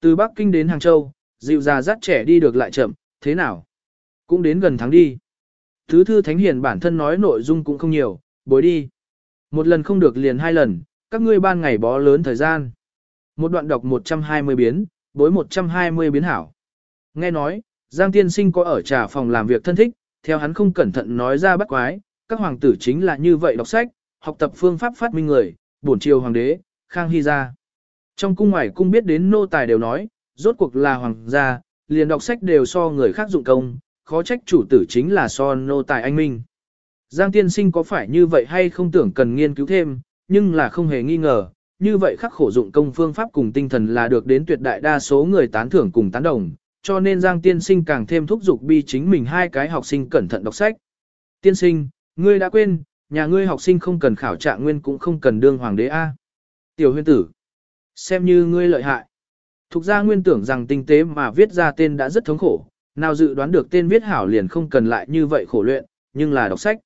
Từ Bắc Kinh đến Hàng Châu, dịu già dắt trẻ đi được lại chậm, thế nào? Cũng đến gần tháng đi. Thứ thư thánh hiền bản thân nói nội dung cũng không nhiều, bối đi. Một lần không được liền hai lần, các ngươi ban ngày bó lớn thời gian. Một đoạn đọc 120 biến, bối 120 biến hảo. Nghe nói, Giang Tiên Sinh có ở trà phòng làm việc thân thích, theo hắn không cẩn thận nói ra bắt quái, các hoàng tử chính là như vậy đọc sách, học tập phương pháp phát minh người, bổn triều hoàng đế, Khang Hy ra. Trong cung ngoài cung biết đến nô tài đều nói, rốt cuộc là hoàng gia, liền đọc sách đều so người khác dụng công, khó trách chủ tử chính là so nô tài anh minh. Giang tiên sinh có phải như vậy hay không tưởng cần nghiên cứu thêm, nhưng là không hề nghi ngờ, như vậy khắc khổ dụng công phương pháp cùng tinh thần là được đến tuyệt đại đa số người tán thưởng cùng tán đồng, cho nên Giang tiên sinh càng thêm thúc giục bi chính mình hai cái học sinh cẩn thận đọc sách. Tiên sinh, ngươi đã quên, nhà ngươi học sinh không cần khảo trạng nguyên cũng không cần đương hoàng đế A. Tiểu huyên tử, xem như ngươi lợi hại. Thục ra nguyên tưởng rằng tinh tế mà viết ra tên đã rất thống khổ, nào dự đoán được tên viết hảo liền không cần lại như vậy khổ luyện, nhưng là đọc sách.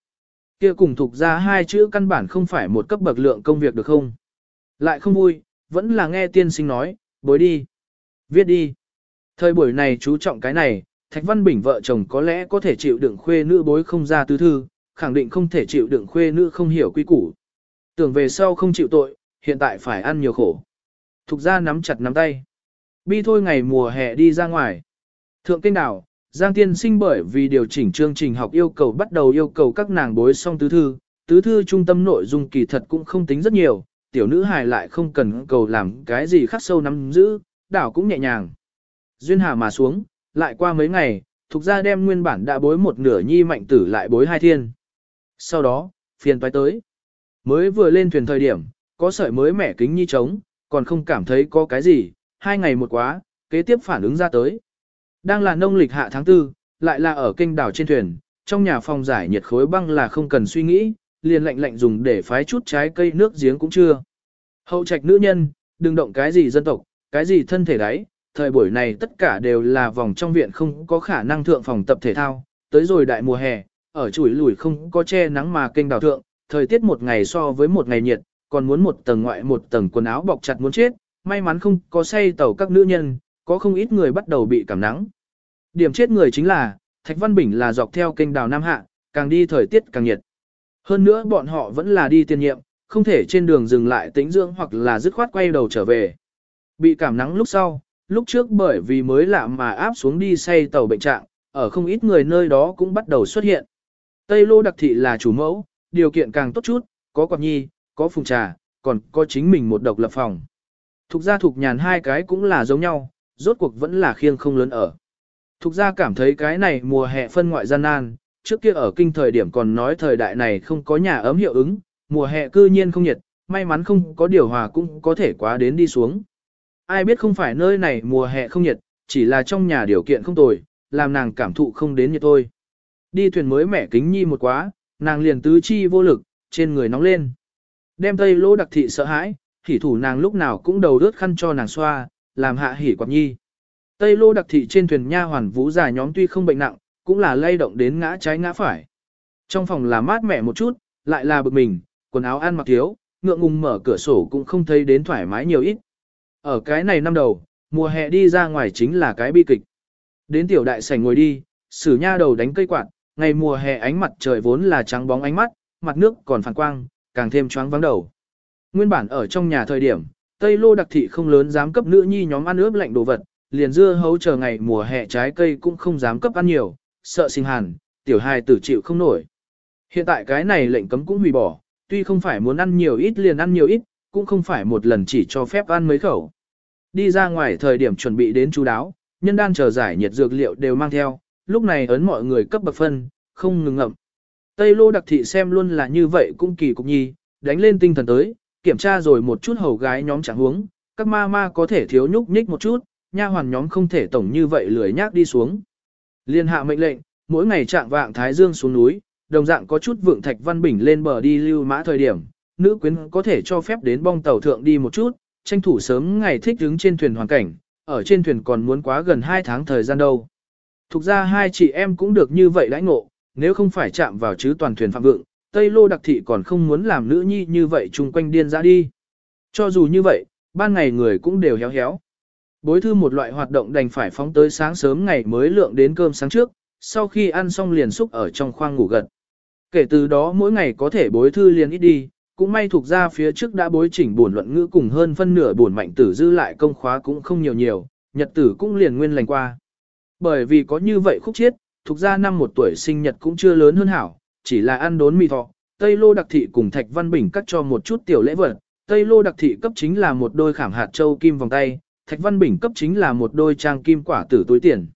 Kia cùng thục ra hai chữ căn bản không phải một cấp bậc lượng công việc được không? Lại không vui, vẫn là nghe tiên sinh nói, bối đi. Viết đi. Thời buổi này chú trọng cái này, Thạch Văn Bình vợ chồng có lẽ có thể chịu đựng khuê nữ bối không ra tứ thư, khẳng định không thể chịu đựng khuê nữ không hiểu quy củ. Tưởng về sau không chịu tội, hiện tại phải ăn nhiều khổ. Thục ra nắm chặt nắm tay. Bi thôi ngày mùa hè đi ra ngoài. Thượng kinh đảo, Giang Tiên sinh bởi vì điều chỉnh chương trình học yêu cầu bắt đầu yêu cầu các nàng bối xong tứ thư. Tứ thư trung tâm nội dung kỳ thật cũng không tính rất nhiều, tiểu nữ hài lại không cần cầu làm cái gì khắc sâu nắm giữ, đảo cũng nhẹ nhàng. Duyên hà mà xuống, lại qua mấy ngày, thuộc ra đem nguyên bản đã bối một nửa nhi mạnh tử lại bối hai thiên. Sau đó, phiền toái tới. Mới vừa lên thuyền thời điểm, có sợi mới mẻ kính nhi trống, còn không cảm thấy có cái gì, hai ngày một quá, kế tiếp phản ứng ra tới. Đang là nông lịch hạ tháng tư, lại là ở kênh đảo trên thuyền, trong nhà phòng giải nhiệt khối băng là không cần suy nghĩ, liền lạnh lạnh dùng để phái chút trái cây nước giếng cũng chưa. Hậu trạch nữ nhân, đừng động cái gì dân tộc, cái gì thân thể đấy, thời buổi này tất cả đều là vòng trong viện không có khả năng thượng phòng tập thể thao, tới rồi đại mùa hè, ở chuỗi lùi không có che nắng mà kênh đào thượng, thời tiết một ngày so với một ngày nhiệt, còn muốn một tầng ngoại một tầng quần áo bọc chặt muốn chết, may mắn không có say tàu các nữ nhân, có không ít người bắt đầu bị cảm nắng. Điểm chết người chính là, Thạch Văn Bình là dọc theo kênh đào Nam Hạ, càng đi thời tiết càng nhiệt. Hơn nữa bọn họ vẫn là đi tiên nhiệm, không thể trên đường dừng lại tĩnh dưỡng hoặc là dứt khoát quay đầu trở về. Bị cảm nắng lúc sau, lúc trước bởi vì mới lạ mà áp xuống đi say tàu bệnh trạng, ở không ít người nơi đó cũng bắt đầu xuất hiện. Tây Lô đặc thị là chủ mẫu, điều kiện càng tốt chút, có quạt nhi, có phùng trà, còn có chính mình một độc lập phòng. Thục gia thục nhàn hai cái cũng là giống nhau, rốt cuộc vẫn là khiêng không lớn ở. Thục gia cảm thấy cái này mùa hè phân ngoại gian nan, trước kia ở kinh thời điểm còn nói thời đại này không có nhà ấm hiệu ứng, mùa hè cư nhiên không nhiệt, may mắn không có điều hòa cũng có thể quá đến đi xuống. Ai biết không phải nơi này mùa hè không nhiệt, chỉ là trong nhà điều kiện không tồi, làm nàng cảm thụ không đến như thôi. Đi thuyền mới mẻ kính nhi một quá, nàng liền tứ chi vô lực, trên người nóng lên. Đem tây lỗ đặc thị sợ hãi, hỉ thủ nàng lúc nào cũng đầu rớt khăn cho nàng xoa, làm hạ hỉ quạt nhi. Tây lô đặc thị trên thuyền nha hoàn vũ già nhóm tuy không bệnh nặng, cũng là lay động đến ngã trái ngã phải. Trong phòng là mát mẻ một chút, lại là bực mình, quần áo ăn mặc thiếu, ngượng ngùng mở cửa sổ cũng không thấy đến thoải mái nhiều ít. Ở cái này năm đầu, mùa hè đi ra ngoài chính là cái bi kịch. Đến tiểu đại sảnh ngồi đi, sử nha đầu đánh cây quạt, ngày mùa hè ánh mặt trời vốn là trắng bóng ánh mắt, mặt nước còn phản quang, càng thêm choáng vắng đầu. Nguyên bản ở trong nhà thời điểm, Tây Lô đặc thị không lớn dám cấp nữ nhi nhóm ăn ướp lạnh đồ vật, liền dưa hấu chờ ngày mùa hè trái cây cũng không dám cấp ăn nhiều, sợ sinh hàn, tiểu hài tử chịu không nổi. Hiện tại cái này lệnh cấm cũng hủy bỏ, tuy không phải muốn ăn nhiều ít liền ăn nhiều ít, cũng không phải một lần chỉ cho phép ăn mấy khẩu. Đi ra ngoài thời điểm chuẩn bị đến chú đáo, nhân đan chờ giải nhiệt dược liệu đều mang theo, lúc này ấn mọi người cấp bậc phân, không ngừng ngậm. Tây lô đặc thị xem luôn là như vậy cũng kỳ cục nhi, đánh lên tinh thần tới, kiểm tra rồi một chút hầu gái nhóm chẳng huống, các ma ma có thể thiếu nhúc nhích một chút, nha hoàn nhóm không thể tổng như vậy lười nhác đi xuống. Liên hạ mệnh lệnh, mỗi ngày trạng vạng Thái Dương xuống núi, đồng dạng có chút vượng thạch văn bình lên bờ đi lưu mã thời điểm, nữ quyến có thể cho phép đến bong tàu thượng đi một chút, tranh thủ sớm ngày thích đứng trên thuyền hoàn cảnh, ở trên thuyền còn muốn quá gần 2 tháng thời gian đâu. Thực ra hai chị em cũng được như vậy đãi ngộ, nếu không phải chạm vào chứ toàn thuyền phạm vượng, Tây Lô đặc thị còn không muốn làm nữ nhi như vậy chung quanh điên ra đi. Cho dù như vậy, ban ngày người cũng đều héo héo. Bối thư một loại hoạt động đành phải phóng tới sáng sớm ngày mới lượng đến cơm sáng trước, sau khi ăn xong liền xúc ở trong khoang ngủ gật. Kể từ đó mỗi ngày có thể bối thư liền ít đi, cũng may thuộc ra phía trước đã bối chỉnh buồn luận ngữ cùng hơn phân nửa buồn mạnh tử dư lại công khóa cũng không nhiều nhiều, nhật tử cũng liền nguyên lành qua. Bởi vì có như vậy khúc chiết, thuộc ra năm một tuổi sinh nhật cũng chưa lớn hơn hảo, chỉ là ăn đốn mì thọ, Tây Lô Đặc Thị cùng Thạch Văn Bình cắt cho một chút tiểu lễ vật, Tây Lô Đặc Thị cấp chính là một đôi khảm hạt châu kim vòng tay, Thạch Văn Bình cấp chính là một đôi trang kim quả tử túi tiền.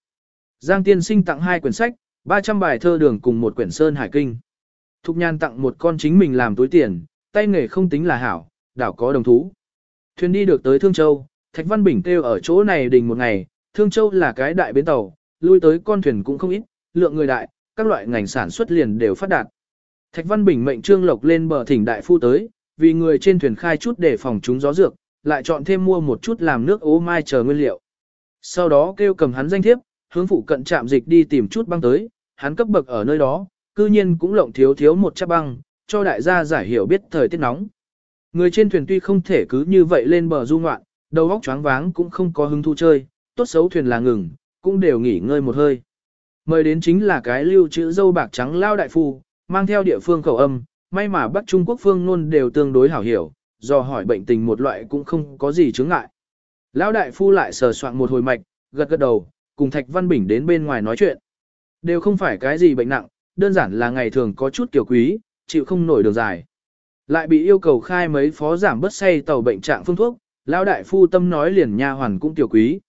Giang Tiên Sinh tặng hai quyển sách, 300 bài thơ đường cùng một quyển Sơn Hải Kinh. Thục Nhan tặng một con chính mình làm túi tiền, tay nghề không tính là hảo, đảo có đồng thú. Thuyền đi được tới Thương Châu, Thạch Văn Bình kêu ở chỗ này đình một ngày, Thương Châu là cái đại bến tàu, lui tới con thuyền cũng không ít, lượng người đại, các loại ngành sản xuất liền đều phát đạt. Thạch Văn Bình mệnh Trương Lộc lên bờ thỉnh đại phu tới, vì người trên thuyền khai chút để phòng chúng gió dược, lại chọn thêm mua một chút làm nước ố mai chờ nguyên liệu. Sau đó kêu cầm hắn danh thiếp, hướng phụ cận trạm dịch đi tìm chút băng tới, hắn cấp bậc ở nơi đó, cư nhiên cũng lộng thiếu thiếu một chắp băng, cho đại gia giải hiểu biết thời tiết nóng. Người trên thuyền tuy không thể cứ như vậy lên bờ du ngoạn, đầu óc choáng váng cũng không có hứng thu chơi, tốt xấu thuyền là ngừng, cũng đều nghỉ ngơi một hơi. Mời đến chính là cái lưu trữ dâu bạc trắng lao đại phu, mang theo địa phương khẩu âm, may mà Bắc Trung Quốc phương luôn đều tương đối hảo hiểu, do hỏi bệnh tình một loại cũng không có gì chướng ngại. Lão đại phu lại sờ soạn một hồi mạch, gật gật đầu, cùng Thạch Văn Bình đến bên ngoài nói chuyện. Đều không phải cái gì bệnh nặng, đơn giản là ngày thường có chút kiểu quý, chịu không nổi đường dài. Lại bị yêu cầu khai mấy phó giảm bớt say tàu bệnh trạng phương thuốc, lão đại phu tâm nói liền nha hoàn cũng tiểu quý.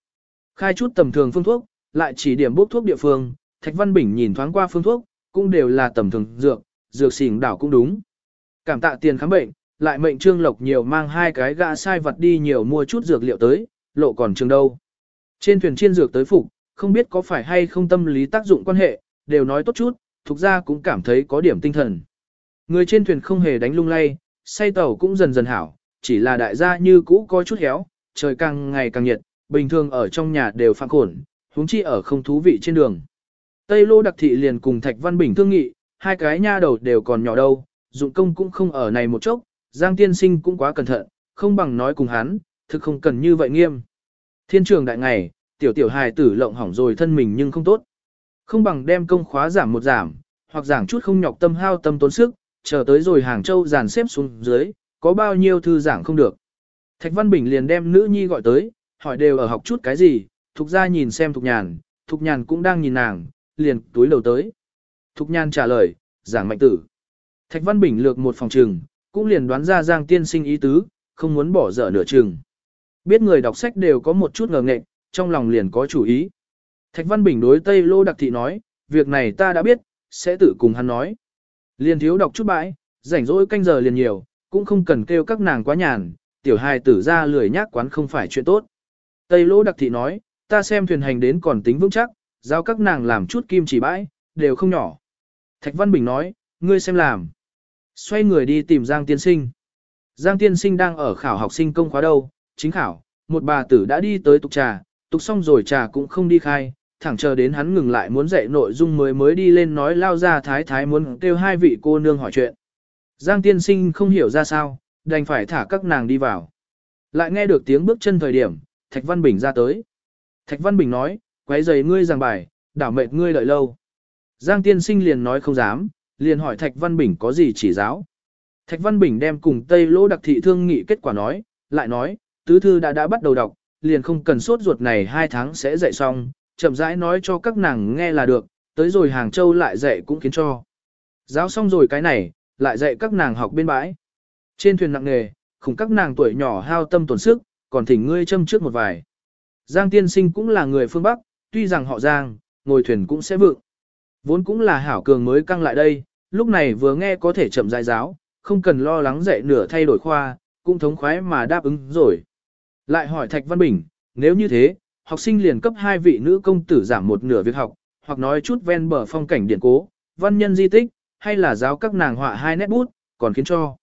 Khai chút tầm thường phương thuốc, lại chỉ điểm bốc thuốc địa phương, Thạch Văn Bình nhìn thoáng qua phương thuốc, cũng đều là tầm thường dược, dược xỉn đảo cũng đúng. Cảm tạ tiền khám bệnh, lại mệnh Trương Lộc nhiều mang hai cái gã sai vật đi nhiều mua chút dược liệu tới, lộ còn trường đâu. Trên thuyền chiên dược tới phục, không biết có phải hay không tâm lý tác dụng quan hệ, đều nói tốt chút, thuộc ra cũng cảm thấy có điểm tinh thần. Người trên thuyền không hề đánh lung lay, say tàu cũng dần dần hảo, chỉ là đại gia như cũ có chút héo, trời càng ngày càng nhiệt, bình thường ở trong nhà đều phạm khổn, huống chi ở không thú vị trên đường. Tây Lô Đặc Thị liền cùng Thạch Văn Bình thương nghị, hai cái nha đầu đều còn nhỏ đâu, dụng công cũng không ở này một chốc, Giang Tiên Sinh cũng quá cẩn thận, không bằng nói cùng hắn, thực không cần như vậy nghiêm. Thiên trường đại ngày, tiểu tiểu hài tử lộng hỏng rồi thân mình nhưng không tốt. Không bằng đem công khóa giảm một giảm, hoặc giảm chút không nhọc tâm hao tâm tốn sức, chờ tới rồi Hàng Châu dàn xếp xuống dưới, có bao nhiêu thư giảng không được. Thạch Văn Bình liền đem nữ nhi gọi tới, hỏi đều ở học chút cái gì, Thục ra nhìn xem Thục Nhàn, Thục Nhàn cũng đang nhìn nàng, liền túi đầu tới. Thục Nhàn trả lời, giảng mạnh tử. Thạch Văn Bình lược một phòng trừng, cũng liền đoán ra Giang tiên sinh ý tứ, không muốn bỏ dở nửa chừng. Biết người đọc sách đều có một chút ngờ nghệch, trong lòng liền có chủ ý. Thạch Văn Bình đối Tây Lô Đặc Thị nói, việc này ta đã biết, sẽ tự cùng hắn nói. Liền thiếu đọc chút bãi, rảnh rỗi canh giờ liền nhiều, cũng không cần kêu các nàng quá nhàn, tiểu hài tử ra lười nhác quán không phải chuyện tốt. Tây Lô Đặc Thị nói, ta xem thuyền hành đến còn tính vững chắc, giao các nàng làm chút kim chỉ bãi, đều không nhỏ. Thạch Văn Bình nói, ngươi xem làm. Xoay người đi tìm Giang Tiên Sinh. Giang Tiên Sinh đang ở khảo học sinh công khóa đâu, chính khảo, một bà tử đã đi tới tục trà, tục xong rồi trà cũng không đi khai, thẳng chờ đến hắn ngừng lại muốn dạy nội dung mới mới đi lên nói lao ra thái thái muốn kêu hai vị cô nương hỏi chuyện. Giang Tiên Sinh không hiểu ra sao, đành phải thả các nàng đi vào. Lại nghe được tiếng bước chân thời điểm, Thạch Văn Bình ra tới. Thạch Văn Bình nói, quấy giày ngươi giảng bài, đảo mệt ngươi đợi lâu. Giang Tiên Sinh liền nói không dám, liền hỏi Thạch Văn Bình có gì chỉ giáo. Thạch Văn Bình đem cùng Tây Lỗ Đặc Thị thương nghị kết quả nói, lại nói, tứ thư đã đã bắt đầu đọc, liền không cần sốt ruột này hai tháng sẽ dạy xong, chậm rãi nói cho các nàng nghe là được, tới rồi Hàng Châu lại dạy cũng khiến cho. Giáo xong rồi cái này, lại dạy các nàng học bên bãi. Trên thuyền nặng nghề, khủng các nàng tuổi nhỏ hao tâm tổn sức, còn thỉnh ngươi châm trước một vài. Giang tiên sinh cũng là người phương Bắc, tuy rằng họ Giang, ngồi thuyền cũng sẽ vượng. Vốn cũng là hảo cường mới căng lại đây, lúc này vừa nghe có thể chậm dài giáo, không cần lo lắng dạy nửa thay đổi khoa, cũng thống khoái mà đáp ứng rồi. Lại hỏi Thạch Văn Bình, nếu như thế, học sinh liền cấp hai vị nữ công tử giảm một nửa việc học, hoặc nói chút ven bờ phong cảnh điển cố, văn nhân di tích, hay là giáo các nàng họa hai nét bút, còn khiến cho.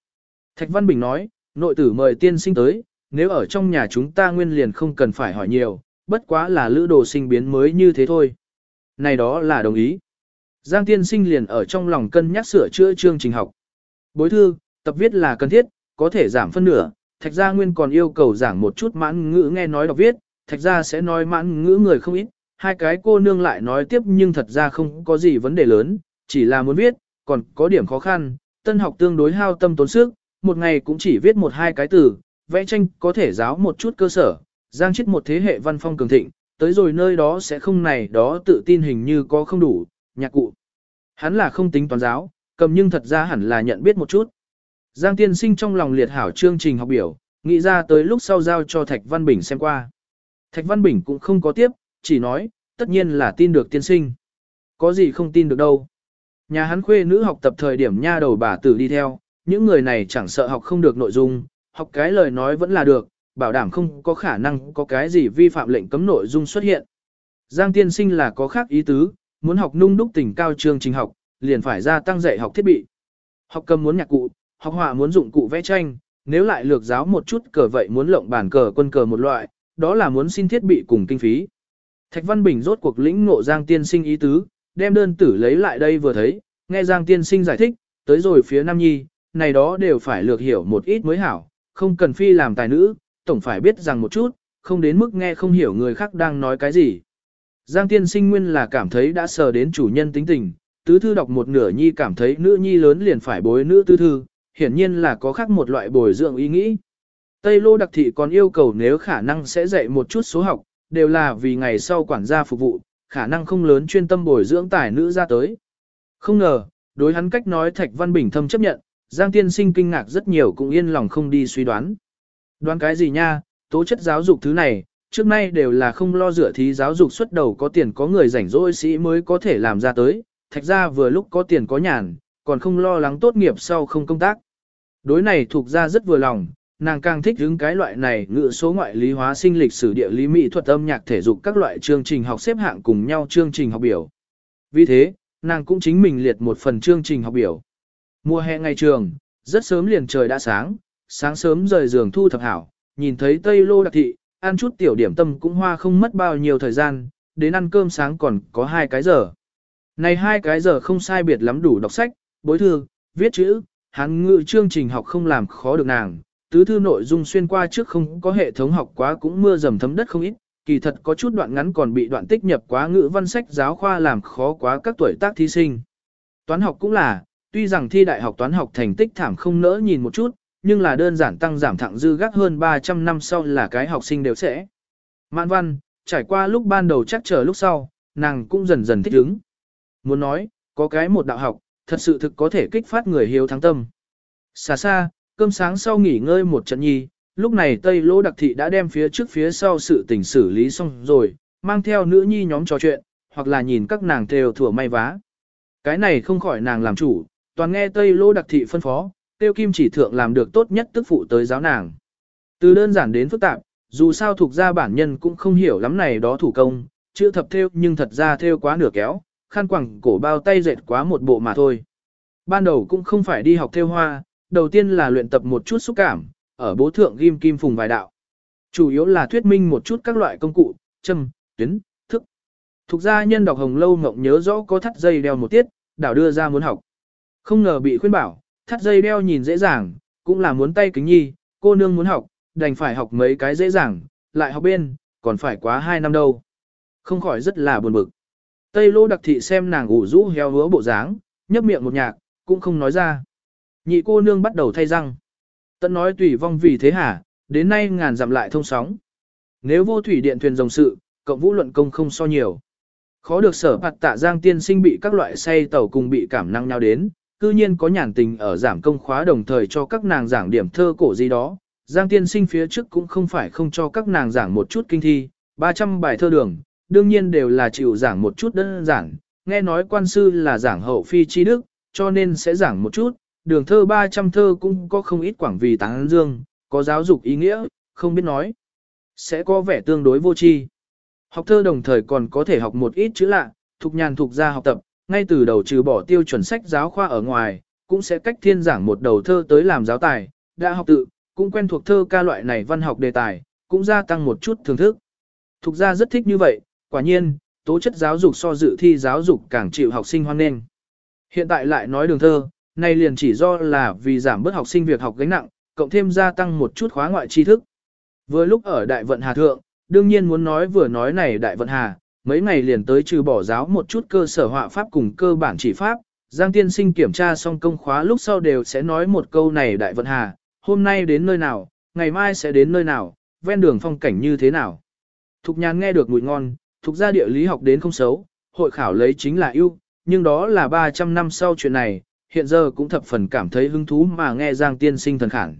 Thạch Văn Bình nói, nội tử mời tiên sinh tới, nếu ở trong nhà chúng ta nguyên liền không cần phải hỏi nhiều, bất quá là lữ đồ sinh biến mới như thế thôi. Này đó là đồng ý. Giang tiên sinh liền ở trong lòng cân nhắc sửa chữa chương trình học. Bối thư, tập viết là cần thiết, có thể giảm phân nửa, thạch gia nguyên còn yêu cầu giảng một chút mãn ngữ nghe nói đọc viết, thạch gia sẽ nói mãn ngữ người không ít, hai cái cô nương lại nói tiếp nhưng thật ra không có gì vấn đề lớn, chỉ là muốn viết, còn có điểm khó khăn, tân học tương đối hao tâm tốn sức, một ngày cũng chỉ viết một hai cái từ, vẽ tranh có thể giáo một chút cơ sở, giang chết một thế hệ văn phong cường thịnh, tới rồi nơi đó sẽ không này đó tự tin hình như có không đủ, nhạc cụ. Hắn là không tính toán giáo, cầm nhưng thật ra hẳn là nhận biết một chút. Giang tiên sinh trong lòng liệt hảo chương trình học biểu, nghĩ ra tới lúc sau giao cho Thạch Văn Bình xem qua. Thạch Văn Bình cũng không có tiếp, chỉ nói, tất nhiên là tin được tiên sinh. Có gì không tin được đâu. Nhà hắn khuê nữ học tập thời điểm nha đầu bà tử đi theo, những người này chẳng sợ học không được nội dung, học cái lời nói vẫn là được, bảo đảm không có khả năng có cái gì vi phạm lệnh cấm nội dung xuất hiện. Giang tiên sinh là có khác ý tứ, muốn học nung đúc tình cao chương trình học, liền phải gia tăng dạy học thiết bị. Học cầm muốn nhạc cụ, học họa muốn dụng cụ vẽ tranh, nếu lại lược giáo một chút cờ vậy muốn lộng bản cờ quân cờ một loại, đó là muốn xin thiết bị cùng kinh phí. Thạch Văn Bình rốt cuộc lĩnh ngộ Giang tiên sinh ý tứ, đem đơn tử lấy lại đây vừa thấy, nghe Giang tiên sinh giải thích, tới rồi phía Nam Nhi, này đó đều phải lược hiểu một ít mới hảo, không cần phi làm tài nữ, tổng phải biết rằng một chút, không đến mức nghe không hiểu người khác đang nói cái gì. Giang tiên sinh nguyên là cảm thấy đã sờ đến chủ nhân tính tình, tứ thư đọc một nửa nhi cảm thấy nữ nhi lớn liền phải bối nữ tứ thư, hiển nhiên là có khác một loại bồi dưỡng ý nghĩ. Tây Lô Đặc Thị còn yêu cầu nếu khả năng sẽ dạy một chút số học, đều là vì ngày sau quản gia phục vụ, khả năng không lớn chuyên tâm bồi dưỡng tài nữ ra tới. Không ngờ, đối hắn cách nói Thạch Văn Bình thâm chấp nhận, Giang Tiên Sinh kinh ngạc rất nhiều cũng yên lòng không đi suy đoán. Đoán cái gì nha, tố chất giáo dục thứ này, trước nay đều là không lo dựa thí giáo dục xuất đầu có tiền có người rảnh rỗi sĩ mới có thể làm ra tới, thạch ra vừa lúc có tiền có nhàn, còn không lo lắng tốt nghiệp sau không công tác. Đối này thuộc ra rất vừa lòng, nàng càng thích hứng cái loại này ngữ số ngoại lý hóa sinh lịch sử địa lý mỹ thuật âm nhạc thể dục các loại chương trình học xếp hạng cùng nhau chương trình học biểu. Vì thế, nàng cũng chính mình liệt một phần chương trình học biểu. Mùa hè ngày trường, rất sớm liền trời đã sáng, sáng sớm rời giường thu thập hảo, nhìn thấy Tây Lô đặc thị, ăn chút tiểu điểm tâm cũng hoa không mất bao nhiêu thời gian, đến ăn cơm sáng còn có hai cái giờ. Này hai cái giờ không sai biệt lắm đủ đọc sách, bối thư, viết chữ, hán ngự chương trình học không làm khó được nàng, tứ thư nội dung xuyên qua trước không có hệ thống học quá cũng mưa dầm thấm đất không ít, kỳ thật có chút đoạn ngắn còn bị đoạn tích nhập quá ngữ văn sách giáo khoa làm khó quá các tuổi tác thí sinh. Toán học cũng là, tuy rằng thi đại học toán học thành tích thảm không nỡ nhìn một chút, nhưng là đơn giản tăng giảm thẳng dư gác hơn 300 năm sau là cái học sinh đều sẽ. Mạn văn, trải qua lúc ban đầu chắc chờ lúc sau, nàng cũng dần dần thích ứng. Muốn nói, có cái một đạo học, thật sự thực có thể kích phát người hiếu thắng tâm. Xa xa, cơm sáng sau nghỉ ngơi một trận nhi, lúc này Tây Lỗ Đặc Thị đã đem phía trước phía sau sự tình xử lý xong rồi, mang theo nữ nhi nhóm trò chuyện, hoặc là nhìn các nàng theo thủa may vá. Cái này không khỏi nàng làm chủ, toàn nghe Tây Lỗ Đặc Thị phân phó, tiêu kim chỉ thượng làm được tốt nhất tức phụ tới giáo nàng. Từ đơn giản đến phức tạp, dù sao thuộc ra bản nhân cũng không hiểu lắm này đó thủ công, chữ thập theo nhưng thật ra theo quá nửa kéo, khăn quẳng cổ bao tay dệt quá một bộ mà thôi. Ban đầu cũng không phải đi học theo hoa, đầu tiên là luyện tập một chút xúc cảm, ở bố thượng ghim kim phùng vài đạo. Chủ yếu là thuyết minh một chút các loại công cụ, châm, tuyến, thức. Thục gia nhân đọc hồng lâu mộng nhớ rõ có thắt dây đeo một tiết, đảo đưa ra muốn học. Không ngờ bị khuyên bảo, thắt dây đeo nhìn dễ dàng, cũng là muốn tay kính nhi, cô nương muốn học, đành phải học mấy cái dễ dàng, lại học bên, còn phải quá hai năm đâu. Không khỏi rất là buồn bực. Tây lô đặc thị xem nàng ủ rũ heo hứa bộ dáng, nhấp miệng một nhạc, cũng không nói ra. Nhị cô nương bắt đầu thay răng. Tận nói tùy vong vì thế hả, đến nay ngàn dặm lại thông sóng. Nếu vô thủy điện thuyền dòng sự, cộng vũ luận công không so nhiều. Khó được sở phạt tạ giang tiên sinh bị các loại say tàu cùng bị cảm năng nhau đến, cư nhiên có nhàn tình ở giảm công khóa đồng thời cho các nàng giảng điểm thơ cổ gì đó. Giang tiên sinh phía trước cũng không phải không cho các nàng giảng một chút kinh thi, 300 bài thơ đường, đương nhiên đều là chịu giảng một chút đơn giản, nghe nói quan sư là giảng hậu phi chi đức, cho nên sẽ giảng một chút, đường thơ 300 thơ cũng có không ít quảng vì tán dương, có giáo dục ý nghĩa, không biết nói. Sẽ có vẻ tương đối vô tri. Học thơ đồng thời còn có thể học một ít chữ lạ, thuộc nhàn thuộc ra học tập, ngay từ đầu trừ bỏ tiêu chuẩn sách giáo khoa ở ngoài, cũng sẽ cách thiên giảng một đầu thơ tới làm giáo tài, đã học tự, cũng quen thuộc thơ ca loại này văn học đề tài, cũng gia tăng một chút thưởng thức. Thục ra rất thích như vậy, quả nhiên, tố chất giáo dục so dự thi giáo dục càng chịu học sinh hoan nghênh. Hiện tại lại nói đường thơ, này liền chỉ do là vì giảm bớt học sinh việc học gánh nặng, cộng thêm gia tăng một chút khóa ngoại tri thức. Vừa lúc ở đại vận Hà Thượng, đương nhiên muốn nói vừa nói này đại vận hà, mấy ngày liền tới trừ bỏ giáo một chút cơ sở họa pháp cùng cơ bản chỉ pháp, Giang tiên sinh kiểm tra xong công khóa lúc sau đều sẽ nói một câu này đại vận hà, hôm nay đến nơi nào, ngày mai sẽ đến nơi nào, ven đường phong cảnh như thế nào. Thục nhàn nghe được mùi ngon, thục ra địa lý học đến không xấu, hội khảo lấy chính là ưu, nhưng đó là 300 năm sau chuyện này, hiện giờ cũng thập phần cảm thấy hứng thú mà nghe Giang tiên sinh thần khản.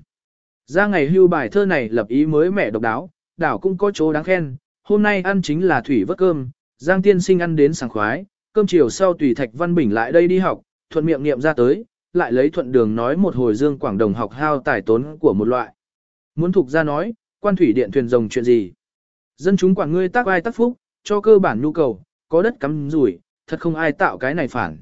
Ra ngày hưu bài thơ này lập ý mới mẻ độc đáo, đảo cũng có chỗ đáng khen, hôm nay ăn chính là thủy vớt cơm, Giang tiên sinh ăn đến sảng khoái, cơm chiều sau tùy Thạch Văn Bình lại đây đi học, thuận miệng niệm ra tới, lại lấy thuận đường nói một hồi Dương Quảng Đồng học hao tài tốn của một loại. Muốn thuộc ra nói, quan thủy điện thuyền rồng chuyện gì? Dân chúng quản ngươi tác ai tác phúc, cho cơ bản nhu cầu, có đất cắm rủi, thật không ai tạo cái này phản.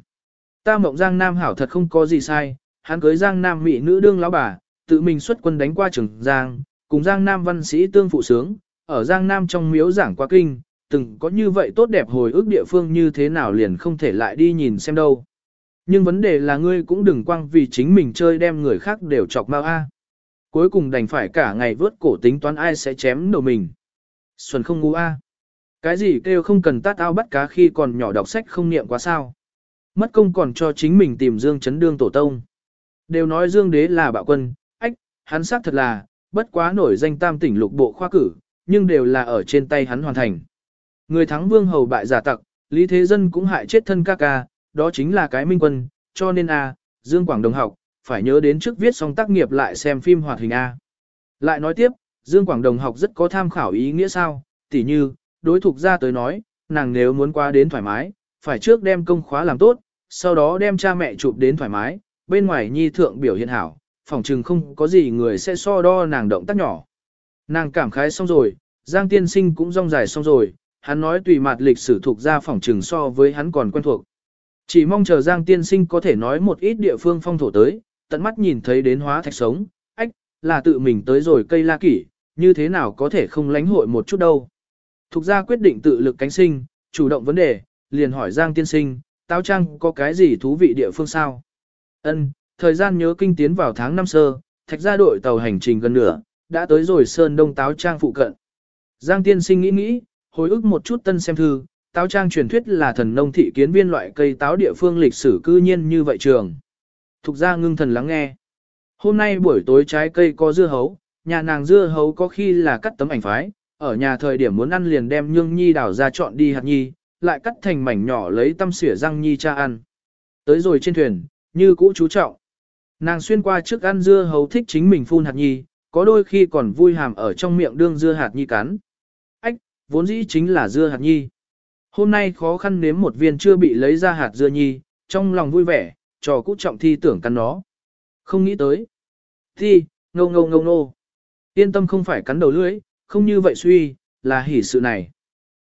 Ta mộng Giang Nam hảo thật không có gì sai, hắn cưới Giang Nam mỹ nữ đương lão bà, tự mình xuất quân đánh qua trường Giang, cùng Giang Nam văn sĩ tương phụ sướng, ở Giang Nam trong miếu giảng qua kinh, từng có như vậy tốt đẹp hồi ức địa phương như thế nào liền không thể lại đi nhìn xem đâu. Nhưng vấn đề là ngươi cũng đừng quăng vì chính mình chơi đem người khác đều chọc mau a. Cuối cùng đành phải cả ngày vớt cổ tính toán ai sẽ chém đầu mình. Xuân không ngu a. Cái gì kêu không cần tát ao bắt cá khi còn nhỏ đọc sách không niệm quá sao. Mất công còn cho chính mình tìm Dương chấn đương tổ tông. Đều nói Dương đế là bạo quân, ách, hắn xác thật là, bất quá nổi danh tam tỉnh lục bộ khoa cử, nhưng đều là ở trên tay hắn hoàn thành. Người thắng vương hầu bại giả tặc, Lý Thế Dân cũng hại chết thân ca ca, đó chính là cái minh quân, cho nên A, Dương Quảng Đồng học, phải nhớ đến trước viết xong tác nghiệp lại xem phim hoạt hình A. Lại nói tiếp, Dương Quảng Đồng học rất có tham khảo ý nghĩa sao, tỉ như, đối thuộc ra tới nói, nàng nếu muốn qua đến thoải mái, phải trước đem công khóa làm tốt, sau đó đem cha mẹ chụp đến thoải mái, bên ngoài nhi thượng biểu hiện hảo, phòng trừng không có gì người sẽ so đo nàng động tác nhỏ. Nàng cảm khái xong rồi, Giang tiên sinh cũng rong dài xong rồi, hắn nói tùy mặt lịch sử thuộc ra phòng trừng so với hắn còn quen thuộc. Chỉ mong chờ Giang tiên sinh có thể nói một ít địa phương phong thổ tới, tận mắt nhìn thấy đến hóa thạch sống, ách, là tự mình tới rồi cây la kỷ, như thế nào có thể không lánh hội một chút đâu. Thục ra quyết định tự lực cánh sinh, chủ động vấn đề, liền hỏi Giang tiên sinh, táo trang có cái gì thú vị địa phương sao? Ân, thời gian nhớ kinh tiến vào tháng năm sơ, thạch ra đội tàu hành trình gần nửa, đã tới rồi Sơn Đông táo trang phụ cận. Giang tiên sinh nghĩ nghĩ, hồi ức một chút tân xem thư, táo trang truyền thuyết là thần nông thị kiến viên loại cây táo địa phương lịch sử cư nhiên như vậy trường. Thục ra ngưng thần lắng nghe. Hôm nay buổi tối trái cây có dưa hấu, nhà nàng dưa hấu có khi là cắt tấm ảnh phái, ở nhà thời điểm muốn ăn liền đem nhương nhi đảo ra chọn đi hạt nhi, lại cắt thành mảnh nhỏ lấy tâm xỉa răng nhi cha ăn. Tới rồi trên thuyền, như cũ chú trọng. Nàng xuyên qua trước ăn dưa hấu thích chính mình phun hạt nhi, có đôi khi còn vui hàm ở trong miệng đương dưa hạt nhi cắn. Vốn dĩ chính là dưa hạt nhi. Hôm nay khó khăn nếm một viên chưa bị lấy ra hạt dưa nhi, trong lòng vui vẻ, trò cũ trọng thi tưởng cắn nó. Không nghĩ tới. Thi, ngâu ngâu ngâu ngô. Yên tâm không phải cắn đầu lưỡi, không như vậy suy, là hỉ sự này.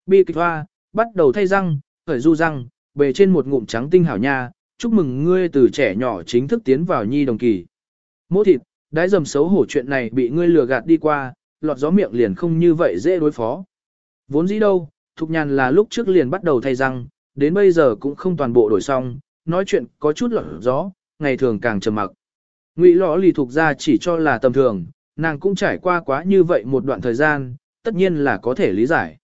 Bi kịch hoa, bắt đầu thay răng, khởi du răng, bề trên một ngụm trắng tinh hảo nha, chúc mừng ngươi từ trẻ nhỏ chính thức tiến vào nhi đồng kỳ. Mỗ thịt, đái dầm xấu hổ chuyện này bị ngươi lừa gạt đi qua, lọt gió miệng liền không như vậy dễ đối phó. Vốn dĩ đâu, Thục Nhàn là lúc trước liền bắt đầu thay răng, đến bây giờ cũng không toàn bộ đổi xong, nói chuyện có chút lọt gió, ngày thường càng trầm mặc. Ngụy lõ lì thuộc ra chỉ cho là tầm thường, nàng cũng trải qua quá như vậy một đoạn thời gian, tất nhiên là có thể lý giải.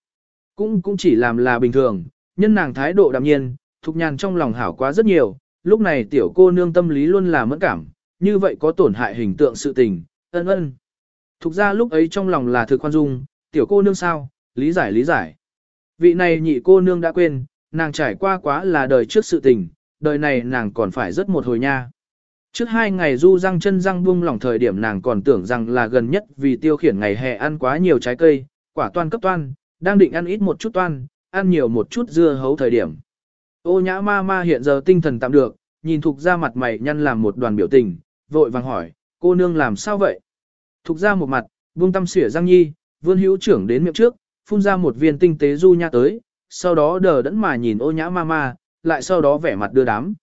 Cũng cũng chỉ làm là bình thường, nhân nàng thái độ đạm nhiên, Thục Nhàn trong lòng hảo quá rất nhiều, lúc này tiểu cô nương tâm lý luôn là mẫn cảm, như vậy có tổn hại hình tượng sự tình, ân ân. Thục ra lúc ấy trong lòng là thực khoan dung, tiểu cô nương sao, lý giải lý giải. Vị này nhị cô nương đã quên, nàng trải qua quá là đời trước sự tình, đời này nàng còn phải rất một hồi nha. Trước hai ngày du răng chân răng buông lỏng thời điểm nàng còn tưởng rằng là gần nhất vì tiêu khiển ngày hè ăn quá nhiều trái cây, quả toan cấp toan, đang định ăn ít một chút toan, ăn nhiều một chút dưa hấu thời điểm. Ô nhã ma ma hiện giờ tinh thần tạm được, nhìn Thục ra mặt mày nhăn làm một đoàn biểu tình, vội vàng hỏi, cô nương làm sao vậy? Thục ra một mặt, buông tâm xỉa răng nhi, vươn hữu trưởng đến miệng trước, phun ra một viên tinh tế du nha tới, sau đó đờ đẫn mà nhìn ô nhã ma ma, lại sau đó vẻ mặt đưa đám.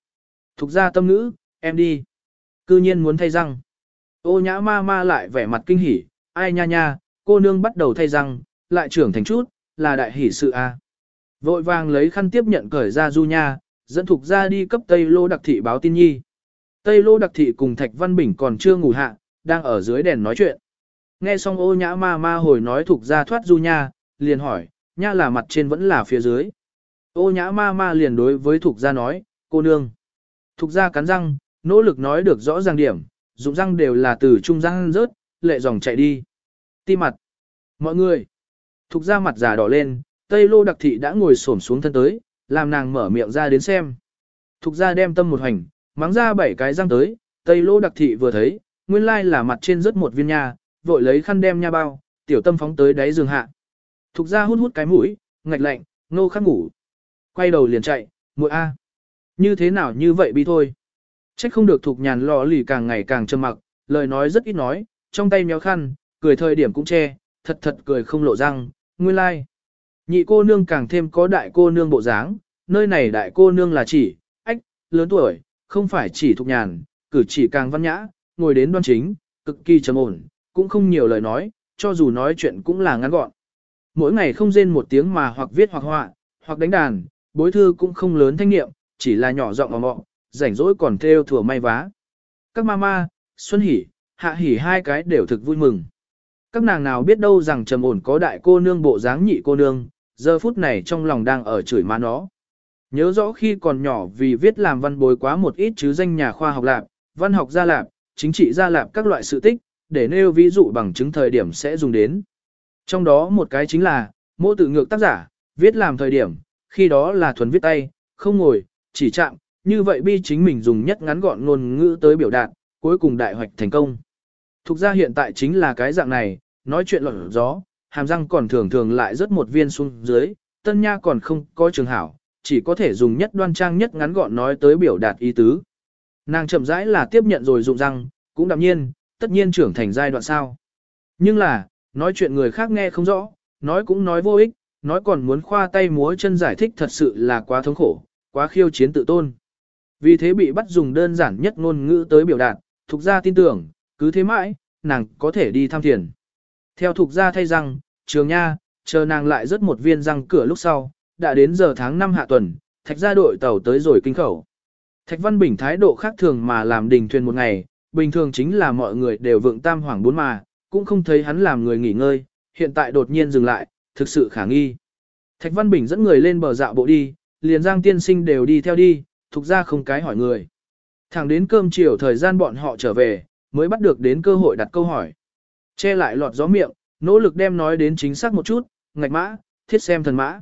Thục ra tâm ngữ, em đi. Cư nhiên muốn thay răng. Ô nhã ma ma lại vẻ mặt kinh hỉ, ai nha nha, cô nương bắt đầu thay răng, lại trưởng thành chút, là đại hỉ sự a. Vội vàng lấy khăn tiếp nhận cởi ra du nha, dẫn thục ra đi cấp Tây Lô Đặc Thị báo tin nhi. Tây Lô Đặc Thị cùng Thạch Văn Bình còn chưa ngủ hạ, đang ở dưới đèn nói chuyện. Nghe xong ô nhã ma ma hồi nói thục ra thoát du nha, liền hỏi, nha là mặt trên vẫn là phía dưới. Ô nhã ma ma liền đối với Thục gia nói, cô nương. Thục gia cắn răng, nỗ lực nói được rõ ràng điểm, dụng răng đều là từ trung răng rớt, lệ dòng chạy đi. Ti mặt. Mọi người. Thục gia mặt già đỏ lên, Tây Lô đặc thị đã ngồi xổm xuống thân tới, làm nàng mở miệng ra đến xem. Thục gia đem tâm một hành, mắng ra bảy cái răng tới, Tây Lô đặc thị vừa thấy, nguyên lai là mặt trên rớt một viên nha, vội lấy khăn đem nha bao, tiểu tâm phóng tới đáy giường hạ. Thục ra hút hút cái mũi, ngạch lạnh, nô khắc ngủ. Quay đầu liền chạy, muội a. Như thế nào như vậy bi thôi. Trách không được thục nhàn lò lì càng ngày càng trầm mặc, lời nói rất ít nói, trong tay méo khăn, cười thời điểm cũng che, thật thật cười không lộ răng, nguyên lai. Like. Nhị cô nương càng thêm có đại cô nương bộ dáng, nơi này đại cô nương là chỉ, ách, lớn tuổi, không phải chỉ thục nhàn, cử chỉ càng văn nhã, ngồi đến đoan chính, cực kỳ trầm ổn, cũng không nhiều lời nói, cho dù nói chuyện cũng là ngắn gọn. Mỗi ngày không rên một tiếng mà hoặc viết hoặc họa, hoặc đánh đàn, bối thư cũng không lớn thanh niệm, chỉ là nhỏ giọng ở ồm, rảnh rỗi còn theo thừa may vá. Các mama, Xuân Hỷ, Hạ Hỷ hai cái đều thực vui mừng. Các nàng nào biết đâu rằng trầm ổn có đại cô nương bộ dáng nhị cô nương, giờ phút này trong lòng đang ở chửi má nó. Nhớ rõ khi còn nhỏ vì viết làm văn bối quá một ít chứ danh nhà khoa học lạp, văn học gia lạp, chính trị gia lạp các loại sự tích, để nêu ví dụ bằng chứng thời điểm sẽ dùng đến. Trong đó một cái chính là, mô tự ngược tác giả, viết làm thời điểm, khi đó là thuần viết tay, không ngồi, chỉ chạm, như vậy bi chính mình dùng nhất ngắn gọn ngôn ngữ tới biểu đạt, cuối cùng đại hoạch thành công. Thục ra hiện tại chính là cái dạng này, nói chuyện lọt gió, hàm răng còn thường thường lại rớt một viên xuống dưới, tân nha còn không có trường hảo, chỉ có thể dùng nhất đoan trang nhất ngắn gọn nói tới biểu đạt ý tứ. Nàng chậm rãi là tiếp nhận rồi dụng răng, cũng đạm nhiên, tất nhiên trưởng thành giai đoạn sao. Nhưng là, nói chuyện người khác nghe không rõ, nói cũng nói vô ích, nói còn muốn khoa tay múa chân giải thích thật sự là quá thống khổ, quá khiêu chiến tự tôn. Vì thế bị bắt dùng đơn giản nhất ngôn ngữ tới biểu đạt, thuộc gia tin tưởng, cứ thế mãi, nàng có thể đi tham thiền. Theo thuộc gia thay rằng, trường nha, chờ nàng lại rớt một viên răng cửa lúc sau, đã đến giờ tháng 5 hạ tuần, thạch gia đội tàu tới rồi kinh khẩu. Thạch Văn Bình thái độ khác thường mà làm đình thuyền một ngày, bình thường chính là mọi người đều vượng tam hoàng bốn mà, cũng không thấy hắn làm người nghỉ ngơi, hiện tại đột nhiên dừng lại, thực sự khả nghi. Thạch Văn Bình dẫn người lên bờ dạo bộ đi, liền giang tiên sinh đều đi theo đi, thuộc ra không cái hỏi người. Thẳng đến cơm chiều thời gian bọn họ trở về, mới bắt được đến cơ hội đặt câu hỏi. Che lại lọt gió miệng, nỗ lực đem nói đến chính xác một chút, ngạch mã, thiết xem thần mã.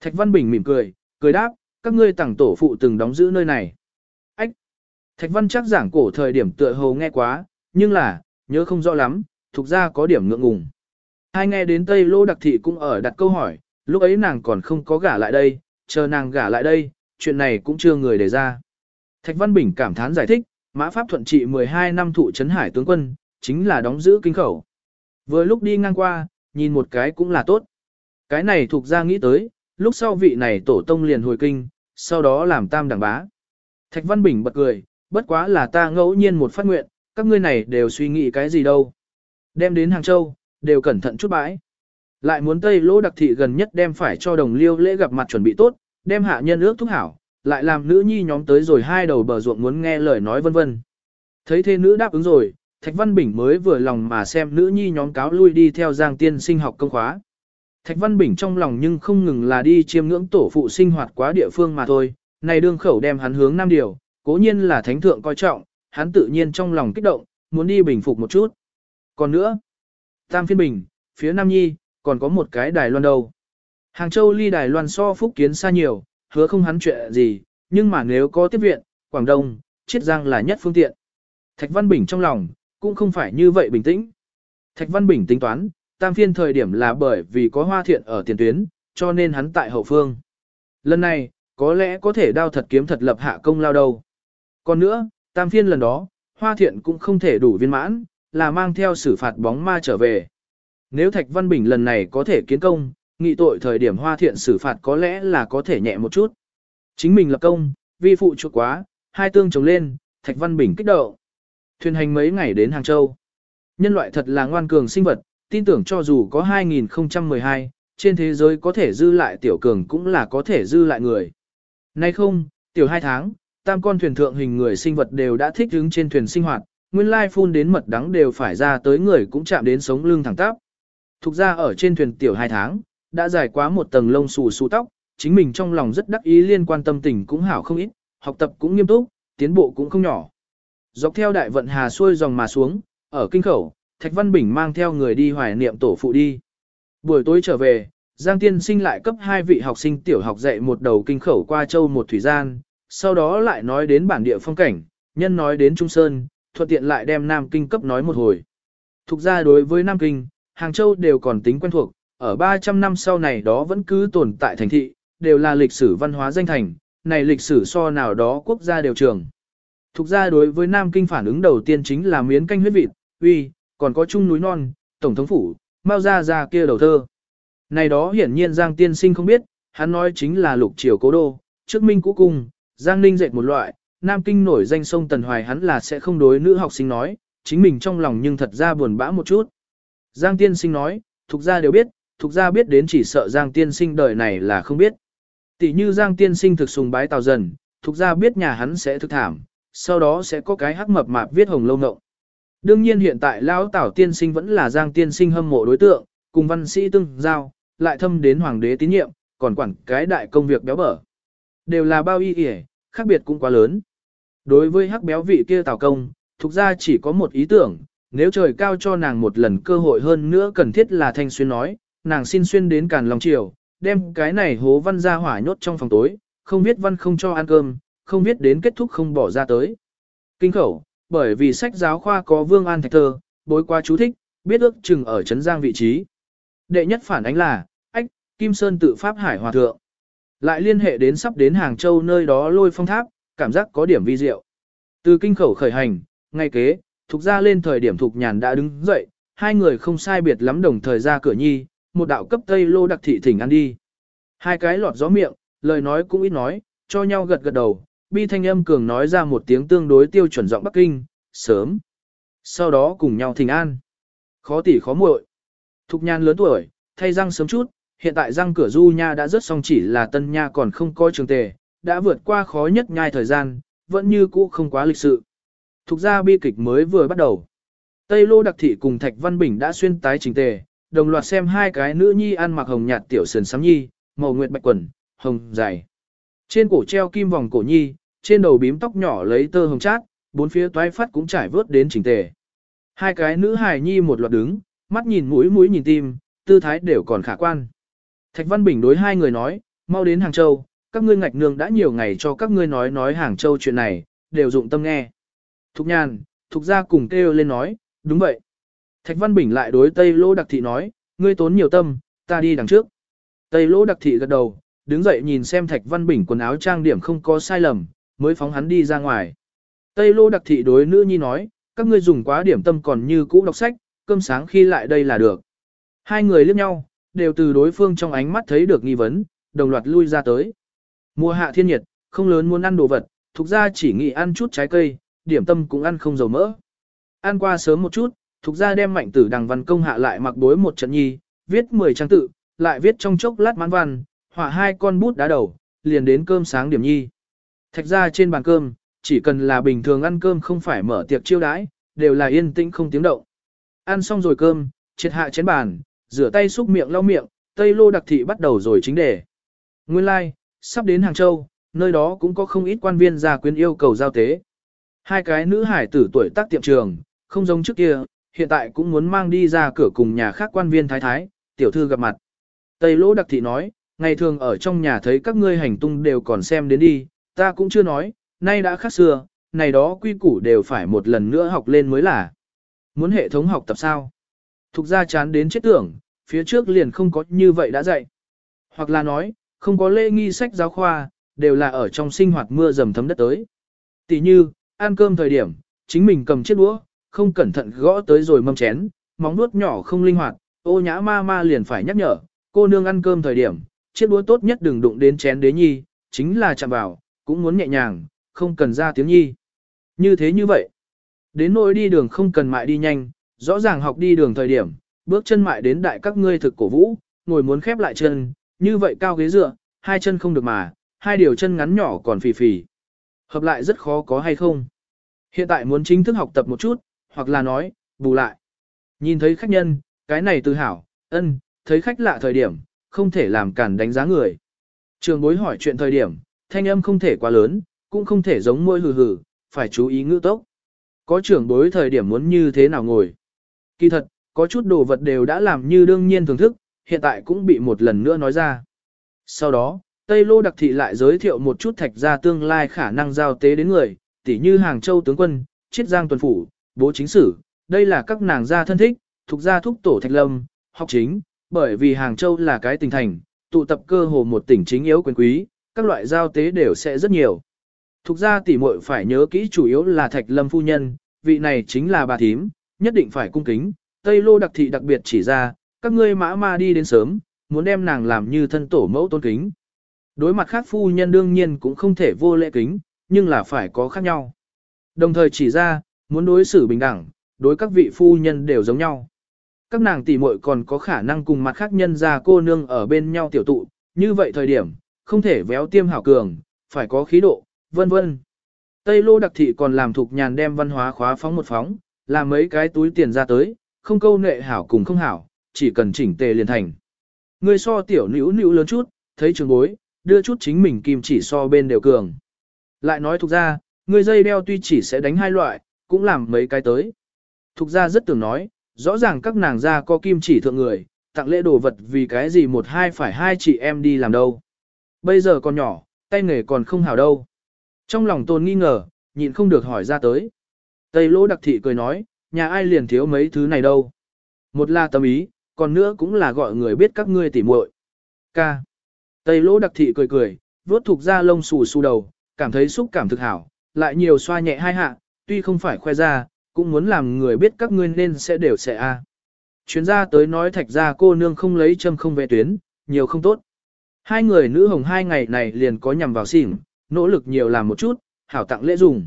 Thạch Văn Bình mỉm cười, cười đáp, các ngươi tặng tổ phụ từng đóng giữ nơi này. Ách! Thạch Văn chắc giảng cổ thời điểm tựa hồ nghe quá, nhưng là, nhớ không rõ lắm, thuộc ra có điểm ngượng ngùng. Hai nghe đến Tây Lô Đặc Thị cũng ở đặt câu hỏi, lúc ấy nàng còn không có gả lại đây, chờ nàng gả lại đây, chuyện này cũng chưa người đề ra. Thạch Văn Bình cảm thán giải thích, Mã Pháp thuận trị 12 năm thụ trấn hải tướng quân, chính là đóng giữ kinh khẩu. Vừa lúc đi ngang qua, nhìn một cái cũng là tốt. Cái này thuộc ra nghĩ tới, lúc sau vị này tổ tông liền hồi kinh, sau đó làm tam đẳng bá. Thạch Văn Bình bật cười, bất quá là ta ngẫu nhiên một phát nguyện, các ngươi này đều suy nghĩ cái gì đâu. Đem đến Hàng Châu, đều cẩn thận chút bãi. Lại muốn Tây Lỗ đặc thị gần nhất đem phải cho đồng liêu lễ gặp mặt chuẩn bị tốt, đem hạ nhân ước thúc hảo, lại làm nữ nhi nhóm tới rồi hai đầu bờ ruộng muốn nghe lời nói vân vân. Thấy thế nữ đáp ứng rồi, Thạch Văn Bình mới vừa lòng mà xem nữ nhi nhóm cáo lui đi theo Giang Tiên sinh học công khóa. Thạch Văn Bình trong lòng nhưng không ngừng là đi chiêm ngưỡng tổ phụ sinh hoạt quá địa phương mà thôi, này đương khẩu đem hắn hướng Nam Điều, cố nhiên là thánh thượng coi trọng, hắn tự nhiên trong lòng kích động, muốn đi bình phục một chút. Còn nữa, Tam Phiên Bình, phía Nam Nhi, còn có một cái Đài Loan đâu. Hàng Châu ly Đài Loan so phúc kiến xa nhiều, hứa không hắn chuyện gì, nhưng mà nếu có tiếp viện, Quảng Đông, Chiết Giang là nhất phương tiện. Thạch Văn Bình trong lòng, cũng không phải như vậy bình tĩnh. Thạch Văn Bình tính toán, tam phiên thời điểm là bởi vì có hoa thiện ở tiền tuyến, cho nên hắn tại hậu phương. Lần này, có lẽ có thể đao thật kiếm thật lập hạ công lao đâu. Còn nữa, tam phiên lần đó, hoa thiện cũng không thể đủ viên mãn, là mang theo xử phạt bóng ma trở về. Nếu Thạch Văn Bình lần này có thể kiến công, nghị tội thời điểm hoa thiện xử phạt có lẽ là có thể nhẹ một chút. Chính mình lập công, vi phụ chuột quá, hai tương chống lên, Thạch Văn Bình kích động. Thuyền hành mấy ngày đến Hàng Châu. Nhân loại thật là ngoan cường sinh vật, tin tưởng cho dù có 2012, trên thế giới có thể dư lại tiểu cường cũng là có thể dư lại người. Nay không, tiểu hai tháng, tam con thuyền thượng hình người sinh vật đều đã thích ứng trên thuyền sinh hoạt, nguyên lai phun đến mật đắng đều phải ra tới người cũng chạm đến sống lưng thẳng tắp. Thục ra ở trên thuyền tiểu hai tháng, đã dài quá một tầng lông xù xù tóc, chính mình trong lòng rất đắc ý liên quan tâm tình cũng hảo không ít, học tập cũng nghiêm túc, tiến bộ cũng không nhỏ. Dọc theo đại vận hà xuôi dòng mà xuống, ở kinh khẩu, Thạch Văn Bình mang theo người đi hoài niệm tổ phụ đi. Buổi tối trở về, Giang Tiên Sinh lại cấp hai vị học sinh tiểu học dạy một đầu kinh khẩu qua châu một thủy gian, sau đó lại nói đến bản địa phong cảnh, nhân nói đến Trung Sơn, thuận tiện lại đem Nam Kinh cấp nói một hồi. Thục ra đối với Nam Kinh, Hàng Châu đều còn tính quen thuộc, ở 300 năm sau này đó vẫn cứ tồn tại thành thị, đều là lịch sử văn hóa danh thành, này lịch sử so nào đó quốc gia đều trường. Thục ra đối với Nam Kinh phản ứng đầu tiên chính là miến canh huyết vịt, uy, còn có chung núi non, tổng thống phủ, mau ra ra kia đầu thơ. Này đó hiển nhiên Giang tiên sinh không biết, hắn nói chính là lục triều cố đô, trước minh cũ cung, Giang ninh dệt một loại, Nam Kinh nổi danh sông Tần Hoài hắn là sẽ không đối nữ học sinh nói, chính mình trong lòng nhưng thật ra buồn bã một chút. Giang tiên sinh nói, thuộc gia đều biết, thuộc gia biết đến chỉ sợ Giang tiên sinh đời này là không biết. Tỷ như Giang tiên sinh thực sùng bái tào dần, thuộc gia biết nhà hắn sẽ thực thảm, sau đó sẽ có cái hắc mập mạp viết hồng lâu ngộng. Đương nhiên hiện tại lão tảo tiên sinh vẫn là Giang tiên sinh hâm mộ đối tượng, cùng văn sĩ tương giao, lại thâm đến hoàng đế tín nhiệm, còn quản cái đại công việc béo bở. Đều là bao y ỉa, khác biệt cũng quá lớn. Đối với hắc béo vị kia tào công, thuộc ra chỉ có một ý tưởng, nếu trời cao cho nàng một lần cơ hội hơn nữa cần thiết là thanh xuyên nói, nàng xin xuyên đến càn lòng chiều, đem cái này hố văn ra hỏa nhốt trong phòng tối, không biết văn không cho ăn cơm, không biết đến kết thúc không bỏ ra tới. Kinh khẩu, bởi vì sách giáo khoa có vương an thạch thơ, bối qua chú thích, biết ước chừng ở Trấn Giang vị trí. Đệ nhất phản ánh là, ách, Kim Sơn tự Pháp Hải Hòa Thượng. Lại liên hệ đến sắp đến Hàng Châu nơi đó lôi phong tháp, cảm giác có điểm vi diệu. Từ kinh khẩu khởi hành, ngay kế, Thục ra lên thời điểm Thục nhàn đã đứng dậy, hai người không sai biệt lắm đồng thời ra cửa nhi, một đạo cấp tây lô đặc thị thỉnh ăn đi. Hai cái lọt gió miệng, lời nói cũng ít nói, cho nhau gật gật đầu, bi thanh âm cường nói ra một tiếng tương đối tiêu chuẩn giọng Bắc Kinh, sớm. Sau đó cùng nhau thỉnh an. Khó tỉ khó muội. Thục nhan lớn tuổi, thay răng sớm chút, hiện tại răng cửa du nha đã rất xong chỉ là tân nha còn không coi trường tề, đã vượt qua khó nhất nhai thời gian, vẫn như cũ không quá lịch sự. Thục ra bi kịch mới vừa bắt đầu. Tây Lô Đặc Thị cùng Thạch Văn Bình đã xuyên tái trình tề, đồng loạt xem hai cái nữ nhi ăn mặc hồng nhạt tiểu sườn sắm nhi, màu nguyệt bạch quần, hồng dài. Trên cổ treo kim vòng cổ nhi, trên đầu bím tóc nhỏ lấy tơ hồng chát, bốn phía toái phát cũng trải vớt đến chỉnh tề. Hai cái nữ hài nhi một loạt đứng, mắt nhìn mũi mũi nhìn tim, tư thái đều còn khả quan. Thạch Văn Bình đối hai người nói, mau đến Hàng Châu, các ngươi ngạch nương đã nhiều ngày cho các ngươi nói nói Hàng Châu chuyện này, đều dụng tâm nghe. Thục nhàn, thục ra cùng kêu lên nói, đúng vậy. Thạch Văn Bình lại đối Tây Lỗ Đặc Thị nói, ngươi tốn nhiều tâm, ta đi đằng trước. Tây Lỗ Đặc Thị gật đầu, đứng dậy nhìn xem Thạch Văn Bình quần áo trang điểm không có sai lầm, mới phóng hắn đi ra ngoài. Tây Lỗ Đặc Thị đối nữ nhi nói, các ngươi dùng quá điểm tâm còn như cũ đọc sách, cơm sáng khi lại đây là được. Hai người liếc nhau, đều từ đối phương trong ánh mắt thấy được nghi vấn, đồng loạt lui ra tới. Mùa hạ thiên nhiệt, không lớn muốn ăn đồ vật, thuộc ra chỉ nghĩ ăn chút trái cây, điểm tâm cũng ăn không dầu mỡ. Ăn qua sớm một chút, thuộc ra đem mạnh tử đằng văn công hạ lại mặc đối một trận nhi, viết 10 trang tự, lại viết trong chốc lát mãn văn, hỏa hai con bút đá đầu, liền đến cơm sáng điểm nhi. Thạch ra trên bàn cơm, chỉ cần là bình thường ăn cơm không phải mở tiệc chiêu đãi, đều là yên tĩnh không tiếng động. Ăn xong rồi cơm, triệt hạ chén bàn, rửa tay xúc miệng lau miệng, Tây Lô đặc thị bắt đầu rồi chính đề. Nguyên lai, like, sắp đến Hàng Châu, nơi đó cũng có không ít quan viên gia quyến yêu cầu giao tế. Hai cái nữ hải tử tuổi tác tiệm trường, không giống trước kia, hiện tại cũng muốn mang đi ra cửa cùng nhà khác quan viên thái thái, tiểu thư gặp mặt. Tây Lỗ đặc thị nói, ngày thường ở trong nhà thấy các ngươi hành tung đều còn xem đến đi, ta cũng chưa nói, nay đã khác xưa, này đó quy củ đều phải một lần nữa học lên mới là. Muốn hệ thống học tập sao? Thục ra chán đến chết tưởng, phía trước liền không có như vậy đã dạy. Hoặc là nói, không có lễ nghi sách giáo khoa, đều là ở trong sinh hoạt mưa dầm thấm đất tới. Tỷ như, ăn cơm thời điểm, chính mình cầm chiếc đũa, không cẩn thận gõ tới rồi mâm chén, móng nuốt nhỏ không linh hoạt, ô nhã ma ma liền phải nhắc nhở, cô nương ăn cơm thời điểm, chiếc đũa tốt nhất đừng đụng đến chén đế nhi, chính là chạm vào, cũng muốn nhẹ nhàng, không cần ra tiếng nhi. Như thế như vậy, đến nỗi đi đường không cần mại đi nhanh, rõ ràng học đi đường thời điểm, bước chân mại đến đại các ngươi thực cổ vũ, ngồi muốn khép lại chân, như vậy cao ghế dựa, hai chân không được mà, hai điều chân ngắn nhỏ còn phì phì. Hợp lại rất khó có hay không. Hiện tại muốn chính thức học tập một chút, hoặc là nói, bù lại. Nhìn thấy khách nhân, cái này tự hảo, ân, thấy khách lạ thời điểm, không thể làm cản đánh giá người. Trường bối hỏi chuyện thời điểm, thanh âm không thể quá lớn, cũng không thể giống môi hừ hừ, phải chú ý ngữ tốc. Có trưởng bối thời điểm muốn như thế nào ngồi. Kỳ thật, có chút đồ vật đều đã làm như đương nhiên thưởng thức, hiện tại cũng bị một lần nữa nói ra. Sau đó, Tây Lô Đặc Thị lại giới thiệu một chút thạch gia tương lai khả năng giao tế đến người, tỉ như Hàng Châu tướng quân, Chiết Giang tuần phủ, bố chính sử, đây là các nàng gia thân thích, thuộc gia thúc tổ thạch lâm, học chính, bởi vì Hàng Châu là cái tỉnh thành, tụ tập cơ hồ một tỉnh chính yếu quyền quý, các loại giao tế đều sẽ rất nhiều. Thục gia tỉ muội phải nhớ kỹ chủ yếu là thạch lâm phu nhân, vị này chính là bà thím, nhất định phải cung kính, Tây Lô đặc thị đặc biệt chỉ ra, các ngươi mã ma đi đến sớm, muốn đem nàng làm như thân tổ mẫu tôn kính. Đối mặt khác phu nhân đương nhiên cũng không thể vô lễ kính, nhưng là phải có khác nhau. Đồng thời chỉ ra, muốn đối xử bình đẳng, đối các vị phu nhân đều giống nhau. Các nàng tỷ muội còn có khả năng cùng mặt khác nhân ra cô nương ở bên nhau tiểu tụ, như vậy thời điểm, không thể véo tiêm hảo cường, phải có khí độ, vân vân. Tây Lô đặc thị còn làm thuộc nhàn đem văn hóa khóa phóng một phóng, làm mấy cái túi tiền ra tới, không câu nệ hảo cùng không hảo, chỉ cần chỉnh tề liền thành. Người so tiểu nữ nữ lớn chút, thấy trường bối, đưa chút chính mình kim chỉ so bên đều cường. Lại nói thuộc ra, người dây đeo tuy chỉ sẽ đánh hai loại, cũng làm mấy cái tới. Thục ra rất tưởng nói, rõ ràng các nàng ra có kim chỉ thượng người, tặng lễ đồ vật vì cái gì một hai phải hai chị em đi làm đâu. Bây giờ còn nhỏ, tay nghề còn không hảo đâu. Trong lòng tôn nghi ngờ, nhịn không được hỏi ra tới. Tây lỗ đặc thị cười nói, nhà ai liền thiếu mấy thứ này đâu. Một là tâm ý, còn nữa cũng là gọi người biết các ngươi tỉ muội. Ca. Tây lỗ đặc thị cười cười, vuốt thuộc ra lông xù xù đầu, cảm thấy xúc cảm thực hảo, lại nhiều xoa nhẹ hai hạ, tuy không phải khoe ra, cũng muốn làm người biết các ngươi nên sẽ đều sẽ a. Chuyến ra tới nói thạch ra cô nương không lấy châm không về tuyến, nhiều không tốt. Hai người nữ hồng hai ngày này liền có nhằm vào xỉn, nỗ lực nhiều làm một chút, hảo tặng lễ dùng.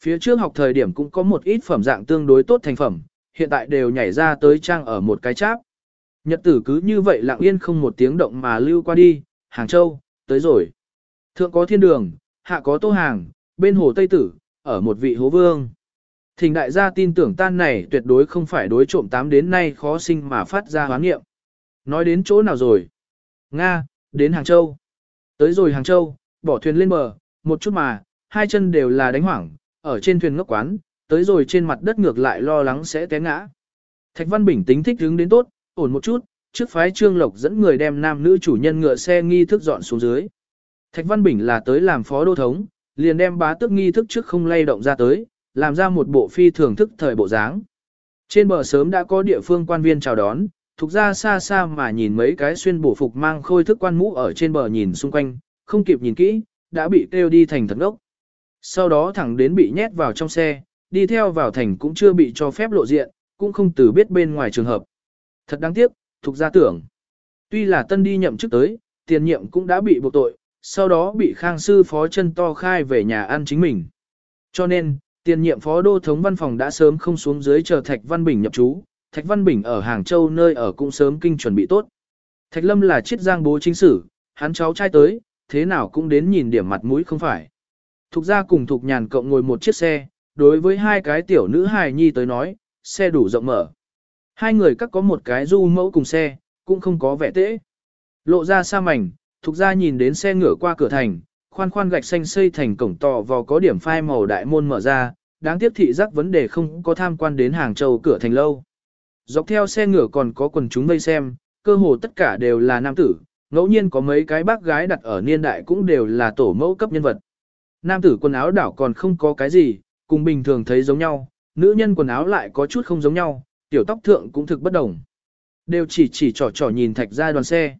Phía trước học thời điểm cũng có một ít phẩm dạng tương đối tốt thành phẩm, hiện tại đều nhảy ra tới trang ở một cái cháp. Nhật tử cứ như vậy lặng yên không một tiếng động mà lưu qua đi, Hàng Châu, tới rồi. Thượng có thiên đường, hạ có tô hàng, bên hồ Tây Tử, ở một vị hố vương. Thình đại gia tin tưởng tan này tuyệt đối không phải đối trộm tám đến nay khó sinh mà phát ra hoán nghiệm. Nói đến chỗ nào rồi? Nga, đến Hàng Châu. Tới rồi Hàng Châu, bỏ thuyền lên bờ, một chút mà, hai chân đều là đánh hoảng, ở trên thuyền ngốc quán, tới rồi trên mặt đất ngược lại lo lắng sẽ té ngã. Thạch Văn Bình tính thích hướng đến tốt, ổn một chút, trước phái Trương Lộc dẫn người đem nam nữ chủ nhân ngựa xe nghi thức dọn xuống dưới. Thạch Văn Bình là tới làm phó đô thống, liền đem bá tước nghi thức trước không lay động ra tới, làm ra một bộ phi thường thức thời bộ dáng. Trên bờ sớm đã có địa phương quan viên chào đón, thuộc ra xa xa mà nhìn mấy cái xuyên bổ phục mang khôi thức quan mũ ở trên bờ nhìn xung quanh, không kịp nhìn kỹ, đã bị kêu đi thành thật ốc. Sau đó thẳng đến bị nhét vào trong xe, đi theo vào thành cũng chưa bị cho phép lộ diện, cũng không từ biết bên ngoài trường hợp. Thật đáng tiếc, thuộc gia tưởng. Tuy là tân đi nhậm chức tới, tiền nhiệm cũng đã bị buộc tội, sau đó bị khang sư phó chân to khai về nhà ăn chính mình. Cho nên, tiền nhiệm phó đô thống văn phòng đã sớm không xuống dưới chờ Thạch Văn Bình nhập trú, Thạch Văn Bình ở Hàng Châu nơi ở cũng sớm kinh chuẩn bị tốt. Thạch Lâm là chiết giang bố chính sử, hắn cháu trai tới, thế nào cũng đến nhìn điểm mặt mũi không phải. Thục ra cùng Thục nhàn cộng ngồi một chiếc xe, đối với hai cái tiểu nữ hài nhi tới nói, xe đủ rộng mở. Hai người các có một cái du mẫu cùng xe, cũng không có vẻ tễ. Lộ ra xa mảnh, thuộc ra nhìn đến xe ngựa qua cửa thành, khoan khoan gạch xanh xây thành cổng tò vào có điểm phai màu đại môn mở ra, đáng tiếc thị giác vấn đề không có tham quan đến Hàng Châu cửa thành lâu. Dọc theo xe ngựa còn có quần chúng vây xem, cơ hồ tất cả đều là nam tử, ngẫu nhiên có mấy cái bác gái đặt ở niên đại cũng đều là tổ mẫu cấp nhân vật. Nam tử quần áo đảo còn không có cái gì, cùng bình thường thấy giống nhau, nữ nhân quần áo lại có chút không giống nhau, tiểu tóc thượng cũng thực bất đồng. Đều chỉ chỉ trò trò nhìn thạch ra đoàn xe.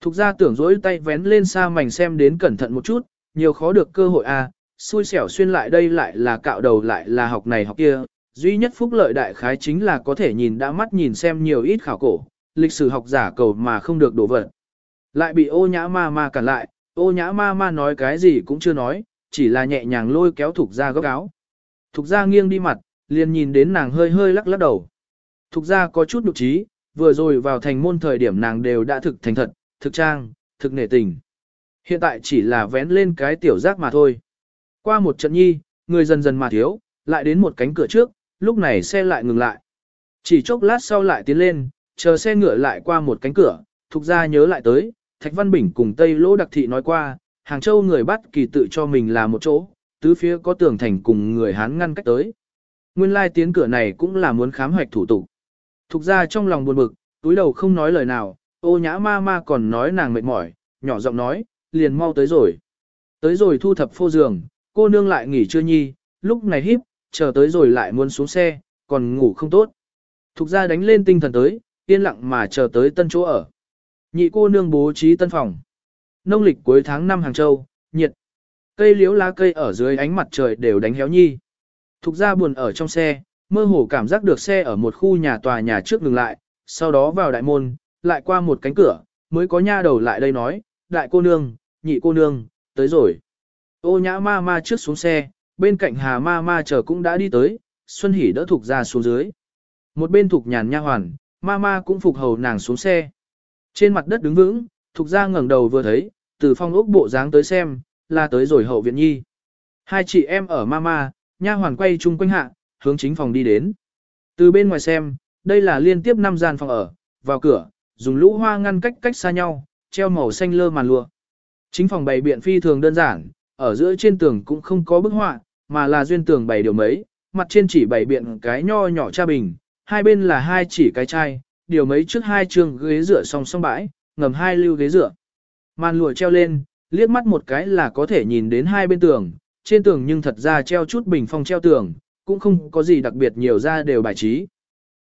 Thục ra tưởng dỗi tay vén lên xa mảnh xem đến cẩn thận một chút, nhiều khó được cơ hội à, xui xẻo xuyên lại đây lại là cạo đầu lại là học này học kia. Duy nhất phúc lợi đại khái chính là có thể nhìn đã mắt nhìn xem nhiều ít khảo cổ, lịch sử học giả cầu mà không được đổ vật. Lại bị ô nhã ma ma cản lại, ô nhã ma ma nói cái gì cũng chưa nói, chỉ là nhẹ nhàng lôi kéo thục ra góc áo. Thục ra nghiêng đi mặt, liền nhìn đến nàng hơi hơi lắc lắc đầu. Thục ra có chút nhục trí, vừa rồi vào thành môn thời điểm nàng đều đã thực thành thật, thực trang, thực nể tình. Hiện tại chỉ là vén lên cái tiểu giác mà thôi. Qua một trận nhi, người dần dần mà thiếu, lại đến một cánh cửa trước, lúc này xe lại ngừng lại. Chỉ chốc lát sau lại tiến lên, chờ xe ngựa lại qua một cánh cửa, thuộc ra nhớ lại tới, Thạch Văn Bình cùng Tây Lỗ Đặc Thị nói qua, Hàng Châu người bắt kỳ tự cho mình là một chỗ, tứ phía có tường thành cùng người Hán ngăn cách tới. Nguyên lai tiến cửa này cũng là muốn khám hoạch thủ tục. Thục ra trong lòng buồn bực, túi đầu không nói lời nào, ô nhã ma ma còn nói nàng mệt mỏi, nhỏ giọng nói, liền mau tới rồi. Tới rồi thu thập phô giường, cô nương lại nghỉ chưa nhi, lúc này híp, chờ tới rồi lại muốn xuống xe, còn ngủ không tốt. Thục ra đánh lên tinh thần tới, yên lặng mà chờ tới tân chỗ ở. Nhị cô nương bố trí tân phòng. Nông lịch cuối tháng 5 Hàng Châu, nhiệt. Cây liễu lá cây ở dưới ánh mặt trời đều đánh héo nhi. Thục ra buồn ở trong xe, mơ hồ cảm giác được xe ở một khu nhà tòa nhà trước ngừng lại, sau đó vào đại môn, lại qua một cánh cửa, mới có nha đầu lại đây nói, đại cô nương, nhị cô nương, tới rồi. Ô nhã ma ma trước xuống xe, bên cạnh hà ma ma chờ cũng đã đi tới, Xuân Hỷ đỡ Thục ra xuống dưới. Một bên Thục nhàn nha hoàn, ma ma cũng phục hầu nàng xuống xe. Trên mặt đất đứng vững, Thục ra ngẩng đầu vừa thấy, từ phong ốc bộ dáng tới xem, là tới rồi hậu viện nhi. Hai chị em ở ma ma, nha hoàn quay chung quanh hạ, hướng chính phòng đi đến. Từ bên ngoài xem, đây là liên tiếp năm gian phòng ở, vào cửa, dùng lũ hoa ngăn cách cách xa nhau, treo màu xanh lơ màn lụa. Chính phòng bày biện phi thường đơn giản, ở giữa trên tường cũng không có bức họa, mà là duyên tường bày điều mấy, mặt trên chỉ bày biện cái nho nhỏ cha bình, hai bên là hai chỉ cái chai, điều mấy trước hai trường ghế dựa song song bãi, ngầm hai lưu ghế dựa. Màn lụa treo lên, liếc mắt một cái là có thể nhìn đến hai bên tường, trên tường nhưng thật ra treo chút bình phong treo tường, cũng không có gì đặc biệt nhiều ra đều bài trí.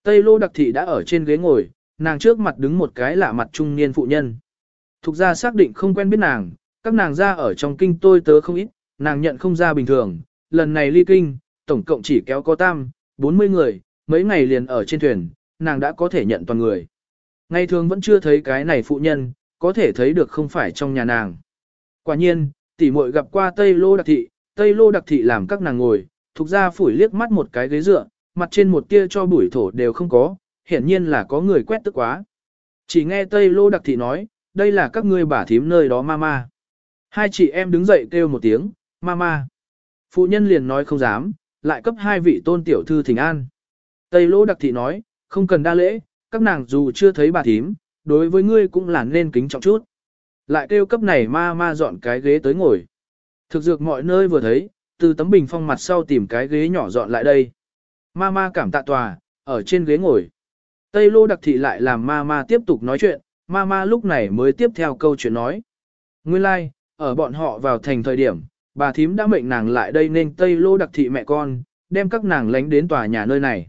Tây lô đặc thị đã ở trên ghế ngồi, nàng trước mặt đứng một cái lạ mặt trung niên phụ nhân. Thục ra xác định không quen biết nàng, các nàng ra ở trong kinh tôi tớ không ít, nàng nhận không ra bình thường, lần này ly kinh, tổng cộng chỉ kéo có tam, 40 người, mấy ngày liền ở trên thuyền, nàng đã có thể nhận toàn người. Ngày thường vẫn chưa thấy cái này phụ nhân, có thể thấy được không phải trong nhà nàng. Quả nhiên, tỷ muội gặp qua Tây Lô Đặc Thị, Tây Lô Đặc Thị làm các nàng ngồi, thuộc ra phủi liếc mắt một cái ghế dựa, mặt trên một tia cho bụi thổ đều không có, hiển nhiên là có người quét tức quá. Chỉ nghe Tây Lô Đặc Thị nói, đây là các ngươi bả thím nơi đó mama. Hai chị em đứng dậy kêu một tiếng, mama. Phụ nhân liền nói không dám, lại cấp hai vị tôn tiểu thư thỉnh an. Tây Lô Đặc Thị nói, không cần đa lễ, các nàng dù chưa thấy bà thím, đối với ngươi cũng là nên kính trọng chút. Lại kêu cấp này ma ma dọn cái ghế tới ngồi. Thực dược mọi nơi vừa thấy, từ tấm bình phong mặt sau tìm cái ghế nhỏ dọn lại đây. Ma ma cảm tạ tòa, ở trên ghế ngồi. Tây lô đặc thị lại làm ma ma tiếp tục nói chuyện, ma ma lúc này mới tiếp theo câu chuyện nói. Nguyên lai, like, ở bọn họ vào thành thời điểm, bà thím đã mệnh nàng lại đây nên Tây lô đặc thị mẹ con, đem các nàng lánh đến tòa nhà nơi này.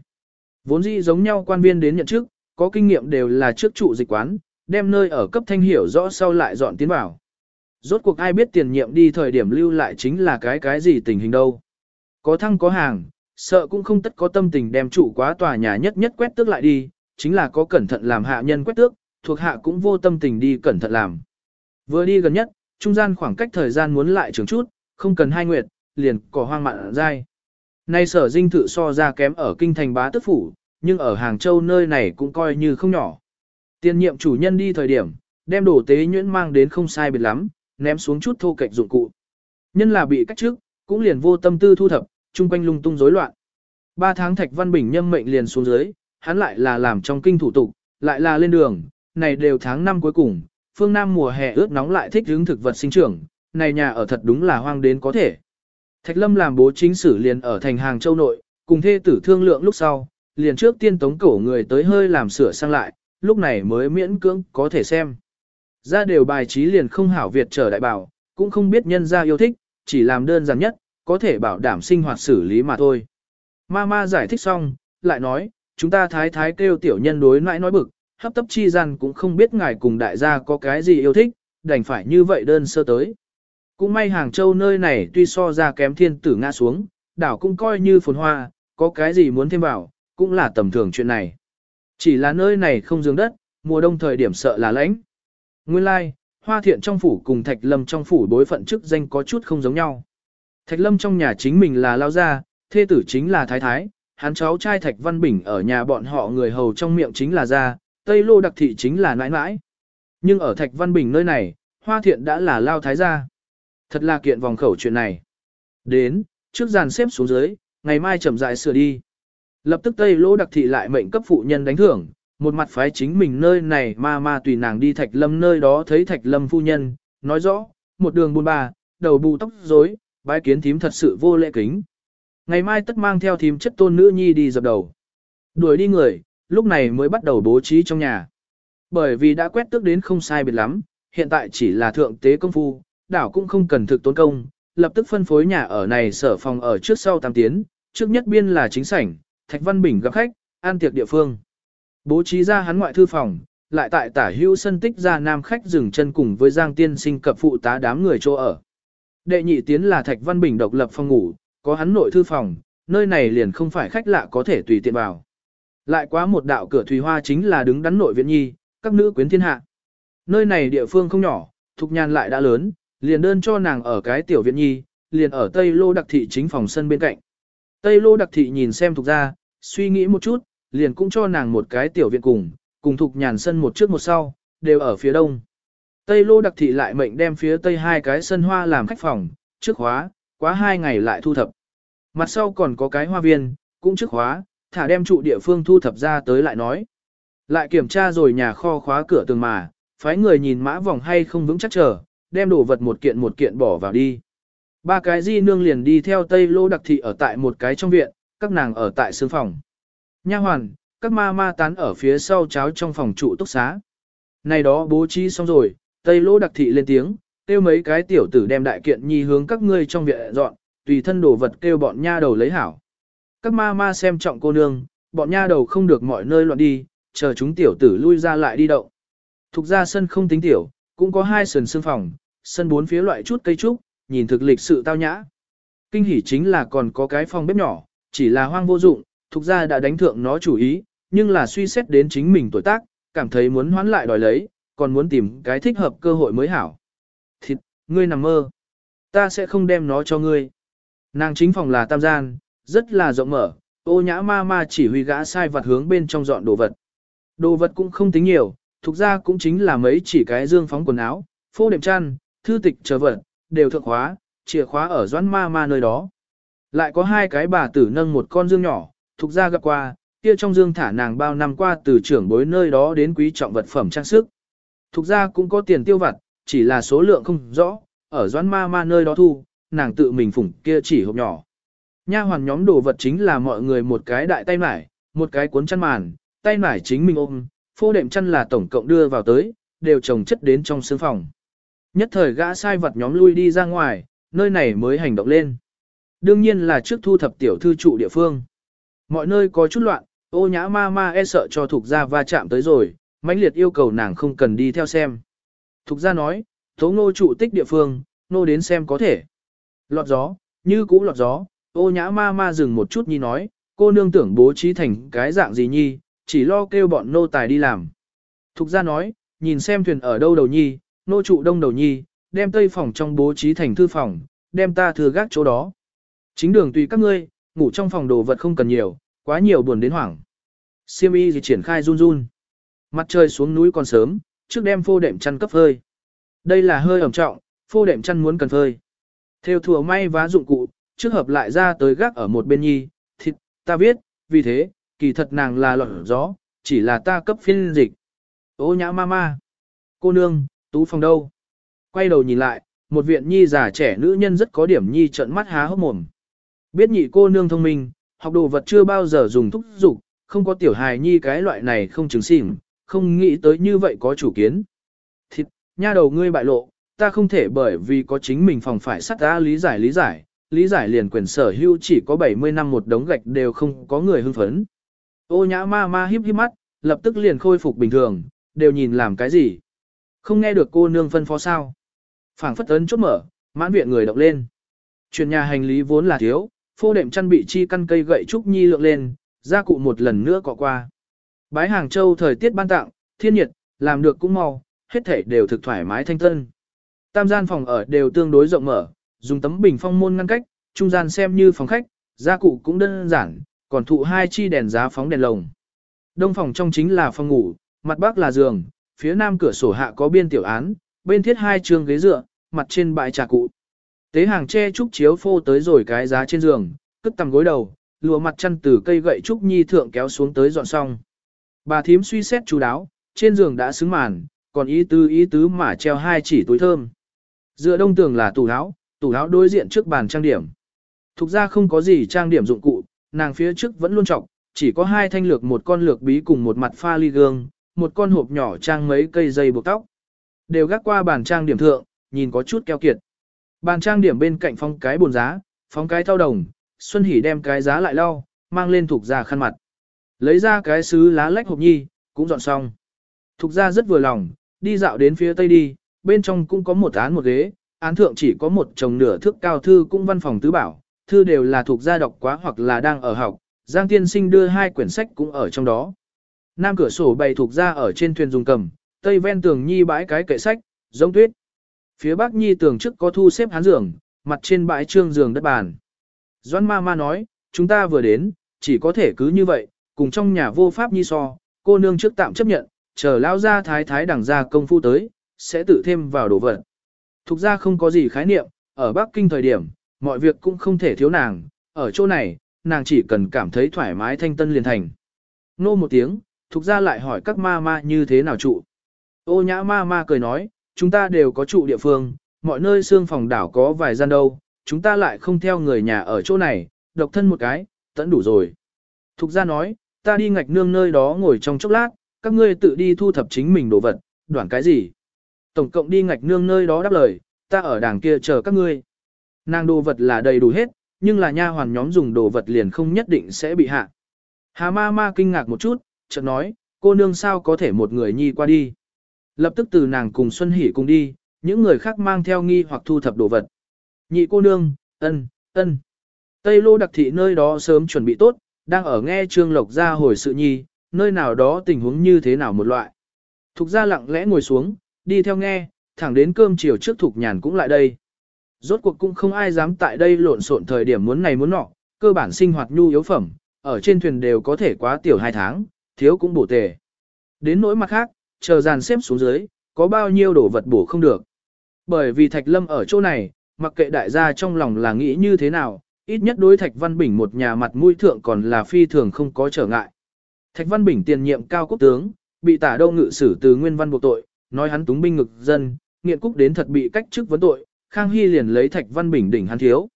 Vốn dĩ giống nhau quan viên đến nhận chức, có kinh nghiệm đều là trước trụ dịch quán, đem nơi ở cấp thanh hiểu rõ sau lại dọn tiến vào. Rốt cuộc ai biết tiền nhiệm đi thời điểm lưu lại chính là cái cái gì tình hình đâu. Có thăng có hàng, sợ cũng không tất có tâm tình đem trụ quá tòa nhà nhất nhất quét tước lại đi, chính là có cẩn thận làm hạ nhân quét tước, thuộc hạ cũng vô tâm tình đi cẩn thận làm. Vừa đi gần nhất, trung gian khoảng cách thời gian muốn lại trường chút, không cần hai nguyệt, liền cỏ hoang mạn dai. Nay sở dinh thự so ra kém ở kinh thành bá tức phủ, nhưng ở Hàng Châu nơi này cũng coi như không nhỏ. Tiền nhiệm chủ nhân đi thời điểm, đem đồ tế nhuyễn mang đến không sai biệt lắm, ném xuống chút thô cạnh dụng cụ. Nhân là bị cách trước, cũng liền vô tâm tư thu thập, chung quanh lung tung rối loạn. Ba tháng Thạch Văn Bình nhâm mệnh liền xuống dưới, hắn lại là làm trong kinh thủ tục, lại là lên đường, này đều tháng năm cuối cùng, phương Nam mùa hè ướt nóng lại thích hứng thực vật sinh trưởng, này nhà ở thật đúng là hoang đến có thể. Thạch Lâm làm bố chính sử liền ở thành hàng châu nội, cùng thê tử thương lượng lúc sau, liền trước tiên tống cổ người tới hơi làm sửa sang lại, lúc này mới miễn cưỡng có thể xem. Ra đều bài trí liền không hảo Việt trở đại bảo, cũng không biết nhân gia yêu thích, chỉ làm đơn giản nhất, có thể bảo đảm sinh hoạt xử lý mà thôi. Mama giải thích xong, lại nói, chúng ta thái thái kêu tiểu nhân đối nãi nói bực, hấp tấp chi gian cũng không biết ngài cùng đại gia có cái gì yêu thích, đành phải như vậy đơn sơ tới. Cũng may Hàng Châu nơi này tuy so ra kém thiên tử ngã xuống, đảo cũng coi như phồn hoa, có cái gì muốn thêm vào, cũng là tầm thường chuyện này. Chỉ là nơi này không dương đất, mùa đông thời điểm sợ là lãnh. Nguyên lai, like, hoa thiện trong phủ cùng thạch lâm trong phủ đối phận chức danh có chút không giống nhau. Thạch lâm trong nhà chính mình là lao gia, thê tử chính là thái thái, hắn cháu trai thạch văn bình ở nhà bọn họ người hầu trong miệng chính là gia, tây lô đặc thị chính là nãi nãi. Nhưng ở thạch văn bình nơi này, hoa thiện đã là lao thái gia. Thật là kiện vòng khẩu chuyện này. Đến, trước dàn xếp xuống dưới, ngày mai chậm dại sửa đi. Lập tức Tây Lô Đặc Thị lại mệnh cấp phụ nhân đánh thưởng, một mặt phái chính mình nơi này ma ma tùy nàng đi thạch lâm nơi đó thấy thạch lâm phu nhân, nói rõ, một đường buôn bà, đầu bù tóc rối, bái kiến thím thật sự vô lễ kính. Ngày mai tất mang theo thím chất tôn nữ nhi đi dập đầu. Đuổi đi người, lúc này mới bắt đầu bố trí trong nhà. Bởi vì đã quét tước đến không sai biệt lắm, hiện tại chỉ là thượng tế công phu, đảo cũng không cần thực tốn công, lập tức phân phối nhà ở này sở phòng ở trước sau tam tiến, trước nhất biên là chính sảnh, Thạch Văn Bình gặp khách, an tiệc địa phương. Bố trí ra hắn ngoại thư phòng, lại tại tả hữu sân tích ra nam khách dừng chân cùng với Giang Tiên sinh cập phụ tá đám người chỗ ở. Đệ nhị tiến là Thạch Văn Bình độc lập phòng ngủ, có hắn nội thư phòng, nơi này liền không phải khách lạ có thể tùy tiện vào. Lại quá một đạo cửa thủy hoa chính là đứng đắn nội viện nhi, các nữ quyến thiên hạ. Nơi này địa phương không nhỏ, thục nhàn lại đã lớn, liền đơn cho nàng ở cái tiểu viện nhi, liền ở Tây Lô Đặc Thị chính phòng sân bên cạnh. Tây Lô Đặc Thị nhìn xem thục ra, suy nghĩ một chút, liền cũng cho nàng một cái tiểu viện cùng, cùng thục nhàn sân một trước một sau, đều ở phía đông. Tây Lô Đặc Thị lại mệnh đem phía tây hai cái sân hoa làm khách phòng, trước khóa, quá hai ngày lại thu thập. Mặt sau còn có cái hoa viên, cũng trước khóa, thả đem trụ địa phương thu thập ra tới lại nói. Lại kiểm tra rồi nhà kho khóa cửa tường mà, phái người nhìn mã vòng hay không vững chắc chờ, đem đồ vật một kiện một kiện bỏ vào đi. Ba cái di nương liền đi theo Tây Lô Đặc Thị ở tại một cái trong viện, các nàng ở tại xương phòng. Nha hoàn, các ma ma tán ở phía sau cháo trong phòng trụ túc xá. Này đó bố trí xong rồi, Tây Lỗ Đặc Thị lên tiếng, kêu mấy cái tiểu tử đem đại kiện nhi hướng các ngươi trong viện dọn, tùy thân đồ vật kêu bọn nha đầu lấy hảo. Các ma ma xem trọng cô nương, bọn nha đầu không được mọi nơi loạn đi, chờ chúng tiểu tử lui ra lại đi động. Thục ra sân không tính tiểu, cũng có hai sườn sương phòng, sân bốn phía loại chút cây trúc, nhìn thực lịch sự tao nhã. Kinh hỉ chính là còn có cái phòng bếp nhỏ, chỉ là hoang vô dụng, thục ra đã đánh thượng nó chủ ý, nhưng là suy xét đến chính mình tuổi tác, cảm thấy muốn hoán lại đòi lấy, còn muốn tìm cái thích hợp cơ hội mới hảo. Thịt, ngươi nằm mơ. Ta sẽ không đem nó cho ngươi. Nàng chính phòng là tam gian, rất là rộng mở, ô nhã ma ma chỉ huy gã sai vặt hướng bên trong dọn đồ vật. Đồ vật cũng không tính nhiều, thực ra cũng chính là mấy chỉ cái dương phóng quần áo, phô đệm chăn, thư tịch chờ vật, đều thượng khóa, chìa khóa ở doãn ma ma nơi đó. Lại có hai cái bà tử nâng một con dương nhỏ, thuộc ra gặp qua, kia trong dương thả nàng bao năm qua từ trưởng bối nơi đó đến quý trọng vật phẩm trang sức. Thuộc ra cũng có tiền tiêu vặt, chỉ là số lượng không rõ, ở doãn ma ma nơi đó thu, nàng tự mình phủng kia chỉ hộp nhỏ. Nha hoàn nhóm đồ vật chính là mọi người một cái đại tay mải, một cái cuốn chăn màn, tay mải chính mình ôm, phô đệm chăn là tổng cộng đưa vào tới, đều trồng chất đến trong sương phòng. Nhất thời gã sai vật nhóm lui đi ra ngoài, nơi này mới hành động lên. Đương nhiên là trước thu thập tiểu thư trụ địa phương. Mọi nơi có chút loạn, ô nhã ma ma e sợ cho thuộc gia va chạm tới rồi, mãnh liệt yêu cầu nàng không cần đi theo xem. Thục gia nói, tố ngô trụ tích địa phương, nô đến xem có thể. Lọt gió, như cũ lọt gió, ô nhã ma ma dừng một chút nhi nói, cô nương tưởng bố trí thành cái dạng gì nhi, chỉ lo kêu bọn nô tài đi làm. Thục gia nói, nhìn xem thuyền ở đâu đầu nhi, nô trụ đông đầu nhi, đem tây phòng trong bố trí thành thư phòng, đem ta thừa gác chỗ đó. Chính đường tùy các ngươi, ngủ trong phòng đồ vật không cần nhiều, quá nhiều buồn đến hoảng. Siêm y thì triển khai run run. Mặt trời xuống núi còn sớm, trước đem phô đệm chăn cấp hơi. Đây là hơi ẩm trọng, phô đệm chăn muốn cần phơi. Theo thừa may vá dụng cụ, trước hợp lại ra tới gác ở một bên nhi, thịt, ta viết, vì thế, kỳ thật nàng là lọt gió, chỉ là ta cấp phiên dịch. Ô nhã ma ma. Cô nương, tú phòng đâu? Quay đầu nhìn lại, một viện nhi già trẻ nữ nhân rất có điểm nhi trợn mắt há hốc mồm. Biết nhị cô nương thông minh, học đồ vật chưa bao giờ dùng thúc dục, không có tiểu hài nhi cái loại này không chứng xỉm, không nghĩ tới như vậy có chủ kiến. Thịt, nha đầu ngươi bại lộ, ta không thể bởi vì có chính mình phòng phải sắt ta lý giải lý giải, lý giải liền quyền sở hữu chỉ có 70 năm một đống gạch đều không có người hưng phấn. Ô nhã ma ma híp híp mắt, lập tức liền khôi phục bình thường, đều nhìn làm cái gì. Không nghe được cô nương phân phó sao. phảng phất ấn chốt mở, mãn viện người động lên. Chuyện nhà hành lý vốn là thiếu, phô đệm chăn bị chi căn cây gậy trúc nhi lượng lên, gia cụ một lần nữa cọ qua. Bái Hàng Châu thời tiết ban tặng, thiên nhiệt, làm được cũng mau, hết thể đều thực thoải mái thanh tân. Tam gian phòng ở đều tương đối rộng mở, dùng tấm bình phong môn ngăn cách, trung gian xem như phòng khách, gia cụ cũng đơn giản, còn thụ hai chi đèn giá phóng đèn lồng. Đông phòng trong chính là phòng ngủ, mặt bắc là giường, phía nam cửa sổ hạ có biên tiểu án, bên thiết hai trường ghế dựa, mặt trên bãi trà cụ. Tế hàng che trúc chiếu phô tới rồi cái giá trên giường, cất tầm gối đầu, lùa mặt chăn từ cây gậy trúc nhi thượng kéo xuống tới dọn xong. Bà thím suy xét chú đáo, trên giường đã xứng màn, còn ý tứ ý tứ mà treo hai chỉ túi thơm. Dựa đông tường là tủ áo, tủ áo đối diện trước bàn trang điểm. Thục ra không có gì trang điểm dụng cụ, nàng phía trước vẫn luôn trọng, chỉ có hai thanh lược một con lược bí cùng một mặt pha ly gương, một con hộp nhỏ trang mấy cây dây buộc tóc. Đều gác qua bàn trang điểm thượng, nhìn có chút keo kiệt. Bàn trang điểm bên cạnh phong cái bồn giá, phong cái thao đồng, Xuân Hỷ đem cái giá lại lau, mang lên thuộc ra khăn mặt. Lấy ra cái sứ lá lách hộp nhi, cũng dọn xong. Thục ra rất vừa lòng, đi dạo đến phía tây đi, bên trong cũng có một án một ghế, án thượng chỉ có một chồng nửa thước cao thư cũng văn phòng tứ bảo, thư đều là thuộc gia đọc quá hoặc là đang ở học, Giang Tiên Sinh đưa hai quyển sách cũng ở trong đó. Nam cửa sổ bày thuộc gia ở trên thuyền dùng cầm, tây ven tường nhi bãi cái kệ sách, giống tuyết. Phía bắc nhi tường trước có thu xếp hán giường, mặt trên bãi trương giường đất bàn. Doãn ma ma nói, chúng ta vừa đến, chỉ có thể cứ như vậy, cùng trong nhà vô pháp nhi so, cô nương trước tạm chấp nhận, chờ lao ra thái thái đẳng ra công phu tới, sẽ tự thêm vào đồ vật. Thục ra không có gì khái niệm, ở Bắc Kinh thời điểm, mọi việc cũng không thể thiếu nàng, ở chỗ này, nàng chỉ cần cảm thấy thoải mái thanh tân liền thành. Nô một tiếng, thục ra lại hỏi các ma ma như thế nào trụ. Ô nhã ma ma cười nói, chúng ta đều có trụ địa phương, mọi nơi xương phòng đảo có vài gian đâu, chúng ta lại không theo người nhà ở chỗ này, độc thân một cái, tẫn đủ rồi. Thục ra nói, ta đi ngạch nương nơi đó ngồi trong chốc lát, các ngươi tự đi thu thập chính mình đồ vật, đoạn cái gì. Tổng cộng đi ngạch nương nơi đó đáp lời, ta ở đàng kia chờ các ngươi. Nàng đồ vật là đầy đủ hết, nhưng là nha hoàn nhóm dùng đồ vật liền không nhất định sẽ bị hạ. Hà ma ma kinh ngạc một chút, chợt nói, cô nương sao có thể một người nhi qua đi. Lập tức từ nàng cùng Xuân Hỷ cùng đi, những người khác mang theo nghi hoặc thu thập đồ vật. Nhị cô nương, ân, ân. Tây lô đặc thị nơi đó sớm chuẩn bị tốt, đang ở nghe Trương Lộc ra hồi sự nhi, nơi nào đó tình huống như thế nào một loại. Thục ra lặng lẽ ngồi xuống, đi theo nghe, thẳng đến cơm chiều trước Thục nhàn cũng lại đây. Rốt cuộc cũng không ai dám tại đây lộn xộn thời điểm muốn này muốn nọ, cơ bản sinh hoạt nhu yếu phẩm, ở trên thuyền đều có thể quá tiểu hai tháng, thiếu cũng bổ tề. Đến nỗi mặt khác, chờ dàn xếp xuống dưới, có bao nhiêu đồ vật bổ không được. Bởi vì Thạch Lâm ở chỗ này, mặc kệ đại gia trong lòng là nghĩ như thế nào, ít nhất đối Thạch Văn Bình một nhà mặt mũi thượng còn là phi thường không có trở ngại. Thạch Văn Bình tiền nhiệm cao quốc tướng, bị tả đâu ngự xử từ nguyên văn buộc tội, nói hắn túng binh ngực dân, nghiện cúc đến thật bị cách chức vấn tội, Khang Hy liền lấy Thạch Văn Bình đỉnh hắn thiếu.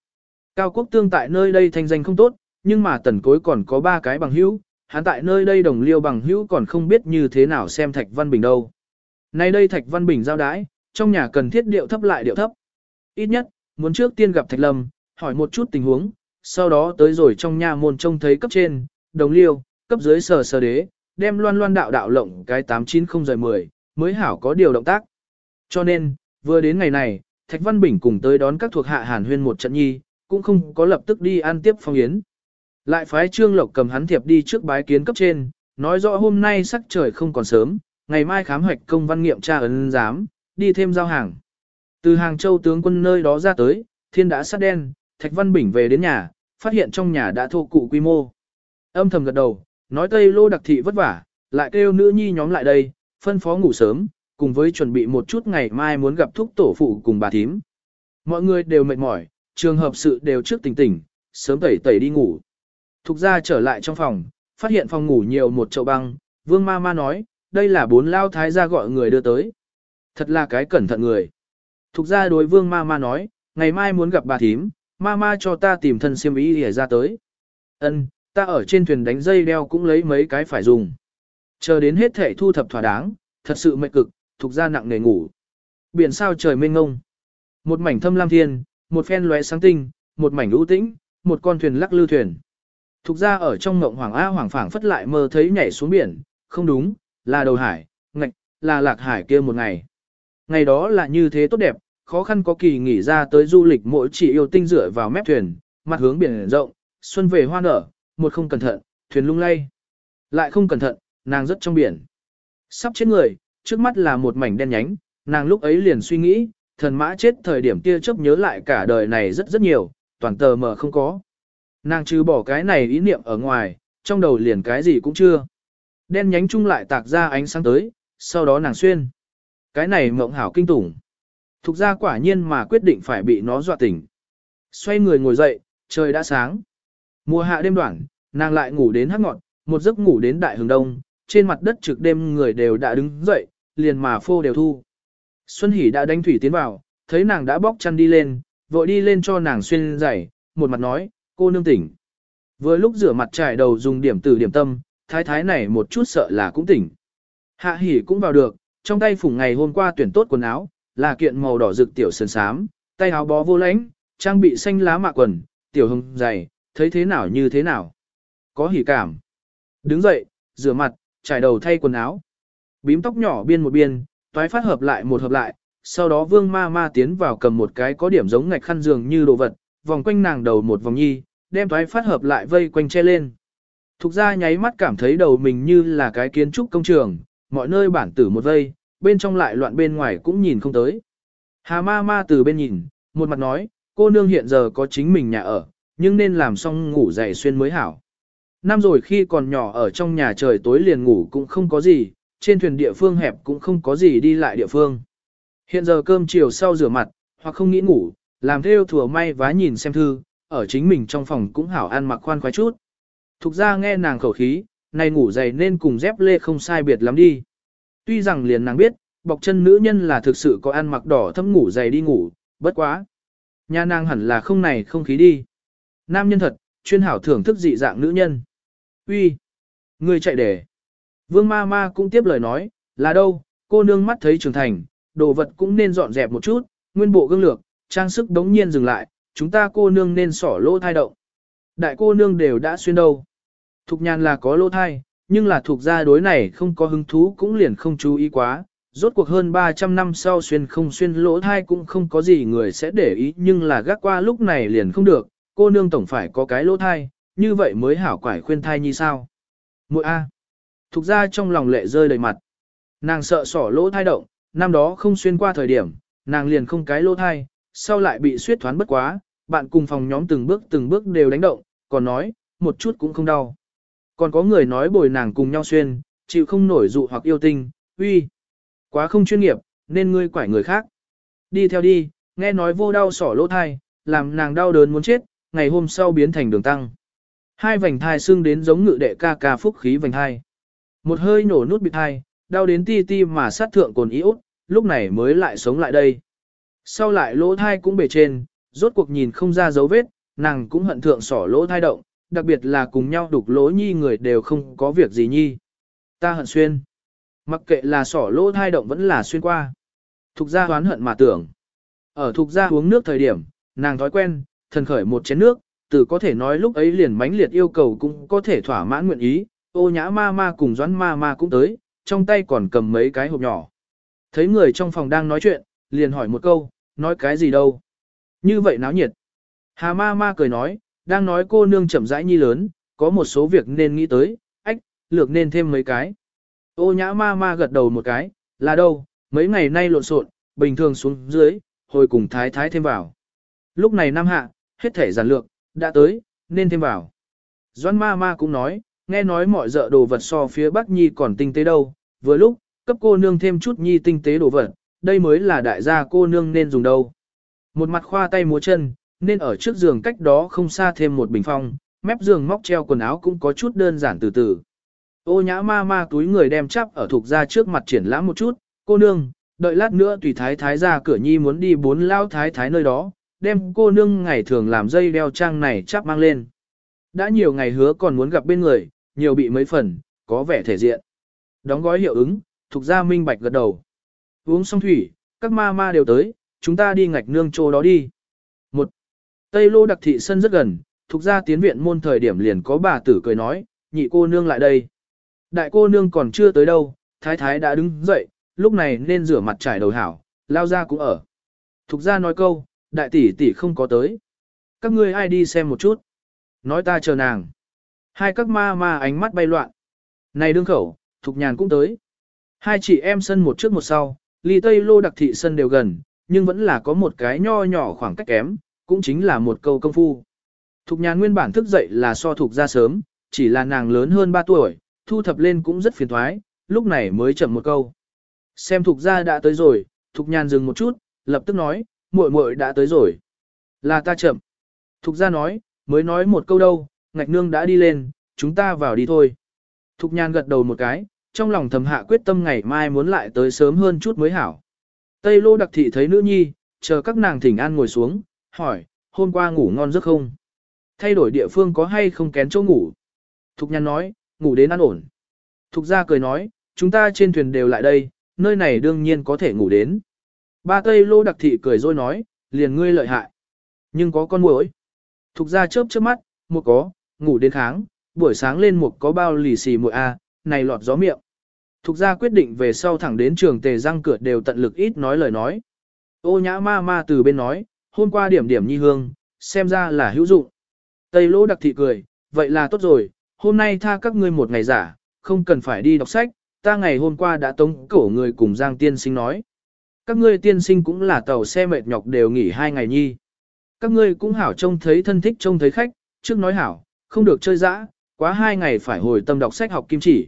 Cao quốc tương tại nơi đây thanh danh không tốt, nhưng mà tần cối còn có ba cái bằng hữu, hắn tại nơi đây đồng liêu bằng hữu còn không biết như thế nào xem Thạch Văn Bình đâu. Nay đây Thạch Văn Bình giao đái, trong nhà cần thiết điệu thấp lại điệu thấp. Ít nhất, muốn trước tiên gặp Thạch Lâm, hỏi một chút tình huống, sau đó tới rồi trong nhà môn trông thấy cấp trên, đồng liêu, cấp dưới sờ sờ đế, đem loan loan đạo đạo lộng cái 890 rời 10, mới hảo có điều động tác. Cho nên, vừa đến ngày này, Thạch Văn Bình cùng tới đón các thuộc hạ Hàn Huyên một trận nhi, cũng không có lập tức đi ăn tiếp phong yến. Lại phái Trương Lộc cầm hắn thiệp đi trước bái kiến cấp trên, nói rõ hôm nay sắc trời không còn sớm, ngày mai khám hoạch công văn nghiệm tra ấn giám, đi thêm giao hàng. Từ Hàng Châu tướng quân nơi đó ra tới, thiên đã sát đen, Thạch Văn Bình về đến nhà, phát hiện trong nhà đã thô cụ quy mô. Âm thầm gật đầu, nói Tây Lô đặc thị vất vả, lại kêu nữ nhi nhóm lại đây, phân phó ngủ sớm, cùng với chuẩn bị một chút ngày mai muốn gặp thúc tổ phụ cùng bà thím. Mọi người đều mệt mỏi, trường hợp sự đều trước tỉnh tỉnh, sớm tẩy tẩy đi ngủ. Thục ra trở lại trong phòng, phát hiện phòng ngủ nhiều một chậu băng, vương ma ma nói, đây là bốn lao thái gia gọi người đưa tới. Thật là cái cẩn thận người. Thục ra đối vương ma ma nói, ngày mai muốn gặp bà thím, ma ma cho ta tìm thân siêm ý để ra tới. Ân, ta ở trên thuyền đánh dây đeo cũng lấy mấy cái phải dùng. Chờ đến hết thể thu thập thỏa đáng, thật sự mệt cực, thuộc ra nặng nề ngủ. Biển sao trời mênh ngông. Một mảnh thâm lam thiên, một phen lóe sáng tinh, một mảnh ưu tĩnh, một con thuyền lắc lư thuyền. Thục ra ở trong ngộng hoàng A hoàng phảng phất lại mơ thấy nhảy xuống biển, không đúng, là đầu hải, ngạch, là lạc hải kia một ngày. Ngày đó là như thế tốt đẹp, khó khăn có kỳ nghỉ ra tới du lịch mỗi chỉ yêu tinh rửa vào mép thuyền, mặt hướng biển rộng, xuân về hoa nở, một không cẩn thận, thuyền lung lay. Lại không cẩn thận, nàng rất trong biển. Sắp chết người, trước mắt là một mảnh đen nhánh, nàng lúc ấy liền suy nghĩ, thần mã chết thời điểm kia chớp nhớ lại cả đời này rất rất nhiều, toàn tờ mờ không có. Nàng trừ bỏ cái này ý niệm ở ngoài, trong đầu liền cái gì cũng chưa. Đen nhánh chung lại tạc ra ánh sáng tới, sau đó nàng xuyên. Cái này mộng hảo kinh tủng. Thục ra quả nhiên mà quyết định phải bị nó dọa tỉnh. Xoay người ngồi dậy, trời đã sáng. Mùa hạ đêm đoạn, nàng lại ngủ đến hắc ngọn, một giấc ngủ đến đại hướng đông, trên mặt đất trực đêm người đều đã đứng dậy, liền mà phô đều thu. Xuân Hỷ đã đánh thủy tiến vào, thấy nàng đã bóc chăn đi lên, vội đi lên cho nàng xuyên giày, một mặt nói, cô nương tỉnh. Vừa lúc rửa mặt trải đầu dùng điểm từ điểm tâm, thái thái này một chút sợ là cũng tỉnh. Hạ hỉ cũng vào được, trong tay phủng ngày hôm qua tuyển tốt quần áo, là kiện màu đỏ rực tiểu sơn sám, tay áo bó vô lãnh, trang bị xanh lá mạ quần, tiểu hồng dày, thấy thế nào như thế nào. Có hỉ cảm. Đứng dậy, rửa mặt, trải đầu thay quần áo. Bím tóc nhỏ biên một biên, toái phát hợp lại một hợp lại, sau đó vương ma ma tiến vào cầm một cái có điểm giống ngạch khăn giường như đồ vật, vòng quanh nàng đầu một vòng nhi, đem thoái phát hợp lại vây quanh che lên. Thục ra nháy mắt cảm thấy đầu mình như là cái kiến trúc công trường, mọi nơi bản tử một vây, bên trong lại loạn bên ngoài cũng nhìn không tới. Hà ma ma từ bên nhìn, một mặt nói, cô nương hiện giờ có chính mình nhà ở, nhưng nên làm xong ngủ dậy xuyên mới hảo. Năm rồi khi còn nhỏ ở trong nhà trời tối liền ngủ cũng không có gì, trên thuyền địa phương hẹp cũng không có gì đi lại địa phương. Hiện giờ cơm chiều sau rửa mặt, hoặc không nghĩ ngủ, làm theo thừa may vá nhìn xem thư, ở chính mình trong phòng cũng hảo ăn mặc khoan khoái chút. Thục ra nghe nàng khẩu khí, này ngủ dày nên cùng dép lê không sai biệt lắm đi. Tuy rằng liền nàng biết, bọc chân nữ nhân là thực sự có ăn mặc đỏ thâm ngủ dày đi ngủ, bất quá. Nhà nàng hẳn là không này không khí đi. Nam nhân thật, chuyên hảo thưởng thức dị dạng nữ nhân. Uy, Người chạy để. Vương ma ma cũng tiếp lời nói, là đâu, cô nương mắt thấy trưởng thành, đồ vật cũng nên dọn dẹp một chút, nguyên bộ gương lược, trang sức đống nhiên dừng lại, chúng ta cô nương nên sỏ lỗ thai động. Đại cô nương đều đã xuyên đâu. Thục nhàn là có lỗ thai, nhưng là thuộc gia đối này không có hứng thú cũng liền không chú ý quá. Rốt cuộc hơn 300 năm sau xuyên không xuyên lỗ thai cũng không có gì người sẽ để ý nhưng là gác qua lúc này liền không được, cô nương tổng phải có cái lỗ thai, như vậy mới hảo quải khuyên thai như sao. Mội A. Thục ra trong lòng lệ rơi đầy mặt. Nàng sợ sỏ lỗ thai động, năm đó không xuyên qua thời điểm, nàng liền không cái lỗ thai, sau lại bị suyết thoán bất quá, bạn cùng phòng nhóm từng bước từng bước đều đánh động, còn nói, một chút cũng không đau. Còn có người nói bồi nàng cùng nhau xuyên, chịu không nổi dụ hoặc yêu tinh, uy. Quá không chuyên nghiệp, nên ngươi quải người khác. Đi theo đi, nghe nói vô đau sỏ lỗ thai, làm nàng đau đớn muốn chết, ngày hôm sau biến thành đường tăng. Hai vành thai xương đến giống ngự đệ ca ca phúc khí vành thai. Một hơi nổ nút bị thai, đau đến ti ti mà sát thượng cồn ý út, lúc này mới lại sống lại đây. Sau lại lỗ thai cũng bể trên, rốt cuộc nhìn không ra dấu vết, nàng cũng hận thượng sỏ lỗ thai động, đặc biệt là cùng nhau đục lỗ nhi người đều không có việc gì nhi. Ta hận xuyên. Mặc kệ là sỏ lỗ thai động vẫn là xuyên qua. Thục gia hoán hận mà tưởng. Ở thục gia uống nước thời điểm, nàng thói quen, thần khởi một chén nước, từ có thể nói lúc ấy liền mãnh liệt yêu cầu cũng có thể thỏa mãn nguyện ý, ô nhã ma ma cùng doãn ma ma cũng tới, trong tay còn cầm mấy cái hộp nhỏ. Thấy người trong phòng đang nói chuyện, liền hỏi một câu, nói cái gì đâu. Như vậy náo nhiệt. Hà ma ma cười nói, đang nói cô nương chậm rãi nhi lớn, có một số việc nên nghĩ tới, ách, lược nên thêm mấy cái. Ô nhã ma ma gật đầu một cái, là đâu, mấy ngày nay lộn xộn, bình thường xuống dưới, hồi cùng thái thái thêm vào. Lúc này năm hạ, hết thể giản lược, đã tới, nên thêm vào. Doãn ma ma cũng nói, nghe nói mọi dợ đồ vật so phía Bắc Nhi còn tinh tế đâu, vừa lúc, cấp cô nương thêm chút Nhi tinh tế đồ vật, đây mới là đại gia cô nương nên dùng đâu. Một mặt khoa tay múa chân, nên ở trước giường cách đó không xa thêm một bình phong, mép giường móc treo quần áo cũng có chút đơn giản từ từ. Ô nhã ma ma túi người đem chắp ở thuộc ra trước mặt triển lãm một chút, cô nương, đợi lát nữa tùy thái thái ra cửa nhi muốn đi bốn lao thái thái nơi đó, đem cô nương ngày thường làm dây đeo trang này chắp mang lên. Đã nhiều ngày hứa còn muốn gặp bên người, nhiều bị mấy phần, có vẻ thể diện. Đóng gói hiệu ứng, thuộc ra minh bạch gật đầu. Uống xong thủy, các ma ma đều tới, chúng ta đi ngạch nương chỗ đó đi. Một, Tây lô đặc thị sân rất gần, thuộc ra tiến viện môn thời điểm liền có bà tử cười nói, nhị cô nương lại đây. Đại cô nương còn chưa tới đâu, thái thái đã đứng dậy, lúc này nên rửa mặt trải đầu hảo, lao ra cũng ở. Thục ra nói câu, đại tỷ tỷ không có tới. Các ngươi ai đi xem một chút. Nói ta chờ nàng. Hai các ma ma ánh mắt bay loạn. Này đương khẩu, thục nhàn cũng tới. Hai chị em sân một trước một sau, ly tây lô đặc thị sân đều gần, nhưng vẫn là có một cái nho nhỏ khoảng cách kém, cũng chính là một câu công phu. Thục nhàn nguyên bản thức dậy là so thục ra sớm, chỉ là nàng lớn hơn 3 tuổi, thu thập lên cũng rất phiền thoái, lúc này mới chậm một câu. Xem thục ra đã tới rồi, thục nhàn dừng một chút, lập tức nói, muội muội đã tới rồi. Là ta chậm. Thục ra nói, mới nói một câu đâu, ngạch nương đã đi lên, chúng ta vào đi thôi. Thục nhàn gật đầu một cái, trong lòng thầm hạ quyết tâm ngày mai muốn lại tới sớm hơn chút mới hảo. Tây lô đặc thị thấy nữ nhi, chờ các nàng thỉnh an ngồi xuống, hỏi, hôm qua ngủ ngon giấc không? Thay đổi địa phương có hay không kén chỗ ngủ? Thục Nhan nói, ngủ đến an ổn. Thục gia cười nói, chúng ta trên thuyền đều lại đây, nơi này đương nhiên có thể ngủ đến. Ba Tây lô đặc thị cười rồi nói, liền ngươi lợi hại. Nhưng có con muỗi. Thục gia chớp chớp mắt, một có, ngủ đến kháng, buổi sáng lên một có bao lì xì muội a, à, này lọt gió miệng. Thục gia quyết định về sau thẳng đến trường tề răng cửa đều tận lực ít nói lời nói. Ô nhã ma ma từ bên nói, hôm qua điểm điểm nhi hương, xem ra là hữu dụng. Tây lỗ đặc thị cười, vậy là tốt rồi, hôm nay tha các ngươi một ngày giả, không cần phải đi đọc sách, ta ngày hôm qua đã tống cổ người cùng Giang tiên sinh nói. Các ngươi tiên sinh cũng là tàu xe mệt nhọc đều nghỉ hai ngày nhi. Các ngươi cũng hảo trông thấy thân thích trông thấy khách, trước nói hảo, không được chơi dã, quá hai ngày phải hồi tâm đọc sách học kim chỉ.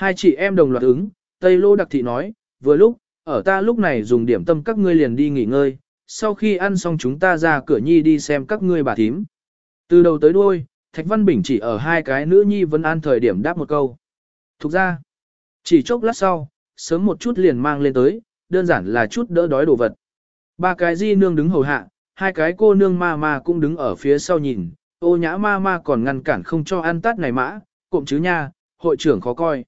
Hai chị em đồng loạt ứng, Tây Lô Đặc Thị nói, vừa lúc, ở ta lúc này dùng điểm tâm các ngươi liền đi nghỉ ngơi, sau khi ăn xong chúng ta ra cửa nhi đi xem các ngươi bà thím. Từ đầu tới đuôi, Thạch Văn Bình chỉ ở hai cái nữ nhi vẫn an thời điểm đáp một câu. Thục ra, chỉ chốc lát sau, sớm một chút liền mang lên tới, đơn giản là chút đỡ đói đồ vật. Ba cái di nương đứng hầu hạ, hai cái cô nương ma ma cũng đứng ở phía sau nhìn, ô nhã ma ma còn ngăn cản không cho ăn tát này mã, cụm chứ nha, hội trưởng khó coi.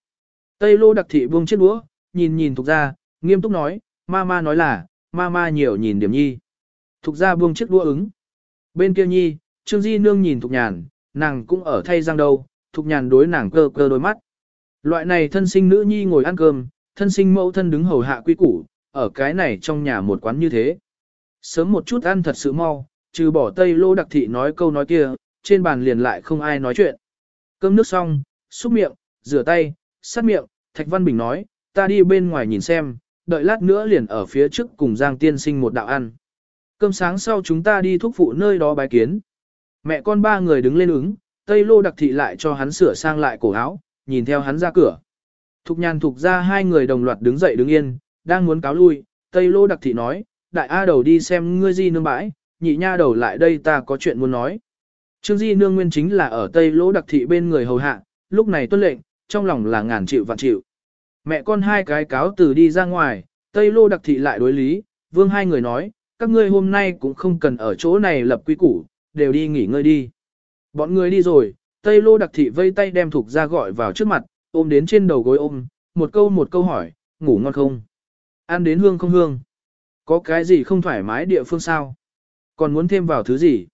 Tây lô đặc thị buông chiếc đũa, nhìn nhìn thục ra, nghiêm túc nói, ma ma nói là, ma ma nhiều nhìn điểm nhi. Thục ra buông chiếc đũa ứng. Bên kia nhi, Trương Di Nương nhìn Thục Nhàn, nàng cũng ở thay răng đâu, Thục Nhàn đối nàng cơ cơ đôi mắt. Loại này thân sinh nữ nhi ngồi ăn cơm, thân sinh mẫu thân đứng hầu hạ quy củ, ở cái này trong nhà một quán như thế. Sớm một chút ăn thật sự mau, trừ bỏ tây lô đặc thị nói câu nói kia, trên bàn liền lại không ai nói chuyện. Cơm nước xong, xúc miệng, rửa tay, sát miệng, Thạch Văn Bình nói, ta đi bên ngoài nhìn xem, đợi lát nữa liền ở phía trước cùng Giang Tiên Sinh một đạo ăn. Cơm sáng sau chúng ta đi thúc phụ nơi đó bái kiến. Mẹ con ba người đứng lên ứng, Tây Lô đặc thị lại cho hắn sửa sang lại cổ áo, nhìn theo hắn ra cửa. Thục nhàn thục ra hai người đồng loạt đứng dậy đứng yên, đang muốn cáo lui, Tây Lô đặc thị nói, đại A đầu đi xem ngươi di nương bãi, nhị nha đầu lại đây ta có chuyện muốn nói. Trương di nương nguyên chính là ở Tây Lô đặc thị bên người hầu hạ, lúc này tuân lệnh, trong lòng là ngàn chịu vạn chịu. Mẹ con hai cái cáo từ đi ra ngoài, Tây Lô đặc thị lại đối lý, vương hai người nói, các ngươi hôm nay cũng không cần ở chỗ này lập quy củ, đều đi nghỉ ngơi đi. Bọn người đi rồi, Tây Lô đặc thị vây tay đem Thục ra gọi vào trước mặt, ôm đến trên đầu gối ôm, một câu một câu hỏi, ngủ ngon không? Ăn đến hương không hương? Có cái gì không thoải mái địa phương sao? Còn muốn thêm vào thứ gì?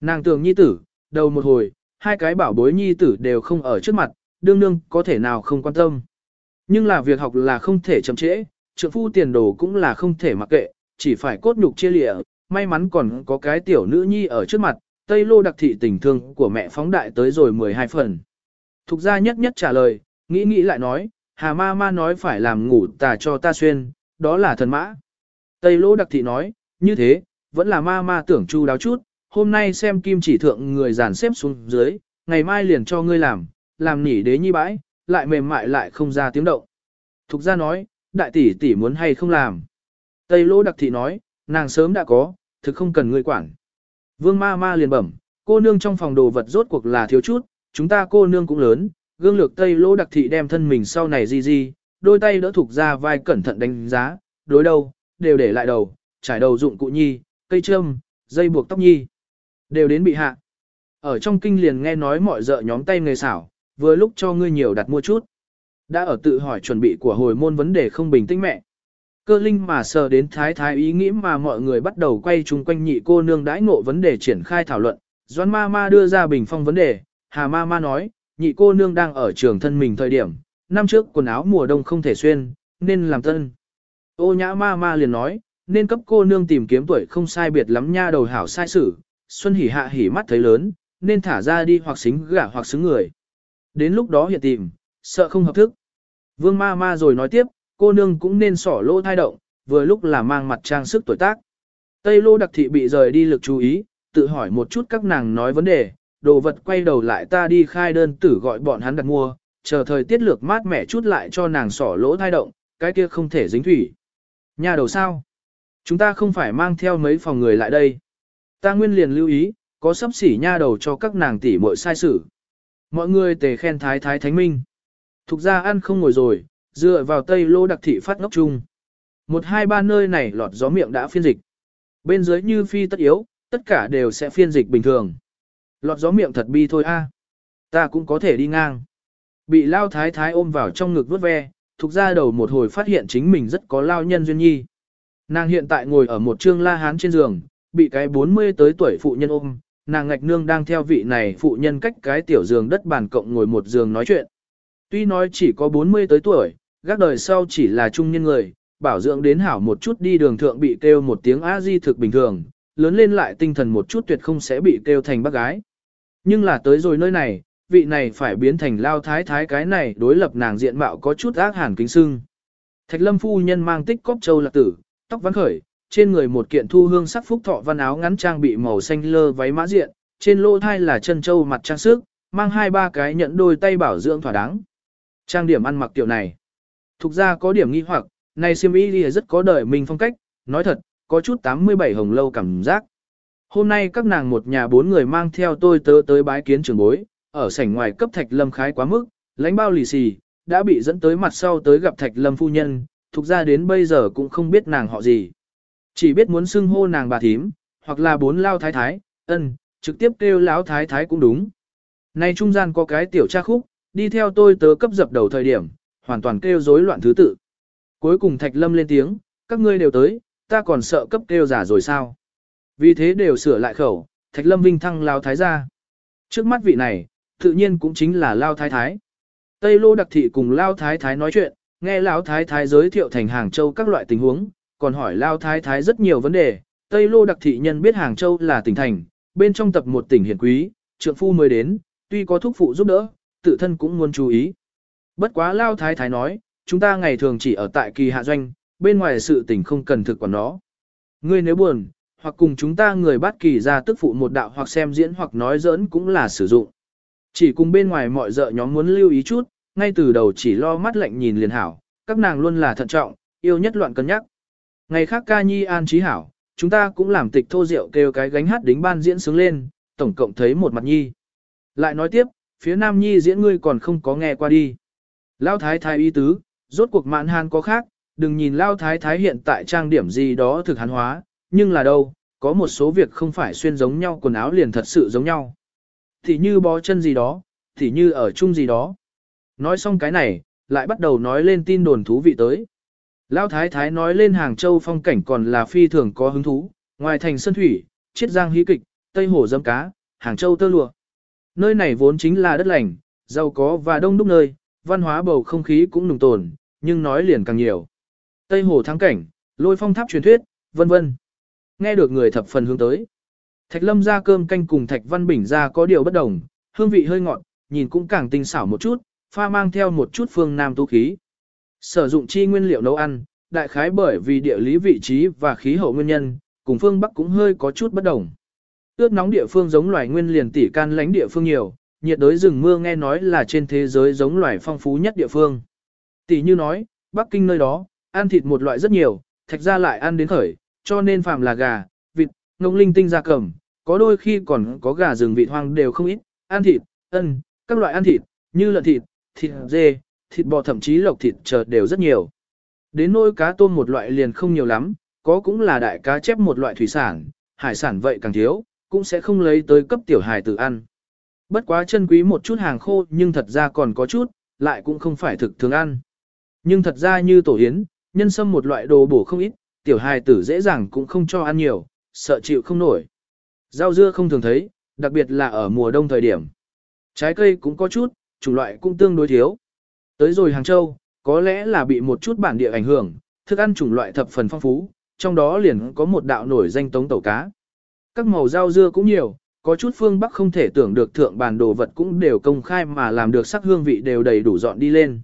Nàng tường nhi tử, đầu một hồi, hai cái bảo bối nhi tử đều không ở trước mặt, đương Nương có thể nào không quan tâm. Nhưng là việc học là không thể chậm trễ, trượng phu tiền đồ cũng là không thể mặc kệ, chỉ phải cốt nhục chia lịa, may mắn còn có cái tiểu nữ nhi ở trước mặt, Tây Lô đặc thị tình thương của mẹ phóng đại tới rồi 12 phần. Thục gia nhất nhất trả lời, nghĩ nghĩ lại nói, Hà ma ma nói phải làm ngủ tà cho ta xuyên, đó là thần mã. Tây Lô đặc thị nói, như thế, vẫn là ma ma tưởng chu đáo chút, hôm nay xem kim chỉ thượng người dàn xếp xuống dưới, ngày mai liền cho ngươi làm, làm nỉ đế nhi bãi, lại mềm mại lại không ra tiếng động. Thục gia nói, đại tỷ tỷ muốn hay không làm. Tây lỗ đặc thị nói, nàng sớm đã có, thực không cần ngươi quản. Vương ma ma liền bẩm, cô nương trong phòng đồ vật rốt cuộc là thiếu chút, chúng ta cô nương cũng lớn, gương lược tây lỗ đặc thị đem thân mình sau này di di, đôi tay đỡ thục ra vai cẩn thận đánh giá, đối đâu, đều để lại đầu, trải đầu dụng cụ nhi, cây trâm, dây buộc tóc nhi, đều đến bị hạ. Ở trong kinh liền nghe nói mọi dợ nhóm tay người xảo, vừa lúc cho ngươi nhiều đặt mua chút. Đã ở tự hỏi chuẩn bị của hồi môn vấn đề không bình tĩnh mẹ. Cơ linh mà sờ đến thái thái ý nghĩ mà mọi người bắt đầu quay chung quanh nhị cô nương đãi ngộ vấn đề triển khai thảo luận. Doan ma ma đưa ra bình phong vấn đề, hà ma ma nói, nhị cô nương đang ở trường thân mình thời điểm, năm trước quần áo mùa đông không thể xuyên, nên làm thân Ô nhã ma ma liền nói, nên cấp cô nương tìm kiếm tuổi không sai biệt lắm nha đầu hảo sai sử, xuân hỉ hạ hỉ mắt thấy lớn, nên thả ra đi hoặc xính gả hoặc xứng người. Đến lúc đó hiện tìm, sợ không hợp thức. Vương ma ma rồi nói tiếp, cô nương cũng nên sỏ lỗ thai động, vừa lúc là mang mặt trang sức tuổi tác. Tây lô đặc thị bị rời đi lực chú ý, tự hỏi một chút các nàng nói vấn đề, đồ vật quay đầu lại ta đi khai đơn tử gọi bọn hắn đặt mua, chờ thời tiết lược mát mẻ chút lại cho nàng sỏ lỗ thai động, cái kia không thể dính thủy. Nhà đầu sao? Chúng ta không phải mang theo mấy phòng người lại đây. Ta nguyên liền lưu ý, có sắp xỉ nha đầu cho các nàng tỷ muội sai sử. Mọi người tề khen thái thái thánh minh. Thục ra ăn không ngồi rồi, dựa vào tây lô đặc thị phát ngốc chung. Một hai ba nơi này lọt gió miệng đã phiên dịch. Bên dưới như phi tất yếu, tất cả đều sẽ phiên dịch bình thường. Lọt gió miệng thật bi thôi a. Ta cũng có thể đi ngang. Bị lao thái thái ôm vào trong ngực vớt ve, thục ra đầu một hồi phát hiện chính mình rất có lao nhân duyên nhi. Nàng hiện tại ngồi ở một trương la hán trên giường, bị cái 40 tới tuổi phụ nhân ôm, nàng ngạch nương đang theo vị này phụ nhân cách cái tiểu giường đất bàn cộng ngồi một giường nói chuyện. Tuy nói chỉ có 40 tới tuổi, gác đời sau chỉ là trung nhân người, bảo dưỡng đến hảo một chút đi đường thượng bị kêu một tiếng a di thực bình thường, lớn lên lại tinh thần một chút tuyệt không sẽ bị kêu thành bác gái. Nhưng là tới rồi nơi này, vị này phải biến thành lao thái thái cái này đối lập nàng diện mạo có chút ác hàn kính sưng. Thạch lâm phu nhân mang tích cốc châu lạc tử, tóc vắn khởi, trên người một kiện thu hương sắc phúc thọ văn áo ngắn trang bị màu xanh lơ váy mã diện, trên lỗ thai là chân châu mặt trang sức, mang hai ba cái nhẫn đôi tay bảo dưỡng thỏa đáng. Trang điểm ăn mặc tiểu này. Thục ra có điểm nghi hoặc, này siêm y rất có đời mình phong cách, nói thật, có chút 87 hồng lâu cảm giác. Hôm nay các nàng một nhà bốn người mang theo tôi tớ tới bái kiến trường bối, ở sảnh ngoài cấp thạch lâm khái quá mức, lãnh bao lì xì, đã bị dẫn tới mặt sau tới gặp thạch lâm phu nhân, thuộc ra đến bây giờ cũng không biết nàng họ gì. Chỉ biết muốn xưng hô nàng bà thím, hoặc là bốn lao thái thái, ân, trực tiếp kêu lão thái thái cũng đúng. Nay trung gian có cái tiểu cha khúc, đi theo tôi tớ cấp dập đầu thời điểm, hoàn toàn kêu rối loạn thứ tự. Cuối cùng Thạch Lâm lên tiếng, các ngươi đều tới, ta còn sợ cấp kêu giả rồi sao. Vì thế đều sửa lại khẩu, Thạch Lâm vinh thăng lao thái ra. Trước mắt vị này, tự nhiên cũng chính là lao thái thái. Tây Lô Đặc Thị cùng lao thái thái nói chuyện, nghe lão thái thái giới thiệu thành Hàng Châu các loại tình huống, còn hỏi lao thái thái rất nhiều vấn đề. Tây Lô Đặc Thị nhân biết Hàng Châu là tỉnh thành, bên trong tập một tỉnh hiển quý, trượng phu mới đến, tuy có thúc phụ giúp đỡ, tự thân cũng muốn chú ý. Bất quá lao thái thái nói, chúng ta ngày thường chỉ ở tại kỳ hạ doanh, bên ngoài sự tình không cần thực quản nó. Ngươi nếu buồn, hoặc cùng chúng ta người bắt kỳ ra tức phụ một đạo hoặc xem diễn hoặc nói giỡn cũng là sử dụng. Chỉ cùng bên ngoài mọi dợ nhóm muốn lưu ý chút, ngay từ đầu chỉ lo mắt lạnh nhìn liền hảo, các nàng luôn là thận trọng, yêu nhất loạn cân nhắc. Ngày khác ca nhi an trí hảo, chúng ta cũng làm tịch thô rượu kêu cái gánh hát đính ban diễn sướng lên, tổng cộng thấy một mặt nhi. Lại nói tiếp, phía nam nhi diễn ngươi còn không có nghe qua đi. Lao thái thái y tứ, rốt cuộc mạn hàn có khác, đừng nhìn Lao thái thái hiện tại trang điểm gì đó thực hán hóa, nhưng là đâu, có một số việc không phải xuyên giống nhau quần áo liền thật sự giống nhau. Thì như bó chân gì đó, thì như ở chung gì đó. Nói xong cái này, lại bắt đầu nói lên tin đồn thú vị tới. Lão Thái Thái nói lên Hàng Châu phong cảnh còn là phi thường có hứng thú, ngoài thành sân thủy, chiết giang hí kịch, Tây Hồ dâm cá, Hàng Châu tơ lụa. Nơi này vốn chính là đất lành, giàu có và đông đúc nơi, văn hóa bầu không khí cũng nùng tồn, nhưng nói liền càng nhiều. Tây Hồ thắng cảnh, lôi phong tháp truyền thuyết, vân vân. Nghe được người thập phần hướng tới. Thạch lâm ra cơm canh cùng thạch văn bình ra có điều bất đồng, hương vị hơi ngọt, nhìn cũng càng tinh xảo một chút, pha mang theo một chút phương nam tu khí. Sử dụng chi nguyên liệu nấu ăn, đại khái bởi vì địa lý vị trí và khí hậu nguyên nhân, cùng phương Bắc cũng hơi có chút bất đồng. Ướt nóng địa phương giống loài nguyên liền tỉ can lãnh địa phương nhiều, nhiệt đới rừng mưa nghe nói là trên thế giới giống loài phong phú nhất địa phương. Tỷ như nói, Bắc Kinh nơi đó, ăn thịt một loại rất nhiều, thạch ra lại ăn đến khởi, cho nên phàm là gà, vịt, ngông linh tinh gia cầm, có đôi khi còn có gà rừng vịt hoang đều không ít, ăn thịt, ân, các loại ăn thịt, như lợn thịt, thịt dê, thịt bò thậm chí lộc thịt chợt đều rất nhiều. Đến nỗi cá tôm một loại liền không nhiều lắm, có cũng là đại cá chép một loại thủy sản, hải sản vậy càng thiếu, cũng sẽ không lấy tới cấp tiểu hài tử ăn. Bất quá chân quý một chút hàng khô nhưng thật ra còn có chút, lại cũng không phải thực thường ăn. Nhưng thật ra như tổ yến, nhân sâm một loại đồ bổ không ít, tiểu hài tử dễ dàng cũng không cho ăn nhiều, sợ chịu không nổi. Rau dưa không thường thấy, đặc biệt là ở mùa đông thời điểm. Trái cây cũng có chút, chủng loại cũng tương đối thiếu. Tới rồi Hàng Châu, có lẽ là bị một chút bản địa ảnh hưởng, thức ăn chủng loại thập phần phong phú, trong đó liền có một đạo nổi danh tống tẩu cá. Các màu rau dưa cũng nhiều, có chút phương Bắc không thể tưởng được thượng bản đồ vật cũng đều công khai mà làm được sắc hương vị đều đầy đủ dọn đi lên.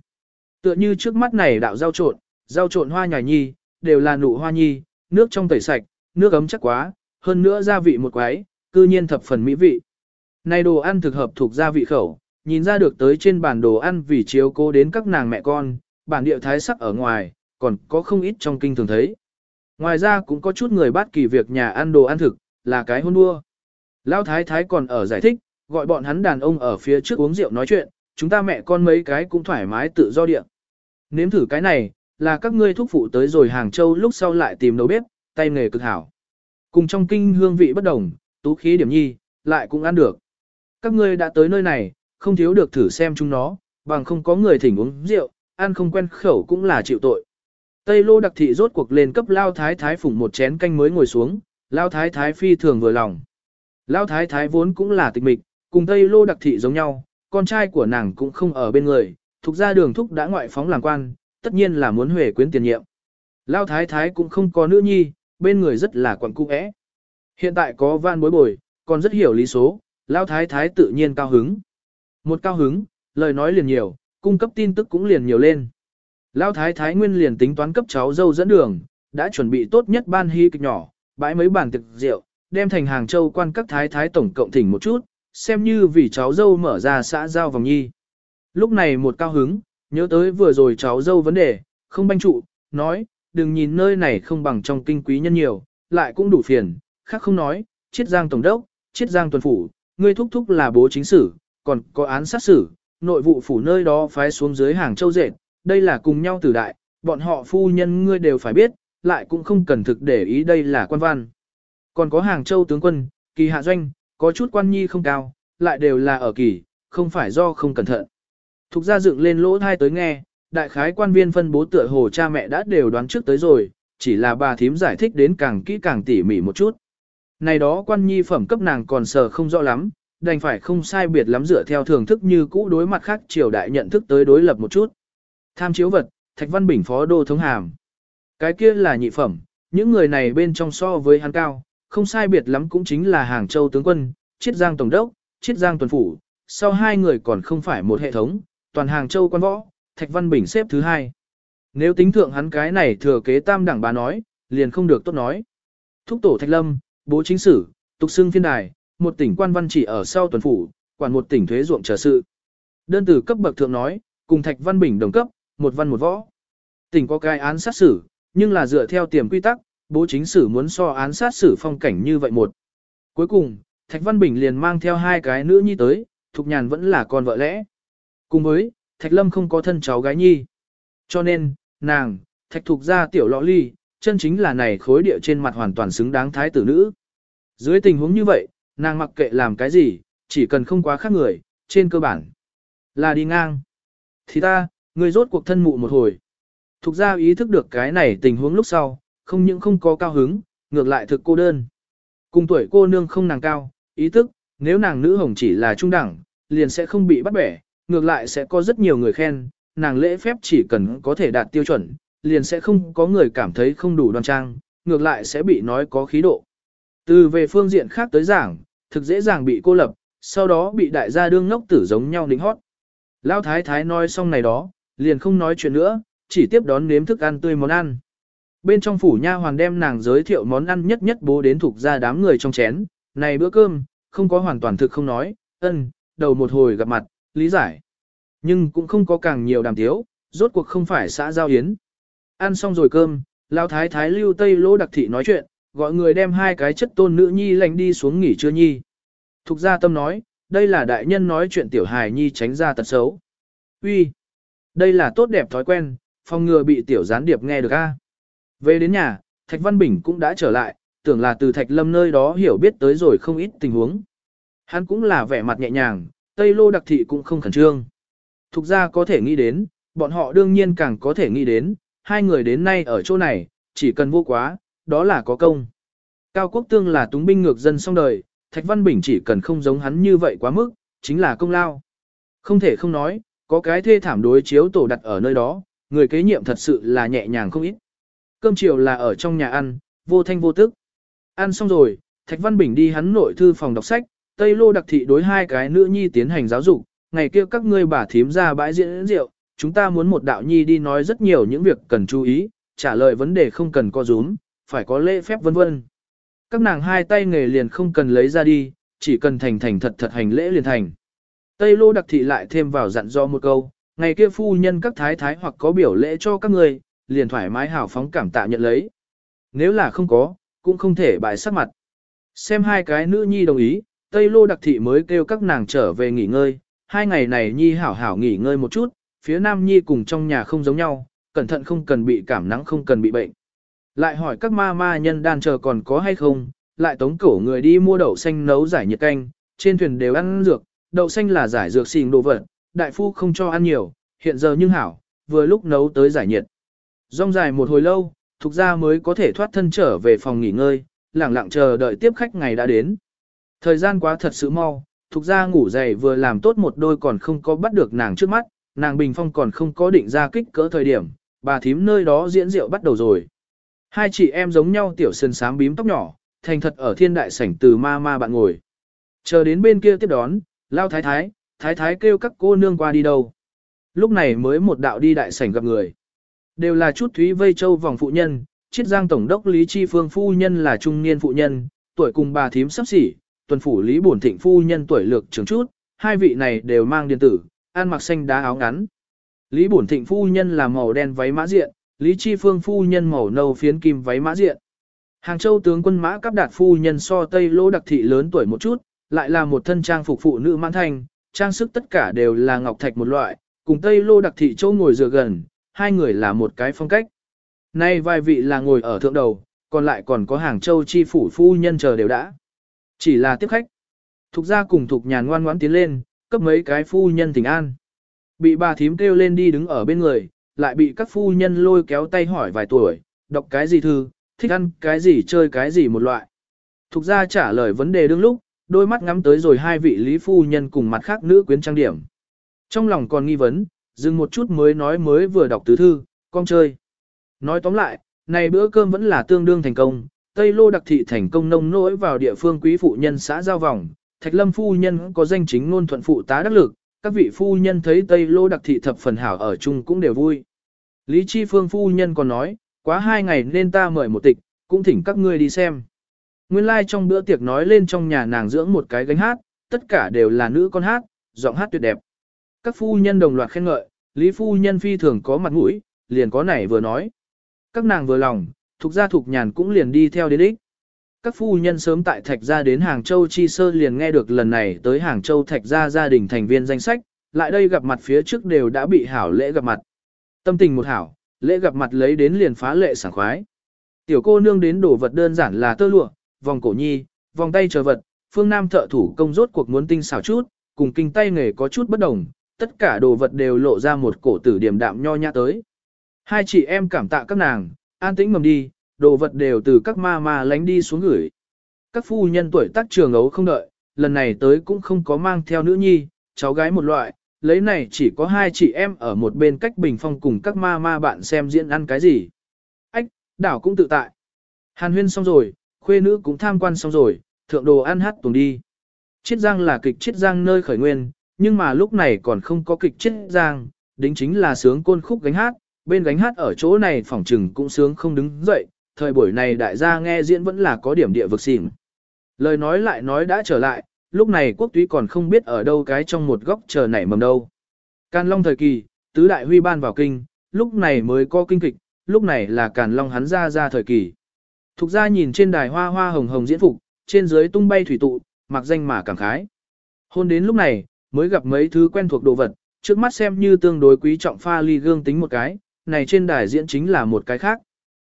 Tựa như trước mắt này đạo rau trộn, rau trộn hoa nhài nhi, đều là nụ hoa nhi, nước trong tẩy sạch, nước ấm chắc quá, hơn nữa gia vị một quái, cư nhiên thập phần mỹ vị. Này đồ ăn thực hợp thuộc gia vị khẩu, nhìn ra được tới trên bản đồ ăn vì chiếu cố đến các nàng mẹ con, bản địa thái sắc ở ngoài, còn có không ít trong kinh thường thấy. Ngoài ra cũng có chút người bắt kỳ việc nhà ăn đồ ăn thực, là cái hôn đua. Lão thái thái còn ở giải thích, gọi bọn hắn đàn ông ở phía trước uống rượu nói chuyện, chúng ta mẹ con mấy cái cũng thoải mái tự do địa. Nếm thử cái này, là các ngươi thúc phụ tới rồi Hàng Châu lúc sau lại tìm nấu bếp, tay nghề cực hảo. Cùng trong kinh hương vị bất đồng, tú khí điểm nhi, lại cũng ăn được. Các ngươi đã tới nơi này, không thiếu được thử xem chúng nó, bằng không có người thỉnh uống rượu, ăn không quen khẩu cũng là chịu tội. Tây lô đặc thị rốt cuộc lên cấp lao thái thái phủng một chén canh mới ngồi xuống, lao thái thái phi thường vừa lòng. Lao thái thái vốn cũng là tịch mịch, cùng Tây lô đặc thị giống nhau, con trai của nàng cũng không ở bên người, thuộc ra đường thúc đã ngoại phóng làm quan, tất nhiên là muốn huề quyến tiền nhiệm. Lao thái thái cũng không có nữ nhi, bên người rất là quẩn cung ẽ. Hiện tại có van bối bồi, còn rất hiểu lý số, Lao thái thái tự nhiên cao hứng. Một cao hứng, lời nói liền nhiều, cung cấp tin tức cũng liền nhiều lên. Lão thái thái nguyên liền tính toán cấp cháu dâu dẫn đường, đã chuẩn bị tốt nhất ban hy kịch nhỏ, bãi mấy bàn thực rượu, đem thành hàng châu quan các thái thái tổng cộng thỉnh một chút, xem như vì cháu dâu mở ra xã giao vòng nhi. Lúc này một cao hứng, nhớ tới vừa rồi cháu dâu vấn đề, không banh trụ, nói, đừng nhìn nơi này không bằng trong kinh quý nhân nhiều, lại cũng đủ phiền, khác không nói, chiết giang tổng đốc, chiết giang tuần phủ, ngươi thúc thúc là bố chính sử, còn có án sát xử, nội vụ phủ nơi đó phái xuống dưới hàng châu dệt, đây là cùng nhau tử đại, bọn họ phu nhân ngươi đều phải biết, lại cũng không cần thực để ý đây là quan văn. Còn có hàng châu tướng quân, kỳ hạ doanh, có chút quan nhi không cao, lại đều là ở kỳ, không phải do không cẩn thận. Thục ra dựng lên lỗ thai tới nghe, đại khái quan viên phân bố tựa hồ cha mẹ đã đều đoán trước tới rồi, chỉ là bà thím giải thích đến càng kỹ càng tỉ mỉ một chút. Này đó quan nhi phẩm cấp nàng còn sờ không rõ lắm, đành phải không sai biệt lắm dựa theo thường thức như cũ đối mặt khác triều đại nhận thức tới đối lập một chút. Tham chiếu vật, Thạch Văn Bình phó đô thống hàm. Cái kia là nhị phẩm, những người này bên trong so với hắn cao, không sai biệt lắm cũng chính là Hàng Châu tướng quân, Chiết Giang tổng đốc, Chiết Giang tuần phủ, sau hai người còn không phải một hệ thống, toàn Hàng Châu quan võ, Thạch Văn Bình xếp thứ hai. Nếu tính thượng hắn cái này thừa kế tam đẳng bà nói, liền không được tốt nói. Thúc tổ Thạch Lâm, bố chính sử, tục xưng phiên đài, một tỉnh quan văn chỉ ở sau tuần phủ, quản một tỉnh thuế ruộng trở sự. Đơn từ cấp bậc thượng nói, cùng Thạch Văn Bình đồng cấp, một văn một võ. Tỉnh có cái án sát xử, nhưng là dựa theo tiềm quy tắc, bố chính sử muốn so án sát xử phong cảnh như vậy một. Cuối cùng, Thạch Văn Bình liền mang theo hai cái nữ nhi tới, Thục Nhàn vẫn là con vợ lẽ. Cùng với, Thạch Lâm không có thân cháu gái nhi. Cho nên, nàng, Thạch Thục gia tiểu lọ ly, chân chính là này khối địa trên mặt hoàn toàn xứng đáng thái tử nữ. Dưới tình huống như vậy, nàng mặc kệ làm cái gì, chỉ cần không quá khác người, trên cơ bản là đi ngang. Thì ta, người rốt cuộc thân mụ một hồi. Thục ra ý thức được cái này tình huống lúc sau, không những không có cao hứng, ngược lại thực cô đơn. Cùng tuổi cô nương không nàng cao, ý thức, nếu nàng nữ hồng chỉ là trung đẳng, liền sẽ không bị bắt bẻ, ngược lại sẽ có rất nhiều người khen, nàng lễ phép chỉ cần có thể đạt tiêu chuẩn, liền sẽ không có người cảm thấy không đủ đoan trang, ngược lại sẽ bị nói có khí độ. Từ về phương diện khác tới giảng, thực dễ dàng bị cô lập, sau đó bị đại gia đương ngốc tử giống nhau nịnh hót. Lão thái thái nói xong này đó, liền không nói chuyện nữa, chỉ tiếp đón nếm thức ăn tươi món ăn. Bên trong phủ nha hoàn đem nàng giới thiệu món ăn nhất nhất bố đến thuộc ra đám người trong chén, này bữa cơm, không có hoàn toàn thực không nói, ân, đầu một hồi gặp mặt, lý giải. Nhưng cũng không có càng nhiều đàm tiếu, rốt cuộc không phải xã giao yến. Ăn xong rồi cơm, Lão thái thái lưu tây lỗ đặc thị nói chuyện, gọi người đem hai cái chất tôn nữ nhi lành đi xuống nghỉ trưa nhi. Thục gia tâm nói, đây là đại nhân nói chuyện tiểu hài nhi tránh ra tật xấu. Uy, đây là tốt đẹp thói quen, phòng ngừa bị tiểu gián điệp nghe được a. Về đến nhà, Thạch Văn Bình cũng đã trở lại, tưởng là từ Thạch Lâm nơi đó hiểu biết tới rồi không ít tình huống. Hắn cũng là vẻ mặt nhẹ nhàng, Tây Lô đặc thị cũng không khẩn trương. Thục ra có thể nghĩ đến, bọn họ đương nhiên càng có thể nghĩ đến, hai người đến nay ở chỗ này, chỉ cần vô quá, đó là có công. Cao Quốc Tương là túng binh ngược dân xong đời, Thạch Văn Bình chỉ cần không giống hắn như vậy quá mức, chính là công lao. Không thể không nói, có cái thê thảm đối chiếu tổ đặt ở nơi đó, người kế nhiệm thật sự là nhẹ nhàng không ít. Cơm chiều là ở trong nhà ăn, vô thanh vô tức. Ăn xong rồi, Thạch Văn Bình đi hắn nội thư phòng đọc sách, Tây Lô đặc thị đối hai cái nữ nhi tiến hành giáo dục, ngày kia các ngươi bà thím ra bãi diễn rượu, chúng ta muốn một đạo nhi đi nói rất nhiều những việc cần chú ý, trả lời vấn đề không cần co rúm, phải có lễ phép vân vân. Các nàng hai tay nghề liền không cần lấy ra đi, chỉ cần thành thành thật thật hành lễ liền thành. Tây Lô đặc thị lại thêm vào dặn do một câu, ngày kia phu nhân các thái thái hoặc có biểu lễ cho các người, liền thoải mái hào phóng cảm tạ nhận lấy. Nếu là không có, cũng không thể bại sắc mặt. Xem hai cái nữ nhi đồng ý, Tây Lô đặc thị mới kêu các nàng trở về nghỉ ngơi, hai ngày này Nhi hảo hảo nghỉ ngơi một chút, phía Nam Nhi cùng trong nhà không giống nhau, cẩn thận không cần bị cảm nắng không cần bị bệnh. Lại hỏi các ma ma nhân đan chờ còn có hay không, lại tống cổ người đi mua đậu xanh nấu giải nhiệt canh, trên thuyền đều ăn dược, đậu xanh là giải dược xình đồ vật, đại phu không cho ăn nhiều, hiện giờ nhưng hảo, vừa lúc nấu tới giải nhiệt. Rong dài một hồi lâu, thuộc ra mới có thể thoát thân trở về phòng nghỉ ngơi, lặng lặng chờ đợi tiếp khách ngày đã đến. Thời gian quá thật sự mau, thuộc ra ngủ dậy vừa làm tốt một đôi còn không có bắt được nàng trước mắt, nàng bình phong còn không có định ra kích cỡ thời điểm, bà thím nơi đó diễn rượu bắt đầu rồi. Hai chị em giống nhau tiểu sơn sám bím tóc nhỏ, thành thật ở thiên đại sảnh từ ma ma bạn ngồi. Chờ đến bên kia tiếp đón, lao thái thái, thái thái kêu các cô nương qua đi đâu. Lúc này mới một đạo đi đại sảnh gặp người. Đều là chút thúy vây châu vòng phụ nhân, chiết giang tổng đốc Lý Chi Phương phu nhân là trung niên phụ nhân, tuổi cùng bà thím sắp xỉ, tuần phủ Lý Bổn Thịnh phu nhân tuổi lược trưởng chút, hai vị này đều mang điện tử, ăn mặc xanh đá áo ngắn. Lý Bổn Thịnh phu nhân là màu đen váy mã diện, Lý Chi Phương phu nhân màu nâu phiến kim váy mã diện. Hàng Châu tướng quân mã cấp đạt phu nhân so Tây Lô đặc thị lớn tuổi một chút, lại là một thân trang phục phụ nữ mãn thanh, trang sức tất cả đều là ngọc thạch một loại, cùng Tây Lô đặc thị châu ngồi dựa gần, hai người là một cái phong cách. Nay vài vị là ngồi ở thượng đầu, còn lại còn có Hàng Châu chi phủ phu nhân chờ đều đã. Chỉ là tiếp khách. Thục gia cùng thục nhàn ngoan ngoãn tiến lên, cấp mấy cái phu nhân thỉnh an. Bị bà thím kêu lên đi đứng ở bên người, lại bị các phu nhân lôi kéo tay hỏi vài tuổi, đọc cái gì thư, thích ăn cái gì chơi cái gì một loại. Thục ra trả lời vấn đề đương lúc, đôi mắt ngắm tới rồi hai vị lý phu nhân cùng mặt khác nữ quyến trang điểm. Trong lòng còn nghi vấn, dừng một chút mới nói mới vừa đọc tứ thư, con chơi. Nói tóm lại, này bữa cơm vẫn là tương đương thành công, Tây Lô đặc thị thành công nông nỗi vào địa phương quý phụ nhân xã giao vòng, Thạch Lâm phu nhân có danh chính ngôn thuận phụ tá đắc lực, các vị phu nhân thấy Tây Lô đặc thị thập phần hảo ở chung cũng đều vui. Lý Chi Phương phu nhân còn nói, quá hai ngày nên ta mời một tịch, cũng thỉnh các ngươi đi xem. Nguyên lai like trong bữa tiệc nói lên trong nhà nàng dưỡng một cái gánh hát, tất cả đều là nữ con hát, giọng hát tuyệt đẹp. Các phu nhân đồng loạt khen ngợi, Lý phu nhân phi thường có mặt mũi, liền có nảy vừa nói. Các nàng vừa lòng, thuộc gia thuộc nhàn cũng liền đi theo đến ích. Các phu nhân sớm tại Thạch Gia đến Hàng Châu Chi Sơ liền nghe được lần này tới Hàng Châu Thạch Gia gia đình thành viên danh sách, lại đây gặp mặt phía trước đều đã bị hảo lễ gặp mặt. Tâm tình một hảo, lễ gặp mặt lấy đến liền phá lệ sảng khoái. Tiểu cô nương đến đổ vật đơn giản là tơ lụa, vòng cổ nhi, vòng tay chờ vật, phương nam thợ thủ công rốt cuộc muốn tinh xảo chút, cùng kinh tay nghề có chút bất đồng, tất cả đồ vật đều lộ ra một cổ tử điểm đạm nho nhã tới. Hai chị em cảm tạ các nàng, an tĩnh mầm đi, đồ vật đều từ các ma ma lánh đi xuống gửi. Các phu nhân tuổi tác trường ấu không đợi, lần này tới cũng không có mang theo nữ nhi, cháu gái một loại, lấy này chỉ có hai chị em ở một bên cách bình phong cùng các ma ma bạn xem diễn ăn cái gì. Ách, đảo cũng tự tại. Hàn huyên xong rồi, khuê nữ cũng tham quan xong rồi, thượng đồ ăn hát tuồng đi. Chiết Giang là kịch Chiết Giang nơi khởi nguyên, nhưng mà lúc này còn không có kịch Chiết Giang, đính chính là sướng côn khúc gánh hát, bên gánh hát ở chỗ này phỏng trừng cũng sướng không đứng dậy, thời buổi này đại gia nghe diễn vẫn là có điểm địa vực xỉn. Lời nói lại nói đã trở lại, lúc này quốc túy còn không biết ở đâu cái trong một góc chờ nảy mầm đâu. Càn Long thời kỳ, tứ đại huy ban vào kinh, lúc này mới có kinh kịch, lúc này là Càn Long hắn ra ra thời kỳ. Thục ra nhìn trên đài hoa hoa hồng hồng diễn phục, trên dưới tung bay thủy tụ, mặc danh mà cảm khái. Hôn đến lúc này, mới gặp mấy thứ quen thuộc đồ vật, trước mắt xem như tương đối quý trọng pha ly gương tính một cái, này trên đài diễn chính là một cái khác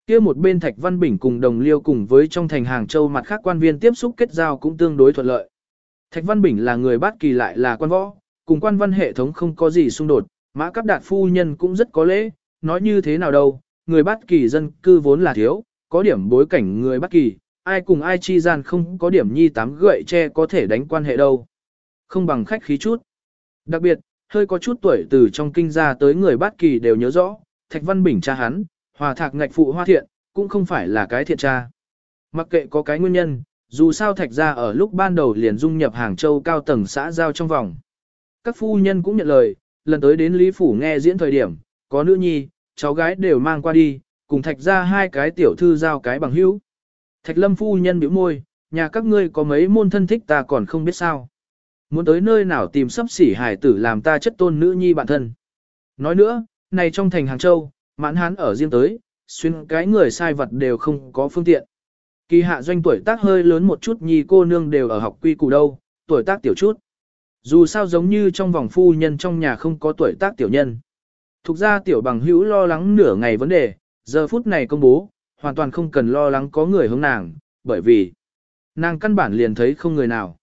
kia một bên Thạch Văn Bình cùng đồng liêu cùng với trong thành Hàng Châu mặt khác quan viên tiếp xúc kết giao cũng tương đối thuận lợi. Thạch Văn Bình là người bát kỳ lại là quan võ, cùng quan văn hệ thống không có gì xung đột, mã cấp đạt phu nhân cũng rất có lễ, nói như thế nào đâu, người bát kỳ dân cư vốn là thiếu, có điểm bối cảnh người bát kỳ, ai cùng ai chi gian không có điểm nhi tám gậy che có thể đánh quan hệ đâu. Không bằng khách khí chút. Đặc biệt, hơi có chút tuổi từ trong kinh ra tới người bát kỳ đều nhớ rõ, Thạch Văn Bình cha hắn, hòa thạc ngạch phụ hoa thiện, cũng không phải là cái thiện cha. Mặc kệ có cái nguyên nhân, dù sao Thạch ra ở lúc ban đầu liền dung nhập Hàng Châu cao tầng xã giao trong vòng. Các phu nhân cũng nhận lời, lần tới đến Lý Phủ nghe diễn thời điểm, có nữ nhi, cháu gái đều mang qua đi, cùng Thạch ra hai cái tiểu thư giao cái bằng hữu. Thạch lâm phu nhân biểu môi, nhà các ngươi có mấy môn thân thích ta còn không biết sao. Muốn tới nơi nào tìm sắp xỉ hải tử làm ta chất tôn nữ nhi bản thân. Nói nữa, này trong thành Hàng Châu, mãn hán ở riêng tới, xuyên cái người sai vật đều không có phương tiện. Kỳ hạ doanh tuổi tác hơi lớn một chút nhi cô nương đều ở học quy củ đâu, tuổi tác tiểu chút. Dù sao giống như trong vòng phu nhân trong nhà không có tuổi tác tiểu nhân. Thục ra tiểu bằng hữu lo lắng nửa ngày vấn đề, giờ phút này công bố, hoàn toàn không cần lo lắng có người hướng nàng, bởi vì nàng căn bản liền thấy không người nào.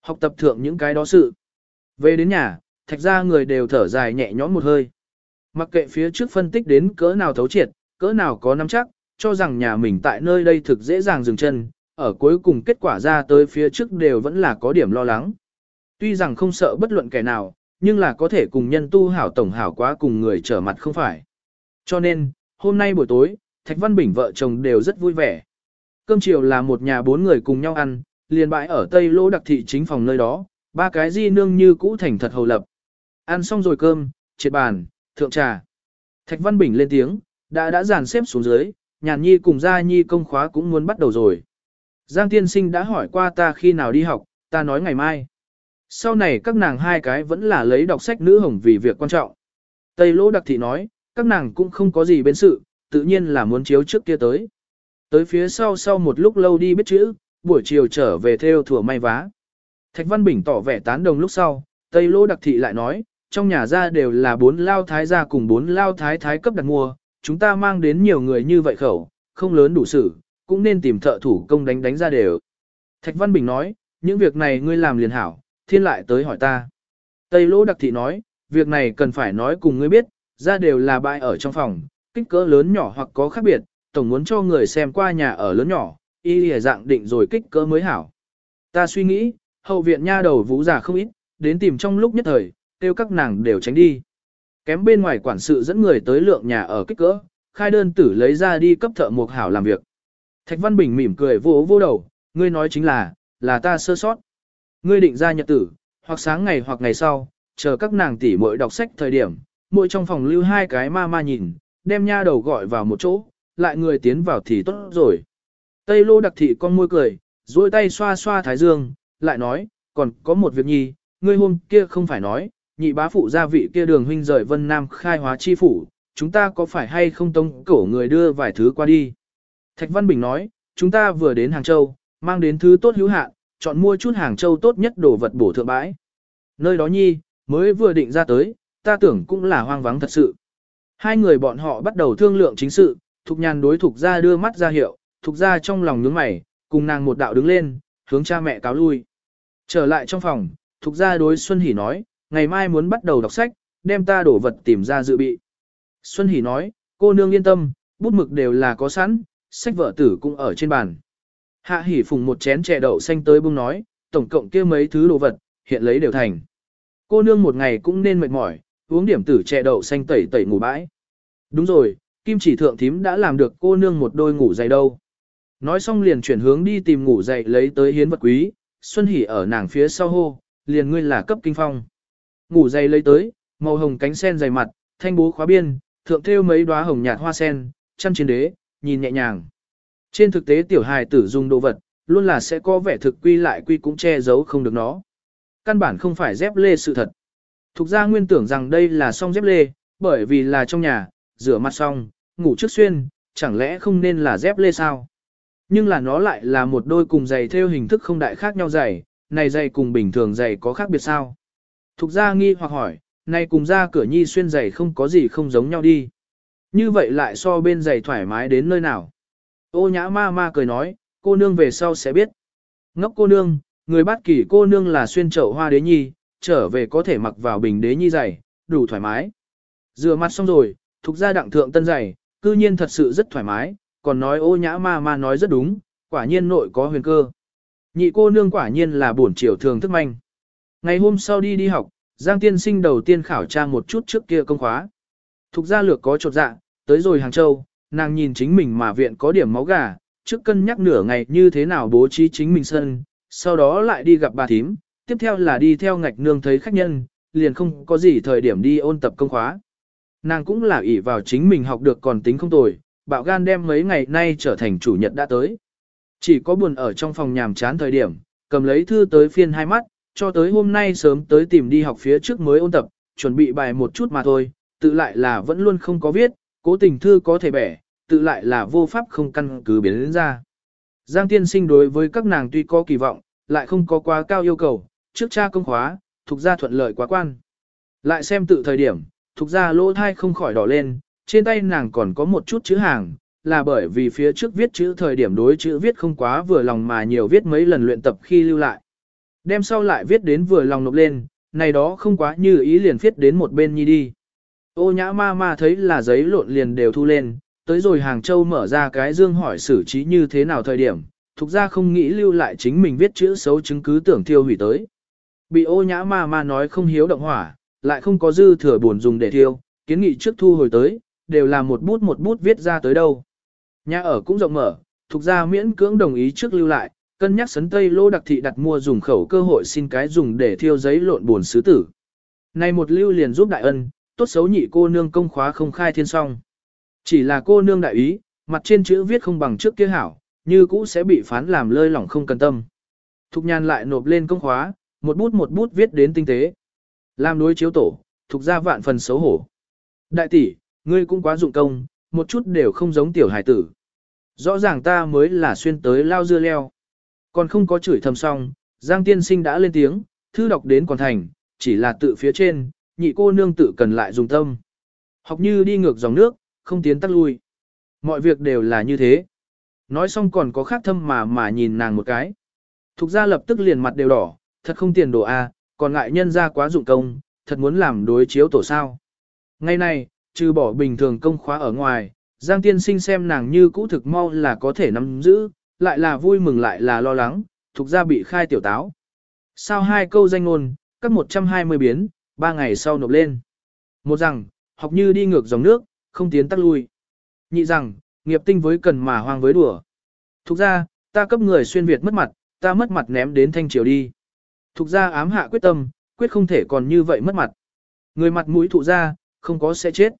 Học tập thượng những cái đó sự. Về đến nhà, thạch ra người đều thở dài nhẹ nhõm một hơi. Mặc kệ phía trước phân tích đến cỡ nào thấu triệt, cỡ nào có nắm chắc, cho rằng nhà mình tại nơi đây thực dễ dàng dừng chân, ở cuối cùng kết quả ra tới phía trước đều vẫn là có điểm lo lắng. Tuy rằng không sợ bất luận kẻ nào, nhưng là có thể cùng nhân tu hảo tổng hảo quá cùng người trở mặt không phải. Cho nên, hôm nay buổi tối, Thạch Văn Bình vợ chồng đều rất vui vẻ. Cơm chiều là một nhà bốn người cùng nhau ăn, liền bãi ở Tây Lỗ đặc thị chính phòng nơi đó, ba cái di nương như cũ thành thật hầu lập. Ăn xong rồi cơm, triệt bàn, thượng trà. Thạch Văn Bình lên tiếng, đã đã dàn xếp xuống dưới, nhàn nhi cùng gia nhi công khóa cũng muốn bắt đầu rồi. Giang tiên sinh đã hỏi qua ta khi nào đi học, ta nói ngày mai. Sau này các nàng hai cái vẫn là lấy đọc sách nữ hồng vì việc quan trọng. Tây lỗ đặc thị nói, các nàng cũng không có gì bên sự, tự nhiên là muốn chiếu trước kia tới. Tới phía sau sau một lúc lâu đi biết chữ, buổi chiều trở về theo thừa may vá. Thạch Văn Bình tỏ vẻ tán đồng lúc sau, Tây lỗ đặc thị lại nói, trong nhà ra đều là bốn lao thái gia cùng bốn lao thái thái cấp đặt mua, chúng ta mang đến nhiều người như vậy khẩu, không lớn đủ sự, cũng nên tìm thợ thủ công đánh đánh ra đều. Thạch Văn Bình nói, những việc này ngươi làm liền hảo, thiên lại tới hỏi ta. Tây Lỗ Đặc Thị nói, việc này cần phải nói cùng ngươi biết, ra đều là bãi ở trong phòng, kích cỡ lớn nhỏ hoặc có khác biệt, tổng muốn cho người xem qua nhà ở lớn nhỏ, y lìa dạng định rồi kích cỡ mới hảo. Ta suy nghĩ, hậu viện nha đầu vũ giả không ít, đến tìm trong lúc nhất thời, kêu các nàng đều tránh đi. Kém bên ngoài quản sự dẫn người tới lượng nhà ở kích cỡ, khai đơn tử lấy ra đi cấp thợ mộc hảo làm việc. Thạch Văn Bình mỉm cười vô vô đầu, ngươi nói chính là, là ta sơ sót. Ngươi định ra nhật tử, hoặc sáng ngày hoặc ngày sau, chờ các nàng tỷ muội đọc sách thời điểm, mỗi trong phòng lưu hai cái ma ma nhìn, đem nha đầu gọi vào một chỗ, lại người tiến vào thì tốt rồi. Tây lô đặc thị con môi cười, duỗi tay xoa xoa thái dương, lại nói, còn có một việc nhi, ngươi hôm kia không phải nói, nhị bá phụ gia vị kia đường huynh rời vân nam khai hóa chi phủ, chúng ta có phải hay không tông cổ người đưa vài thứ qua đi. Thạch Văn Bình nói, chúng ta vừa đến Hàng Châu, mang đến thứ tốt hữu hạn, chọn mua chút Hàng Châu tốt nhất đồ vật bổ thượng bãi. Nơi đó nhi, mới vừa định ra tới, ta tưởng cũng là hoang vắng thật sự. Hai người bọn họ bắt đầu thương lượng chính sự, Thục Nhàn đối Thục ra đưa mắt ra hiệu, Thục ra trong lòng nhướng mày, cùng nàng một đạo đứng lên, hướng cha mẹ cáo lui. Trở lại trong phòng, Thục ra đối Xuân Hỷ nói, ngày mai muốn bắt đầu đọc sách, đem ta đổ vật tìm ra dự bị. Xuân Hỷ nói, cô nương yên tâm, bút mực đều là có sẵn, sách vợ tử cũng ở trên bàn. Hạ Hỷ phùng một chén chè đậu xanh tới bưng nói, tổng cộng kia mấy thứ đồ vật, hiện lấy đều thành. Cô nương một ngày cũng nên mệt mỏi, uống điểm tử chè đậu xanh tẩy tẩy ngủ bãi. Đúng rồi, kim chỉ thượng thím đã làm được cô nương một đôi ngủ dày đâu. Nói xong liền chuyển hướng đi tìm ngủ dậy lấy tới hiến vật quý, Xuân Hỷ ở nàng phía sau hô, liền ngươi là cấp kinh phong. Ngủ dày lấy tới, màu hồng cánh sen dày mặt, thanh bố khóa biên, thượng thêu mấy đóa hồng nhạt hoa sen, chăn trên đế, nhìn nhẹ nhàng. Trên thực tế tiểu hài tử dùng đồ vật, luôn là sẽ có vẻ thực quy lại quy cũng che giấu không được nó. Căn bản không phải dép lê sự thật. Thục ra nguyên tưởng rằng đây là song dép lê, bởi vì là trong nhà, rửa mặt xong, ngủ trước xuyên, chẳng lẽ không nên là dép lê sao? Nhưng là nó lại là một đôi cùng giày theo hình thức không đại khác nhau giày, này giày cùng bình thường giày có khác biệt sao? Thục ra nghi hoặc hỏi, này cùng ra cửa nhi xuyên giày không có gì không giống nhau đi. Như vậy lại so bên giày thoải mái đến nơi nào? Ô nhã ma ma cười nói, cô nương về sau sẽ biết. Ngốc cô nương, người bắt kỳ cô nương là xuyên chậu hoa đế nhi, trở về có thể mặc vào bình đế nhi giày, đủ thoải mái. Rửa mặt xong rồi, thục ra đặng thượng tân giày, cư nhiên thật sự rất thoải mái, còn nói ô nhã ma ma nói rất đúng, quả nhiên nội có huyền cơ. Nhị cô nương quả nhiên là bổn triều thường thức manh. Ngày hôm sau đi đi học, Giang tiên sinh đầu tiên khảo tra một chút trước kia công khóa. Thục gia lược có chột dạ, tới rồi Hàng Châu, nàng nhìn chính mình mà viện có điểm máu gà, trước cân nhắc nửa ngày như thế nào bố trí chính mình sân, sau đó lại đi gặp bà thím, tiếp theo là đi theo ngạch nương thấy khách nhân, liền không có gì thời điểm đi ôn tập công khóa. Nàng cũng là ỷ vào chính mình học được còn tính không tồi, bạo gan đem mấy ngày nay trở thành chủ nhật đã tới. Chỉ có buồn ở trong phòng nhàm chán thời điểm, cầm lấy thư tới phiên hai mắt, cho tới hôm nay sớm tới tìm đi học phía trước mới ôn tập, chuẩn bị bài một chút mà thôi, tự lại là vẫn luôn không có viết, cố tình thư có thể bẻ, tự lại là vô pháp không căn cứ biến đến ra. Giang tiên sinh đối với các nàng tuy có kỳ vọng, lại không có quá cao yêu cầu, trước cha công khóa, thuộc gia thuận lợi quá quan. Lại xem tự thời điểm, thuộc gia lỗ thai không khỏi đỏ lên, trên tay nàng còn có một chút chữ hàng, là bởi vì phía trước viết chữ thời điểm đối chữ viết không quá vừa lòng mà nhiều viết mấy lần luyện tập khi lưu lại. Đem sau lại viết đến vừa lòng nộp lên, này đó không quá như ý liền viết đến một bên nhi đi. Ô nhã ma ma thấy là giấy lộn liền đều thu lên, tới rồi Hàng Châu mở ra cái dương hỏi xử trí như thế nào thời điểm, thuộc ra không nghĩ lưu lại chính mình viết chữ xấu chứng cứ tưởng thiêu hủy tới. Bị ô nhã ma ma nói không hiếu động hỏa, lại không có dư thừa buồn dùng để thiêu, kiến nghị trước thu hồi tới, đều là một bút một bút viết ra tới đâu. Nhà ở cũng rộng mở, thuộc ra miễn cưỡng đồng ý trước lưu lại, cân nhắc sấn tây lô đặc thị đặt mua dùng khẩu cơ hội xin cái dùng để thiêu giấy lộn buồn sứ tử. Này một lưu liền giúp đại ân, tốt xấu nhị cô nương công khóa không khai thiên song. Chỉ là cô nương đại ý, mặt trên chữ viết không bằng trước kia hảo, như cũ sẽ bị phán làm lơi lỏng không cần tâm. Thục nhàn lại nộp lên công khóa, một bút một bút viết đến tinh tế. Làm đối chiếu tổ, thục ra vạn phần xấu hổ. Đại tỷ, ngươi cũng quá dụng công, một chút đều không giống tiểu hải tử. Rõ ràng ta mới là xuyên tới lao dưa leo. Còn không có chửi thầm xong, Giang tiên sinh đã lên tiếng, thư đọc đến còn thành, chỉ là tự phía trên, nhị cô nương tự cần lại dùng tâm. Học như đi ngược dòng nước, không tiến tắt lui. Mọi việc đều là như thế. Nói xong còn có khác thâm mà mà nhìn nàng một cái. Thục ra lập tức liền mặt đều đỏ, thật không tiền đồ a, còn ngại nhân ra quá dụng công, thật muốn làm đối chiếu tổ sao. Ngày nay, trừ bỏ bình thường công khóa ở ngoài, Giang tiên sinh xem nàng như cũ thực mau là có thể nắm giữ, lại là vui mừng lại là lo lắng, thuộc ra bị khai tiểu táo. Sao hai câu danh ngôn, các 120 biến, ba ngày sau nộp lên. Một rằng, học như đi ngược dòng nước, không tiến tắt lui. Nhị rằng, nghiệp tinh với cần mà hoang với đùa. Thục ra, ta cấp người xuyên Việt mất mặt, ta mất mặt ném đến thanh triều đi. Thục ra ám hạ quyết tâm, quyết không thể còn như vậy mất mặt. Người mặt mũi thụ ra, không có sẽ chết.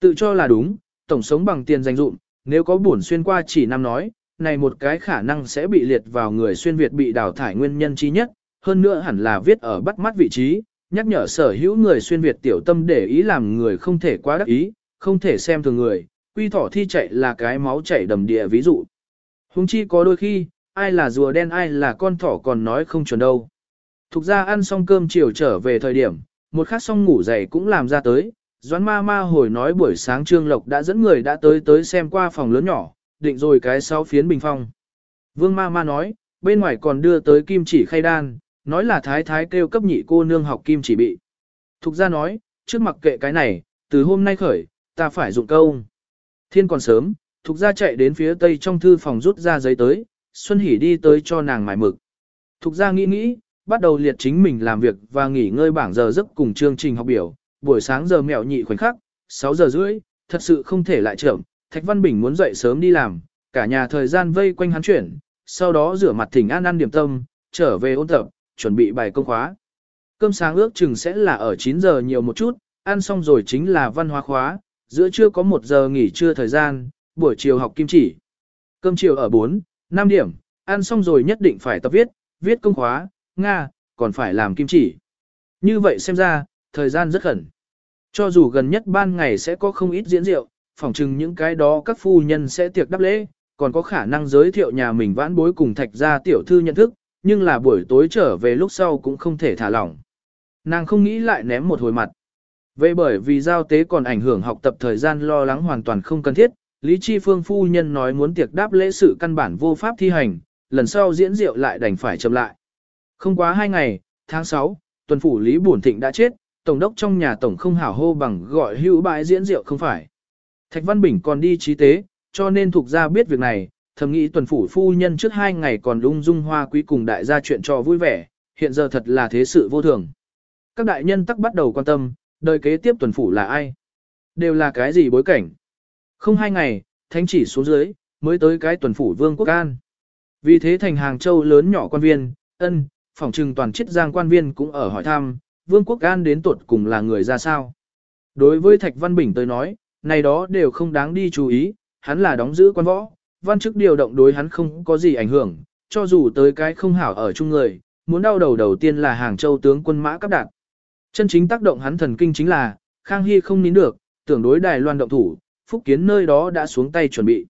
Tự cho là đúng, tổng sống bằng tiền dành dụm, nếu có buồn xuyên qua chỉ năm nói, này một cái khả năng sẽ bị liệt vào người xuyên Việt bị đào thải nguyên nhân chi nhất, hơn nữa hẳn là viết ở bắt mắt vị trí, nhắc nhở sở hữu người xuyên Việt tiểu tâm để ý làm người không thể quá đắc ý, không thể xem thường người, quy thỏ thi chạy là cái máu chảy đầm địa ví dụ. Hùng chi có đôi khi, ai là rùa đen ai là con thỏ còn nói không chuẩn đâu. Thục ra ăn xong cơm chiều trở về thời điểm, một khát xong ngủ dậy cũng làm ra tới, Doãn ma ma hồi nói buổi sáng Trương Lộc đã dẫn người đã tới tới xem qua phòng lớn nhỏ, định rồi cái sáu phiến bình phong. Vương ma ma nói, bên ngoài còn đưa tới kim chỉ khay đan, nói là thái thái kêu cấp nhị cô nương học kim chỉ bị. Thục ra nói, trước mặc kệ cái này, từ hôm nay khởi, ta phải dụng câu. Thiên còn sớm, thục ra chạy đến phía tây trong thư phòng rút ra giấy tới, Xuân Hỷ đi tới cho nàng mài mực. Thục ra nghĩ nghĩ, bắt đầu liệt chính mình làm việc và nghỉ ngơi bảng giờ giấc cùng chương trình học biểu, buổi sáng giờ mẹo nhị khoảnh khắc, 6 giờ rưỡi, thật sự không thể lại chậm, Thạch Văn Bình muốn dậy sớm đi làm, cả nhà thời gian vây quanh hắn chuyển, sau đó rửa mặt thỉnh an ăn điểm tâm, trở về ôn tập, chuẩn bị bài công khóa. Cơm sáng ước chừng sẽ là ở 9 giờ nhiều một chút, ăn xong rồi chính là văn hóa khóa, giữa trưa có 1 giờ nghỉ trưa thời gian, buổi chiều học kim chỉ. Cơm chiều ở 4, 5 điểm, ăn xong rồi nhất định phải tập viết, viết công khóa, Nga, còn phải làm kim chỉ. Như vậy xem ra, thời gian rất khẩn. Cho dù gần nhất ban ngày sẽ có không ít diễn rượu, phỏng chừng những cái đó các phu nhân sẽ tiệc đáp lễ, còn có khả năng giới thiệu nhà mình vãn bối cùng thạch gia tiểu thư nhận thức, nhưng là buổi tối trở về lúc sau cũng không thể thả lỏng. Nàng không nghĩ lại ném một hồi mặt. Vậy bởi vì giao tế còn ảnh hưởng học tập thời gian lo lắng hoàn toàn không cần thiết, Lý Chi Phương phu nhân nói muốn tiệc đáp lễ sự căn bản vô pháp thi hành, lần sau diễn rượu lại đành phải chậm lại. Không quá hai ngày, tháng 6, tuần phủ Lý Bổn Thịnh đã chết, tổng đốc trong nhà tổng không hảo hô bằng gọi hữu bãi diễn rượu không phải. Thạch Văn Bình còn đi trí tế, cho nên thuộc ra biết việc này, thầm nghĩ tuần phủ phu nhân trước hai ngày còn lung dung hoa quý cùng đại gia chuyện trò vui vẻ, hiện giờ thật là thế sự vô thường. Các đại nhân tắc bắt đầu quan tâm, đời kế tiếp tuần phủ là ai? Đều là cái gì bối cảnh? Không hai ngày, thánh chỉ xuống dưới, mới tới cái tuần phủ vương quốc an. Vì thế thành hàng châu lớn nhỏ quan viên, ân, phòng trừng toàn chiết giang quan viên cũng ở hỏi thăm, vương quốc an đến tuột cùng là người ra sao? Đối với Thạch Văn Bình tới nói, này đó đều không đáng đi chú ý, hắn là đóng giữ quan võ, văn chức điều động đối hắn không có gì ảnh hưởng, cho dù tới cái không hảo ở chung người, muốn đau đầu đầu tiên là Hàng Châu tướng quân mã cấp đạt. Chân chính tác động hắn thần kinh chính là, Khang Hy không nín được, tưởng đối Đài Loan động thủ, Phúc Kiến nơi đó đã xuống tay chuẩn bị.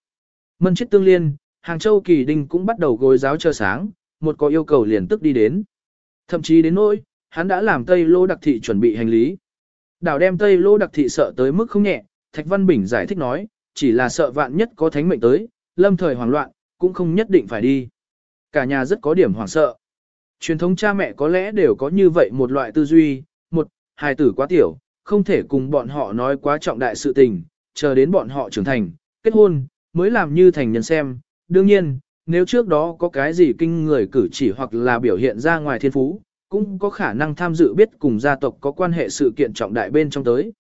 Mân chết tương liên, Hàng Châu kỳ đinh cũng bắt đầu gối giáo chờ sáng, một có yêu cầu liền tức đi đến. Thậm chí đến nỗi, hắn đã làm Tây Lô Đặc Thị chuẩn bị hành lý. Đảo đem Tây Lô Đặc Thị sợ tới mức không nhẹ, Thạch Văn Bình giải thích nói, chỉ là sợ vạn nhất có thánh mệnh tới, lâm thời hoảng loạn, cũng không nhất định phải đi. Cả nhà rất có điểm hoảng sợ. Truyền thống cha mẹ có lẽ đều có như vậy một loại tư duy, một, hài tử quá tiểu, không thể cùng bọn họ nói quá trọng đại sự tình, chờ đến bọn họ trưởng thành, kết hôn, mới làm như thành nhân xem. Đương nhiên, nếu trước đó có cái gì kinh người cử chỉ hoặc là biểu hiện ra ngoài thiên phú, cũng có khả năng tham dự biết cùng gia tộc có quan hệ sự kiện trọng đại bên trong tới.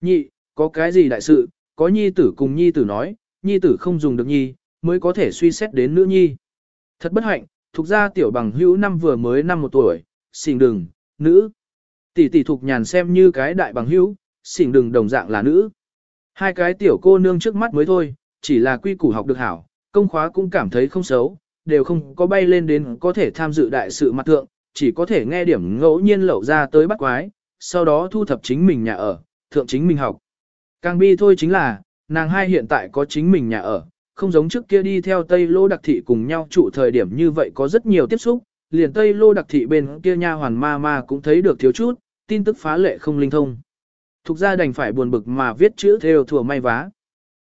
Nhị, có cái gì đại sự, có nhi tử cùng nhi tử nói, nhi tử không dùng được nhi, mới có thể suy xét đến nữ nhi. Thật bất hạnh, thuộc gia tiểu bằng hữu năm vừa mới năm một tuổi, xỉn đừng, nữ. Tỷ tỷ thuộc nhàn xem như cái đại bằng hữu, xỉn đừng đồng dạng là nữ. Hai cái tiểu cô nương trước mắt mới thôi, chỉ là quy củ học được hảo, công khóa cũng cảm thấy không xấu, đều không có bay lên đến có thể tham dự đại sự mặt thượng, chỉ có thể nghe điểm ngẫu nhiên lẩu ra tới bắt quái, sau đó thu thập chính mình nhà ở, thượng chính mình học. Càng bi thôi chính là, nàng hai hiện tại có chính mình nhà ở, không giống trước kia đi theo Tây Lô Đặc Thị cùng nhau trụ thời điểm như vậy có rất nhiều tiếp xúc, liền Tây Lô Đặc Thị bên kia nha hoàn ma ma cũng thấy được thiếu chút, tin tức phá lệ không linh thông. Thục gia đành phải buồn bực mà viết chữ theo thừa may vá.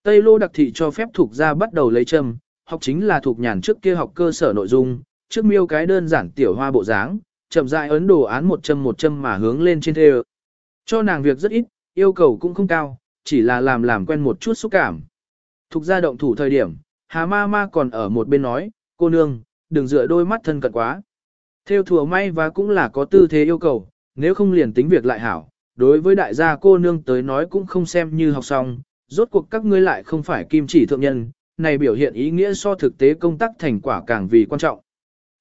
Tây Lô Đặc Thị cho phép Thục gia bắt đầu lấy châm, học chính là Thục nhàn trước kia học cơ sở nội dung, trước miêu cái đơn giản tiểu hoa bộ dáng, chậm rãi ấn đồ án một châm một châm mà hướng lên trên theo, Cho nàng việc rất ít, yêu cầu cũng không cao, chỉ là làm làm quen một chút xúc cảm. Thục ra động thủ thời điểm, Hà ma ma còn ở một bên nói, cô nương, đừng dựa đôi mắt thân cận quá. Theo thừa may và cũng là có tư thế yêu cầu, nếu không liền tính việc lại hảo, đối với đại gia cô nương tới nói cũng không xem như học xong, rốt cuộc các ngươi lại không phải kim chỉ thượng nhân, này biểu hiện ý nghĩa so thực tế công tác thành quả càng vì quan trọng.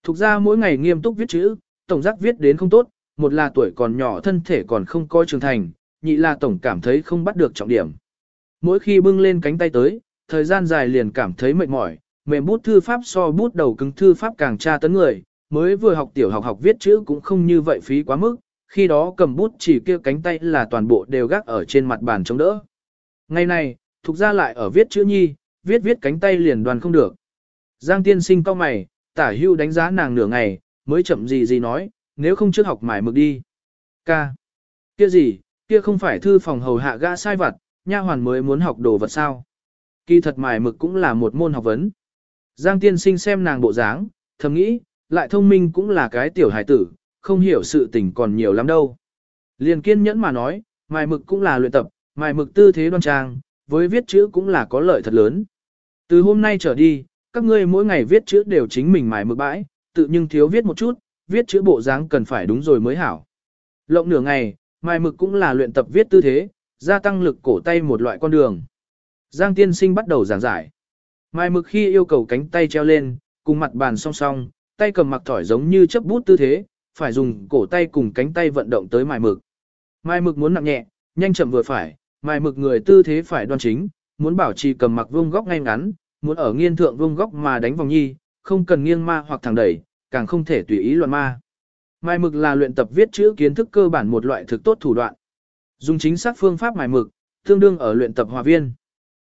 Thục ra mỗi ngày nghiêm túc viết chữ, tổng giác viết đến không tốt, một là tuổi còn nhỏ thân thể còn không coi trưởng thành, nhị là tổng cảm thấy không bắt được trọng điểm. Mỗi khi bưng lên cánh tay tới, thời gian dài liền cảm thấy mệt mỏi, mềm bút thư pháp so bút đầu cứng thư pháp càng tra tấn người, mới vừa học tiểu học học viết chữ cũng không như vậy phí quá mức, khi đó cầm bút chỉ kia cánh tay là toàn bộ đều gác ở trên mặt bàn chống đỡ. Ngày này, thuộc ra lại ở viết chữ nhi, viết viết cánh tay liền đoàn không được. Giang tiên sinh cao mày, tả hưu đánh giá nàng nửa ngày, mới chậm gì gì nói, nếu không trước học mải mực đi. Ca. Kia gì, kia không phải thư phòng hầu hạ gã sai vật, nha hoàn mới muốn học đồ vật sao. Kỳ thật mài mực cũng là một môn học vấn. Giang tiên sinh xem nàng bộ dáng, thầm nghĩ, lại thông minh cũng là cái tiểu hải tử, không hiểu sự tình còn nhiều lắm đâu. Liền kiên nhẫn mà nói, mài mực cũng là luyện tập, mài mực tư thế đoan trang, với viết chữ cũng là có lợi thật lớn. Từ hôm nay trở đi, các ngươi mỗi ngày viết chữ đều chính mình mài mực bãi, tự nhưng thiếu viết một chút, viết chữ bộ dáng cần phải đúng rồi mới hảo. Lộng nửa ngày, mài mực cũng là luyện tập viết tư thế, gia tăng lực cổ tay một loại con đường. Giang tiên sinh bắt đầu giảng giải. Mài mực khi yêu cầu cánh tay treo lên, cùng mặt bàn song song, tay cầm mặc thỏi giống như chấp bút tư thế, phải dùng cổ tay cùng cánh tay vận động tới mài mực. Mài mực muốn nặng nhẹ, nhanh chậm vừa phải, mài mực người tư thế phải đoan chính, muốn bảo trì cầm mặc vuông góc ngay ngắn, muốn ở nghiên thượng vuông góc mà đánh vòng nhi, không cần nghiêng ma hoặc thẳng đẩy, càng không thể tùy ý loạn ma. Mài mực là luyện tập viết chữ kiến thức cơ bản một loại thực tốt thủ đoạn. Dùng chính xác phương pháp mài mực, tương đương ở luyện tập hòa viên.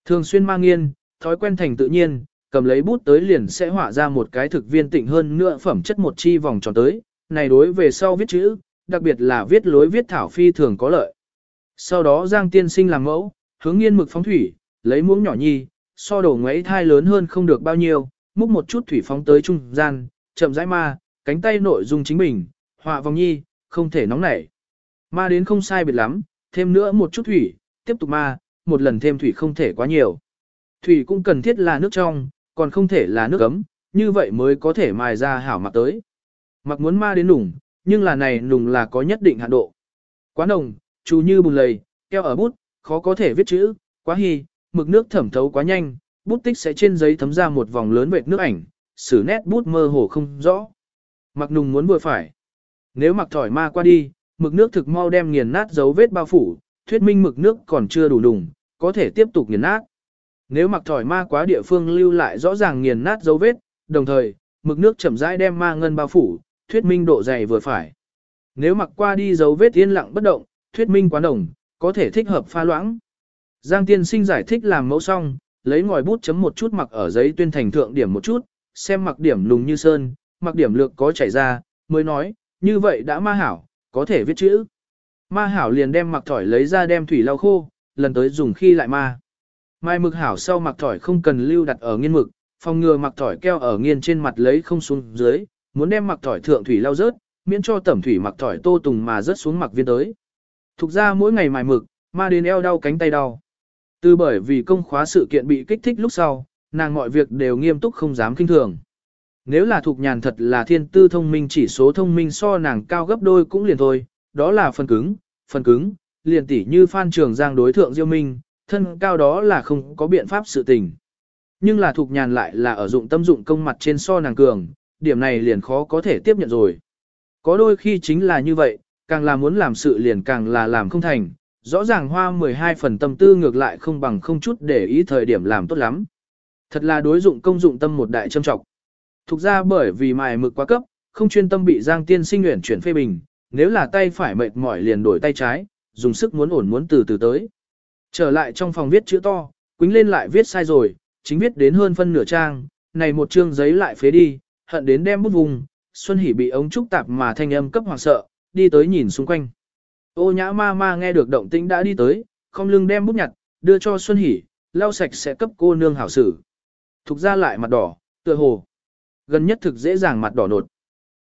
Thường xuyên mang nghiên, thói quen thành tự nhiên, cầm lấy bút tới liền sẽ họa ra một cái thực viên tịnh hơn nữa phẩm chất một chi vòng tròn tới, này đối về sau viết chữ, đặc biệt là viết lối viết thảo phi thường có lợi. Sau đó Giang tiên sinh làm mẫu, hướng nghiên mực phóng thủy, lấy muỗng nhỏ nhi, so đổ ngoáy thai lớn hơn không được bao nhiêu, múc một chút thủy phóng tới trung gian, chậm rãi ma, cánh tay nội dung chính mình, họa vòng nhi, không thể nóng nảy. Ma đến không sai biệt lắm, thêm nữa một chút thủy, tiếp tục ma, một lần thêm thủy không thể quá nhiều. Thủy cũng cần thiết là nước trong, còn không thể là nước ấm, như vậy mới có thể mài ra hảo mặt tới. Mặc muốn ma đến nùng, nhưng là này nùng là có nhất định hạn độ. Quá nồng, chú như bùn lầy, keo ở bút, khó có thể viết chữ, quá hy, mực nước thẩm thấu quá nhanh, bút tích sẽ trên giấy thấm ra một vòng lớn vệt nước ảnh, xử nét bút mơ hồ không rõ. Mặc nùng muốn vừa phải. Nếu mặc thỏi ma qua đi, mực nước thực mau đem nghiền nát dấu vết bao phủ, thuyết minh mực nước còn chưa đủ đùng, có thể tiếp tục nghiền nát. Nếu mặc thỏi ma quá địa phương lưu lại rõ ràng nghiền nát dấu vết, đồng thời, mực nước chậm rãi đem ma ngân bao phủ, thuyết minh độ dày vừa phải. Nếu mặc qua đi dấu vết yên lặng bất động, thuyết minh quá đồng, có thể thích hợp pha loãng. Giang tiên sinh giải thích làm mẫu xong, lấy ngòi bút chấm một chút mặc ở giấy tuyên thành thượng điểm một chút, xem mặc điểm lùng như sơn, mặc điểm lược có chảy ra, mới nói, như vậy đã ma hảo, có thể viết chữ. Ma hảo liền đem mặc thỏi lấy ra đem thủy lau khô, lần tới dùng khi lại ma. Mai mực hảo sau mặc thỏi không cần lưu đặt ở nghiên mực, phòng ngừa mặc thỏi keo ở nghiên trên mặt lấy không xuống dưới, muốn đem mặc thỏi thượng thủy lau rớt, miễn cho tẩm thủy mặc thỏi tô tùng mà rớt xuống mặc viên tới. Thục ra mỗi ngày mài mực, ma đến eo đau cánh tay đau. Từ bởi vì công khóa sự kiện bị kích thích lúc sau, nàng mọi việc đều nghiêm túc không dám kinh thường. Nếu là thuộc nhàn thật là thiên tư thông minh chỉ số thông minh so nàng cao gấp đôi cũng liền thôi, đó là phần cứng, phần cứng, liền tỉ như Phan Trường Giang đối thượng Diêu Minh, thân cao đó là không có biện pháp sự tình. Nhưng là thuộc nhàn lại là ở dụng tâm dụng công mặt trên so nàng cường, điểm này liền khó có thể tiếp nhận rồi. Có đôi khi chính là như vậy, càng là muốn làm sự liền càng là làm không thành, rõ ràng hoa 12 phần tâm tư ngược lại không bằng không chút để ý thời điểm làm tốt lắm. Thật là đối dụng công dụng tâm một đại châm trọng. Thực ra bởi vì mài mực quá cấp, không chuyên tâm bị Giang Tiên Sinh nguyện chuyển phê bình, nếu là tay phải mệt mỏi liền đổi tay trái, dùng sức muốn ổn muốn từ từ tới. Trở lại trong phòng viết chữ to, quính lên lại viết sai rồi, chính viết đến hơn phân nửa trang, này một chương giấy lại phế đi, hận đến đem bút vùng, Xuân Hỷ bị ống trúc tạp mà thanh âm cấp hoàng sợ, đi tới nhìn xung quanh. Ô nhã ma ma nghe được động tĩnh đã đi tới, không lưng đem bút nhặt, đưa cho Xuân Hỷ, lau sạch sẽ cấp cô nương hảo sử. Thục ra lại mặt đỏ, tựa hồ. Gần nhất thực dễ dàng mặt đỏ nột.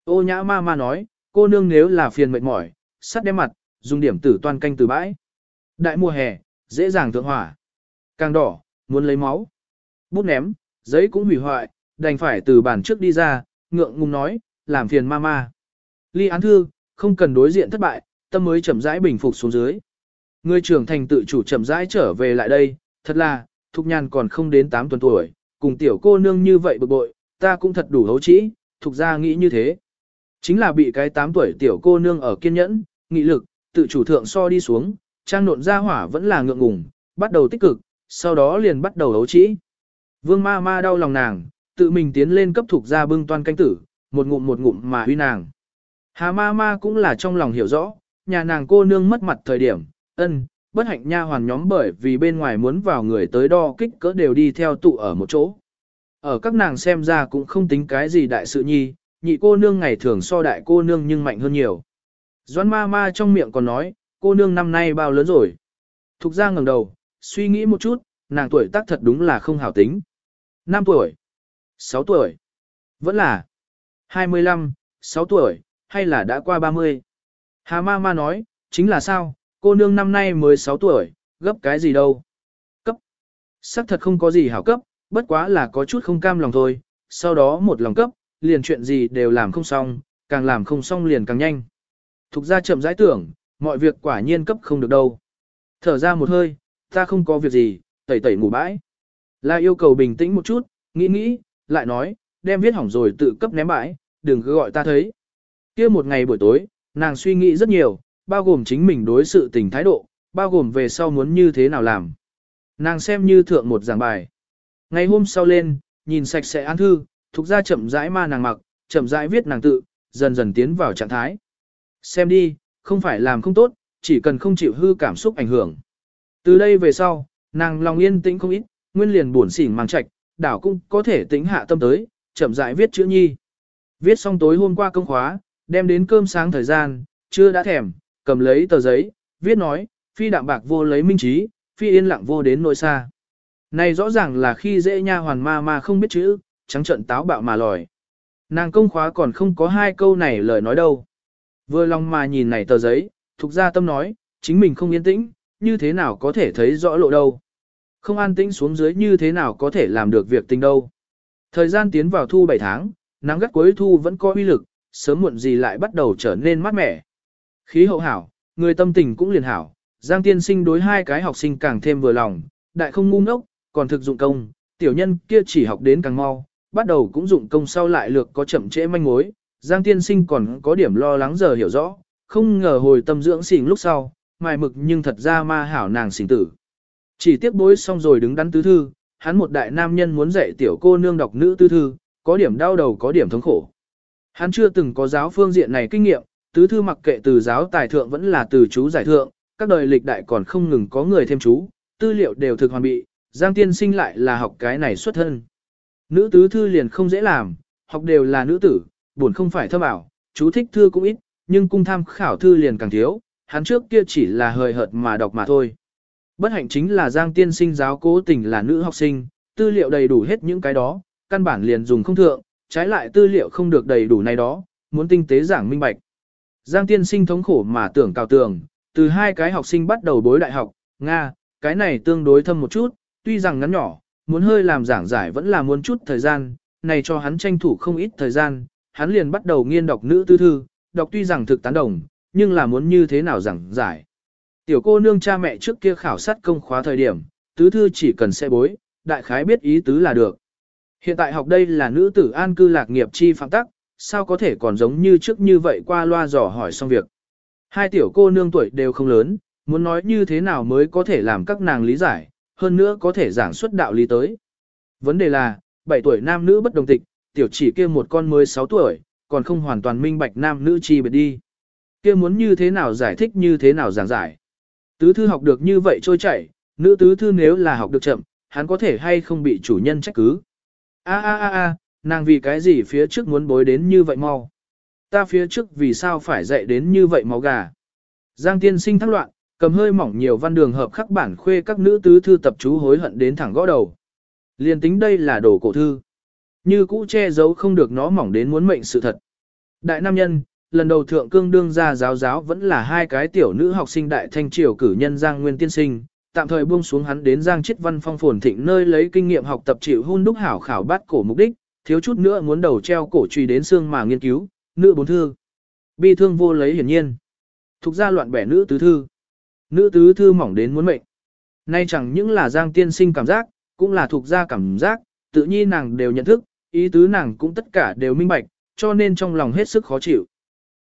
Ô nhã ma ma nói, cô nương nếu là phiền mệt mỏi, sắt đem mặt, dùng điểm tử toàn canh từ bãi. Đại mùa hè, dễ dàng thượng hỏa. Càng đỏ, muốn lấy máu. Bút ném, giấy cũng hủy hoại, đành phải từ bàn trước đi ra, ngượng ngùng nói, làm phiền ma ma. Ly án thư, không cần đối diện thất bại, tâm mới chậm rãi bình phục xuống dưới. Người trưởng thành tự chủ chậm rãi trở về lại đây, thật là, Thục Nhan còn không đến 8 tuần tuổi, cùng tiểu cô nương như vậy bực bội, ta cũng thật đủ hấu trĩ, thuộc ra nghĩ như thế. Chính là bị cái 8 tuổi tiểu cô nương ở kiên nhẫn, nghị lực, tự chủ thượng so đi xuống, trang nộn ra hỏa vẫn là ngượng ngùng, bắt đầu tích cực, sau đó liền bắt đầu hấu trĩ. Vương ma ma đau lòng nàng, tự mình tiến lên cấp thuộc ra bưng toan canh tử, một ngụm một ngụm mà huy nàng. Hà ma ma cũng là trong lòng hiểu rõ, nhà nàng cô nương mất mặt thời điểm, ân, bất hạnh nha hoàn nhóm bởi vì bên ngoài muốn vào người tới đo kích cỡ đều đi theo tụ ở một chỗ. Ở các nàng xem ra cũng không tính cái gì đại sự nhi, nhị cô nương ngày thường so đại cô nương nhưng mạnh hơn nhiều. Doãn ma ma trong miệng còn nói, cô nương năm nay bao lớn rồi. Thục ra ngẩng đầu, suy nghĩ một chút, nàng tuổi tác thật đúng là không hảo tính. 5 tuổi, 6 tuổi, vẫn là 25, 6 tuổi, hay là đã qua 30. Hà ma ma nói, chính là sao, cô nương năm nay mới 6 tuổi, gấp cái gì đâu. Cấp. Sắc thật không có gì hảo cấp, bất quá là có chút không cam lòng thôi, sau đó một lòng cấp, liền chuyện gì đều làm không xong, càng làm không xong liền càng nhanh. Thục ra chậm rãi tưởng, mọi việc quả nhiên cấp không được đâu. Thở ra một hơi, ta không có việc gì, tẩy tẩy ngủ bãi. Là yêu cầu bình tĩnh một chút, nghĩ nghĩ, lại nói, đem viết hỏng rồi tự cấp ném bãi, đừng cứ gọi ta thấy. kia một ngày buổi tối, nàng suy nghĩ rất nhiều, bao gồm chính mình đối sự tình thái độ, bao gồm về sau muốn như thế nào làm. Nàng xem như thượng một giảng bài. Ngày hôm sau lên, nhìn sạch sẽ án thư, thuộc ra chậm rãi ma nàng mặc, chậm rãi viết nàng tự, dần dần tiến vào trạng thái. Xem đi, không phải làm không tốt, chỉ cần không chịu hư cảm xúc ảnh hưởng. Từ đây về sau, nàng lòng yên tĩnh không ít, nguyên liền buồn xỉn mang trạch, đảo cũng có thể tĩnh hạ tâm tới, chậm rãi viết chữ nhi. Viết xong tối hôm qua công khóa, đem đến cơm sáng thời gian, chưa đã thèm, cầm lấy tờ giấy, viết nói, phi đạm bạc vô lấy minh trí, phi yên lặng vô đến nội xa. Này rõ ràng là khi dễ nha hoàn ma ma không biết chữ, trắng trận táo bạo mà lòi. Nàng công khóa còn không có hai câu này lời nói đâu. Vừa lòng mà nhìn này tờ giấy, thục ra tâm nói, chính mình không yên tĩnh, như thế nào có thể thấy rõ lộ đâu. Không an tĩnh xuống dưới như thế nào có thể làm được việc tình đâu. Thời gian tiến vào thu 7 tháng, nắng gắt cuối thu vẫn có uy lực, sớm muộn gì lại bắt đầu trở nên mát mẻ. Khí hậu hảo, người tâm tình cũng liền hảo, Giang tiên sinh đối hai cái học sinh càng thêm vừa lòng, đại không ngu ngốc, còn thực dụng công, tiểu nhân kia chỉ học đến càng mau, bắt đầu cũng dụng công sau lại lược có chậm trễ manh mối, Giang tiên sinh còn có điểm lo lắng giờ hiểu rõ, không ngờ hồi tâm dưỡng xỉn lúc sau, mài mực nhưng thật ra ma hảo nàng xỉn tử. Chỉ tiếc bối xong rồi đứng đắn tứ thư, hắn một đại nam nhân muốn dạy tiểu cô nương đọc nữ tứ thư, có điểm đau đầu có điểm thống khổ. Hắn chưa từng có giáo phương diện này kinh nghiệm, tứ thư mặc kệ từ giáo tài thượng vẫn là từ chú giải thượng, các đời lịch đại còn không ngừng có người thêm chú, tư liệu đều thực hoàn bị, Giang tiên sinh lại là học cái này xuất thân. Nữ tứ thư liền không dễ làm, học đều là nữ tử, buồn không phải thâm ảo, chú thích thư cũng ít, nhưng cung tham khảo thư liền càng thiếu, hắn trước kia chỉ là hời hợt mà đọc mà thôi. Bất hạnh chính là Giang tiên sinh giáo cố tình là nữ học sinh, tư liệu đầy đủ hết những cái đó, căn bản liền dùng không thượng, trái lại tư liệu không được đầy đủ này đó, muốn tinh tế giảng minh bạch. Giang tiên sinh thống khổ mà tưởng cào tường, từ hai cái học sinh bắt đầu bối đại học, Nga, cái này tương đối thâm một chút, tuy rằng ngắn nhỏ, muốn hơi làm giảng giải vẫn là muốn chút thời gian, này cho hắn tranh thủ không ít thời gian, hắn liền bắt đầu nghiên đọc nữ tư thư, đọc tuy rằng thực tán đồng, nhưng là muốn như thế nào giảng giải. Tiểu cô nương cha mẹ trước kia khảo sát công khóa thời điểm, tứ thư chỉ cần xe bối, đại khái biết ý tứ là được. Hiện tại học đây là nữ tử an cư lạc nghiệp chi phạm tắc, sao có thể còn giống như trước như vậy qua loa dò hỏi xong việc. Hai tiểu cô nương tuổi đều không lớn, muốn nói như thế nào mới có thể làm các nàng lý giải, hơn nữa có thể giảng xuất đạo lý tới. Vấn đề là, 7 tuổi nam nữ bất đồng tịch, tiểu chỉ kia một con mới 6 tuổi, còn không hoàn toàn minh bạch nam nữ chi biệt đi. Kia muốn như thế nào giải thích như thế nào giảng giải. Tứ thư học được như vậy trôi chảy, nữ tứ thư nếu là học được chậm, hắn có thể hay không bị chủ nhân trách cứ. A a a a, nàng vì cái gì phía trước muốn bối đến như vậy mau. Ta phía trước vì sao phải dạy đến như vậy máu gà. Giang tiên sinh thắc loạn, cầm hơi mỏng nhiều văn đường hợp khắc bản khuê các nữ tứ thư tập chú hối hận đến thẳng gõ đầu. Liên tính đây là đồ cổ thư. Như cũ che giấu không được nó mỏng đến muốn mệnh sự thật. Đại nam nhân, lần đầu thượng cương đương ra giáo giáo vẫn là hai cái tiểu nữ học sinh đại thanh triều cử nhân Giang Nguyên tiên sinh, tạm thời buông xuống hắn đến Giang Chiết Văn Phong phồn thịnh nơi lấy kinh nghiệm học tập chịu hun đúc hảo khảo bát cổ mục đích, thiếu chút nữa muốn đầu treo cổ truy đến xương mà nghiên cứu, nữ bốn thư. Bi thương vô lấy hiển nhiên. Thục ra loạn bẻ nữ tứ thư. Nữ tứ thư mỏng đến muốn mệnh. Nay chẳng những là Giang tiên sinh cảm giác, cũng là thuộc gia cảm giác, tự nhiên nàng đều nhận thức, ý tứ nàng cũng tất cả đều minh bạch, cho nên trong lòng hết sức khó chịu.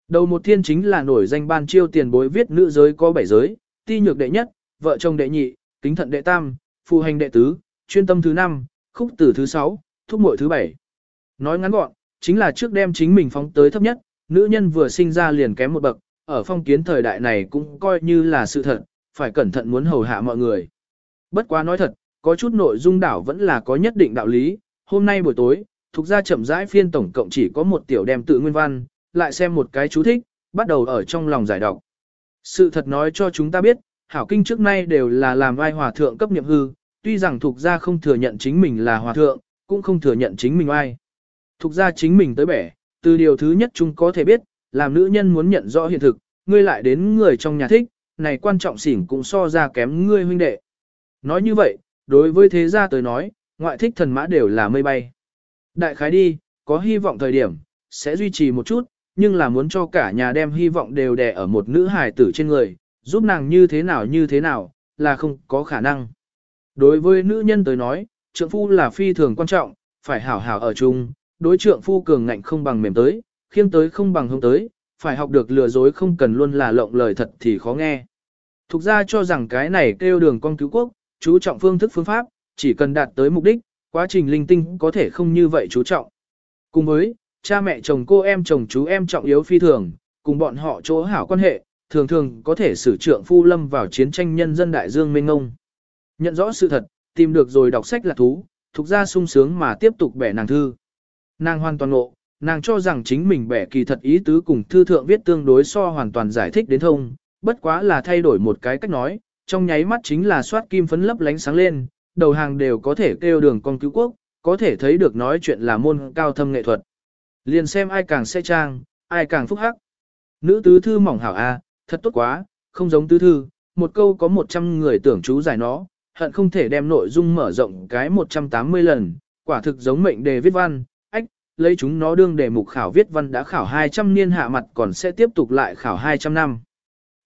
Đầu một thiên chính là nổi danh ban chiêu tiền bối viết nữ giới có bảy giới, ti nhược đệ nhất, vợ chồng đệ nhị, kính thận đệ tam, phù hành đệ tứ, chuyên tâm thứ năm, khúc tử thứ sáu, thúc muội thứ bảy. Nói ngắn gọn, chính là trước đem chính mình phóng tới thấp nhất, nữ nhân vừa sinh ra liền kém một bậc, ở phong kiến thời đại này cũng coi như là sự thật, phải cẩn thận muốn hầu hạ mọi người. Bất quá nói thật, có chút nội dung đảo vẫn là có nhất định đạo lý, hôm nay buổi tối, thuộc ra chậm rãi phiên tổng cộng chỉ có một tiểu đem tự nguyên văn, lại xem một cái chú thích, bắt đầu ở trong lòng giải đọc. Sự thật nói cho chúng ta biết, hảo kinh trước nay đều là làm vai hòa thượng cấp nhiệm hư, tuy rằng thuộc gia không thừa nhận chính mình là hòa thượng, cũng không thừa nhận chính mình ai. Thuộc gia chính mình tới bẻ, từ điều thứ nhất chúng có thể biết, làm nữ nhân muốn nhận rõ hiện thực, ngươi lại đến người trong nhà thích, này quan trọng xỉn cũng so ra kém ngươi huynh đệ. Nói như vậy, đối với thế gia tới nói, ngoại thích thần mã đều là mây bay. Đại khái đi, có hy vọng thời điểm, sẽ duy trì một chút, nhưng là muốn cho cả nhà đem hy vọng đều đè ở một nữ hài tử trên người, giúp nàng như thế nào như thế nào, là không có khả năng. Đối với nữ nhân tới nói, trượng phu là phi thường quan trọng, phải hảo hảo ở chung, đối trượng phu cường ngạnh không bằng mềm tới, khiêng tới không bằng hông tới, phải học được lừa dối không cần luôn là lộng lời thật thì khó nghe. Thục ra cho rằng cái này kêu đường con cứu quốc, chú trọng phương thức phương pháp, chỉ cần đạt tới mục đích, quá trình linh tinh có thể không như vậy chú trọng. Cùng với, cha mẹ chồng cô em chồng chú em trọng yếu phi thường, cùng bọn họ chỗ hảo quan hệ, thường thường có thể xử trượng phu lâm vào chiến tranh nhân dân đại dương mênh ngông. Nhận rõ sự thật, tìm được rồi đọc sách là thú, thuộc ra sung sướng mà tiếp tục bẻ nàng thư. Nàng hoàn toàn ngộ, nàng cho rằng chính mình bẻ kỳ thật ý tứ cùng thư thượng viết tương đối so hoàn toàn giải thích đến thông, bất quá là thay đổi một cái cách nói, trong nháy mắt chính là soát kim phấn lấp lánh sáng lên, đầu hàng đều có thể kêu đường con cứu quốc, có thể thấy được nói chuyện là môn cao thâm nghệ thuật. Liền xem ai càng xe trang, ai càng phúc hắc. Nữ tứ thư mỏng hảo a, thật tốt quá, không giống tứ thư, một câu có 100 người tưởng chú giải nó, hận không thể đem nội dung mở rộng cái 180 lần, quả thực giống mệnh đề viết văn, lấy chúng nó đương đề mục khảo viết văn đã khảo 200 niên hạ mặt còn sẽ tiếp tục lại khảo 200 năm.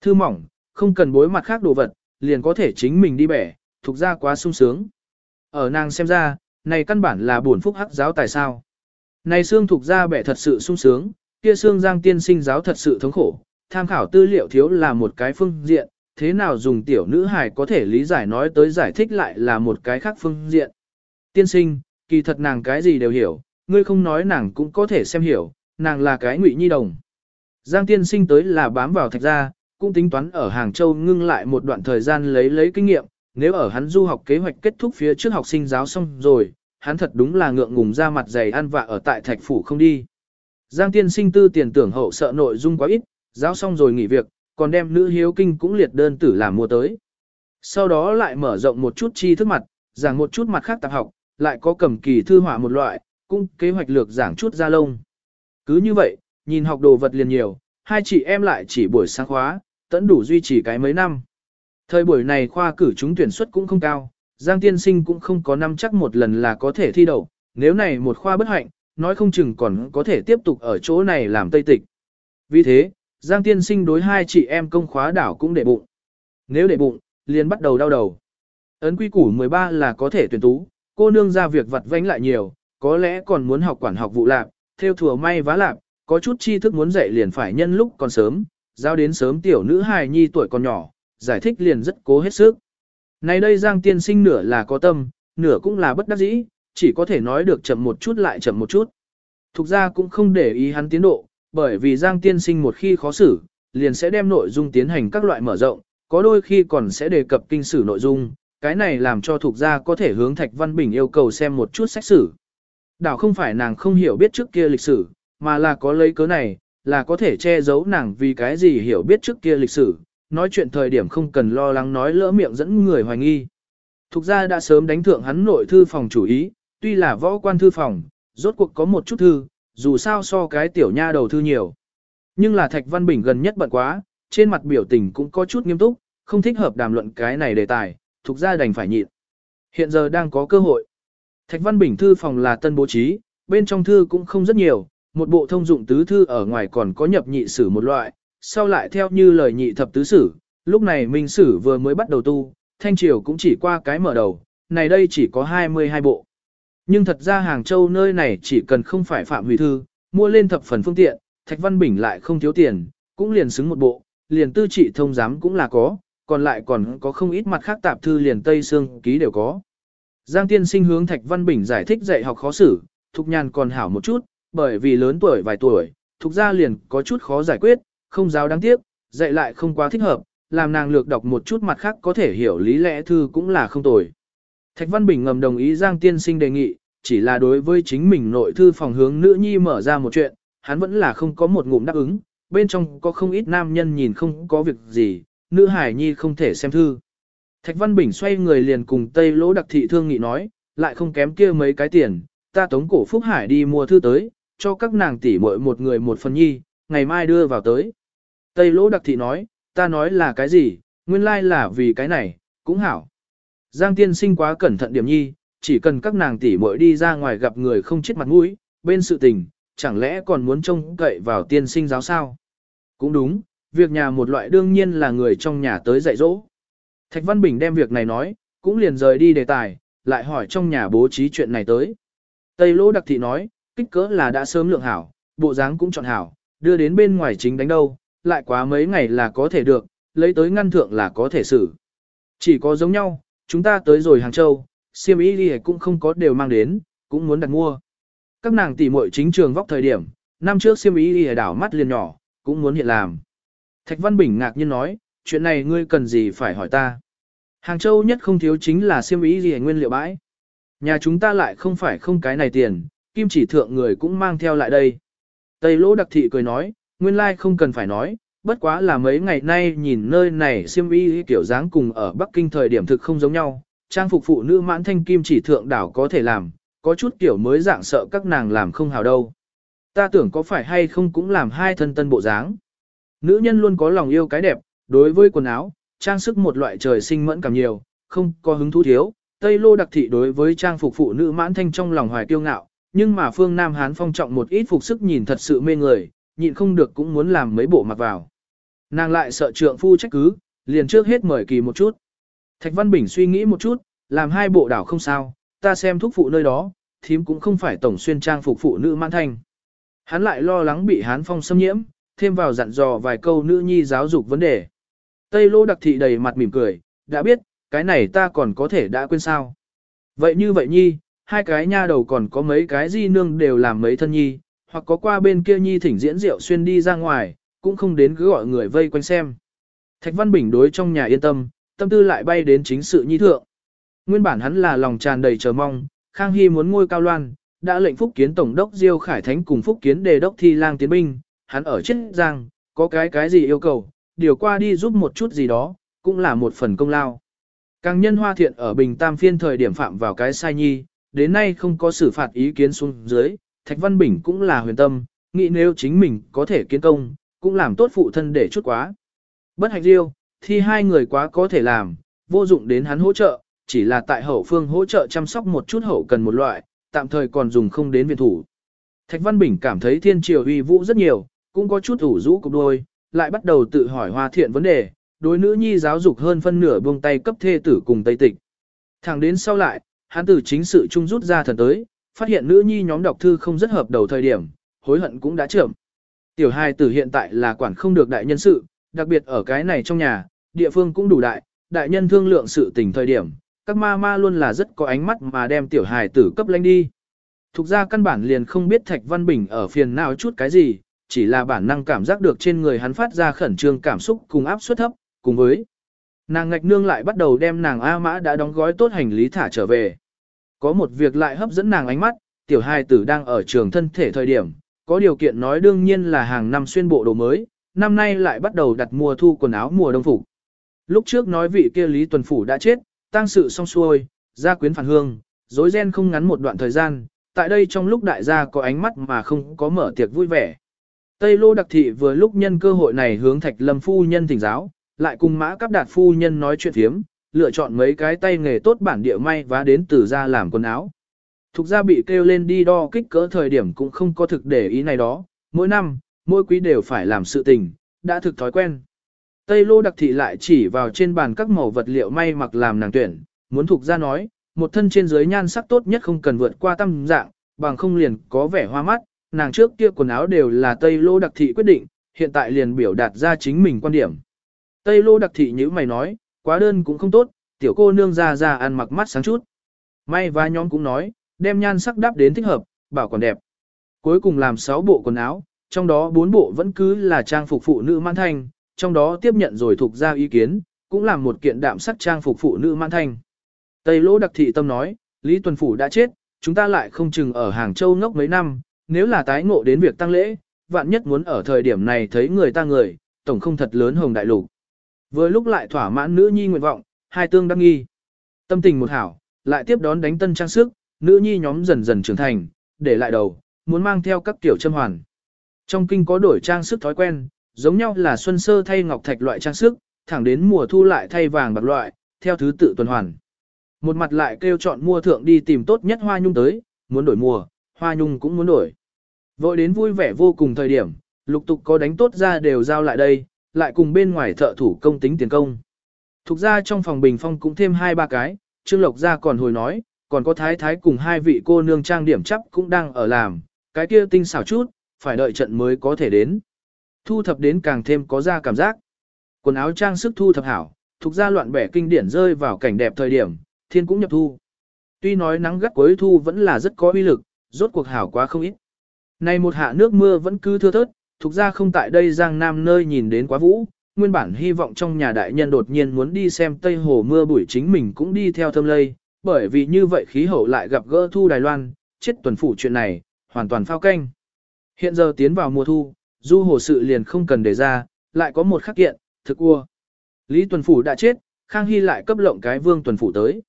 Thư mỏng, không cần bối mặt khác đồ vật, liền có thể chính mình đi bẻ, thuộc ra quá sung sướng. Ở nàng xem ra, này căn bản là buồn phúc hắc giáo tài sao. Này xương thuộc ra bẻ thật sự sung sướng, kia xương giang tiên sinh giáo thật sự thống khổ, tham khảo tư liệu thiếu là một cái phương diện, thế nào dùng tiểu nữ hài có thể lý giải nói tới giải thích lại là một cái khác phương diện. Tiên sinh, kỳ thật nàng cái gì đều hiểu, ngươi không nói nàng cũng có thể xem hiểu, nàng là cái ngụy nhi đồng. Giang tiên sinh tới là bám vào thạch gia, cũng tính toán ở Hàng Châu ngưng lại một đoạn thời gian lấy lấy kinh nghiệm, nếu ở hắn du học kế hoạch kết thúc phía trước học sinh giáo xong rồi, hắn thật đúng là ngượng ngùng ra mặt dày ăn vạ ở tại thạch phủ không đi. Giang tiên sinh tư tiền tưởng hậu sợ nội dung quá ít, Giáo xong rồi nghỉ việc, còn đem nữ hiếu kinh cũng liệt đơn tử làm mua tới. Sau đó lại mở rộng một chút chi thức mặt, giảng một chút mặt khác tạp học, lại có cầm kỳ thư họa một loại, cũng kế hoạch lược giảng chút ra lông. Cứ như vậy, nhìn học đồ vật liền nhiều, hai chị em lại chỉ buổi sáng khóa, tẫn đủ duy trì cái mấy năm. Thời buổi này khoa cử chúng tuyển suất cũng không cao, Giang tiên sinh cũng không có năm chắc một lần là có thể thi đậu, nếu này một khoa bất hạnh, nói không chừng còn có thể tiếp tục ở chỗ này làm tây tịch. Vì thế, Giang tiên sinh đối hai chị em công khóa đảo cũng để bụng. Nếu để bụng, liền bắt đầu đau đầu. Ấn quy củ 13 là có thể tuyển tú, cô nương ra việc vặt vánh lại nhiều, có lẽ còn muốn học quản học vụ lạc, theo thừa may vá lạc, có chút tri thức muốn dạy liền phải nhân lúc còn sớm, giao đến sớm tiểu nữ hài nhi tuổi còn nhỏ, giải thích liền rất cố hết sức. nay đây Giang tiên sinh nửa là có tâm, nửa cũng là bất đắc dĩ, chỉ có thể nói được chậm một chút lại chậm một chút. Thục ra cũng không để ý hắn tiến độ, bởi vì Giang tiên sinh một khi khó xử, liền sẽ đem nội dung tiến hành các loại mở rộng, có đôi khi còn sẽ đề cập kinh sử nội dung, cái này làm cho thuộc gia có thể hướng Thạch Văn Bình yêu cầu xem một chút sách sử. Đảo không phải nàng không hiểu biết trước kia lịch sử, mà là có lấy cớ này, là có thể che giấu nàng vì cái gì hiểu biết trước kia lịch sử, nói chuyện thời điểm không cần lo lắng nói lỡ miệng dẫn người hoài nghi. Thục gia đã sớm đánh thượng hắn nội thư phòng chủ ý, tuy là võ quan thư phòng, rốt cuộc có một chút thư, dù sao so cái tiểu nha đầu thư nhiều. Nhưng là Thạch Văn Bình gần nhất bận quá, trên mặt biểu tình cũng có chút nghiêm túc, không thích hợp đàm luận cái này đề tài, thuộc ra đành phải nhịn. Hiện giờ đang có cơ hội. Thạch Văn Bình thư phòng là tân bố trí, bên trong thư cũng không rất nhiều, một bộ thông dụng tứ thư ở ngoài còn có nhập nhị sử một loại, sau lại theo như lời nhị thập tứ sử, lúc này Minh sử vừa mới bắt đầu tu, Thanh Triều cũng chỉ qua cái mở đầu, này đây chỉ có 22 bộ. Nhưng thật ra Hàng Châu nơi này chỉ cần không phải phạm hủy thư, mua lên thập phần phương tiện, Thạch Văn Bình lại không thiếu tiền, cũng liền xứng một bộ, liền tư trị thông giám cũng là có, còn lại còn có không ít mặt khác tạp thư liền Tây Sương ký đều có. Giang tiên sinh hướng Thạch Văn Bình giải thích dạy học khó xử, Thục Nhàn còn hảo một chút, bởi vì lớn tuổi vài tuổi, Thục gia liền có chút khó giải quyết, không giáo đáng tiếc, dạy lại không quá thích hợp, làm nàng lược đọc một chút mặt khác có thể hiểu lý lẽ thư cũng là không tồi. Thạch Văn Bình ngầm đồng ý Giang tiên sinh đề nghị, chỉ là đối với chính mình nội thư phòng hướng nữ nhi mở ra một chuyện, hắn vẫn là không có một ngụm đáp ứng, bên trong có không ít nam nhân nhìn không có việc gì, nữ hải nhi không thể xem thư. Thạch Văn Bình xoay người liền cùng Tây Lỗ Đặc Thị thương nghị nói, lại không kém kia mấy cái tiền, ta tống cổ Phúc Hải đi mua thư tới, cho các nàng tỷ muội một người một phần nhi, ngày mai đưa vào tới. Tây Lỗ Đặc Thị nói, ta nói là cái gì, nguyên lai là vì cái này, cũng hảo. Giang tiên sinh quá cẩn thận điểm nhi, chỉ cần các nàng tỷ muội đi ra ngoài gặp người không chết mặt mũi, bên sự tình, chẳng lẽ còn muốn trông cậy vào tiên sinh giáo sao? Cũng đúng, việc nhà một loại đương nhiên là người trong nhà tới dạy dỗ. Thạch Văn Bình đem việc này nói, cũng liền rời đi đề tài, lại hỏi trong nhà bố trí chuyện này tới. Tây Lỗ Đặc Thị nói, kích cỡ là đã sớm lượng hảo, bộ dáng cũng chọn hảo, đưa đến bên ngoài chính đánh đâu, lại quá mấy ngày là có thể được, lấy tới ngăn thượng là có thể xử. Chỉ có giống nhau, chúng ta tới rồi Hàng Châu, siêm ý đi cũng không có đều mang đến, cũng muốn đặt mua. Các nàng tỷ muội chính trường vóc thời điểm, năm trước siêm ý đi đảo mắt liền nhỏ, cũng muốn hiện làm. Thạch Văn Bình ngạc nhiên nói, chuyện này ngươi cần gì phải hỏi ta. Hàng Châu nhất không thiếu chính là siêm ý gì nguyên liệu bãi. Nhà chúng ta lại không phải không cái này tiền, kim chỉ thượng người cũng mang theo lại đây. Tây lỗ đặc thị cười nói, nguyên lai like không cần phải nói, bất quá là mấy ngày nay nhìn nơi này siêm y kiểu dáng cùng ở Bắc Kinh thời điểm thực không giống nhau, trang phục phụ nữ mãn thanh kim chỉ thượng đảo có thể làm, có chút kiểu mới dạng sợ các nàng làm không hào đâu. Ta tưởng có phải hay không cũng làm hai thân tân bộ dáng. Nữ nhân luôn có lòng yêu cái đẹp, đối với quần áo, trang sức một loại trời sinh mẫn cảm nhiều, không có hứng thú thiếu. Tây lô đặc thị đối với trang phục phụ nữ mãn thanh trong lòng hoài kiêu ngạo, nhưng mà phương Nam Hán phong trọng một ít phục sức nhìn thật sự mê người, nhịn không được cũng muốn làm mấy bộ mặc vào. Nàng lại sợ trượng phu trách cứ, liền trước hết mời kỳ một chút. Thạch Văn Bình suy nghĩ một chút, làm hai bộ đảo không sao, ta xem thúc phụ nơi đó, thím cũng không phải tổng xuyên trang phục phụ nữ mãn thanh. Hắn lại lo lắng bị hán phong xâm nhiễm, thêm vào dặn dò vài câu nữ nhi giáo dục vấn đề. Tây lô đặc thị đầy mặt mỉm cười, đã biết, cái này ta còn có thể đã quên sao. Vậy như vậy nhi, hai cái nha đầu còn có mấy cái di nương đều làm mấy thân nhi, hoặc có qua bên kia nhi thỉnh diễn rượu xuyên đi ra ngoài, cũng không đến cứ gọi người vây quanh xem. Thạch Văn Bình đối trong nhà yên tâm, tâm tư lại bay đến chính sự nhi thượng. Nguyên bản hắn là lòng tràn đầy chờ mong, Khang Hy muốn ngôi cao loan, đã lệnh Phúc Kiến Tổng đốc Diêu Khải Thánh cùng Phúc Kiến Đề đốc Thi Lang tiến binh, hắn ở chết giang, Có cái cái gì yêu cầu, điều qua đi giúp một chút gì đó, cũng là một phần công lao. Càng nhân hoa thiện ở Bình Tam phiên thời điểm phạm vào cái sai nhi, đến nay không có xử phạt ý kiến xuống dưới, Thạch Văn Bình cũng là huyền tâm, nghĩ nếu chính mình có thể kiến công, cũng làm tốt phụ thân để chút quá. Bất hạnh riêu, thì hai người quá có thể làm, vô dụng đến hắn hỗ trợ, chỉ là tại hậu phương hỗ trợ chăm sóc một chút hậu cần một loại, tạm thời còn dùng không đến viện thủ. Thạch Văn Bình cảm thấy thiên triều uy vũ rất nhiều, cũng có chút ủ rũ cục đôi, lại bắt đầu tự hỏi hoa thiện vấn đề, đối nữ nhi giáo dục hơn phân nửa buông tay cấp thê tử cùng Tây Tịch. Thẳng đến sau lại, hắn tử chính sự trung rút ra thần tới, phát hiện nữ nhi nhóm đọc thư không rất hợp đầu thời điểm, hối hận cũng đã trưởng. Tiểu hai tử hiện tại là quản không được đại nhân sự, đặc biệt ở cái này trong nhà, địa phương cũng đủ đại, đại nhân thương lượng sự tình thời điểm, các ma ma luôn là rất có ánh mắt mà đem tiểu hài tử cấp lanh đi. Thục ra căn bản liền không biết Thạch Văn Bình ở phiền nào chút cái gì, chỉ là bản năng cảm giác được trên người hắn phát ra khẩn trương cảm xúc cùng áp suất thấp, cùng với nàng ngạch nương lại bắt đầu đem nàng A Mã đã đóng gói tốt hành lý thả trở về. Có một việc lại hấp dẫn nàng ánh mắt, tiểu hai tử đang ở trường thân thể thời điểm, có điều kiện nói đương nhiên là hàng năm xuyên bộ đồ mới, năm nay lại bắt đầu đặt mùa thu quần áo mùa đông phục. Lúc trước nói vị kia Lý Tuần Phủ đã chết, tang sự xong xuôi, gia quyến phản hương, dối ren không ngắn một đoạn thời gian, tại đây trong lúc đại gia có ánh mắt mà không có mở tiệc vui vẻ. Tây Lô Đặc Thị vừa lúc nhân cơ hội này hướng Thạch Lâm Phu Nhân thỉnh giáo, lại cùng Mã Cáp Đạt Phu Nhân nói chuyện thiếm, lựa chọn mấy cái tay nghề tốt bản địa may và đến từ ra làm quần áo. Thục ra bị kêu lên đi đo kích cỡ thời điểm cũng không có thực để ý này đó, mỗi năm, mỗi quý đều phải làm sự tình, đã thực thói quen. Tây Lô Đặc Thị lại chỉ vào trên bàn các màu vật liệu may mặc làm nàng tuyển, muốn thuộc ra nói, một thân trên dưới nhan sắc tốt nhất không cần vượt qua tâm dạng, bằng không liền có vẻ hoa mắt, nàng trước kia quần áo đều là Tây Lô Đặc Thị quyết định, hiện tại liền biểu đạt ra chính mình quan điểm. Tây Lô Đặc Thị như mày nói, quá đơn cũng không tốt, tiểu cô nương ra ra ăn mặc mắt sáng chút. May và nhóm cũng nói, đem nhan sắc đáp đến thích hợp, bảo còn đẹp. Cuối cùng làm 6 bộ quần áo, trong đó 4 bộ vẫn cứ là trang phục phụ nữ man thanh, trong đó tiếp nhận rồi thuộc ra ý kiến, cũng làm một kiện đạm sắc trang phục phụ nữ man thanh. Tây Lỗ Đặc Thị Tâm nói, Lý Tuần Phủ đã chết, chúng ta lại không chừng ở Hàng Châu ngốc mấy năm, nếu là tái ngộ đến việc tăng lễ, vạn nhất muốn ở thời điểm này thấy người ta người, tổng không thật lớn hồng đại lục. Vừa lúc lại thỏa mãn nữ nhi nguyện vọng, hai tương đăng nghi. Tâm tình một hảo, lại tiếp đón đánh tân trang sức, nữ nhi nhóm dần dần trưởng thành, để lại đầu, muốn mang theo các tiểu châm hoàn. Trong kinh có đổi trang sức thói quen, giống nhau là xuân sơ thay ngọc thạch loại trang sức, thẳng đến mùa thu lại thay vàng bạc loại, theo thứ tự tuần hoàn. Một mặt lại kêu chọn mua thượng đi tìm tốt nhất hoa nhung tới, muốn đổi mùa, hoa nhung cũng muốn đổi. Vội đến vui vẻ vô cùng thời điểm, lục tục có đánh tốt ra đều giao lại đây, lại cùng bên ngoài thợ thủ công tính tiền công. Thục ra trong phòng bình phong cũng thêm hai ba cái, Trương Lộc ra còn hồi nói, còn có thái thái cùng hai vị cô nương trang điểm chấp cũng đang ở làm, cái kia tinh xảo chút, phải đợi trận mới có thể đến. Thu thập đến càng thêm có ra cảm giác. Quần áo trang sức thu thập hảo, thuộc ra loạn bẻ kinh điển rơi vào cảnh đẹp thời điểm, thiên cũng nhập thu. Tuy nói nắng gắt cuối thu vẫn là rất có uy lực, rốt cuộc hảo quá không ít. Này một hạ nước mưa vẫn cứ thưa thớt, thuộc ra không tại đây giang nam nơi nhìn đến quá vũ, nguyên bản hy vọng trong nhà đại nhân đột nhiên muốn đi xem Tây Hồ mưa buổi chính mình cũng đi theo thâm lây, bởi vì như vậy khí hậu lại gặp gỡ thu Đài Loan, chết tuần phủ chuyện này, hoàn toàn phao canh. Hiện giờ tiến vào mùa thu, du hồ sự liền không cần để ra, lại có một khắc kiện, thực ua. Lý tuần phủ đã chết, Khang Hy lại cấp lộng cái vương tuần phủ tới.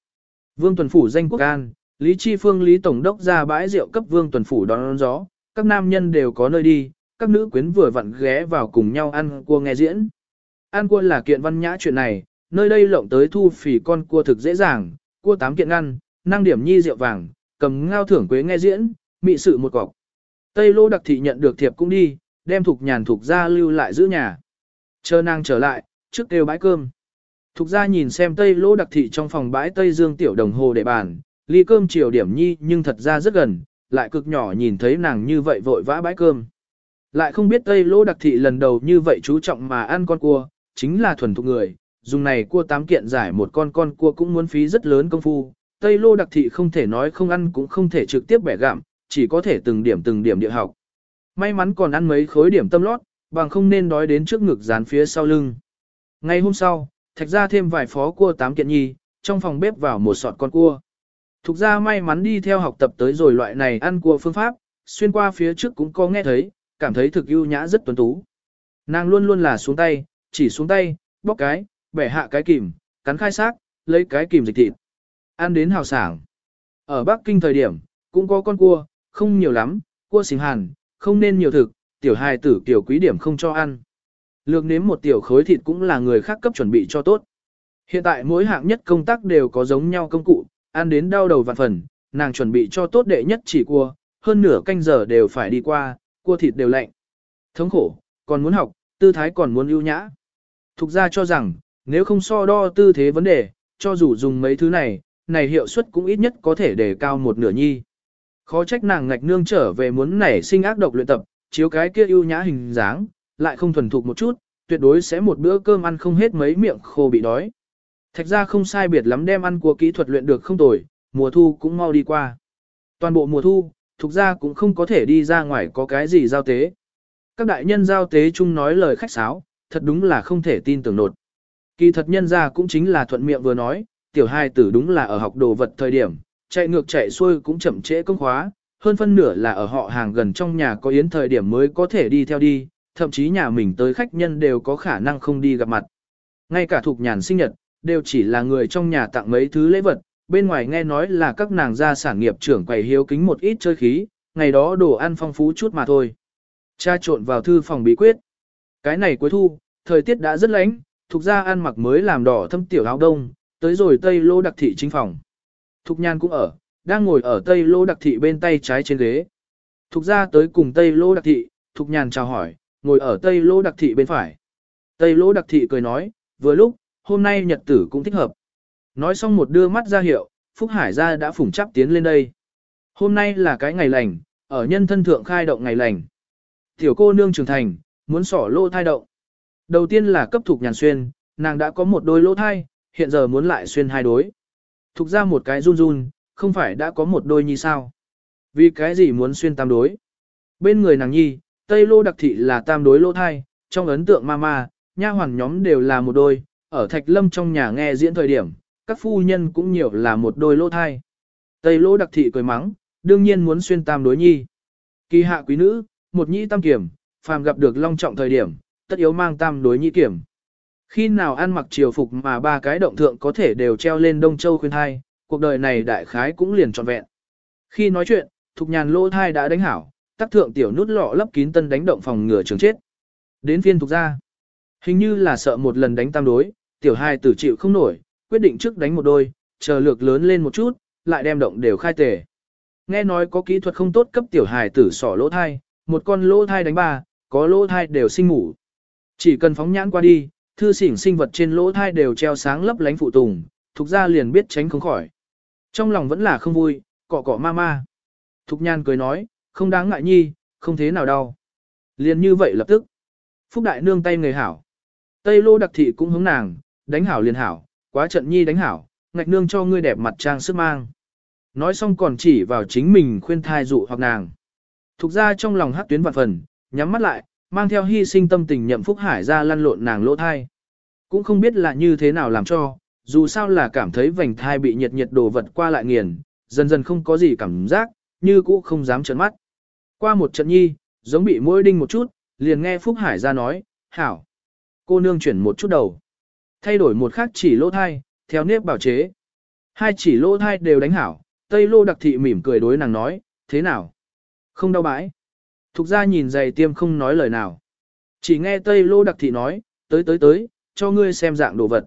Vương tuần phủ danh quốc an, Lý Chi Phương Lý Tổng đốc ra bãi rượu cấp vương tuần phủ đón gió, các nam nhân đều có nơi đi, các nữ quyến vừa vặn ghé vào cùng nhau ăn cua nghe diễn. Ăn cua là kiện văn nhã chuyện này, nơi đây lộng tới thu phỉ con cua thực dễ dàng, cua tám kiện ăn, năng điểm nhi rượu vàng, cầm ngao thưởng quế nghe diễn, mị sự một cọc. Tây lô đặc thị nhận được thiệp cũng đi, đem thục nhàn thục ra lưu lại giữ nhà. Chờ nàng trở lại, trước kêu bãi cơm. Thục ra nhìn xem Tây lô đặc thị trong phòng bãi Tây Dương tiểu đồng hồ để bàn, ly cơm chiều điểm nhi nhưng thật ra rất gần, lại cực nhỏ nhìn thấy nàng như vậy vội vã bãi cơm. Lại không biết Tây lô đặc thị lần đầu như vậy chú trọng mà ăn con cua, chính là thuần thục người, dùng này cua tám kiện giải một con con cua cũng muốn phí rất lớn công phu. Tây lô đặc thị không thể nói không ăn cũng không thể trực tiếp bẻ gạm, chỉ có thể từng điểm từng điểm địa học. May mắn còn ăn mấy khối điểm tâm lót, bằng không nên đói đến trước ngực dán phía sau lưng. Ngay hôm sau, thạch ra thêm vài phó cua tám kiện nhi, trong phòng bếp vào một sọt con cua. Thục ra may mắn đi theo học tập tới rồi loại này ăn cua phương pháp, xuyên qua phía trước cũng có nghe thấy, cảm thấy thực ưu nhã rất tuấn tú. Nàng luôn luôn là xuống tay, chỉ xuống tay, bóc cái, bẻ hạ cái kìm, cắn khai xác, lấy cái kìm dịch thịt. Ăn đến hào sảng. Ở Bắc Kinh thời điểm, cũng có con cua, không nhiều lắm, cua xình hàn, không nên nhiều thực, tiểu hài tử tiểu quý điểm không cho ăn. Lược nếm một tiểu khối thịt cũng là người khác cấp chuẩn bị cho tốt. Hiện tại mỗi hạng nhất công tác đều có giống nhau công cụ, ăn đến đau đầu vạn phần, nàng chuẩn bị cho tốt đệ nhất chỉ cua, hơn nửa canh giờ đều phải đi qua, cua thịt đều lạnh. Thống khổ, còn muốn học, tư thái còn muốn ưu nhã. Thục ra cho rằng, nếu không so đo tư thế vấn đề, cho dù dùng mấy thứ này, này hiệu suất cũng ít nhất có thể đề cao một nửa nhi. Khó trách nàng ngạch nương trở về muốn nảy sinh ác độc luyện tập, chiếu cái kia ưu nhã hình dáng, lại không thuần thục một chút, tuyệt đối sẽ một bữa cơm ăn không hết mấy miệng khô bị đói. Thạch ra không sai biệt lắm đem ăn của kỹ thuật luyện được không tồi, mùa thu cũng mau đi qua. Toàn bộ mùa thu, thuộc ra cũng không có thể đi ra ngoài có cái gì giao tế. Các đại nhân giao tế chung nói lời khách sáo, thật đúng là không thể tin tưởng nột. Kỳ thật nhân ra cũng chính là thuận miệng vừa nói, tiểu hai tử đúng là ở học đồ vật thời điểm, chạy ngược chạy xuôi cũng chậm trễ công khóa, hơn phân nửa là ở họ hàng gần trong nhà có yến thời điểm mới có thể đi theo đi, thậm chí nhà mình tới khách nhân đều có khả năng không đi gặp mặt. Ngay cả thuộc nhàn sinh nhật, đều chỉ là người trong nhà tặng mấy thứ lễ vật, bên ngoài nghe nói là các nàng gia sản nghiệp trưởng quầy hiếu kính một ít chơi khí, ngày đó đồ ăn phong phú chút mà thôi. Cha trộn vào thư phòng bí quyết. Cái này cuối thu, thời tiết đã rất lạnh, thuộc ra ăn mặc mới làm đỏ thâm tiểu áo đông, tới rồi tây lô đặc thị chính phòng. Thục nhan cũng ở, đang ngồi ở tây lô đặc thị bên tay trái trên ghế. Thục ra tới cùng tây lô đặc thị, thục nhan chào hỏi, ngồi ở tây lô đặc thị bên phải. Tây lô đặc thị cười nói, vừa lúc, hôm nay nhật tử cũng thích hợp. Nói xong một đưa mắt ra hiệu, Phúc Hải gia đã phủng chắp tiến lên đây. Hôm nay là cái ngày lành, ở nhân thân thượng khai động ngày lành. Tiểu cô nương trưởng thành, muốn sỏ lô thai động. Đầu tiên là cấp thuộc nhàn xuyên, nàng đã có một đôi lô thai, hiện giờ muốn lại xuyên hai đối. Thục ra một cái run run, không phải đã có một đôi như sao. Vì cái gì muốn xuyên tam đối? Bên người nàng nhi, Tây Lô đặc thị là tam đối lô thai, trong ấn tượng mama, nha hoàng nhóm đều là một đôi, ở Thạch Lâm trong nhà nghe diễn thời điểm, các phu nhân cũng nhiều là một đôi lỗ thai. Tây lỗ đặc thị cười mắng, đương nhiên muốn xuyên tam đối nhi. Kỳ hạ quý nữ, một nhĩ tam kiểm, phàm gặp được long trọng thời điểm, tất yếu mang tam đối nhĩ kiểm. Khi nào ăn mặc triều phục mà ba cái động thượng có thể đều treo lên Đông Châu khuyên thai, cuộc đời này đại khái cũng liền trọn vẹn. Khi nói chuyện, thục nhàn lỗ thai đã đánh hảo, tác thượng tiểu nút lọ lấp kín tân đánh động phòng ngừa trường chết. Đến phiên thục ra, hình như là sợ một lần đánh tam đối, tiểu hai tử chịu không nổi, quyết định trước đánh một đôi, chờ lược lớn lên một chút, lại đem động đều khai tề. Nghe nói có kỹ thuật không tốt cấp tiểu hài tử sỏ lỗ thai, một con lỗ thai đánh ba, có lỗ thai đều sinh ngủ. Chỉ cần phóng nhãn qua đi, thư xỉn sinh vật trên lỗ thai đều treo sáng lấp lánh phụ tùng, Thục ra liền biết tránh không khỏi. Trong lòng vẫn là không vui, cọ cọ ma ma. Thục nhan cười nói, không đáng ngại nhi, không thế nào đau. Liền như vậy lập tức. Phúc đại nương tay người hảo. Tây lô đặc thị cũng hướng nàng, đánh hảo liền hảo, quá trận nhi đánh hảo, ngạch nương cho ngươi đẹp mặt trang sức mang. Nói xong còn chỉ vào chính mình khuyên thai dụ hoặc nàng. Thục ra trong lòng hát tuyến vạn phần, nhắm mắt lại, mang theo hy sinh tâm tình nhậm Phúc Hải ra lăn lộn nàng lỗ thai. Cũng không biết là như thế nào làm cho, dù sao là cảm thấy vành thai bị nhiệt nhiệt đồ vật qua lại nghiền, dần dần không có gì cảm giác, như cũ không dám trợn mắt. Qua một trận nhi, giống bị mũi đinh một chút, liền nghe Phúc Hải ra nói, hảo. Cô nương chuyển một chút đầu. Thay đổi một khác chỉ lỗ thai, theo nếp bảo chế. Hai chỉ lỗ thai đều đánh hảo, Tây Lô đặc thị mỉm cười đối nàng nói, thế nào? Không đau bãi. Thục ra nhìn giày tiêm không nói lời nào. Chỉ nghe Tây Lô đặc thị nói, tới tới tới, cho ngươi xem dạng đồ vật.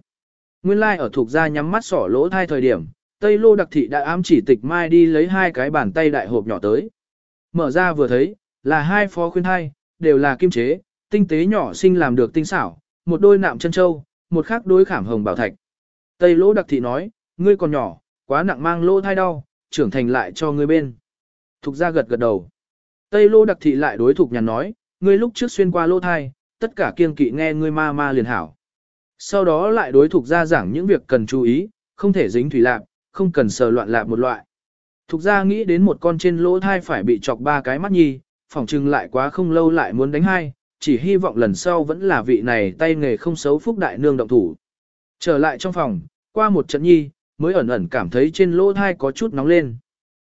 Nguyên lai like ở thuộc gia nhắm mắt sỏ lỗ thai thời điểm, Tây Lô đặc thị đã ám chỉ tịch mai đi lấy hai cái bàn tay đại hộp nhỏ tới. Mở ra vừa thấy, là hai phó khuyên thai, đều là kim chế, tinh tế nhỏ xinh làm được tinh xảo, một đôi nạm chân châu, một khác đối khảm hồng bảo thạch. Tây lỗ đặc thị nói, ngươi còn nhỏ, quá nặng mang lỗ thai đau, trưởng thành lại cho ngươi bên. Thục gia gật gật đầu. Tây lỗ đặc thị lại đối thục nhàn nói, ngươi lúc trước xuyên qua lỗ thai, tất cả kiên kỵ nghe ngươi ma ma liền hảo. Sau đó lại đối thuộc gia giảng những việc cần chú ý, không thể dính thủy lạp, không cần sờ loạn lạp một loại. Thục gia nghĩ đến một con trên lỗ thai phải bị chọc ba cái mắt nhi, phỏng chừng lại quá không lâu lại muốn đánh hai, chỉ hy vọng lần sau vẫn là vị này tay nghề không xấu phúc đại nương động thủ. Trở lại trong phòng, qua một trận nhi, mới ẩn ẩn cảm thấy trên lỗ thai có chút nóng lên.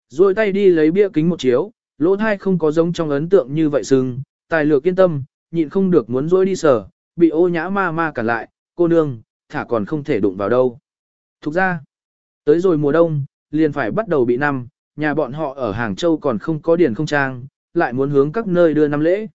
Rồi tay đi lấy bia kính một chiếu, lỗ thai không có giống trong ấn tượng như vậy sưng, tài lược yên tâm, nhịn không được muốn dối đi sở bị ô nhã ma ma cản lại, cô nương, thả còn không thể đụng vào đâu. Thục ra, tới rồi mùa đông, liền phải bắt đầu bị năm, nhà bọn họ ở Hàng Châu còn không có điền không trang, lại muốn hướng các nơi đưa năm lễ.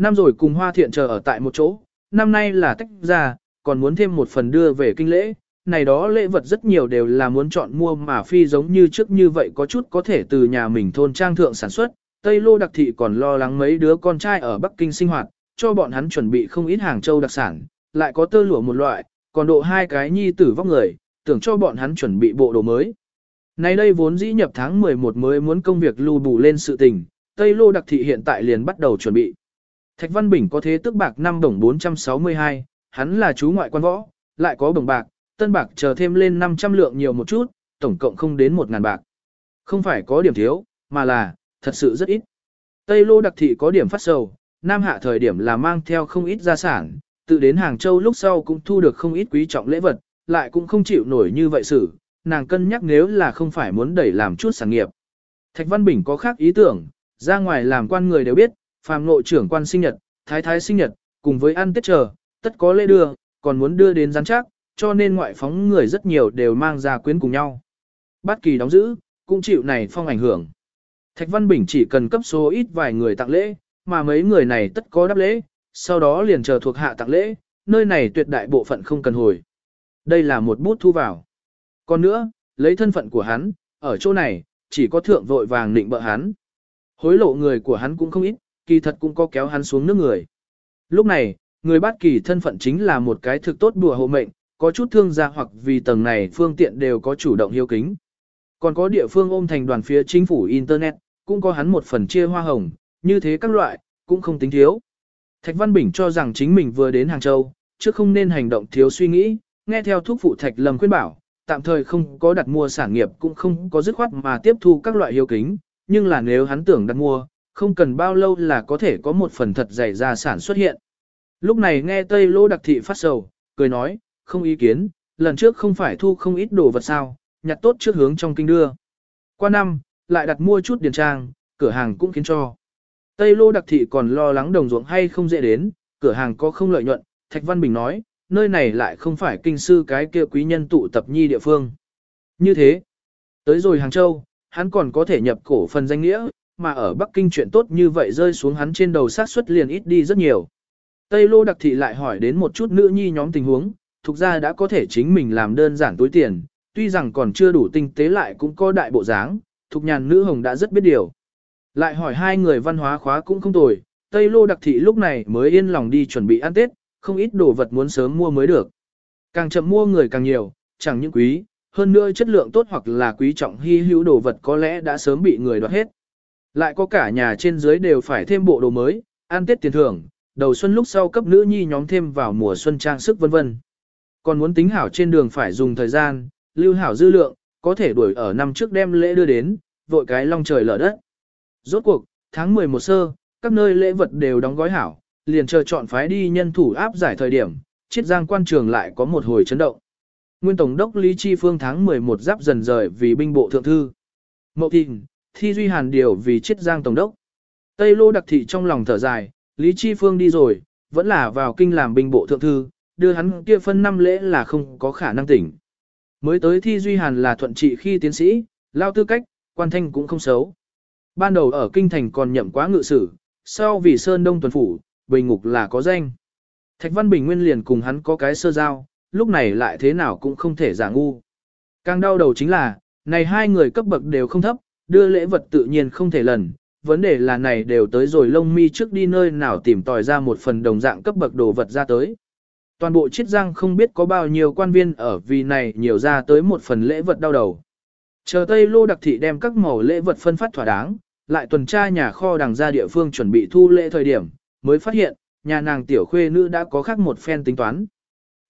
Năm rồi cùng hoa thiện chờ ở tại một chỗ, năm nay là tách ra, còn muốn thêm một phần đưa về kinh lễ. Này đó lễ vật rất nhiều đều là muốn chọn mua mà phi giống như trước như vậy có chút có thể từ nhà mình thôn trang thượng sản xuất. Tây Lô Đặc Thị còn lo lắng mấy đứa con trai ở Bắc Kinh sinh hoạt, cho bọn hắn chuẩn bị không ít hàng châu đặc sản, lại có tơ lụa một loại, còn độ hai cái nhi tử vóc người, tưởng cho bọn hắn chuẩn bị bộ đồ mới. Nay đây vốn dĩ nhập tháng 11 mới muốn công việc lưu bù lên sự tình, Tây Lô Đặc Thị hiện tại liền bắt đầu chuẩn bị. Thạch Văn Bình có thế tức bạc năm đồng 462, hắn là chú ngoại quan võ, lại có bổng bạc, tân bạc chờ thêm lên 500 lượng nhiều một chút, tổng cộng không đến 1.000 bạc. Không phải có điểm thiếu, mà là, thật sự rất ít. Tây Lô Đặc Thị có điểm phát sầu, Nam Hạ thời điểm là mang theo không ít gia sản, tự đến Hàng Châu lúc sau cũng thu được không ít quý trọng lễ vật, lại cũng không chịu nổi như vậy xử, nàng cân nhắc nếu là không phải muốn đẩy làm chút sản nghiệp. Thạch Văn Bình có khác ý tưởng, ra ngoài làm quan người đều biết, phàm nội trưởng quan sinh nhật, thái thái sinh nhật, cùng với ăn tết chờ, tất có lễ đưa, còn muốn đưa đến gián chắc, cho nên ngoại phóng người rất nhiều đều mang ra quyến cùng nhau. Bát kỳ đóng giữ, cũng chịu này phong ảnh hưởng. Thạch Văn Bình chỉ cần cấp số ít vài người tặng lễ, mà mấy người này tất có đáp lễ, sau đó liền chờ thuộc hạ tặng lễ, nơi này tuyệt đại bộ phận không cần hồi. Đây là một bút thu vào. Còn nữa, lấy thân phận của hắn, ở chỗ này, chỉ có thượng vội vàng định bợ hắn. Hối lộ người của hắn cũng không ít, kỳ thật cũng có kéo hắn xuống nước người. Lúc này, người bát kỳ thân phận chính là một cái thực tốt đùa hộ mệnh, có chút thương gia hoặc vì tầng này phương tiện đều có chủ động hiếu kính. Còn có địa phương ôm thành đoàn phía chính phủ Internet, cũng có hắn một phần chia hoa hồng, như thế các loại, cũng không tính thiếu. Thạch Văn Bình cho rằng chính mình vừa đến Hàng Châu, chứ không nên hành động thiếu suy nghĩ, nghe theo thuốc phụ Thạch Lâm khuyên bảo, tạm thời không có đặt mua sản nghiệp cũng không có dứt khoát mà tiếp thu các loại hiếu kính, nhưng là nếu hắn tưởng đặt mua, không cần bao lâu là có thể có một phần thật dày gia sản xuất hiện. Lúc này nghe Tây Lô Đặc Thị phát sầu, cười nói, không ý kiến, lần trước không phải thu không ít đồ vật sao, nhặt tốt trước hướng trong kinh đưa. Qua năm, lại đặt mua chút điền trang, cửa hàng cũng khiến cho. Tây Lô Đặc Thị còn lo lắng đồng ruộng hay không dễ đến, cửa hàng có không lợi nhuận, Thạch Văn Bình nói, nơi này lại không phải kinh sư cái kia quý nhân tụ tập nhi địa phương. Như thế, tới rồi Hàng Châu, hắn còn có thể nhập cổ phần danh nghĩa, mà ở Bắc Kinh chuyện tốt như vậy rơi xuống hắn trên đầu sát suất liền ít đi rất nhiều. Tây Lô Đặc Thị lại hỏi đến một chút nữ nhi nhóm tình huống, thuộc ra đã có thể chính mình làm đơn giản túi tiền, tuy rằng còn chưa đủ tinh tế lại cũng có đại bộ dáng, thuộc nhàn nữ hồng đã rất biết điều. Lại hỏi hai người văn hóa khóa cũng không tồi, Tây Lô Đặc Thị lúc này mới yên lòng đi chuẩn bị ăn Tết, không ít đồ vật muốn sớm mua mới được. Càng chậm mua người càng nhiều, chẳng những quý, hơn nữa chất lượng tốt hoặc là quý trọng hy hữu đồ vật có lẽ đã sớm bị người đoạt hết. Lại có cả nhà trên dưới đều phải thêm bộ đồ mới, ăn Tết tiền thưởng, đầu xuân lúc sau cấp nữ nhi nhóm thêm vào mùa xuân trang sức vân vân. Còn muốn tính hảo trên đường phải dùng thời gian, lưu hảo dư lượng, có thể đuổi ở năm trước đem lễ đưa đến, vội cái long trời lở đất. Rốt cuộc, tháng 11 sơ, các nơi lễ vật đều đóng gói hảo, liền chờ chọn phái đi nhân thủ áp giải thời điểm, chiết giang quan trường lại có một hồi chấn động. Nguyên Tổng đốc Lý Chi Phương tháng 11 giáp dần rời vì binh bộ thượng thư. Mậu thìn, Thi Duy Hàn điều vì chiết giang Tổng đốc. Tây Lô đặc thị trong lòng thở dài, Lý Chi Phương đi rồi, vẫn là vào kinh làm binh bộ thượng thư, đưa hắn kia phân năm lễ là không có khả năng tỉnh. Mới tới Thi Duy Hàn là thuận trị khi tiến sĩ, lao tư cách, quan thanh cũng không xấu. Ban đầu ở kinh thành còn nhậm quá ngự sử, sau vì Sơn Đông tuần phủ, bình ngục là có danh. Thạch Văn Bình nguyên liền cùng hắn có cái sơ giao, lúc này lại thế nào cũng không thể giả ngu. Càng đau đầu chính là, này hai người cấp bậc đều không thấp, đưa lễ vật tự nhiên không thể lần, vấn đề là này đều tới rồi lông mi trước đi nơi nào tìm tòi ra một phần đồng dạng cấp bậc đồ vật ra tới. Toàn bộ chiết giang không biết có bao nhiêu quan viên ở vì này nhiều ra tới một phần lễ vật đau đầu. Chờ Tây Lô Đặc Thị đem các màu lễ vật phân phát thỏa đáng, lại tuần tra nhà kho đằng ra địa phương chuẩn bị thu lễ thời điểm, mới phát hiện, nhà nàng tiểu khuê nữ đã có khác một phen tính toán.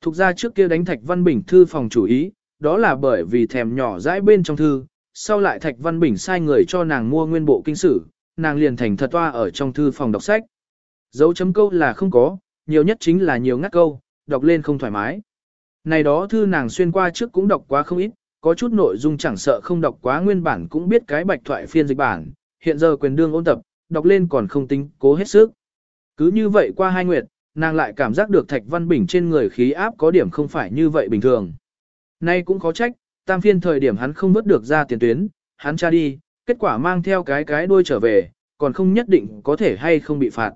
Thục ra trước kia đánh Thạch Văn Bình thư phòng chủ ý, đó là bởi vì thèm nhỏ dãi bên trong thư, sau lại Thạch Văn Bình sai người cho nàng mua nguyên bộ kinh sử, nàng liền thành thật toa ở trong thư phòng đọc sách. Dấu chấm câu là không có, nhiều nhất chính là nhiều ngắt câu, đọc lên không thoải mái. Này đó thư nàng xuyên qua trước cũng đọc quá không ít, có chút nội dung chẳng sợ không đọc quá nguyên bản cũng biết cái bạch thoại phiên dịch bản, hiện giờ quyền đương ôn tập, đọc lên còn không tính cố hết sức. Cứ như vậy qua hai nguyệt, nàng lại cảm giác được Thạch Văn Bình trên người khí áp có điểm không phải như vậy bình thường. Nay cũng khó trách, tam phiên thời điểm hắn không vớt được ra tiền tuyến, hắn tra đi, kết quả mang theo cái cái đuôi trở về, còn không nhất định có thể hay không bị phạt.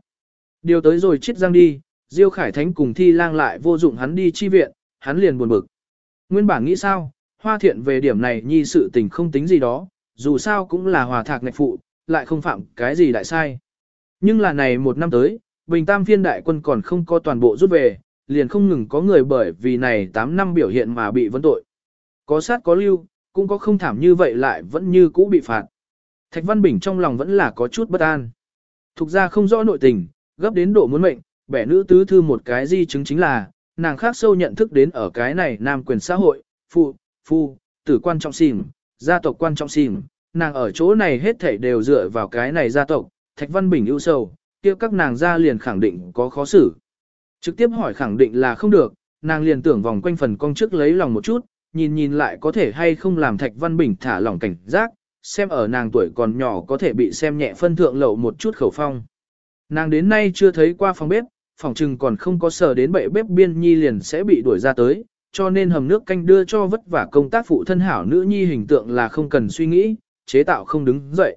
Điều tới rồi chết giang đi, Diêu Khải Thánh cùng thi lang lại vô dụng hắn đi chi viện, hắn liền buồn bực. Nguyên bản nghĩ sao, hoa thiện về điểm này nhi sự tình không tính gì đó, dù sao cũng là hòa thạc ngạch phụ, lại không phạm cái gì đại sai. Nhưng là này một năm tới, Bình Tam phiên đại quân còn không có toàn bộ rút về, liền không ngừng có người bởi vì này 8 năm biểu hiện mà bị vấn tội. Có sát có lưu, cũng có không thảm như vậy lại vẫn như cũ bị phạt. Thạch Văn Bình trong lòng vẫn là có chút bất an. Thục ra không rõ nội tình, gấp đến độ muốn mệnh, bẻ nữ tứ thư một cái di chứng chính là, nàng khác sâu nhận thức đến ở cái này nam quyền xã hội, phụ, phu, tử quan trọng xìm, gia tộc quan trọng xìm, nàng ở chỗ này hết thảy đều dựa vào cái này gia tộc, Thạch Văn Bình ưu sầu, kia các nàng ra liền khẳng định có khó xử. Trực tiếp hỏi khẳng định là không được, nàng liền tưởng vòng quanh phần cong trước lấy lòng một chút, nhìn nhìn lại có thể hay không làm Thạch Văn Bình thả lỏng cảnh giác, xem ở nàng tuổi còn nhỏ có thể bị xem nhẹ phân thượng lậu một chút khẩu phong. Nàng đến nay chưa thấy qua phòng bếp, phòng trừng còn không có sở đến bệ bếp biên nhi liền sẽ bị đuổi ra tới, cho nên hầm nước canh đưa cho vất vả công tác phụ thân hảo nữ nhi hình tượng là không cần suy nghĩ, chế tạo không đứng dậy.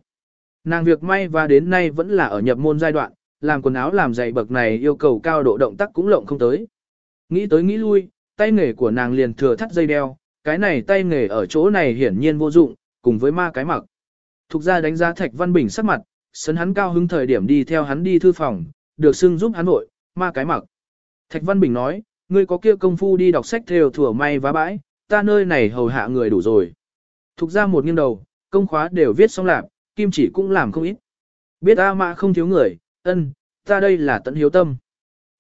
Nàng việc may và đến nay vẫn là ở nhập môn giai đoạn, làm quần áo làm giày bậc này yêu cầu cao độ động tác cũng lộng không tới. Nghĩ tới nghĩ lui, tay nghề của nàng liền thừa thắt dây đeo, cái này tay nghề ở chỗ này hiển nhiên vô dụng, cùng với ma cái mặc. Thục ra đánh giá Thạch Văn Bình sắc mặt, sấn hắn cao hứng thời điểm đi theo hắn đi thư phòng, được xưng giúp hắn nội, ma cái mặc. Thạch Văn Bình nói, ngươi có kia công phu đi đọc sách theo thừa may vá bãi, ta nơi này hầu hạ người đủ rồi. Thục ra một nghiêng đầu, công khóa đều viết xong lạc, kim chỉ cũng làm không ít. Biết A Mã không thiếu người, ân, ta đây là tận hiếu tâm.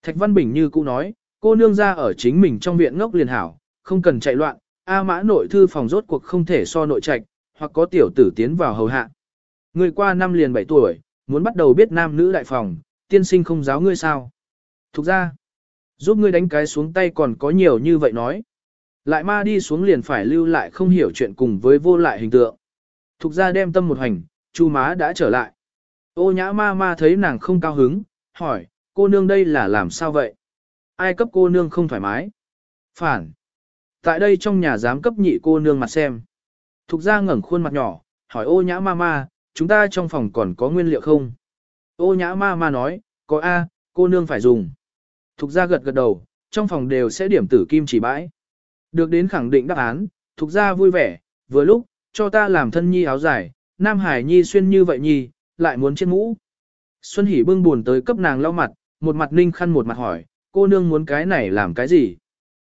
Thạch Văn Bình như cũ nói, cô nương ra ở chính mình trong viện ngốc liền hảo, không cần chạy loạn, A Mã nội thư phòng rốt cuộc không thể so nội trạch, hoặc có tiểu tử tiến vào hầu hạ. Người qua năm liền 7 tuổi, muốn bắt đầu biết nam nữ đại phòng, tiên sinh không giáo ngươi sao. Thục ra, giúp ngươi đánh cái xuống tay còn có nhiều như vậy nói. Lại ma đi xuống liền phải lưu lại không hiểu chuyện cùng với vô lại hình tượng. Thục ra đem tâm một hành, chu má đã trở lại. Ô nhã ma ma thấy nàng không cao hứng, hỏi, cô nương đây là làm sao vậy? Ai cấp cô nương không thoải mái? Phản. Tại đây trong nhà giám cấp nhị cô nương mặt xem. Thục ra ngẩng khuôn mặt nhỏ, hỏi ô nhã ma ma, chúng ta trong phòng còn có nguyên liệu không? Ô nhã ma ma nói, có A, cô nương phải dùng. Thục ra gật gật đầu, trong phòng đều sẽ điểm tử kim chỉ bãi. Được đến khẳng định đáp án, thục ra vui vẻ, vừa lúc, cho ta làm thân nhi áo dài, Nam Hải nhi xuyên như vậy nhi, lại muốn chiếc mũ. Xuân Hỷ bưng buồn tới cấp nàng lau mặt, một mặt ninh khăn một mặt hỏi, cô nương muốn cái này làm cái gì?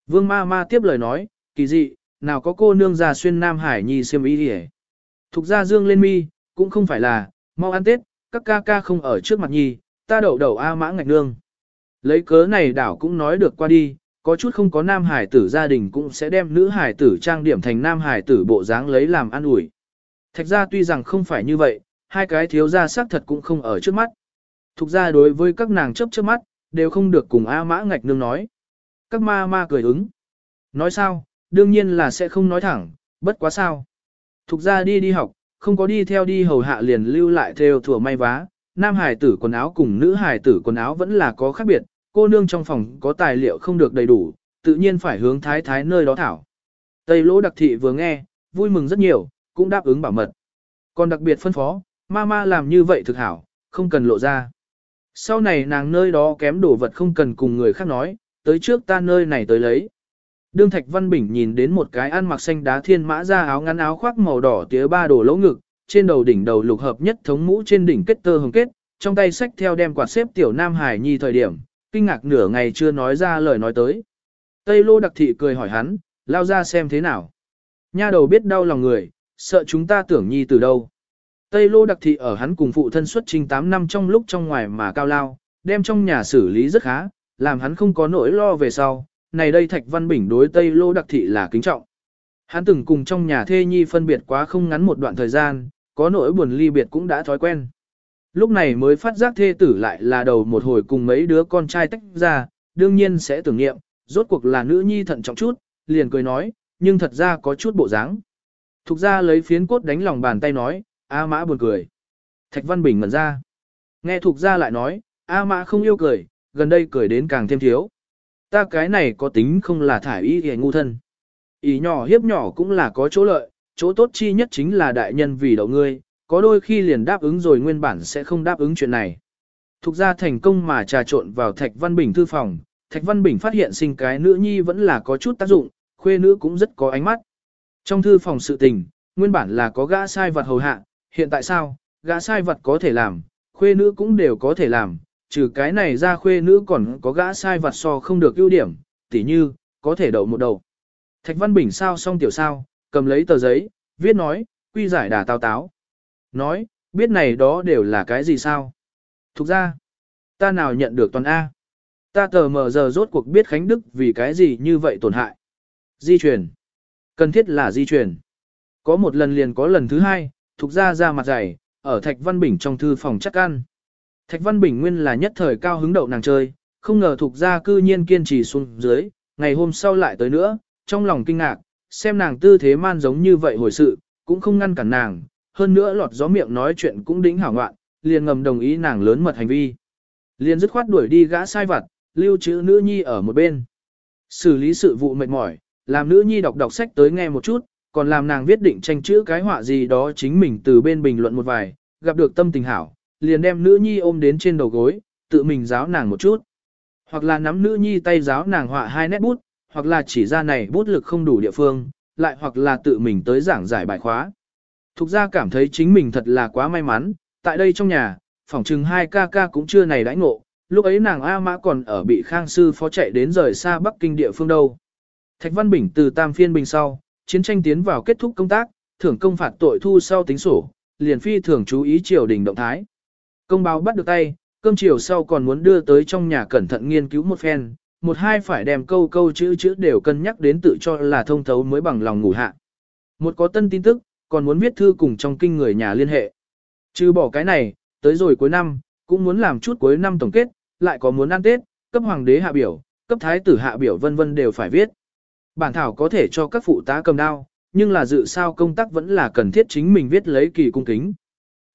Vương ma ma tiếp lời nói, kỳ dị, nào có cô nương già xuyên Nam Hải nhi xiêm y đi Thục ra dương lên mi, cũng không phải là, mau ăn tết, các ca ca không ở trước mặt nhi, ta đậu đầu A mã ngạch nương. Lấy cớ này đảo cũng nói được qua đi, có chút không có nam hải tử gia đình cũng sẽ đem nữ hải tử trang điểm thành nam hải tử bộ dáng lấy làm ăn ủi. Thạch ra tuy rằng không phải như vậy, hai cái thiếu gia xác thật cũng không ở trước mắt. Thục ra đối với các nàng chấp trước mắt, đều không được cùng A mã ngạch nương nói. Các ma ma cười ứng. Nói sao, đương nhiên là sẽ không nói thẳng, bất quá sao. Thục ra đi đi học, không có đi theo đi hầu hạ liền lưu lại theo thừa may vá, nam hải tử quần áo cùng nữ hải tử quần áo vẫn là có khác biệt, cô nương trong phòng có tài liệu không được đầy đủ, tự nhiên phải hướng thái thái nơi đó thảo. Tây lỗ đặc thị vừa nghe, vui mừng rất nhiều, cũng đáp ứng bảo mật. Còn đặc biệt phân phó, ma ma làm như vậy thực hảo, không cần lộ ra. Sau này nàng nơi đó kém đồ vật không cần cùng người khác nói, tới trước ta nơi này tới lấy. Đương Thạch Văn Bình nhìn đến một cái ăn mặc xanh đá thiên mã ra áo ngắn áo khoác màu đỏ tía ba đồ lỗ ngực, trên đầu đỉnh đầu lục hợp nhất thống mũ trên đỉnh kết tơ hồng kết, trong tay sách theo đem quạt xếp tiểu Nam Hải Nhi thời điểm, kinh ngạc nửa ngày chưa nói ra lời nói tới. Tây Lô Đặc Thị cười hỏi hắn, lao ra xem thế nào. Nha đầu biết đau lòng người, sợ chúng ta tưởng Nhi từ đâu. Tây Lô Đặc Thị ở hắn cùng phụ thân xuất trình 8 năm trong lúc trong ngoài mà cao lao, đem trong nhà xử lý rất khá, làm hắn không có nỗi lo về sau. Này đây Thạch Văn Bình đối Tây Lô Đặc Thị là kính trọng. Hắn từng cùng trong nhà thê nhi phân biệt quá không ngắn một đoạn thời gian, có nỗi buồn ly biệt cũng đã thói quen. Lúc này mới phát giác thê tử lại là đầu một hồi cùng mấy đứa con trai tách ra, đương nhiên sẽ tưởng nghiệm, rốt cuộc là nữ nhi thận trọng chút, liền cười nói, nhưng thật ra có chút bộ dáng. Thục ra lấy phiến cốt đánh lòng bàn tay nói, A mã buồn cười. Thạch Văn Bình ngẩn ra. Nghe Thục ra lại nói, A mã không yêu cười, gần đây cười đến càng thêm thiếu. Ta cái này có tính không là thải ý hề ngu thân. Ý nhỏ hiếp nhỏ cũng là có chỗ lợi, chỗ tốt chi nhất chính là đại nhân vì đậu ngươi, có đôi khi liền đáp ứng rồi nguyên bản sẽ không đáp ứng chuyện này. Thục ra thành công mà trà trộn vào Thạch Văn Bình thư phòng, Thạch Văn Bình phát hiện sinh cái nữ nhi vẫn là có chút tác dụng, khuê nữ cũng rất có ánh mắt. Trong thư phòng sự tình, nguyên bản là có gã sai vật hầu hạ, hiện tại sao, gã sai vật có thể làm, khuê nữ cũng đều có thể làm, trừ cái này ra khuê nữ còn có gã sai vật so không được ưu điểm, tỉ như, có thể đậu một đầu. Thạch Văn Bình sao xong tiểu sao, cầm lấy tờ giấy, viết nói, quy giải đà tao táo. Nói, biết này đó đều là cái gì sao? Thục ra, ta nào nhận được toàn A. Ta tờ mờ giờ rốt cuộc biết Khánh Đức vì cái gì như vậy tổn hại. Di chuyển. Cần thiết là di chuyển. Có một lần liền có lần thứ hai, Thục ra ra mặt dày, ở Thạch Văn Bình trong thư phòng chắc ăn. Thạch Văn Bình nguyên là nhất thời cao hứng đậu nàng chơi, không ngờ thuộc gia cư nhiên kiên trì xuống dưới, ngày hôm sau lại tới nữa, trong lòng kinh ngạc, xem nàng tư thế man giống như vậy hồi sự, cũng không ngăn cản nàng, hơn nữa lọt gió miệng nói chuyện cũng đính hảo ngoạn, liền ngầm đồng ý nàng lớn mật hành vi. Liền dứt khoát đuổi đi gã sai vặt, lưu trữ nữ nhi ở một bên. Xử lý sự vụ mệt mỏi, làm nữ nhi đọc đọc sách tới nghe một chút, còn làm nàng viết định tranh chữ cái họa gì đó chính mình từ bên bình luận một vài, gặp được tâm tình hảo, liền đem nữ nhi ôm đến trên đầu gối, tự mình giáo nàng một chút. Hoặc là nắm nữ nhi tay giáo nàng họa hai nét bút, hoặc là chỉ ra này bút lực không đủ địa phương, lại hoặc là tự mình tới giảng giải bài khóa. Thục ra cảm thấy chính mình thật là quá may mắn, tại đây trong nhà, phỏng chừng hai ca ca cũng chưa này đãi ngộ, lúc ấy nàng A Mã còn ở bị Khang Sư phó chạy đến rời xa Bắc Kinh địa phương đâu. Thạch Văn Bình từ Tam Phiên Bình sau, chiến tranh tiến vào kết thúc công tác, thưởng công phạt tội thu sau tính sổ, liền phi thường chú ý triều đình động thái. Công báo bắt được tay, cơm chiều sau còn muốn đưa tới trong nhà cẩn thận nghiên cứu một phen, một hai phải đem câu câu chữ chữ đều cân nhắc đến tự cho là thông thấu mới bằng lòng ngủ hạ. Một có tân tin tức, còn muốn viết thư cùng trong kinh người nhà liên hệ. Trừ bỏ cái này, tới rồi cuối năm, cũng muốn làm chút cuối năm tổng kết, lại có muốn ăn Tết, cấp hoàng đế hạ biểu, cấp thái tử hạ biểu vân vân đều phải viết. Bản thảo có thể cho các phụ tá cầm đao, nhưng là dự sao công tác vẫn là cần thiết chính mình viết lấy kỳ cung kính.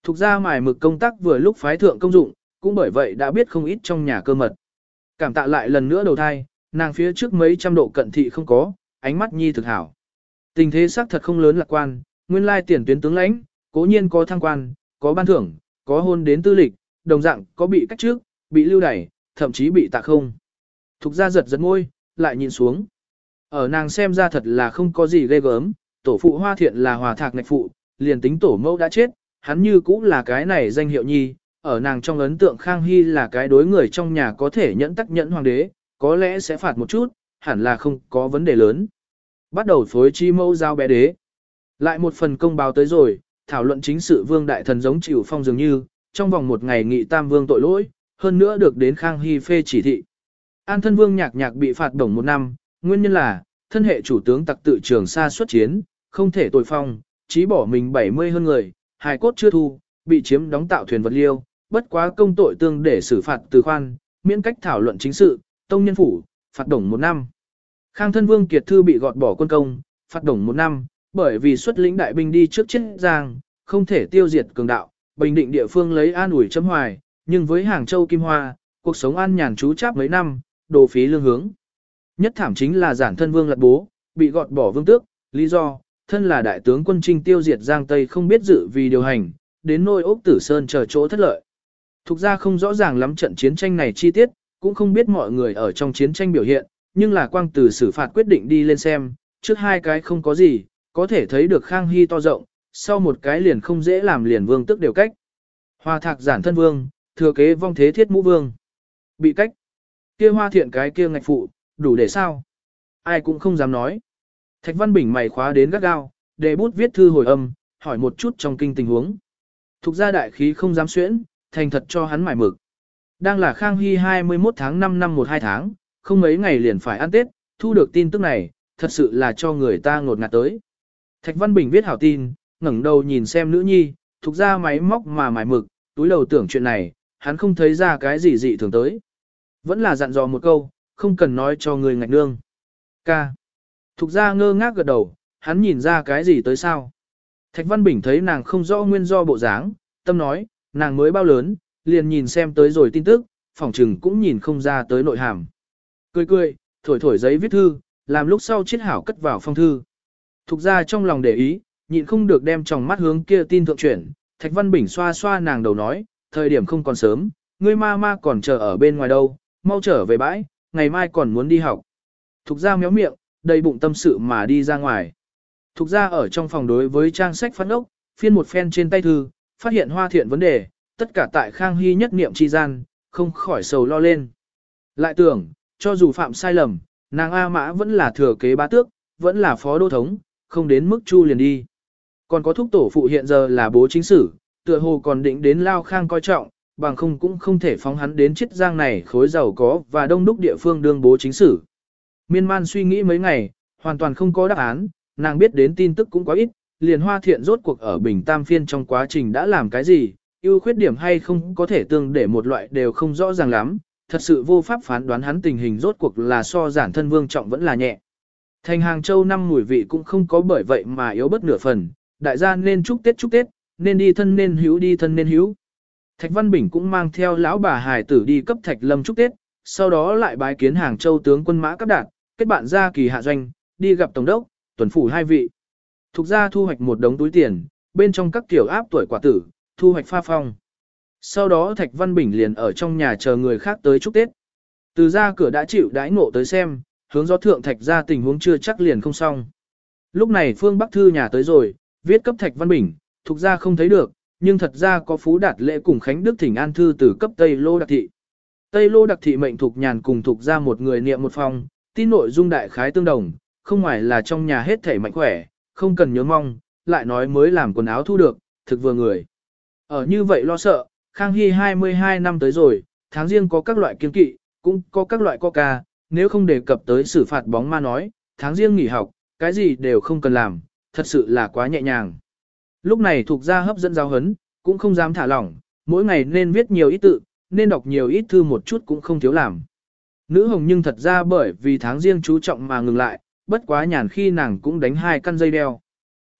Thục ra mài mực công tác vừa lúc phái thượng công dụng, cũng bởi vậy đã biết không ít trong nhà cơ mật. Cảm tạ lại lần nữa đầu thai, nàng phía trước mấy trăm độ cận thị không có, ánh mắt nhi thực hảo. Tình thế xác thật không lớn lạc quan, nguyên lai tiền tuyến tướng lãnh, cố nhiên có thăng quan, có ban thưởng, có hôn đến tư lịch, đồng dạng có bị cách trước, bị lưu đẩy, thậm chí bị tạ không. Thục ra giật giật môi, lại nhìn xuống. Ở nàng xem ra thật là không có gì ghê gớm, tổ phụ hoa thiện là hòa thạc ngạch phụ, liền tính tổ mẫu đã chết, hắn như cũng là cái này danh hiệu nhi, ở nàng trong ấn tượng Khang Hy là cái đối người trong nhà có thể nhẫn tắc nhẫn hoàng đế, có lẽ sẽ phạt một chút, hẳn là không có vấn đề lớn. Bắt đầu phối chi mẫu giao bé đế. Lại một phần công báo tới rồi, thảo luận chính sự vương đại thần giống chịu phong dường như, trong vòng một ngày nghị tam vương tội lỗi, hơn nữa được đến Khang Hy phê chỉ thị. An thân vương nhạc nhạc bị phạt đồng một năm, nguyên nhân là, thân hệ chủ tướng tặc tự trường xa xuất chiến, không thể tội phong, chí bỏ mình 70 hơn người, hài cốt chưa thu, bị chiếm đóng tạo thuyền vật liêu, bất quá công tội tương để xử phạt từ khoan, miễn cách thảo luận chính sự, tông nhân phủ, phạt đồng một năm. Khang thân vương kiệt thư bị gọt bỏ quân công, phạt đồng một năm, bởi vì xuất lĩnh đại binh đi trước chết giang, không thể tiêu diệt cường đạo, bình định địa phương lấy an ủi chấm hoài, nhưng với Hàng Châu Kim Hoa, cuộc sống an nhàn chú cháp mấy năm, đồ phí lương hướng. Nhất thảm chính là giản thân vương lật bố, bị gọt bỏ vương tước, lý do, thân là đại tướng quân trinh tiêu diệt Giang Tây không biết dự vì điều hành, đến nôi ốc tử sơn chờ chỗ thất lợi. Thục ra không rõ ràng lắm trận chiến tranh này chi tiết, cũng không biết mọi người ở trong chiến tranh biểu hiện, nhưng là quang từ xử phạt quyết định đi lên xem, trước hai cái không có gì, có thể thấy được Khang Hy to rộng, sau một cái liền không dễ làm liền vương tức đều cách. Hoa thạc giản thân vương, thừa kế vong thế thiết mũ vương. Bị cách. Kia hoa thiện cái kia ngạch phụ, đủ để sao? Ai cũng không dám nói. Thạch Văn Bình mày khóa đến gắt gao, để bút viết thư hồi âm, hỏi một chút trong kinh tình huống. Thục gia đại khí không dám xuyễn, thành thật cho hắn mải mực. Đang là Khang Hy 21 tháng 5 năm 12 tháng, không mấy ngày liền phải ăn Tết, thu được tin tức này, thật sự là cho người ta ngột ngạt tới. Thạch Văn Bình viết hảo tin, ngẩng đầu nhìn xem nữ nhi, thuộc ra máy móc mà mải mực, túi đầu tưởng chuyện này, hắn không thấy ra cái gì dị thường tới. Vẫn là dặn dò một câu, không cần nói cho người ngạch nương. Ca. Thục ra ngơ ngác gật đầu, hắn nhìn ra cái gì tới sao. Thạch Văn Bình thấy nàng không rõ nguyên do bộ dáng, tâm nói, nàng mới bao lớn, liền nhìn xem tới rồi tin tức, phỏng trừng cũng nhìn không ra tới nội hàm. Cười cười, thổi thổi giấy viết thư, làm lúc sau chiết hảo cất vào phong thư. Thục ra trong lòng để ý, nhịn không được đem tròng mắt hướng kia tin thượng chuyển, Thạch Văn Bình xoa xoa nàng đầu nói, thời điểm không còn sớm, ngươi ma ma còn chờ ở bên ngoài đâu, mau trở về bãi, ngày mai còn muốn đi học. Thục ra méo miệng, đầy bụng tâm sự mà đi ra ngoài. Thục ra ở trong phòng đối với trang sách phát ốc, phiên một phen trên tay thư, phát hiện hoa thiện vấn đề, tất cả tại Khang Hy nhất niệm chi gian, không khỏi sầu lo lên. Lại tưởng, cho dù phạm sai lầm, nàng A Mã vẫn là thừa kế bá tước, vẫn là phó đô thống, không đến mức chu liền đi. Còn có thúc tổ phụ hiện giờ là bố chính sử, tựa hồ còn định đến Lao Khang coi trọng, bằng không cũng không thể phóng hắn đến chiết giang này khối giàu có và đông đúc địa phương đương bố chính sử. Miên man suy nghĩ mấy ngày, hoàn toàn không có đáp án, nàng biết đến tin tức cũng quá ít, liền hoa thiện rốt cuộc ở bình tam phiên trong quá trình đã làm cái gì, ưu khuyết điểm hay không có thể tương để một loại đều không rõ ràng lắm, thật sự vô pháp phán đoán hắn tình hình rốt cuộc là so giản thân vương trọng vẫn là nhẹ. Thành hàng châu năm mùi vị cũng không có bởi vậy mà yếu bất nửa phần, đại gia nên chúc Tết chúc Tết, nên đi thân nên hữu đi thân nên hữu. Thạch Văn Bình cũng mang theo lão bà hải tử đi cấp Thạch Lâm chúc Tết, sau đó lại bái kiến hàng châu tướng quân mã cấp đạt, kết bạn ra kỳ hạ doanh, đi gặp tổng đốc, tuần phủ hai vị. Thục ra thu hoạch một đống túi tiền, bên trong các tiểu áp tuổi quả tử, thu hoạch pha phong. Sau đó Thạch Văn Bình liền ở trong nhà chờ người khác tới chúc Tết. Từ ra cửa đã chịu đãi ngộ tới xem, hướng gió thượng Thạch ra tình huống chưa chắc liền không xong. Lúc này Phương Bắc Thư nhà tới rồi, viết cấp Thạch Văn Bình, thuộc ra không thấy được, nhưng thật ra có phú đạt lễ cùng Khánh Đức Thỉnh An Thư từ cấp Tây Lô Đặc Thị. Tây Lô Đặc Thị mệnh thuộc nhàn cùng thuộc ra một người niệm một phòng tin nội dung đại khái tương đồng, không ngoài là trong nhà hết thể mạnh khỏe, không cần nhớ mong, lại nói mới làm quần áo thu được, thực vừa người. Ở như vậy lo sợ, Khang Hy 22 năm tới rồi, tháng riêng có các loại kiên kỵ, cũng có các loại coca, nếu không đề cập tới xử phạt bóng ma nói, tháng riêng nghỉ học, cái gì đều không cần làm, thật sự là quá nhẹ nhàng. Lúc này thuộc ra hấp dẫn giáo hấn, cũng không dám thả lỏng, mỗi ngày nên viết nhiều ít tự, nên đọc nhiều ít thư một chút cũng không thiếu làm. Nữ hồng nhưng thật ra bởi vì tháng riêng chú trọng mà ngừng lại, bất quá nhàn khi nàng cũng đánh hai căn dây đeo.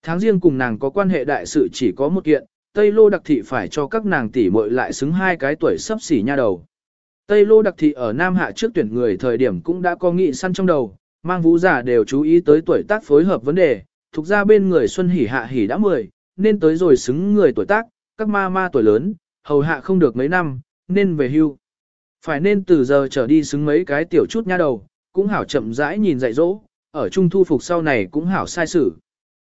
Tháng riêng cùng nàng có quan hệ đại sự chỉ có một kiện, Tây Lô Đặc Thị phải cho các nàng tỷ muội lại xứng hai cái tuổi sắp xỉ nha đầu. Tây Lô Đặc Thị ở Nam Hạ trước tuyển người thời điểm cũng đã có nghị săn trong đầu, mang vũ giả đều chú ý tới tuổi tác phối hợp vấn đề, thuộc ra bên người Xuân Hỷ Hạ Hỷ đã 10, nên tới rồi xứng người tuổi tác, các ma ma tuổi lớn, hầu hạ không được mấy năm, nên về hưu. Phải nên từ giờ trở đi xứng mấy cái tiểu chút nha đầu, cũng hảo chậm rãi nhìn dạy dỗ, ở trung thu phục sau này cũng hảo sai sử.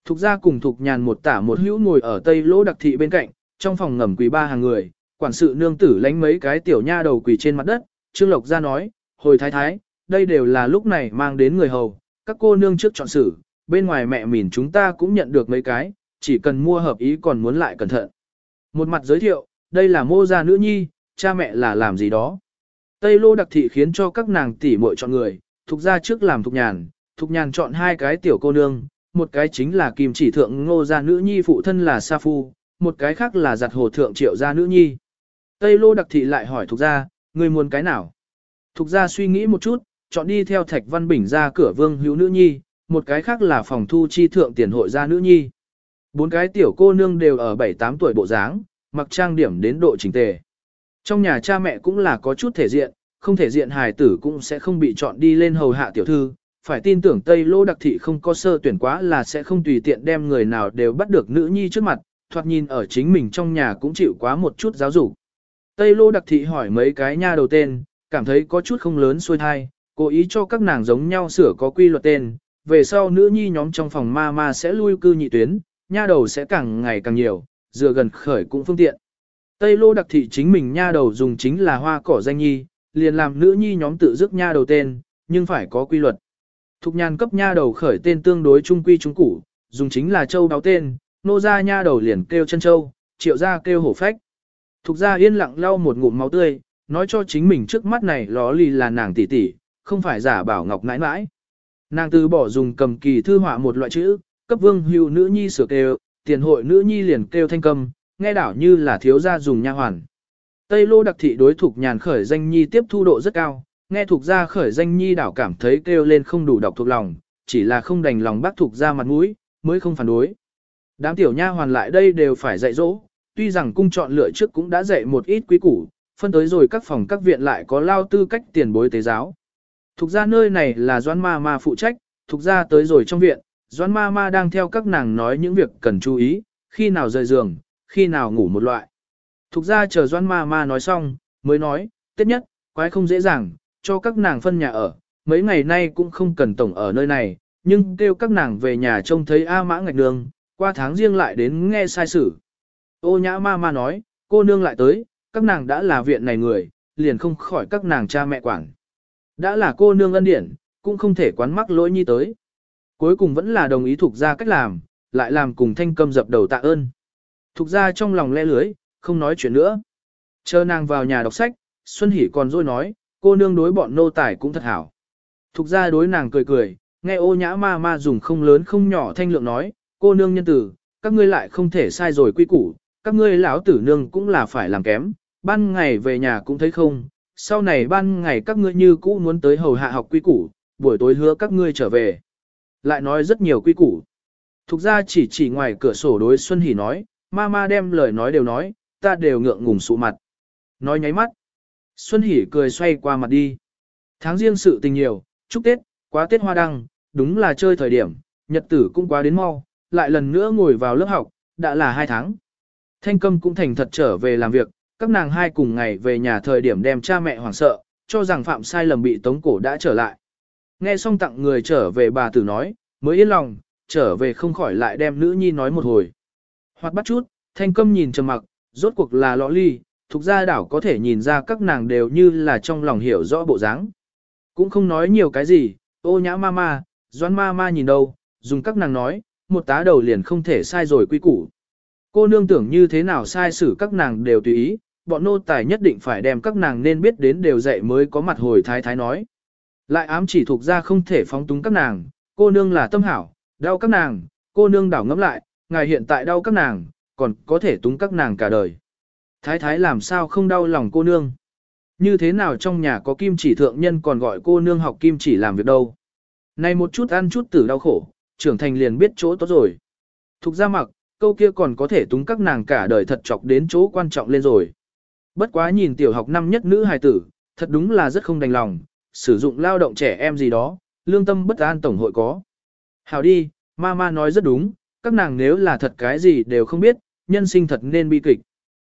Thục ra cùng thục nhàn một tả một hữu ngồi ở tây lỗ đặc thị bên cạnh, trong phòng ngầm quỳ ba hàng người, quản sự nương tử lánh mấy cái tiểu nha đầu quỳ trên mặt đất, Trương Lộc ra nói, hồi thái thái, đây đều là lúc này mang đến người hầu, các cô nương trước chọn xử, bên ngoài mẹ mìn chúng ta cũng nhận được mấy cái, chỉ cần mua hợp ý còn muốn lại cẩn thận. Một mặt giới thiệu, đây là mô gia nữ nhi, cha mẹ là làm gì đó. Tây lô đặc thị khiến cho các nàng tỷ muội chọn người, thuộc ra trước làm thuộc nhàn, thuộc nhàn chọn hai cái tiểu cô nương, một cái chính là kim chỉ thượng ngô gia nữ nhi phụ thân là Sa Phu, một cái khác là giặt hồ thượng triệu gia nữ nhi. Tây lô đặc thị lại hỏi thuộc ra, người muốn cái nào? Thuộc ra suy nghĩ một chút, chọn đi theo thạch văn bình ra cửa vương hữu nữ nhi, một cái khác là phòng thu chi thượng tiền hội gia nữ nhi. Bốn cái tiểu cô nương đều ở 7-8 tuổi bộ dáng, mặc trang điểm đến độ chỉnh tề. Trong nhà cha mẹ cũng là có chút thể diện, không thể diện hài tử cũng sẽ không bị chọn đi lên hầu hạ tiểu thư, phải tin tưởng Tây Lô Đặc Thị không có sơ tuyển quá là sẽ không tùy tiện đem người nào đều bắt được nữ nhi trước mặt, thoạt nhìn ở chính mình trong nhà cũng chịu quá một chút giáo dục. Tây Lô Đặc Thị hỏi mấy cái nha đầu tên, cảm thấy có chút không lớn xuôi thai, cố ý cho các nàng giống nhau sửa có quy luật tên, về sau nữ nhi nhóm trong phòng ma ma sẽ lui cư nhị tuyến, nha đầu sẽ càng ngày càng nhiều, dựa gần khởi cũng phương tiện. Tây Lô Đặc Thị chính mình nha đầu dùng chính là hoa cỏ danh nhi, liền làm nữ nhi nhóm tự dứt nha đầu tên, nhưng phải có quy luật. Thục nhàn cấp nha đầu khởi tên tương đối trung quy trung củ, dùng chính là châu báo tên, nô ra nha đầu liền kêu chân châu, triệu ra kêu hổ phách. Thục ra yên lặng lau một ngụm máu tươi, nói cho chính mình trước mắt này ló lì là nàng tỷ tỷ, không phải giả bảo ngọc nãi nãi. Nàng từ bỏ dùng cầm kỳ thư họa một loại chữ, cấp vương hưu nữ nhi sửa kêu, tiền hội nữ nhi liền kêu thanh cầm, nghe đảo như là thiếu gia dùng nha hoàn. Tây lô đặc thị đối thuộc nhàn khởi danh nhi tiếp thu độ rất cao, nghe thuộc gia khởi danh nhi đảo cảm thấy kêu lên không đủ đọc thuộc lòng, chỉ là không đành lòng bác thuộc gia mặt mũi, mới không phản đối. Đám tiểu nha hoàn lại đây đều phải dạy dỗ, tuy rằng cung chọn lựa trước cũng đã dạy một ít quý củ, phân tới rồi các phòng các viện lại có lao tư cách tiền bối tế giáo. thuộc gia nơi này là Doãn Ma Ma phụ trách, thuộc gia tới rồi trong viện, Doãn Ma Ma đang theo các nàng nói những việc cần chú ý, khi nào rời giường, khi nào ngủ một loại. Thục ra chờ Doãn Ma Ma nói xong, mới nói, tết nhất, quái không dễ dàng, cho các nàng phân nhà ở, mấy ngày nay cũng không cần tổng ở nơi này, nhưng kêu các nàng về nhà trông thấy A mã ngạch đường, qua tháng riêng lại đến nghe sai sử. Ô nhã ma ma nói, cô nương lại tới, các nàng đã là viện này người, liền không khỏi các nàng cha mẹ quản. Đã là cô nương ân điển, cũng không thể quán mắc lỗi nhi tới. Cuối cùng vẫn là đồng ý thuộc ra cách làm, lại làm cùng thanh câm dập đầu tạ ơn. Thục ra trong lòng le lưới, không nói chuyện nữa. Chờ nàng vào nhà đọc sách, Xuân Hỷ còn dối nói, cô nương đối bọn nô tài cũng thật hảo. Thục ra đối nàng cười cười, nghe ô nhã ma ma dùng không lớn không nhỏ thanh lượng nói, cô nương nhân tử, các ngươi lại không thể sai rồi quy củ, các ngươi lão tử nương cũng là phải làm kém, ban ngày về nhà cũng thấy không, sau này ban ngày các ngươi như cũ muốn tới hầu hạ học quy củ, buổi tối hứa các ngươi trở về. Lại nói rất nhiều quy củ. Thục ra chỉ chỉ ngoài cửa sổ đối Xuân Hỷ nói, ma ma đem lời nói đều nói, ta đều ngượng ngùng sụ mặt. Nói nháy mắt. Xuân Hỷ cười xoay qua mặt đi. Tháng riêng sự tình nhiều, chúc Tết, quá Tết hoa đăng, đúng là chơi thời điểm, nhật tử cũng quá đến mau, lại lần nữa ngồi vào lớp học, đã là hai tháng. Thanh Câm cũng thành thật trở về làm việc, các nàng hai cùng ngày về nhà thời điểm đem cha mẹ hoảng sợ, cho rằng phạm sai lầm bị tống cổ đã trở lại. Nghe xong tặng người trở về bà tử nói, mới yên lòng, trở về không khỏi lại đem nữ nhi nói một hồi. Hoặc bắt chút, Thanh Câm nhìn trầm mặc, rốt cuộc là lọ ly, thuộc gia đảo có thể nhìn ra các nàng đều như là trong lòng hiểu rõ bộ dáng. Cũng không nói nhiều cái gì, ô nhã ma ma, doan ma ma nhìn đâu, dùng các nàng nói, một tá đầu liền không thể sai rồi quy củ. Cô nương tưởng như thế nào sai xử các nàng đều tùy ý, bọn nô tài nhất định phải đem các nàng nên biết đến đều dạy mới có mặt hồi thái thái nói. Lại ám chỉ thuộc ra không thể phóng túng các nàng, cô nương là tâm hảo, đau các nàng, cô nương đảo ngẫm lại, ngài hiện tại đau các nàng, còn có thể túng các nàng cả đời. Thái thái làm sao không đau lòng cô nương? Như thế nào trong nhà có kim chỉ thượng nhân còn gọi cô nương học kim chỉ làm việc đâu? Này một chút ăn chút tử đau khổ, trưởng thành liền biết chỗ tốt rồi. Thục ra mặc, câu kia còn có thể túng các nàng cả đời thật chọc đến chỗ quan trọng lên rồi. Bất quá nhìn tiểu học năm nhất nữ hài tử, thật đúng là rất không đành lòng, sử dụng lao động trẻ em gì đó, lương tâm bất an tổng hội có. Hào đi, mama nói rất đúng, các nàng nếu là thật cái gì đều không biết, nhân sinh thật nên bi kịch.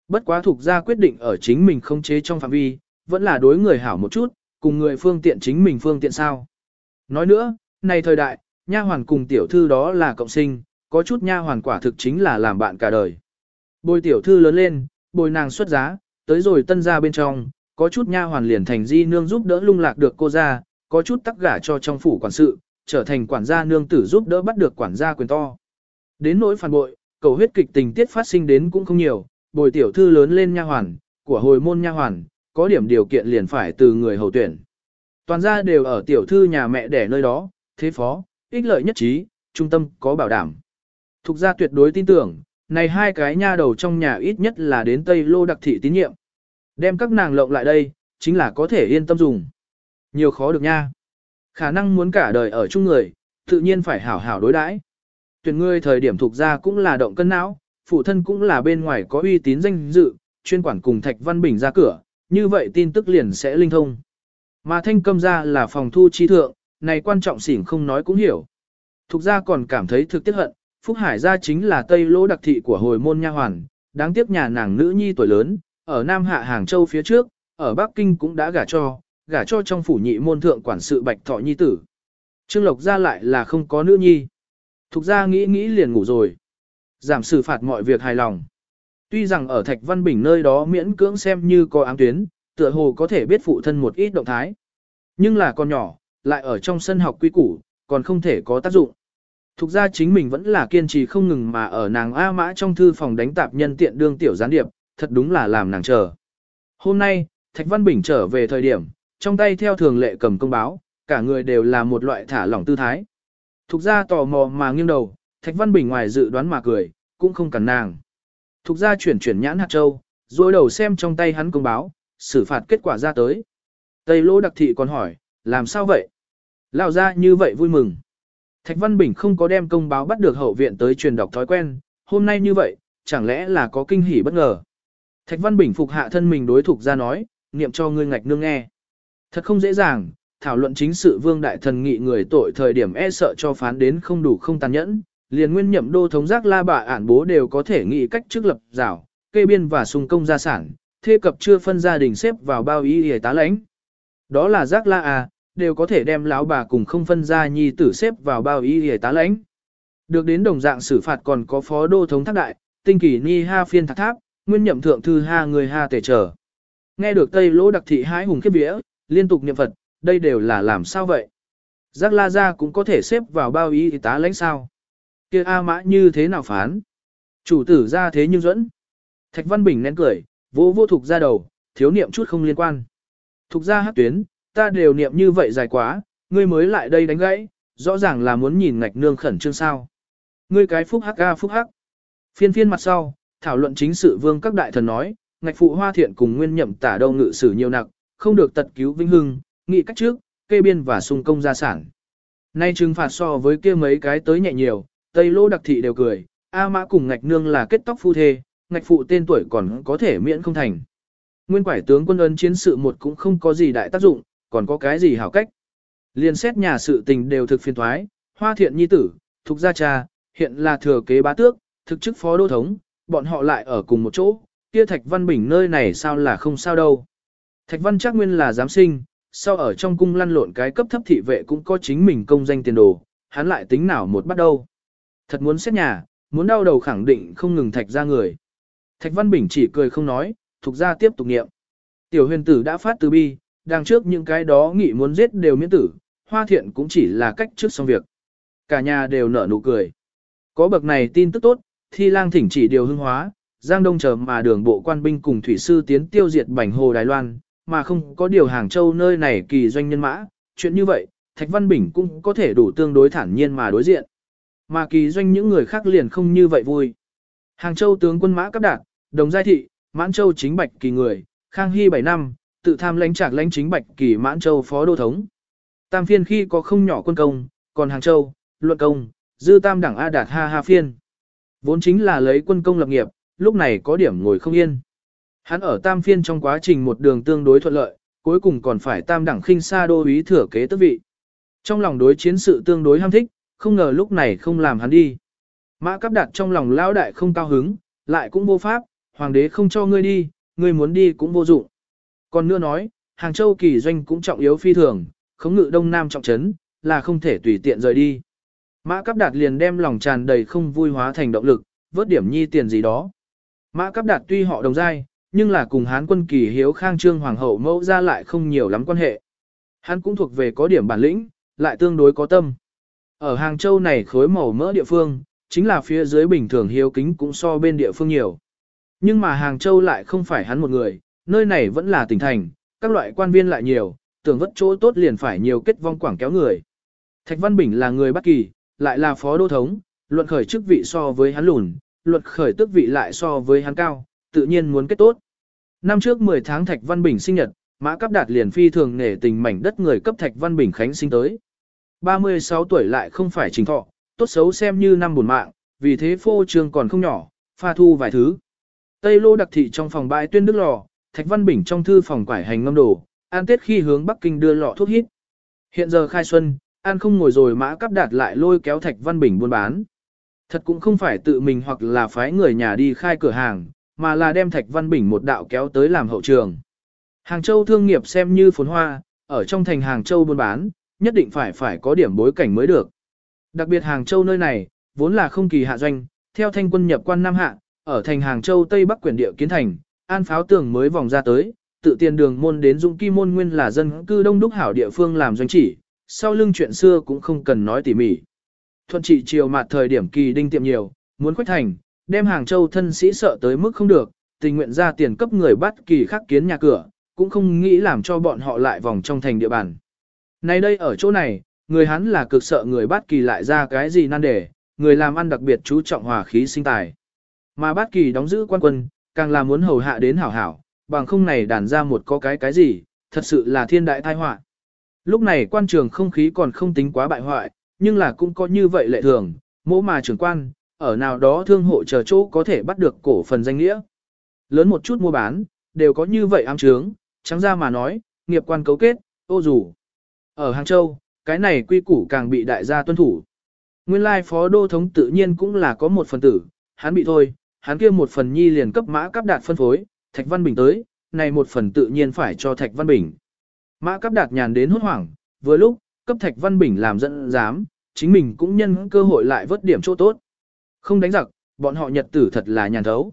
Bất quá thuộc ra quyết định ở chính mình không chế trong phạm vi, vẫn là đối người hảo một chút, cùng người phương tiện chính mình phương tiện sao. Nói nữa, này thời đại, nha hoàn cùng tiểu thư đó là cộng sinh, có chút nha hoàn quả thực chính là làm bạn cả đời. Bồi tiểu thư lớn lên, bồi nàng xuất giá, tới rồi tân ra bên trong, có chút nha hoàn liền thành di nương giúp đỡ lung lạc được cô ra, có chút tắc gả cho trong phủ quản sự, trở thành quản gia nương tử giúp đỡ bắt được quản gia quyền to. Đến nỗi phản bội, cầu huyết kịch tình tiết phát sinh đến cũng không nhiều, bồi tiểu thư lớn lên nha hoàn, của hồi môn nha hoàn, có điểm điều kiện liền phải từ người hầu tuyển. Toàn gia đều ở tiểu thư nhà mẹ đẻ nơi đó, thế phó, ích lợi nhất trí, trung tâm có bảo đảm. Thục gia tuyệt đối tin tưởng, này hai cái nha đầu trong nhà ít nhất là đến Tây Lô đặc thị tín nhiệm. Đem các nàng lộng lại đây, chính là có thể yên tâm dùng. Nhiều khó được nha. Khả năng muốn cả đời ở chung người, tự nhiên phải hảo hảo đối đãi. Tuyển ngươi thời điểm thuộc gia cũng là động cân não, phụ thân cũng là bên ngoài có uy tín danh dự, chuyên quản cùng Thạch Văn Bình ra cửa, như vậy tin tức liền sẽ linh thông. Mà thanh cầm ra là phòng thu chi thượng, này quan trọng xỉn không nói cũng hiểu. Thục gia còn cảm thấy thực tiết hận, Phúc Hải gia chính là Tây Lỗ đặc thị của hồi môn nha hoàn, đáng tiếc nhà nàng nữ nhi tuổi lớn, ở Nam Hạ Hàng Châu phía trước, ở Bắc Kinh cũng đã gả cho, gả cho trong phủ nhị môn thượng quản sự Bạch Thọ Nhi tử. Trương Lộc gia lại là không có nữ nhi. Thục gia nghĩ nghĩ liền ngủ rồi. Giảm xử phạt mọi việc hài lòng. Tuy rằng ở Thạch Văn Bình nơi đó miễn cưỡng xem như có ám tuyến, tựa hồ có thể biết phụ thân một ít động thái. Nhưng là con nhỏ, lại ở trong sân học quy củ, còn không thể có tác dụng. Thục ra chính mình vẫn là kiên trì không ngừng mà ở nàng A mã trong thư phòng đánh tạp nhân tiện đương tiểu gián điệp, thật đúng là làm nàng chờ. Hôm nay, Thạch Văn Bình trở về thời điểm, trong tay theo thường lệ cầm công báo, cả người đều là một loại thả lỏng tư thái. Thục ra tò mò mà nghiêng đầu, Thạch Văn Bình ngoài dự đoán mà cười, cũng không cần nàng. Thục ra chuyển chuyển nhãn hạt châu, rồi đầu xem trong tay hắn công báo, xử phạt kết quả ra tới. Tây Lô Đặc Thị còn hỏi, làm sao vậy? Lão ra như vậy vui mừng. Thạch Văn Bình không có đem công báo bắt được hậu viện tới truyền đọc thói quen, hôm nay như vậy, chẳng lẽ là có kinh hỉ bất ngờ. Thạch Văn Bình phục hạ thân mình đối thục ra nói, niệm cho ngươi ngạch nương nghe. Thật không dễ dàng, thảo luận chính sự vương đại thần nghị người tội thời điểm e sợ cho phán đến không đủ không tàn nhẫn, liền nguyên nhậm đô thống giác la bà ản bố đều có thể nghị cách trước lập rào, kê biên và sung công gia sản, thê cập chưa phân gia đình xếp vào bao ý hề tá lãnh. Đó là giác la à, đều có thể đem lão bà cùng không phân gia nhi tử xếp vào bao ý hề tá lãnh. Được đến đồng dạng xử phạt còn có phó đô thống thác đại, tinh kỷ ni ha phiên thạc tháp, nguyên nhậm thượng thư ha người ha tể trở. Nghe được Tây Lỗ đặc thị hái hùng khiếp vía, liên tục niệm Phật, đây đều là làm sao vậy? Giác la gia cũng có thể xếp vào bao ý tá lãnh sao? kia A mã như thế nào phán? Chủ tử ra thế nhưng dẫn. Thạch Văn Bình nén cười, vô vô thục ra đầu, thiếu niệm chút không liên quan. Thục ra hát tuyến, ta đều niệm như vậy dài quá, ngươi mới lại đây đánh gãy, rõ ràng là muốn nhìn ngạch nương khẩn trương sao. Ngươi cái phúc hắc ga phúc hắc. Phiên phiên mặt sau, thảo luận chính sự vương các đại thần nói, ngạch phụ hoa thiện cùng nguyên nhậm tả đâu ngự sử nhiều nặng, không được tật cứu vinh hưng, nghị cách trước, kê biên và sung công gia sản. Nay trừng phạt so với kia mấy cái tới nhẹ nhiều, Tây Lô đặc thị đều cười, A mã cùng ngạch nương là kết tóc phu thê, ngạch phụ tên tuổi còn có thể miễn không thành. Nguyên quải tướng quân ân chiến sự một cũng không có gì đại tác dụng, còn có cái gì hảo cách. Liên xét nhà sự tình đều thực phiền thoái, hoa thiện nhi tử, thuộc gia cha, hiện là thừa kế bá tước, thực chức phó đô thống, bọn họ lại ở cùng một chỗ, kia Thạch Văn Bình nơi này sao là không sao đâu. Thạch Văn chắc nguyên là giám sinh, sau ở trong cung lăn lộn cái cấp thấp thị vệ cũng có chính mình công danh tiền đồ, hắn lại tính nào một bắt đầu. Thật muốn xét nhà, muốn đau đầu khẳng định không ngừng thạch ra người. Thạch Văn Bình chỉ cười không nói, thuộc ra tiếp tục niệm. Tiểu huyền tử đã phát từ bi, đằng trước những cái đó nghĩ muốn giết đều miễn tử, hoa thiện cũng chỉ là cách trước xong việc. Cả nhà đều nở nụ cười. Có bậc này tin tức tốt, thi lang thỉnh chỉ điều hưng hóa, Giang Đông chờ mà đường bộ quan binh cùng thủy sư tiến tiêu diệt bảnh hồ Đài Loan, mà không có điều Hàng Châu nơi này kỳ doanh nhân mã, chuyện như vậy, Thạch Văn Bình cũng có thể đủ tương đối thản nhiên mà đối diện. Mà kỳ doanh những người khác liền không như vậy vui. Hàng Châu tướng quân mã cấp đạt, đồng giai thị, mãn châu chính bạch kỳ người, khang hy 7 năm, tự tham lãnh trạc lãnh chính bạch kỳ mãn châu phó đô thống. Tam phiên khi có không nhỏ quân công, còn Hàng Châu, luận công, dư tam đẳng A đạt ha ha phiên. Vốn chính là lấy quân công lập nghiệp, lúc này có điểm ngồi không yên. Hắn ở tam phiên trong quá trình một đường tương đối thuận lợi, cuối cùng còn phải tam đẳng khinh xa đô ý thừa kế tước vị. Trong lòng đối chiến sự tương đối ham thích, không ngờ lúc này không làm hắn đi. Mã cắp đặt trong lòng lão đại không cao hứng, lại cũng vô pháp, hoàng đế không cho ngươi đi, ngươi muốn đi cũng vô dụng. Còn nữa nói, Hàng Châu kỳ doanh cũng trọng yếu phi thường, khống ngự đông nam trọng trấn, là không thể tùy tiện rời đi. Mã cắp đạt liền đem lòng tràn đầy không vui hóa thành động lực, vớt điểm nhi tiền gì đó. Mã cắp đạt tuy họ đồng giai, nhưng là cùng hán quân kỳ hiếu khang trương hoàng hậu mẫu ra lại không nhiều lắm quan hệ. Hắn cũng thuộc về có điểm bản lĩnh, lại tương đối có tâm. Ở Hàng Châu này khối màu mỡ địa phương, chính là phía dưới bình thường hiếu kính cũng so bên địa phương nhiều. Nhưng mà Hàng Châu lại không phải hắn một người, nơi này vẫn là tỉnh thành, các loại quan viên lại nhiều, tưởng vất chỗ tốt liền phải nhiều kết vong quảng kéo người. Thạch Văn Bình là người bất kỳ, lại là phó đô thống, luận khởi chức vị so với hắn lùn, luận khởi tước vị lại so với hắn cao, tự nhiên muốn kết tốt. Năm trước 10 tháng Thạch Văn Bình sinh nhật, Mã Cáp Đạt liền phi thường nể tình mảnh đất người cấp Thạch Văn Bình khánh sinh tới. 36 tuổi lại không phải trình thọ, tốt xấu xem như năm buồn mạng, vì thế phô trương còn không nhỏ, pha thu vài thứ. Tây lô đặc thị trong phòng bãi tuyên đức lò, Thạch Văn Bình trong thư phòng quải hành ngâm đồ, an tết khi hướng Bắc Kinh đưa lọ thuốc hít. Hiện giờ khai xuân, an không ngồi rồi mã cắp đạt lại lôi kéo Thạch Văn Bình buôn bán. Thật cũng không phải tự mình hoặc là phái người nhà đi khai cửa hàng, mà là đem Thạch Văn Bình một đạo kéo tới làm hậu trường. Hàng Châu thương nghiệp xem như phồn hoa, ở trong thành Hàng Châu buôn bán, nhất định phải phải có điểm bối cảnh mới được. Đặc biệt Hàng Châu nơi này, vốn là không kỳ hạ doanh, theo thanh quân nhập quan Nam Hạ, ở thành Hàng Châu Tây Bắc quyển địa kiến thành, an pháo tường mới vòng ra tới, tự tiền đường môn đến Dũng Kim môn nguyên là dân cư đông đúc hảo địa phương làm doanh chỉ, sau lưng chuyện xưa cũng không cần nói tỉ mỉ. Thuận trị chiều mặt thời điểm kỳ đinh tiệm nhiều, muốn khuếch thành, đem Hàng Châu thân sĩ sợ tới mức không được, tình nguyện ra tiền cấp người bắt kỳ khắc kiến nhà cửa, cũng không nghĩ làm cho bọn họ lại vòng trong thành địa bàn. Nay đây ở chỗ này, người hắn là cực sợ người bắt kỳ lại ra cái gì nan đề, người làm ăn đặc biệt chú trọng hòa khí sinh tài. Mà bắt kỳ đóng giữ quan quân, càng là muốn hầu hạ đến hảo hảo, bằng không này đàn ra một có cái cái gì, thật sự là thiên đại tai họa. Lúc này quan trường không khí còn không tính quá bại hoại, nhưng là cũng có như vậy lệ thường, mỗ mà trưởng quan, ở nào đó thương hộ chờ chỗ có thể bắt được cổ phần danh nghĩa. lớn một chút mua bán, đều có như vậy ám trướng, trắng ra mà nói, nghiệp quan cấu kết, ô dù. Ở Hàng Châu, cái này quy củ càng bị đại gia tuân thủ. Nguyên lai phó đô thống tự nhiên cũng là có một phần tử, hắn bị thôi, hắn kia một phần nhi liền cấp mã cấp đạt phân phối, Thạch Văn Bình tới, này một phần tự nhiên phải cho Thạch Văn Bình. Mã cấp đạt nhàn đến hốt hoảng, vừa lúc, cấp Thạch Văn Bình làm dẫn dám, chính mình cũng nhân cơ hội lại vớt điểm chỗ tốt. Không đánh giặc, bọn họ nhật tử thật là nhàn thấu.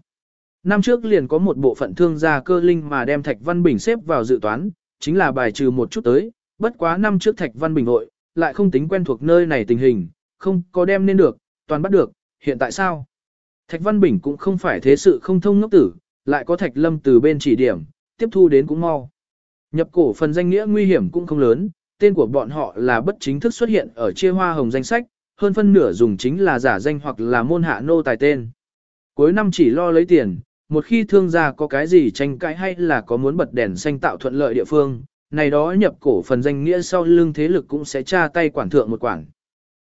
Năm trước liền có một bộ phận thương gia cơ linh mà đem Thạch Văn Bình xếp vào dự toán, chính là bài trừ một chút tới, bất quá năm trước Thạch Văn Bình hội, lại không tính quen thuộc nơi này tình hình, không có đem nên được, toàn bắt được, hiện tại sao? Thạch Văn Bình cũng không phải thế sự không thông ngốc tử, lại có Thạch Lâm từ bên chỉ điểm, tiếp thu đến cũng mau. Nhập cổ phần danh nghĩa nguy hiểm cũng không lớn, tên của bọn họ là bất chính thức xuất hiện ở chia hoa hồng danh sách, hơn phân nửa dùng chính là giả danh hoặc là môn hạ nô tài tên. Cuối năm chỉ lo lấy tiền, một khi thương gia có cái gì tranh cãi hay là có muốn bật đèn xanh tạo thuận lợi địa phương, này đó nhập cổ phần danh nghĩa sau lưng thế lực cũng sẽ tra tay quản thượng một quản.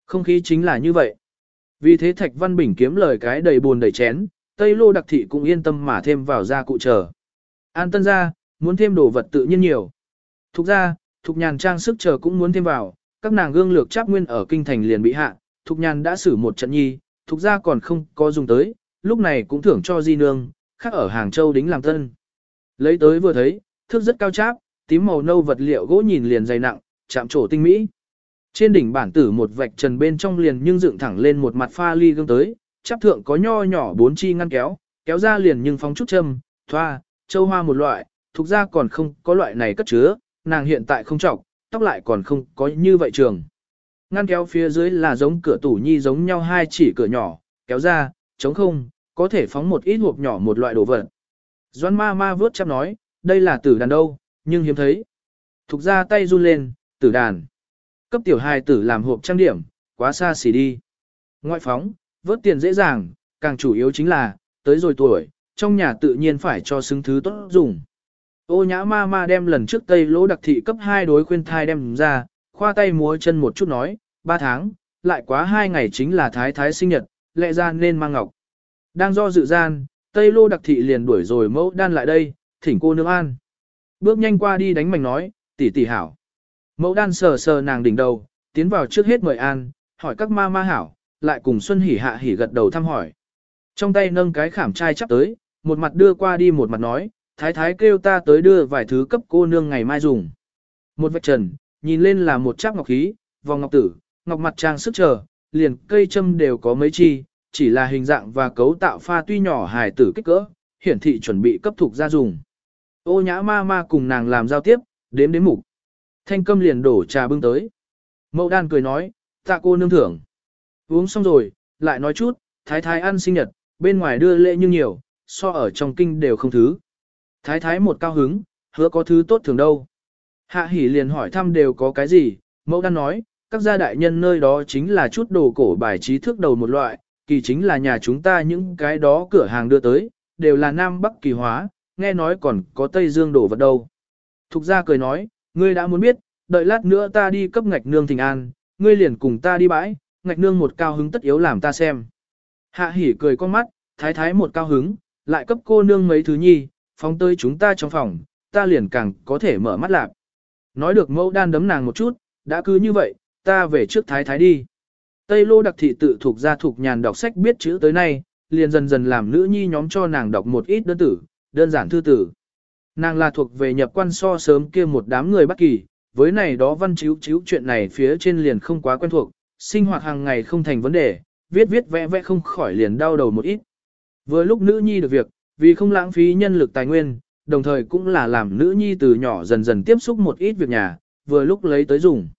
Không khí chính là như vậy. Vì thế Thạch Văn Bình kiếm lời cái đầy buồn đầy chén, Tây Lô đặc thị cũng yên tâm mà thêm vào gia cụ chờ. An tân gia muốn thêm đồ vật tự nhiên nhiều. Thục gia thục nhàn trang sức chờ cũng muốn thêm vào, các nàng gương lược cháp nguyên ở kinh thành liền bị hạ, thục nhàn đã xử một trận nhi, thục ra còn không có dùng tới, lúc này cũng thưởng cho di nương, khác ở Hàng Châu đính làm tân. Lấy tới vừa thấy, thước rất cao cháp, tím màu nâu vật liệu gỗ nhìn liền dày nặng, chạm trổ tinh mỹ. Trên đỉnh bản tử một vạch trần bên trong liền nhưng dựng thẳng lên một mặt pha ly gương tới, chắp thượng có nho nhỏ bốn chi ngăn kéo, kéo ra liền nhưng phóng chút châm, thoa, châu hoa một loại, thuộc ra còn không có loại này cất chứa, nàng hiện tại không trọng, tóc lại còn không có như vậy trường. Ngăn kéo phía dưới là giống cửa tủ nhi giống nhau hai chỉ cửa nhỏ, kéo ra, chống không, có thể phóng một ít hộp nhỏ một loại đồ vật. Doan ma ma vớt chắp nói, đây là tử đàn đâu, nhưng hiếm thấy. Thục ra tay run lên, tử đàn. Cấp tiểu hài tử làm hộp trang điểm, quá xa xỉ đi. Ngoại phóng, vớt tiền dễ dàng, càng chủ yếu chính là, tới rồi tuổi, trong nhà tự nhiên phải cho xứng thứ tốt dùng. Ô nhã ma ma đem lần trước tây lỗ đặc thị cấp hai đối khuyên thai đem ra, khoa tay múa chân một chút nói, Ba tháng, lại quá hai ngày chính là thái thái sinh nhật, lẽ ra nên mang ngọc. Đang do dự gian, tây lô đặc thị liền đuổi rồi mẫu đan lại đây, thỉnh cô nương an. Bước nhanh qua đi đánh mảnh nói, tỷ tỷ hảo. Mẫu đan sờ sờ nàng đỉnh đầu, tiến vào trước hết mời an, hỏi các ma ma hảo, lại cùng Xuân hỉ hạ hỉ gật đầu thăm hỏi. Trong tay nâng cái khảm trai chắp tới, một mặt đưa qua đi một mặt nói, thái thái kêu ta tới đưa vài thứ cấp cô nương ngày mai dùng. Một vạch trần, nhìn lên là một cháp ngọc khí, vòng ngọc tử, ngọc mặt trang sức chờ, liền cây châm đều có mấy chi, chỉ là hình dạng và cấu tạo pha tuy nhỏ hài tử kích cỡ, hiển thị chuẩn bị cấp thuộc ra dùng. Ô nhã ma ma cùng nàng làm giao tiếp, đếm đến mục. Thanh câm liền đổ trà bưng tới. Mậu đan cười nói, tạ cô nương thưởng. Uống xong rồi, lại nói chút, thái thái ăn sinh nhật, bên ngoài đưa lễ nhưng nhiều, so ở trong kinh đều không thứ. Thái thái một cao hứng, hứa có thứ tốt thường đâu. Hạ hỉ liền hỏi thăm đều có cái gì, mẫu đan nói, các gia đại nhân nơi đó chính là chút đồ cổ bài trí thước đầu một loại, kỳ chính là nhà chúng ta những cái đó cửa hàng đưa tới, đều là Nam Bắc kỳ hóa, nghe nói còn có Tây Dương đồ vật đâu. Thục gia cười nói, ngươi đã muốn biết, đợi lát nữa ta đi cấp ngạch nương thỉnh an, ngươi liền cùng ta đi bãi, ngạch nương một cao hứng tất yếu làm ta xem. Hạ hỉ cười con mắt, thái thái một cao hứng, lại cấp cô nương mấy thứ nhi, phóng tới chúng ta trong phòng, ta liền càng có thể mở mắt lạc. Nói được mẫu đan đấm nàng một chút, đã cứ như vậy, ta về trước thái thái đi. Tây lô đặc thị tự thuộc ra thuộc nhàn đọc sách biết chữ tới nay, liền dần dần làm nữ nhi nhóm cho nàng đọc một ít đơn tử, đơn giản thư tử. Nàng là thuộc về nhập quan so sớm kia một đám người bất kỳ, với này đó văn chiếu chiếu chuyện này phía trên liền không quá quen thuộc, sinh hoạt hàng ngày không thành vấn đề, viết viết vẽ vẽ không khỏi liền đau đầu một ít. Vừa lúc nữ nhi được việc, vì không lãng phí nhân lực tài nguyên, đồng thời cũng là làm nữ nhi từ nhỏ dần dần tiếp xúc một ít việc nhà, vừa lúc lấy tới dùng.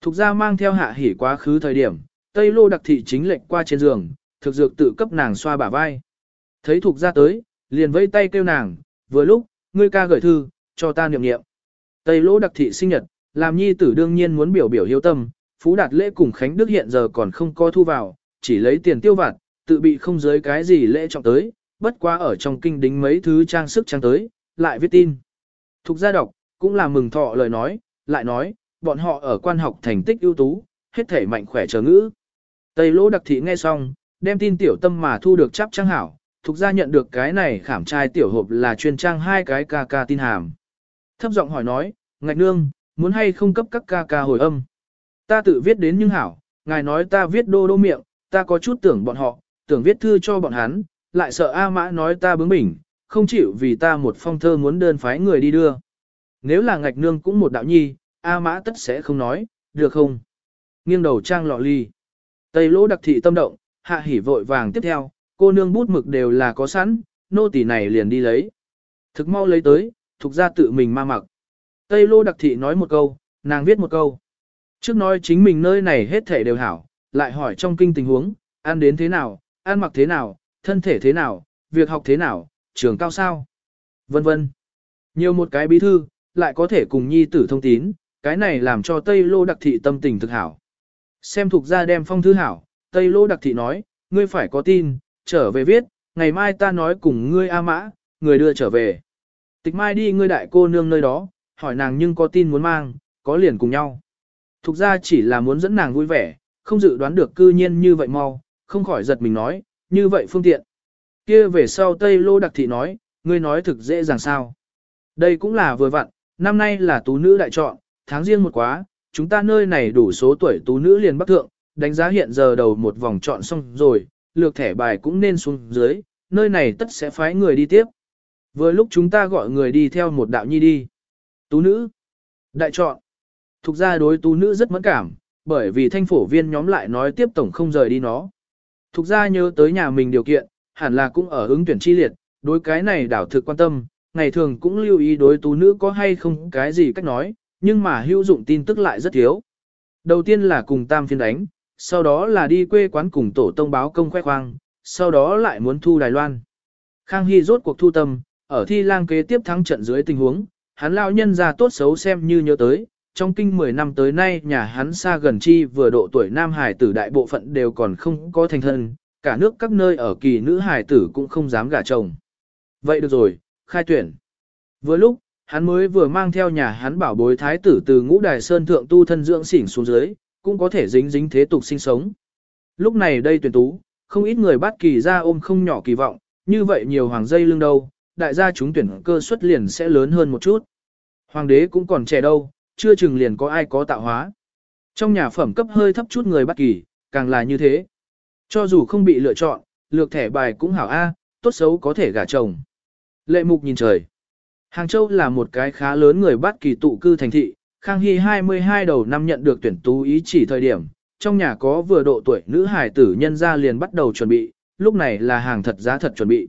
Thục ra mang theo hạ hỉ quá khứ thời điểm, Tây lô đặc thị chính lệnh qua trên giường, thực dược tự cấp nàng xoa bả vai. Thấy thuộc ra tới, liền vẫy tay kêu nàng, vừa lúc, ngươi ca gửi thư, cho ta niệm niệm. Tây lô đặc thị sinh nhật, làm nhi tử đương nhiên muốn biểu biểu hiếu tâm, Phú Đạt lễ cùng Khánh Đức hiện giờ còn không có thu vào, chỉ lấy tiền tiêu vặt, tự bị không giới cái gì lễ trọng tới, bất quá ở trong kinh đính mấy thứ trang sức trang tới, lại viết tin. Thục gia đọc, cũng là mừng thọ lời nói, lại nói, bọn họ ở quan học thành tích ưu tú, hết thể mạnh khỏe chờ ngữ. Tây lỗ đặc thị nghe xong, đem tin tiểu tâm mà thu được chắp trang hảo, thuộc ra nhận được cái này khảm trai tiểu hộp là chuyên trang hai cái ca ca tin hàm. Thấp giọng hỏi nói, ngạch nương, muốn hay không cấp các ca ca hồi âm. Ta tự viết đến nhưng hảo, ngài nói ta viết đô đô miệng, ta có chút tưởng bọn họ, tưởng viết thư cho bọn hắn, lại sợ A Mã nói ta bướng bỉnh, không chịu vì ta một phong thơ muốn đơn phái người đi đưa. Nếu là ngạch nương cũng một đạo nhi, A Mã tất sẽ không nói, được không? Nghiêng đầu trang lọ ly. Tây lỗ đặc thị tâm động, hạ hỉ vội vàng tiếp theo, cô nương bút mực đều là có sẵn, nô tỳ này liền đi lấy. Thực mau lấy tới, thuộc ra tự mình ma mặc. Tây lô đặc thị nói một câu, nàng viết một câu. Trước nói chính mình nơi này hết thể đều hảo, lại hỏi trong kinh tình huống, ăn đến thế nào, ăn mặc thế nào, thân thể thế nào, việc học thế nào, trường cao sao, vân vân. Nhiều một cái bí thư, lại có thể cùng nhi tử thông tín, cái này làm cho Tây Lô Đặc Thị tâm tình thực hảo. Xem thuộc ra đem phong thư hảo, Tây Lô Đặc Thị nói, ngươi phải có tin, trở về viết, ngày mai ta nói cùng ngươi A Mã, người đưa trở về. Tịch mai đi ngươi đại cô nương nơi đó, hỏi nàng nhưng có tin muốn mang, có liền cùng nhau. Thục ra chỉ là muốn dẫn nàng vui vẻ, không dự đoán được cư nhiên như vậy mau, không khỏi giật mình nói, như vậy phương tiện. kia về sau Tây Lô Đặc Thị nói, ngươi nói thực dễ dàng sao. Đây cũng là vừa vặn, năm nay là tú nữ đại chọn, tháng riêng một quá, chúng ta nơi này đủ số tuổi tú nữ liền bắc thượng, đánh giá hiện giờ đầu một vòng chọn xong rồi, lược thẻ bài cũng nên xuống dưới, nơi này tất sẽ phái người đi tiếp. Vừa lúc chúng ta gọi người đi theo một đạo nhi đi. Tú nữ. Đại chọn. Thục ra đối tú nữ rất mẫn cảm, bởi vì thanh phổ viên nhóm lại nói tiếp tổng không rời đi nó. Thục ra nhớ tới nhà mình điều kiện, hẳn là cũng ở ứng tuyển chi liệt, đối cái này đảo thực quan tâm, ngày thường cũng lưu ý đối tú nữ có hay không cái gì cách nói, nhưng mà hữu dụng tin tức lại rất thiếu. Đầu tiên là cùng tam phiên đánh, sau đó là đi quê quán cùng tổ tông báo công khoe khoang, sau đó lại muốn thu Đài Loan. Khang Hy rốt cuộc thu tâm, ở thi lang kế tiếp thắng trận dưới tình huống, hắn lão nhân ra tốt xấu xem như nhớ tới, trong kinh 10 năm tới nay nhà hắn xa gần chi vừa độ tuổi nam hải tử đại bộ phận đều còn không có thành thân, cả nước các nơi ở kỳ nữ hải tử cũng không dám gả chồng. Vậy được rồi, khai tuyển. Vừa lúc, hắn mới vừa mang theo nhà hắn bảo bối thái tử từ ngũ đài sơn thượng tu thân dưỡng xỉn xuống dưới, cũng có thể dính dính thế tục sinh sống. Lúc này đây tuyển tú, không ít người bắt kỳ ra ôm không nhỏ kỳ vọng, như vậy nhiều hoàng dây lưng đâu, đại gia chúng tuyển cơ suất liền sẽ lớn hơn một chút. Hoàng đế cũng còn trẻ đâu, chưa chừng liền có ai có tạo hóa. Trong nhà phẩm cấp hơi thấp chút người bắt kỳ, càng là như thế. Cho dù không bị lựa chọn, lược thẻ bài cũng hảo A, tốt xấu có thể gả chồng. Lệ mục nhìn trời. Hàng Châu là một cái khá lớn người bắt kỳ tụ cư thành thị, Khang Hy 22 đầu năm nhận được tuyển tú ý chỉ thời điểm, trong nhà có vừa độ tuổi nữ hài tử nhân ra liền bắt đầu chuẩn bị, lúc này là hàng thật giá thật chuẩn bị.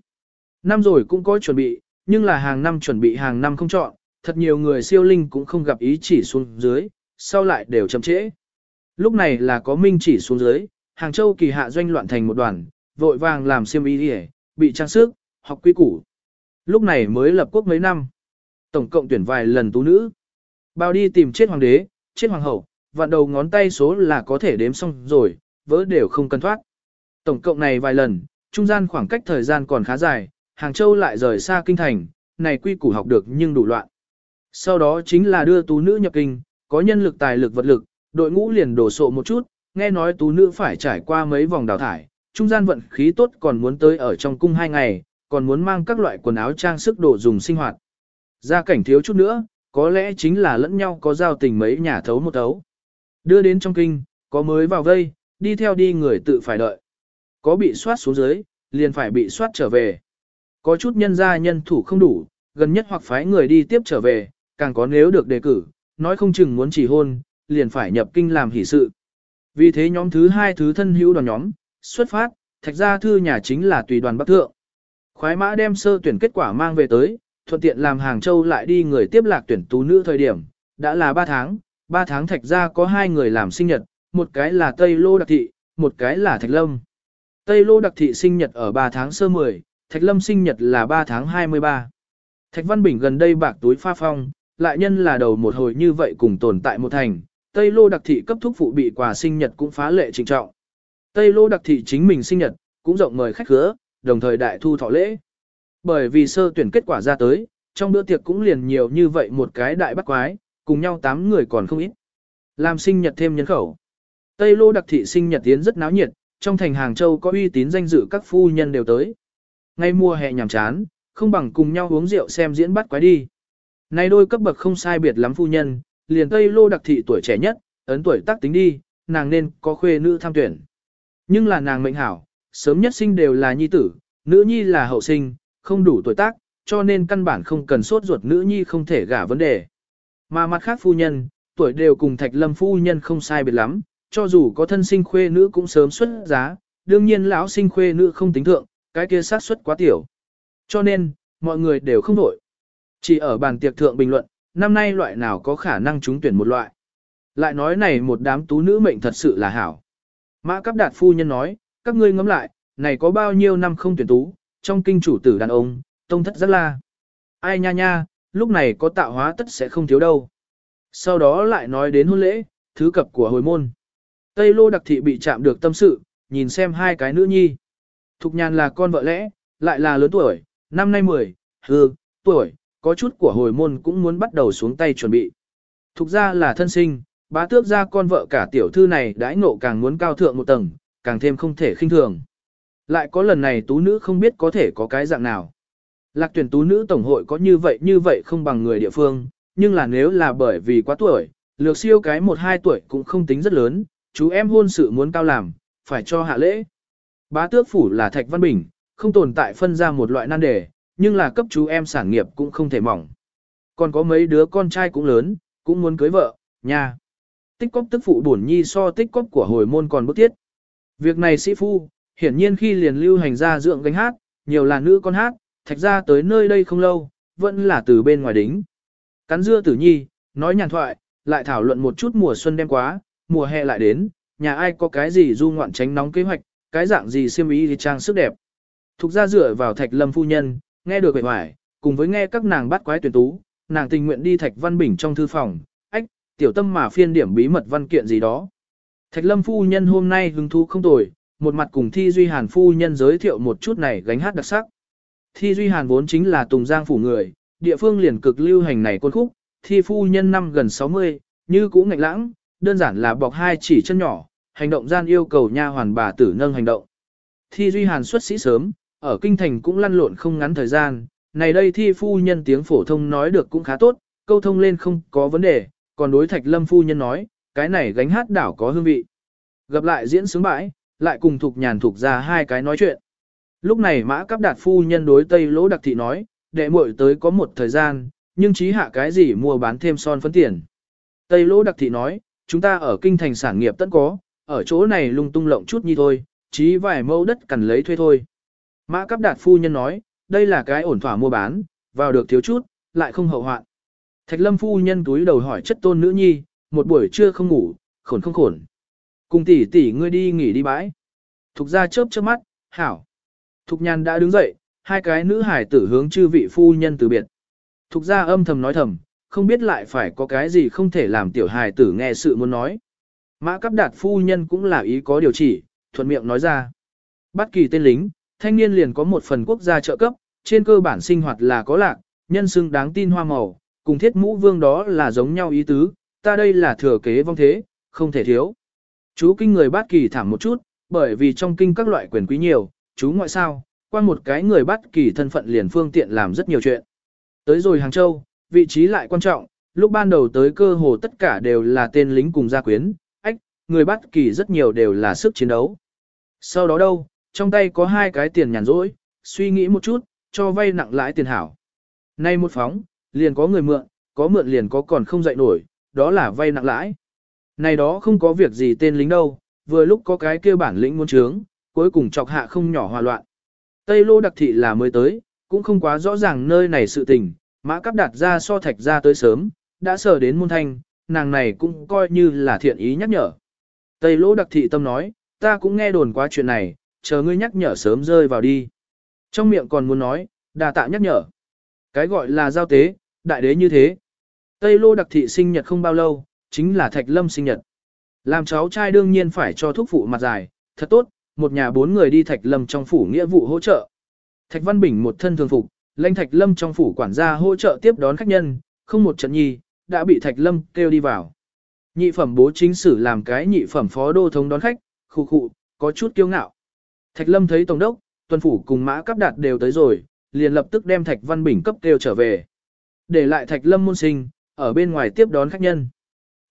Năm rồi cũng có chuẩn bị, nhưng là hàng năm chuẩn bị hàng năm không chọn, thật nhiều người siêu linh cũng không gặp ý chỉ xuống dưới, sau lại đều chậm trễ. Lúc này là có minh chỉ xuống dưới, Hàng Châu kỳ hạ doanh loạn thành một đoàn, vội vàng làm siêm ý đi bị trang sức, học quy củ. Lúc này mới lập quốc mấy năm. Tổng cộng tuyển vài lần tú nữ. Bao đi tìm chết hoàng đế, chết hoàng hậu, vạn đầu ngón tay số là có thể đếm xong rồi, vỡ đều không cần thoát. Tổng cộng này vài lần, trung gian khoảng cách thời gian còn khá dài, Hàng Châu lại rời xa kinh thành, này quy củ học được nhưng đủ loạn. Sau đó chính là đưa tú nữ nhập kinh, có nhân lực tài lực vật lực, đội ngũ liền đổ sộ một chút, nghe nói tú nữ phải trải qua mấy vòng đào thải, trung gian vận khí tốt còn muốn tới ở trong cung hai ngày, còn muốn mang các loại quần áo trang sức đồ dùng sinh hoạt. Gia cảnh thiếu chút nữa, có lẽ chính là lẫn nhau có giao tình mấy nhà thấu một thấu. Đưa đến trong kinh, có mới vào vây, đi theo đi người tự phải đợi. Có bị soát xuống dưới, liền phải bị soát trở về. Có chút nhân gia nhân thủ không đủ, gần nhất hoặc phái người đi tiếp trở về, càng có nếu được đề cử, nói không chừng muốn chỉ hôn, liền phải nhập kinh làm hỷ sự. Vì thế nhóm thứ hai thứ thân hữu đoàn nhóm, xuất phát, thạch gia thư nhà chính là tùy đoàn bắc thượng. Khoái mã đem sơ tuyển kết quả mang về tới, thuận tiện làm Hàng Châu lại đi người tiếp lạc tuyển tú nữ thời điểm, đã là 3 tháng, 3 tháng thạch gia có hai người làm sinh nhật, một cái là Tây Lô Đặc Thị, một cái là Thạch Lâm. Tây Lô Đặc Thị sinh nhật ở 3 tháng sơ 10, Thạch Lâm sinh nhật là 3 tháng 23. Thạch Văn Bình gần đây bạc túi pha phong, lại nhân là đầu một hồi như vậy cùng tồn tại một thành, Tây Lô Đặc Thị cấp thúc phụ bị quà sinh nhật cũng phá lệ trình trọng. Tây Lô Đặc Thị chính mình sinh nhật, cũng rộng mời khách khứa, đồng thời đại thu thọ lễ. Bởi vì sơ tuyển kết quả ra tới, trong bữa tiệc cũng liền nhiều như vậy một cái đại bắt quái, cùng nhau 8 người còn không ít. Làm sinh nhật thêm nhân khẩu. Tây Lô Đặc Thị sinh nhật tiến rất náo nhiệt, trong thành Hàng Châu có uy tín danh dự các phu nhân đều tới. ngay mùa hè nhàm chán, không bằng cùng nhau uống rượu xem diễn bắt quái đi. Này đôi cấp bậc không sai biệt lắm phu nhân, liền Tây Lô đặc thị tuổi trẻ nhất, ấn tuổi tác tính đi, nàng nên có khuê nữ tham tuyển. Nhưng là nàng mệnh hảo, sớm nhất sinh đều là nhi tử, nữ nhi là hậu sinh, không đủ tuổi tác, cho nên căn bản không cần sốt ruột nữ nhi không thể gả vấn đề. Mà mặt khác phu nhân, tuổi đều cùng thạch lâm phu nhân không sai biệt lắm, cho dù có thân sinh khuê nữ cũng sớm xuất giá, đương nhiên lão sinh khuê nữ không tính thượng, cái kia sát suất quá tiểu. Cho nên, mọi người đều không nổi. Chỉ ở bàn tiệc thượng bình luận, năm nay loại nào có khả năng trúng tuyển một loại. Lại nói này một đám tú nữ mệnh thật sự là hảo. Mã cấp đạt phu nhân nói, các ngươi ngẫm lại, này có bao nhiêu năm không tuyển tú, trong kinh chủ tử đàn ông, tông thất rất la. Ai nha nha, lúc này có tạo hóa tất sẽ không thiếu đâu. Sau đó lại nói đến hôn lễ, thứ cập của hồi môn. Tây lô đặc thị bị chạm được tâm sự, nhìn xem hai cái nữ nhi. Thục nhàn là con vợ lẽ, lại là lớn tuổi, năm nay 10, hư, tuổi, có chút của hồi môn cũng muốn bắt đầu xuống tay chuẩn bị. Thục ra là thân sinh, bá tước ra con vợ cả tiểu thư này đãi ngộ càng muốn cao thượng một tầng, càng thêm không thể khinh thường. Lại có lần này tú nữ không biết có thể có cái dạng nào. Lạc tuyển tú nữ tổng hội có như vậy như vậy không bằng người địa phương, nhưng là nếu là bởi vì quá tuổi, lược siêu cái 1-2 tuổi cũng không tính rất lớn, chú em hôn sự muốn cao làm, phải cho hạ lễ. Bá tước phủ là Thạch Văn Bình, không tồn tại phân ra một loại nan đề, nhưng là cấp chú em sản nghiệp cũng không thể mỏng. Còn có mấy đứa con trai cũng lớn, cũng muốn cưới vợ, nha. Tích cóp tức phụ bổn nhi so tích cóp của hồi môn còn bức tiết. Việc này sĩ phu, hiển nhiên khi liền lưu hành ra dưỡng gánh hát, nhiều là nữ con hát, thạch ra tới nơi đây không lâu, vẫn là từ bên ngoài đính. Cắn dưa tử nhi, nói nhàn thoại, lại thảo luận một chút mùa xuân đem quá, mùa hè lại đến, nhà ai có cái gì du ngoạn tránh nóng kế hoạch, cái dạng gì xiêm ý thì trang sức đẹp. Thục ra dựa vào thạch lâm phu nhân, nghe được vẻ hoài, cùng với nghe các nàng bắt quái tuyển tú, nàng tình nguyện đi thạch văn bình trong thư phòng, ách, tiểu tâm mà phiên điểm bí mật văn kiện gì đó. Thạch lâm phu nhân hôm nay hứng thú không tồi, một mặt cùng Thi Duy Hàn phu nhân giới thiệu một chút này gánh hát đặc sắc. Thi Duy Hàn vốn chính là Tùng Giang phủ người, địa phương liền cực lưu hành này quân khúc, Thi phu nhân năm gần 60, như cũ ngạnh lãng, đơn giản là bọc hai chỉ chân nhỏ, hành động gian yêu cầu nha hoàn bà tử nâng hành động. Thi Duy Hàn xuất sĩ sớm, ở kinh thành cũng lăn lộn không ngắn thời gian, này đây thi phu nhân tiếng phổ thông nói được cũng khá tốt, câu thông lên không có vấn đề, còn đối thạch lâm phu nhân nói, cái này gánh hát đảo có hương vị. Gặp lại diễn sướng bãi, lại cùng thuộc nhàn thuộc ra hai cái nói chuyện. Lúc này mã Cáp đạt phu nhân đối tây lỗ đặc thị nói, đệ muội tới có một thời gian, nhưng chí hạ cái gì mua bán thêm son phấn tiền. Tây lỗ đặc thị nói, chúng ta ở kinh thành sản nghiệp tất có, ở chỗ này lung tung lộng chút như thôi, chí vài mẫu đất cần lấy thuê thôi. Mã Cáp đạt phu nhân nói, đây là cái ổn thỏa mua bán, vào được thiếu chút, lại không hậu hoạn. Thạch lâm phu nhân túi đầu hỏi chất tôn nữ nhi, một buổi trưa không ngủ, khổn không khổn. Cùng tỷ tỷ ngươi đi nghỉ đi bãi. Thục ra chớp chớp mắt, hảo. Thục nhàn đã đứng dậy, hai cái nữ hải tử hướng chư vị phu nhân từ biệt. Thục ra âm thầm nói thầm, không biết lại phải có cái gì không thể làm tiểu hài tử nghe sự muốn nói. Mã cắp đạt phu nhân cũng là ý có điều chỉ, thuận miệng nói ra. Bất kỳ tên lính, thanh niên liền có một phần quốc gia trợ cấp, trên cơ bản sinh hoạt là có lạc, nhân xưng đáng tin hoa màu, cùng thiết mũ vương đó là giống nhau ý tứ, ta đây là thừa kế vong thế, không thể thiếu. Chú kinh người bát kỳ thảm một chút, bởi vì trong kinh các loại quyền quý nhiều, chú ngoại sao, qua một cái người bát kỳ thân phận liền phương tiện làm rất nhiều chuyện. Tới rồi Hàng Châu, vị trí lại quan trọng, lúc ban đầu tới cơ hồ tất cả đều là tên lính cùng gia quyến, ách, người bát kỳ rất nhiều đều là sức chiến đấu. Sau đó đâu, trong tay có hai cái tiền nhàn rỗi, suy nghĩ một chút, cho vay nặng lãi tiền hảo. Nay một phóng, liền có người mượn, có mượn liền có còn không dậy nổi, đó là vay nặng lãi. Này đó không có việc gì tên lính đâu, vừa lúc có cái kia bản lĩnh muốn trướng, cuối cùng chọc hạ không nhỏ hòa loạn. Tây lô đặc thị là mới tới, cũng không quá rõ ràng nơi này sự tình, mã cắp đặt ra so thạch ra tới sớm, đã sờ đến môn thanh, nàng này cũng coi như là thiện ý nhắc nhở. Tây lô đặc thị tâm nói, ta cũng nghe đồn quá chuyện này, chờ ngươi nhắc nhở sớm rơi vào đi. Trong miệng còn muốn nói, đà tạ nhắc nhở. Cái gọi là giao tế, đại đế như thế. Tây lô đặc thị sinh nhật không bao lâu, chính là thạch lâm sinh nhật. Làm cháu trai đương nhiên phải cho thuốc phụ mặt dài, thật tốt, một nhà bốn người đi thạch lâm trong phủ nghĩa vụ hỗ trợ. Thạch Văn Bình một thân thường phục, lãnh Thạch Lâm trong phủ quản gia hỗ trợ tiếp đón khách nhân, không một trận nhi, đã bị Thạch Lâm kêu đi vào. Nhị phẩm bố chính sử làm cái nhị phẩm phó đô thống đón khách, khu khu, có chút kiêu ngạo. Thạch Lâm thấy tổng đốc, tuân phủ cùng mã cấp đạt đều tới rồi, liền lập tức đem Thạch Văn Bình cấp kêu trở về. Để lại Thạch Lâm môn sinh, ở bên ngoài tiếp đón khách nhân.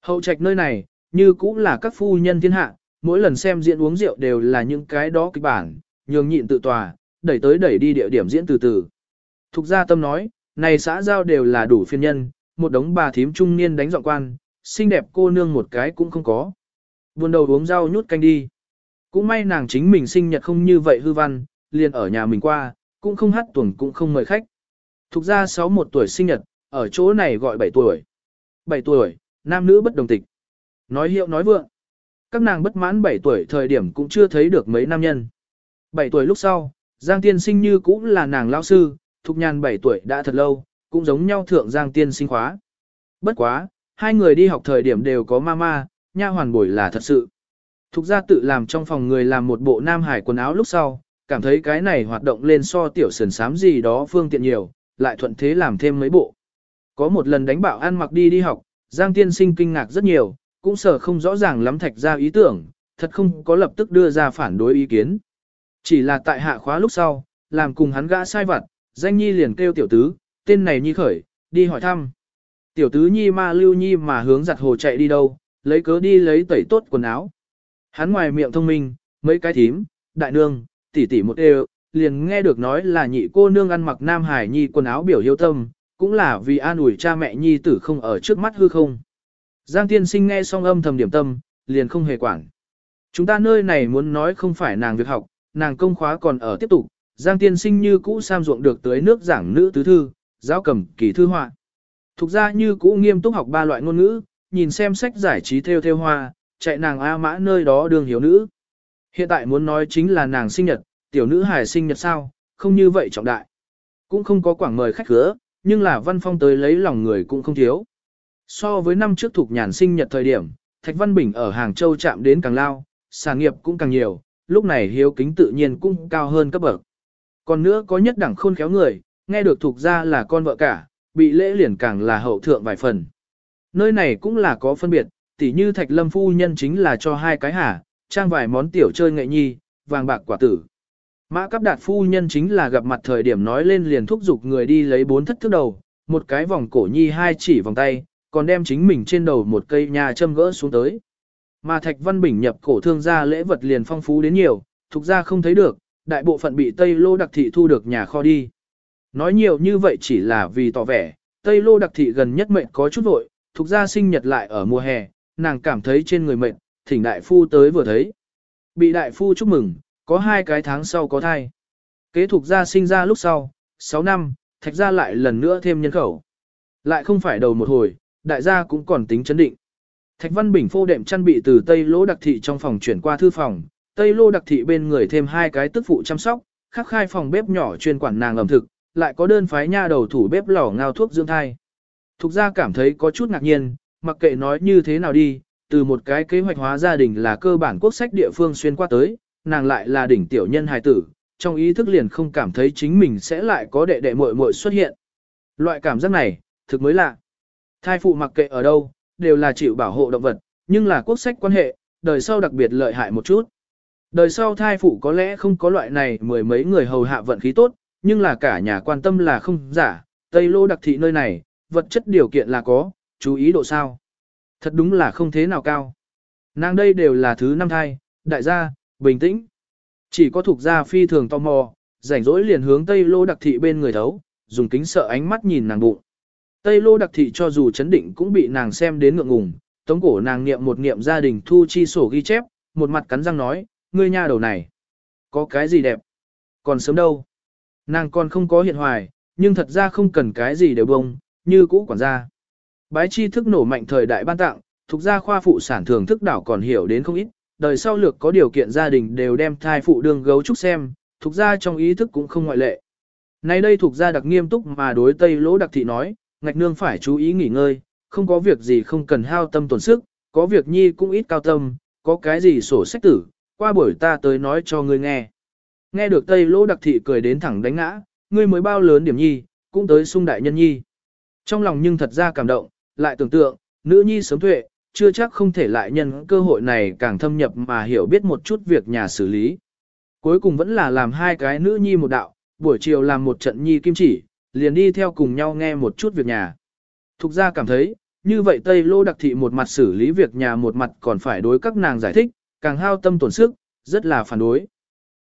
Hậu trạch nơi này, như cũng là các phu nhân thiên hạ, mỗi lần xem diễn uống rượu đều là những cái đó kịch bản, nhường nhịn tự tòa, đẩy tới đẩy đi địa điểm diễn từ từ. Thục gia tâm nói, này xã giao đều là đủ phiên nhân, một đống bà thím trung niên đánh dọn quan, xinh đẹp cô nương một cái cũng không có. Buồn đầu uống rau nhút canh đi. Cũng may nàng chính mình sinh nhật không như vậy hư văn, liền ở nhà mình qua, cũng không hát tuần cũng không mời khách. Thục ra 61 tuổi sinh nhật, ở chỗ này gọi 7 tuổi. 7 tuổi, nam nữ bất đồng tịch. Nói hiệu nói vượng. Các nàng bất mãn 7 tuổi thời điểm cũng chưa thấy được mấy nam nhân. 7 tuổi lúc sau, Giang Tiên Sinh như cũng là nàng lão sư, Thục Nhàn 7 tuổi đã thật lâu, cũng giống nhau thượng Giang Tiên Sinh khóa. Bất quá, hai người đi học thời điểm đều có mama, nha hoàn bồi là thật sự. Thục ra tự làm trong phòng người làm một bộ nam hải quần áo lúc sau, cảm thấy cái này hoạt động lên so tiểu sườn sám gì đó phương tiện nhiều, lại thuận thế làm thêm mấy bộ. Có một lần đánh bạo ăn mặc đi đi học, Giang Tiên Sinh kinh ngạc rất nhiều, cũng sợ không rõ ràng lắm thạch ra ý tưởng, thật không có lập tức đưa ra phản đối ý kiến. Chỉ là tại hạ khóa lúc sau, làm cùng hắn gã sai vặt, danh nhi liền kêu tiểu tứ, tên này nhi khởi, đi hỏi thăm. Tiểu tứ nhi ma lưu nhi mà hướng giặt hồ chạy đi đâu, lấy cớ đi lấy tẩy tốt quần áo. Hắn ngoài miệng thông minh, mấy cái thím, đại nương, tỷ tỷ một đều, liền nghe được nói là nhị cô nương ăn mặc nam hải nhi quần áo biểu hiếu tâm, cũng là vì an ủi cha mẹ nhi tử không ở trước mắt hư không. Giang tiên sinh nghe xong âm thầm điểm tâm, liền không hề quản. Chúng ta nơi này muốn nói không phải nàng việc học, nàng công khóa còn ở tiếp tục, Giang tiên sinh như cũ sam ruộng được tới nước giảng nữ tứ thư, giáo cầm kỳ thư họa. Thục ra như cũ nghiêm túc học ba loại ngôn ngữ, nhìn xem sách giải trí theo theo hoa, chạy nàng A mã nơi đó đường hiểu nữ. Hiện tại muốn nói chính là nàng sinh nhật, tiểu nữ hài sinh nhật sao, không như vậy trọng đại. Cũng không có quảng mời khách khứa, nhưng là văn phong tới lấy lòng người cũng không thiếu. So với năm trước thuộc nhàn sinh nhật thời điểm, Thạch Văn Bình ở Hàng Châu chạm đến càng lao, sản nghiệp cũng càng nhiều, lúc này hiếu kính tự nhiên cũng cao hơn cấp bậc. Còn nữa có nhất đẳng khôn khéo người, nghe được thuộc ra là con vợ cả, bị lễ liền càng là hậu thượng vài phần. Nơi này cũng là có phân biệt, tỉ như Thạch Lâm phu nhân chính là cho hai cái hả, trang vài món tiểu chơi nghệ nhi, vàng bạc quả tử. Mã cắp đạt phu nhân chính là gặp mặt thời điểm nói lên liền thúc giục người đi lấy bốn thất thước đầu, một cái vòng cổ nhi hai chỉ vòng tay, còn đem chính mình trên đầu một cây nhà châm gỡ xuống tới. Mà Thạch Văn Bình nhập cổ thương gia lễ vật liền phong phú đến nhiều, thuộc ra không thấy được, đại bộ phận bị Tây Lô đặc thị thu được nhà kho đi. Nói nhiều như vậy chỉ là vì tỏ vẻ, Tây Lô đặc thị gần nhất mệnh có chút vội, thuộc ra sinh nhật lại ở mùa hè, nàng cảm thấy trên người mệnh, thỉnh đại phu tới vừa thấy. Bị đại phu chúc mừng, có hai cái tháng sau có thai. Kế thuộc gia sinh ra lúc sau, 6 năm, thạch gia lại lần nữa thêm nhân khẩu. Lại không phải đầu một hồi, đại gia cũng còn tính chấn định. Thạch Văn Bình phô đệm chăn bị từ Tây Lô đặc thị trong phòng chuyển qua thư phòng, Tây Lô đặc thị bên người thêm hai cái tức phụ chăm sóc, khắc khai phòng bếp nhỏ chuyên quản nàng ẩm thực, lại có đơn phái nha đầu thủ bếp lò ngao thuốc dưỡng thai. Thục gia cảm thấy có chút ngạc nhiên, mặc kệ nói như thế nào đi, từ một cái kế hoạch hóa gia đình là cơ bản quốc sách địa phương xuyên qua tới, nàng lại là đỉnh tiểu nhân hài tử, trong ý thức liền không cảm thấy chính mình sẽ lại có đệ đệ muội muội xuất hiện. Loại cảm giác này, thực mới lạ. Thai phụ mặc kệ ở đâu, đều là chịu bảo hộ động vật, nhưng là quốc sách quan hệ, đời sau đặc biệt lợi hại một chút. Đời sau thai phụ có lẽ không có loại này mười mấy người hầu hạ vận khí tốt, nhưng là cả nhà quan tâm là không giả, Tây Lô đặc thị nơi này, vật chất điều kiện là có, chú ý độ sao. Thật đúng là không thế nào cao. Nàng đây đều là thứ năm thai, đại gia, bình tĩnh. Chỉ có thuộc gia phi thường tò mò, rảnh rỗi liền hướng Tây Lô đặc thị bên người thấu, dùng kính sợ ánh mắt nhìn nàng bụng. Tây Lô đặc thị cho dù chấn định cũng bị nàng xem đến ngượng ngùng, tống cổ nàng niệm một niệm gia đình thu chi sổ ghi chép, một mặt cắn răng nói, ngươi nha đầu này. Có cái gì đẹp? Còn sớm đâu? Nàng còn không có hiện hoài, nhưng thật ra không cần cái gì đều bông, như cũ quản gia. Bái chi thức nổ mạnh thời đại ban tặng, thuộc gia khoa phụ sản thường thức đảo còn hiểu đến không ít, đời sau lược có điều kiện gia đình đều đem thai phụ đương gấu trúc xem, thuộc gia trong ý thức cũng không ngoại lệ. Nay đây thuộc gia đặc nghiêm túc mà đối Tây Lỗ đặc thị nói, ngạch nương phải chú ý nghỉ ngơi, không có việc gì không cần hao tâm tổn sức, có việc nhi cũng ít cao tâm, có cái gì sổ sách tử, qua buổi ta tới nói cho ngươi nghe. Nghe được Tây Lỗ đặc thị cười đến thẳng đánh ngã, ngươi mới bao lớn điểm nhi, cũng tới sung đại nhân nhi. Trong lòng nhưng thật ra cảm động, lại tưởng tượng, nữ nhi sớm tuệ, chưa chắc không thể lại nhân cơ hội này càng thâm nhập mà hiểu biết một chút việc nhà xử lý. Cuối cùng vẫn là làm hai cái nữ nhi một đạo, buổi chiều làm một trận nhi kim chỉ, liền đi theo cùng nhau nghe một chút việc nhà. Thục ra cảm thấy, như vậy Tây Lô đặc thị một mặt xử lý việc nhà một mặt còn phải đối các nàng giải thích, càng hao tâm tổn sức, rất là phản đối.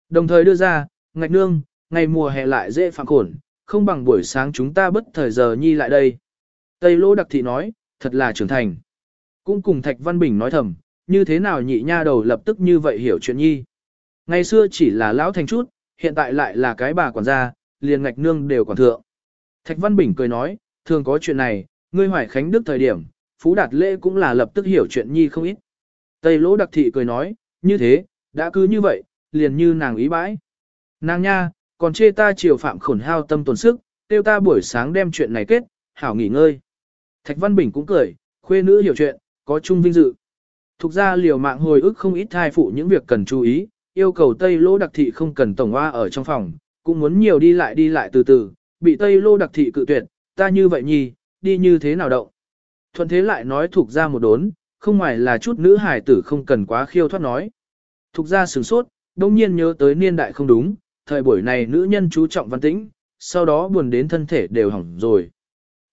Đồng thời đưa ra, ngạch nương, ngày mùa hè lại dễ phạm khổn, không bằng buổi sáng chúng ta bất thời giờ nhi lại đây. Tây Lô đặc thị nói, thật là trưởng thành. Cũng cùng Thạch Văn Bình nói thầm, như thế nào nhị nha đầu lập tức như vậy hiểu chuyện nhi. Ngày xưa chỉ là lão thành chút, hiện tại lại là cái bà quản gia, liền ngạch nương đều quản thượng. Thạch Văn Bình cười nói, thường có chuyện này, ngươi hoài khánh đức thời điểm, Phú Đạt Lễ cũng là lập tức hiểu chuyện nhi không ít. Tây Lỗ Đặc Thị cười nói, như thế, đã cứ như vậy, liền như nàng ý bãi. Nàng nha, còn chê ta chiều phạm khổn hao tâm tổn sức, tiêu ta buổi sáng đem chuyện này kết, hảo nghỉ ngơi. Thạch Văn Bình cũng cười, khuê nữ hiểu chuyện, có chung vinh dự. Thục ra liều mạng hồi ức không ít thai phụ những việc cần chú ý, yêu cầu Tây Lô Đặc Thị không cần tổng hoa ở trong phòng, cũng muốn nhiều đi lại đi lại từ từ, bị Tây Lô Đặc Thị cự tuyệt, ta như vậy nhì, đi như thế nào động. Thuận thế lại nói thuộc ra một đốn, không ngoài là chút nữ hài tử không cần quá khiêu thoát nói. Thục ra sửng sốt, đông nhiên nhớ tới niên đại không đúng, thời buổi này nữ nhân chú trọng văn tĩnh, sau đó buồn đến thân thể đều hỏng rồi.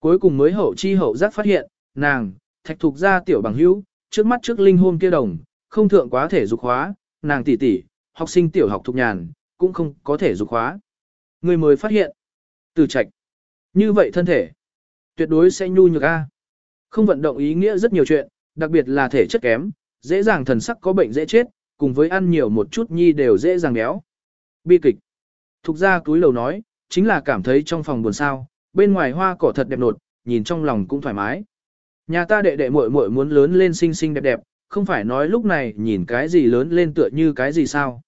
Cuối cùng mới hậu chi hậu giác phát hiện, nàng, thạch thục ra tiểu bằng hữu, trước mắt trước linh hôn kia đồng, không thượng quá thể dục hóa, nàng tỷ tỷ, học sinh tiểu học thục nhàn, cũng không có thể dục hóa. Người mới phát hiện, từ trạch, như vậy thân thể, tuyệt đối sẽ nhu nhược A. Không vận động ý nghĩa rất nhiều chuyện, đặc biệt là thể chất kém, dễ dàng thần sắc có bệnh dễ chết, cùng với ăn nhiều một chút nhi đều dễ dàng béo. Bi kịch. Thục ra túi lầu nói, chính là cảm thấy trong phòng buồn sao, bên ngoài hoa cỏ thật đẹp nột, nhìn trong lòng cũng thoải mái. Nhà ta đệ đệ muội muội muốn lớn lên xinh xinh đẹp đẹp, không phải nói lúc này nhìn cái gì lớn lên tựa như cái gì sao.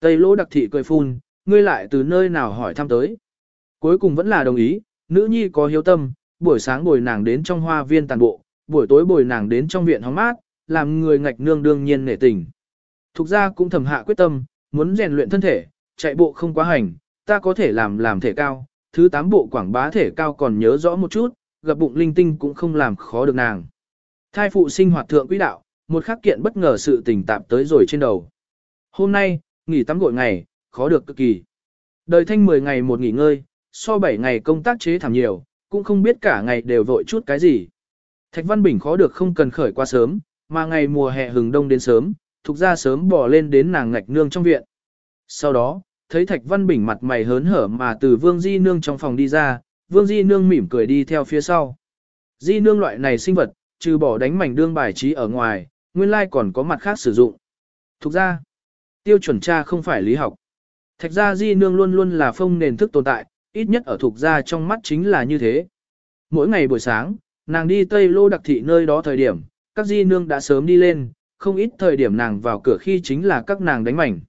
Tây lỗ đặc thị cười phun, ngươi lại từ nơi nào hỏi thăm tới. Cuối cùng vẫn là đồng ý, nữ nhi có hiếu tâm, buổi sáng bồi nàng đến trong hoa viên tàn bộ, buổi tối bồi nàng đến trong viện hóng mát, làm người ngạch nương đương nhiên nể tình. Thục ra cũng thầm hạ quyết tâm, muốn rèn luyện thân thể, chạy bộ không quá hành, ta có thể làm làm thể cao, thứ tám bộ quảng bá thể cao còn nhớ rõ một chút, gặp bụng linh tinh cũng không làm khó được nàng. Thai phụ sinh hoạt thượng quỹ đạo, một khắc kiện bất ngờ sự tình tạp tới rồi trên đầu. Hôm nay, nghỉ tắm gội ngày, khó được cực kỳ. Đời thanh 10 ngày một nghỉ ngơi, so 7 ngày công tác chế thảm nhiều, cũng không biết cả ngày đều vội chút cái gì. Thạch Văn Bình khó được không cần khởi qua sớm, mà ngày mùa hè hừng đông đến sớm, thuộc ra sớm bỏ lên đến nàng ngạch nương trong viện. Sau đó, thấy Thạch Văn Bình mặt mày hớn hở mà từ Vương Di Nương trong phòng đi ra, Vương Di Nương mỉm cười đi theo phía sau. Di Nương loại này sinh vật, trừ bỏ đánh mảnh đương bài trí ở ngoài, nguyên lai còn có mặt khác sử dụng. Thục ra, tiêu chuẩn tra không phải lý học. Thạch ra Di Nương luôn luôn là phong nền thức tồn tại, ít nhất ở thuộc gia trong mắt chính là như thế. Mỗi ngày buổi sáng, nàng đi Tây Lô đặc thị nơi đó thời điểm, các di nương đã sớm đi lên, không ít thời điểm nàng vào cửa khi chính là các nàng đánh mảnh.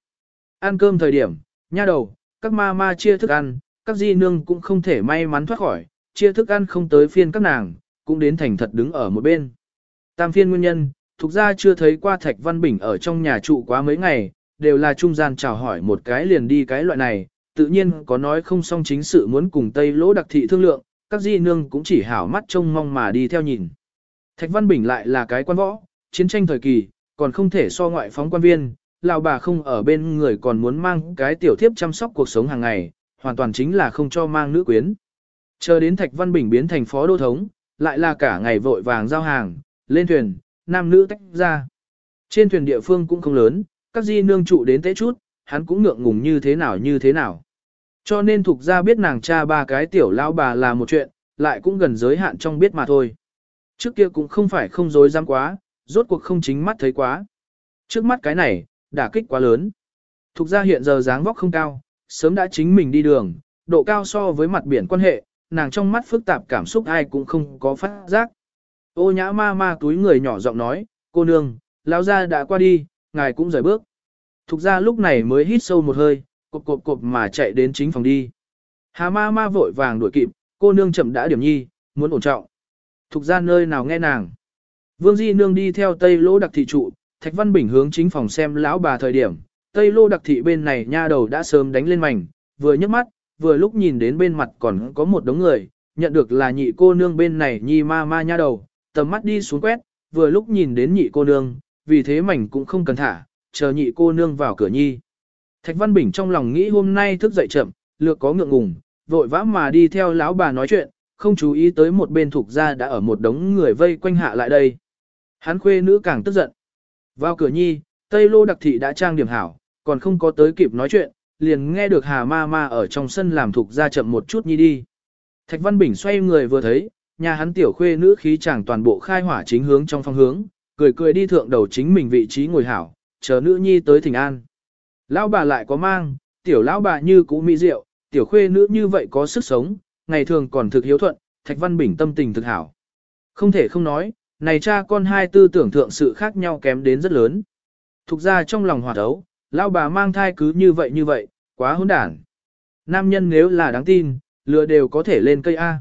Ăn cơm thời điểm, nha đầu, các ma ma chia thức ăn, các di nương cũng không thể may mắn thoát khỏi, chia thức ăn không tới phiên các nàng, cũng đến thành thật đứng ở một bên. Tam phiên nguyên nhân, thuộc gia chưa thấy qua Thạch Văn Bình ở trong nhà trụ quá mấy ngày, đều là trung gian chào hỏi một cái liền đi cái loại này, tự nhiên có nói không xong chính sự muốn cùng Tây Lỗ đặc thị thương lượng, các di nương cũng chỉ hảo mắt trông mong mà đi theo nhìn. Thạch Văn Bình lại là cái quan võ, chiến tranh thời kỳ, còn không thể so ngoại phóng quan viên, lão bà không ở bên người còn muốn mang cái tiểu thiếp chăm sóc cuộc sống hàng ngày, hoàn toàn chính là không cho mang nữ quyến. Chờ đến Thạch Văn Bình biến thành phó đô thống, lại là cả ngày vội vàng giao hàng, lên thuyền, nam nữ tách ra. Trên thuyền địa phương cũng không lớn, các di nương trụ đến tế chút, hắn cũng ngượng ngùng như thế nào như thế nào. Cho nên thuộc ra biết nàng cha ba cái tiểu lão bà là một chuyện, lại cũng gần giới hạn trong biết mà thôi. Trước kia cũng không phải không dối dám quá, rốt cuộc không chính mắt thấy quá. Trước mắt cái này, đả kích quá lớn. Thục ra hiện giờ dáng vóc không cao, sớm đã chính mình đi đường, độ cao so với mặt biển quan hệ, nàng trong mắt phức tạp cảm xúc ai cũng không có phát giác. Ô nhã ma ma túi người nhỏ giọng nói, cô nương, lão gia đã qua đi, ngài cũng rời bước. Thục ra lúc này mới hít sâu một hơi, cộp cộp cộp mà chạy đến chính phòng đi. Hà ma ma vội vàng đuổi kịp, cô nương chậm đã điểm nhi, muốn ổn trọng. Thục ra nơi nào nghe nàng. Vương Di nương đi theo Tây lỗ đặc thị trụ, Thạch Văn Bình hướng chính phòng xem lão bà thời điểm. Tây Lô đặc thị bên này nha đầu đã sớm đánh lên mảnh, vừa nhấc mắt, vừa lúc nhìn đến bên mặt còn có một đống người, nhận được là nhị cô nương bên này nhi ma ma nha đầu, tầm mắt đi xuống quét, vừa lúc nhìn đến nhị cô nương, vì thế mảnh cũng không cần thả, chờ nhị cô nương vào cửa nhi. Thạch Văn Bình trong lòng nghĩ hôm nay thức dậy chậm, lược có ngượng ngùng, vội vã mà đi theo lão bà nói chuyện, không chú ý tới một bên thuộc gia đã ở một đống người vây quanh hạ lại đây. Hắn khuê nữ càng tức giận. Vào cửa nhi, Tây Lô Đặc Thị đã trang điểm hảo, còn không có tới kịp nói chuyện, liền nghe được Hà Ma Ma ở trong sân làm thuộc gia chậm một chút nhi đi. Thạch Văn Bình xoay người vừa thấy, nhà hắn tiểu khuê nữ khí chàng toàn bộ khai hỏa chính hướng trong phong hướng, cười cười đi thượng đầu chính mình vị trí ngồi hảo, chờ nữ nhi tới thỉnh an. Lão bà lại có mang, tiểu lão bà như cũ mỹ rượu, tiểu khuê nữ như vậy có sức sống, ngày thường còn thực hiếu thuận, Thạch Văn Bình tâm tình thực hảo. Không thể không nói, này cha con hai tư tưởng thượng sự khác nhau kém đến rất lớn. Thục ra trong lòng hòa đấu, lão bà mang thai cứ như vậy như vậy, quá hỗn đản. Nam nhân nếu là đáng tin, lừa đều có thể lên cây A.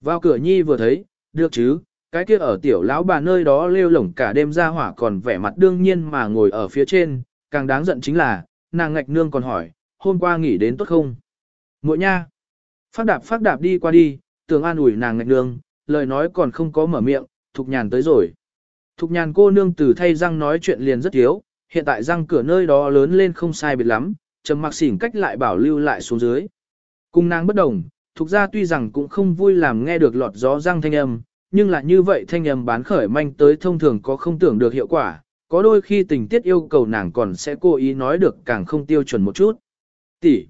Vào cửa nhi vừa thấy, được chứ, cái kia ở tiểu lão bà nơi đó lêu lổng cả đêm ra hỏa còn vẻ mặt đương nhiên mà ngồi ở phía trên, càng đáng giận chính là, nàng ngạch nương còn hỏi, hôm qua nghỉ đến tốt không? Muội nha. Phát đạp phát đạp đi qua đi, tưởng an ủi nàng ngạch nương, lời nói còn không có mở miệng, thục nhàn tới rồi. Thục nhàn cô nương từ thay răng nói chuyện liền rất thiếu, hiện tại răng cửa nơi đó lớn lên không sai biệt lắm, trầm mặc xỉn cách lại bảo lưu lại xuống dưới. Cùng nàng bất đồng, Thuộc ra tuy rằng cũng không vui làm nghe được lọt gió răng thanh âm, nhưng là như vậy thanh âm bán khởi manh tới thông thường có không tưởng được hiệu quả, có đôi khi tình tiết yêu cầu nàng còn sẽ cố ý nói được càng không tiêu chuẩn một chút. Tỷ,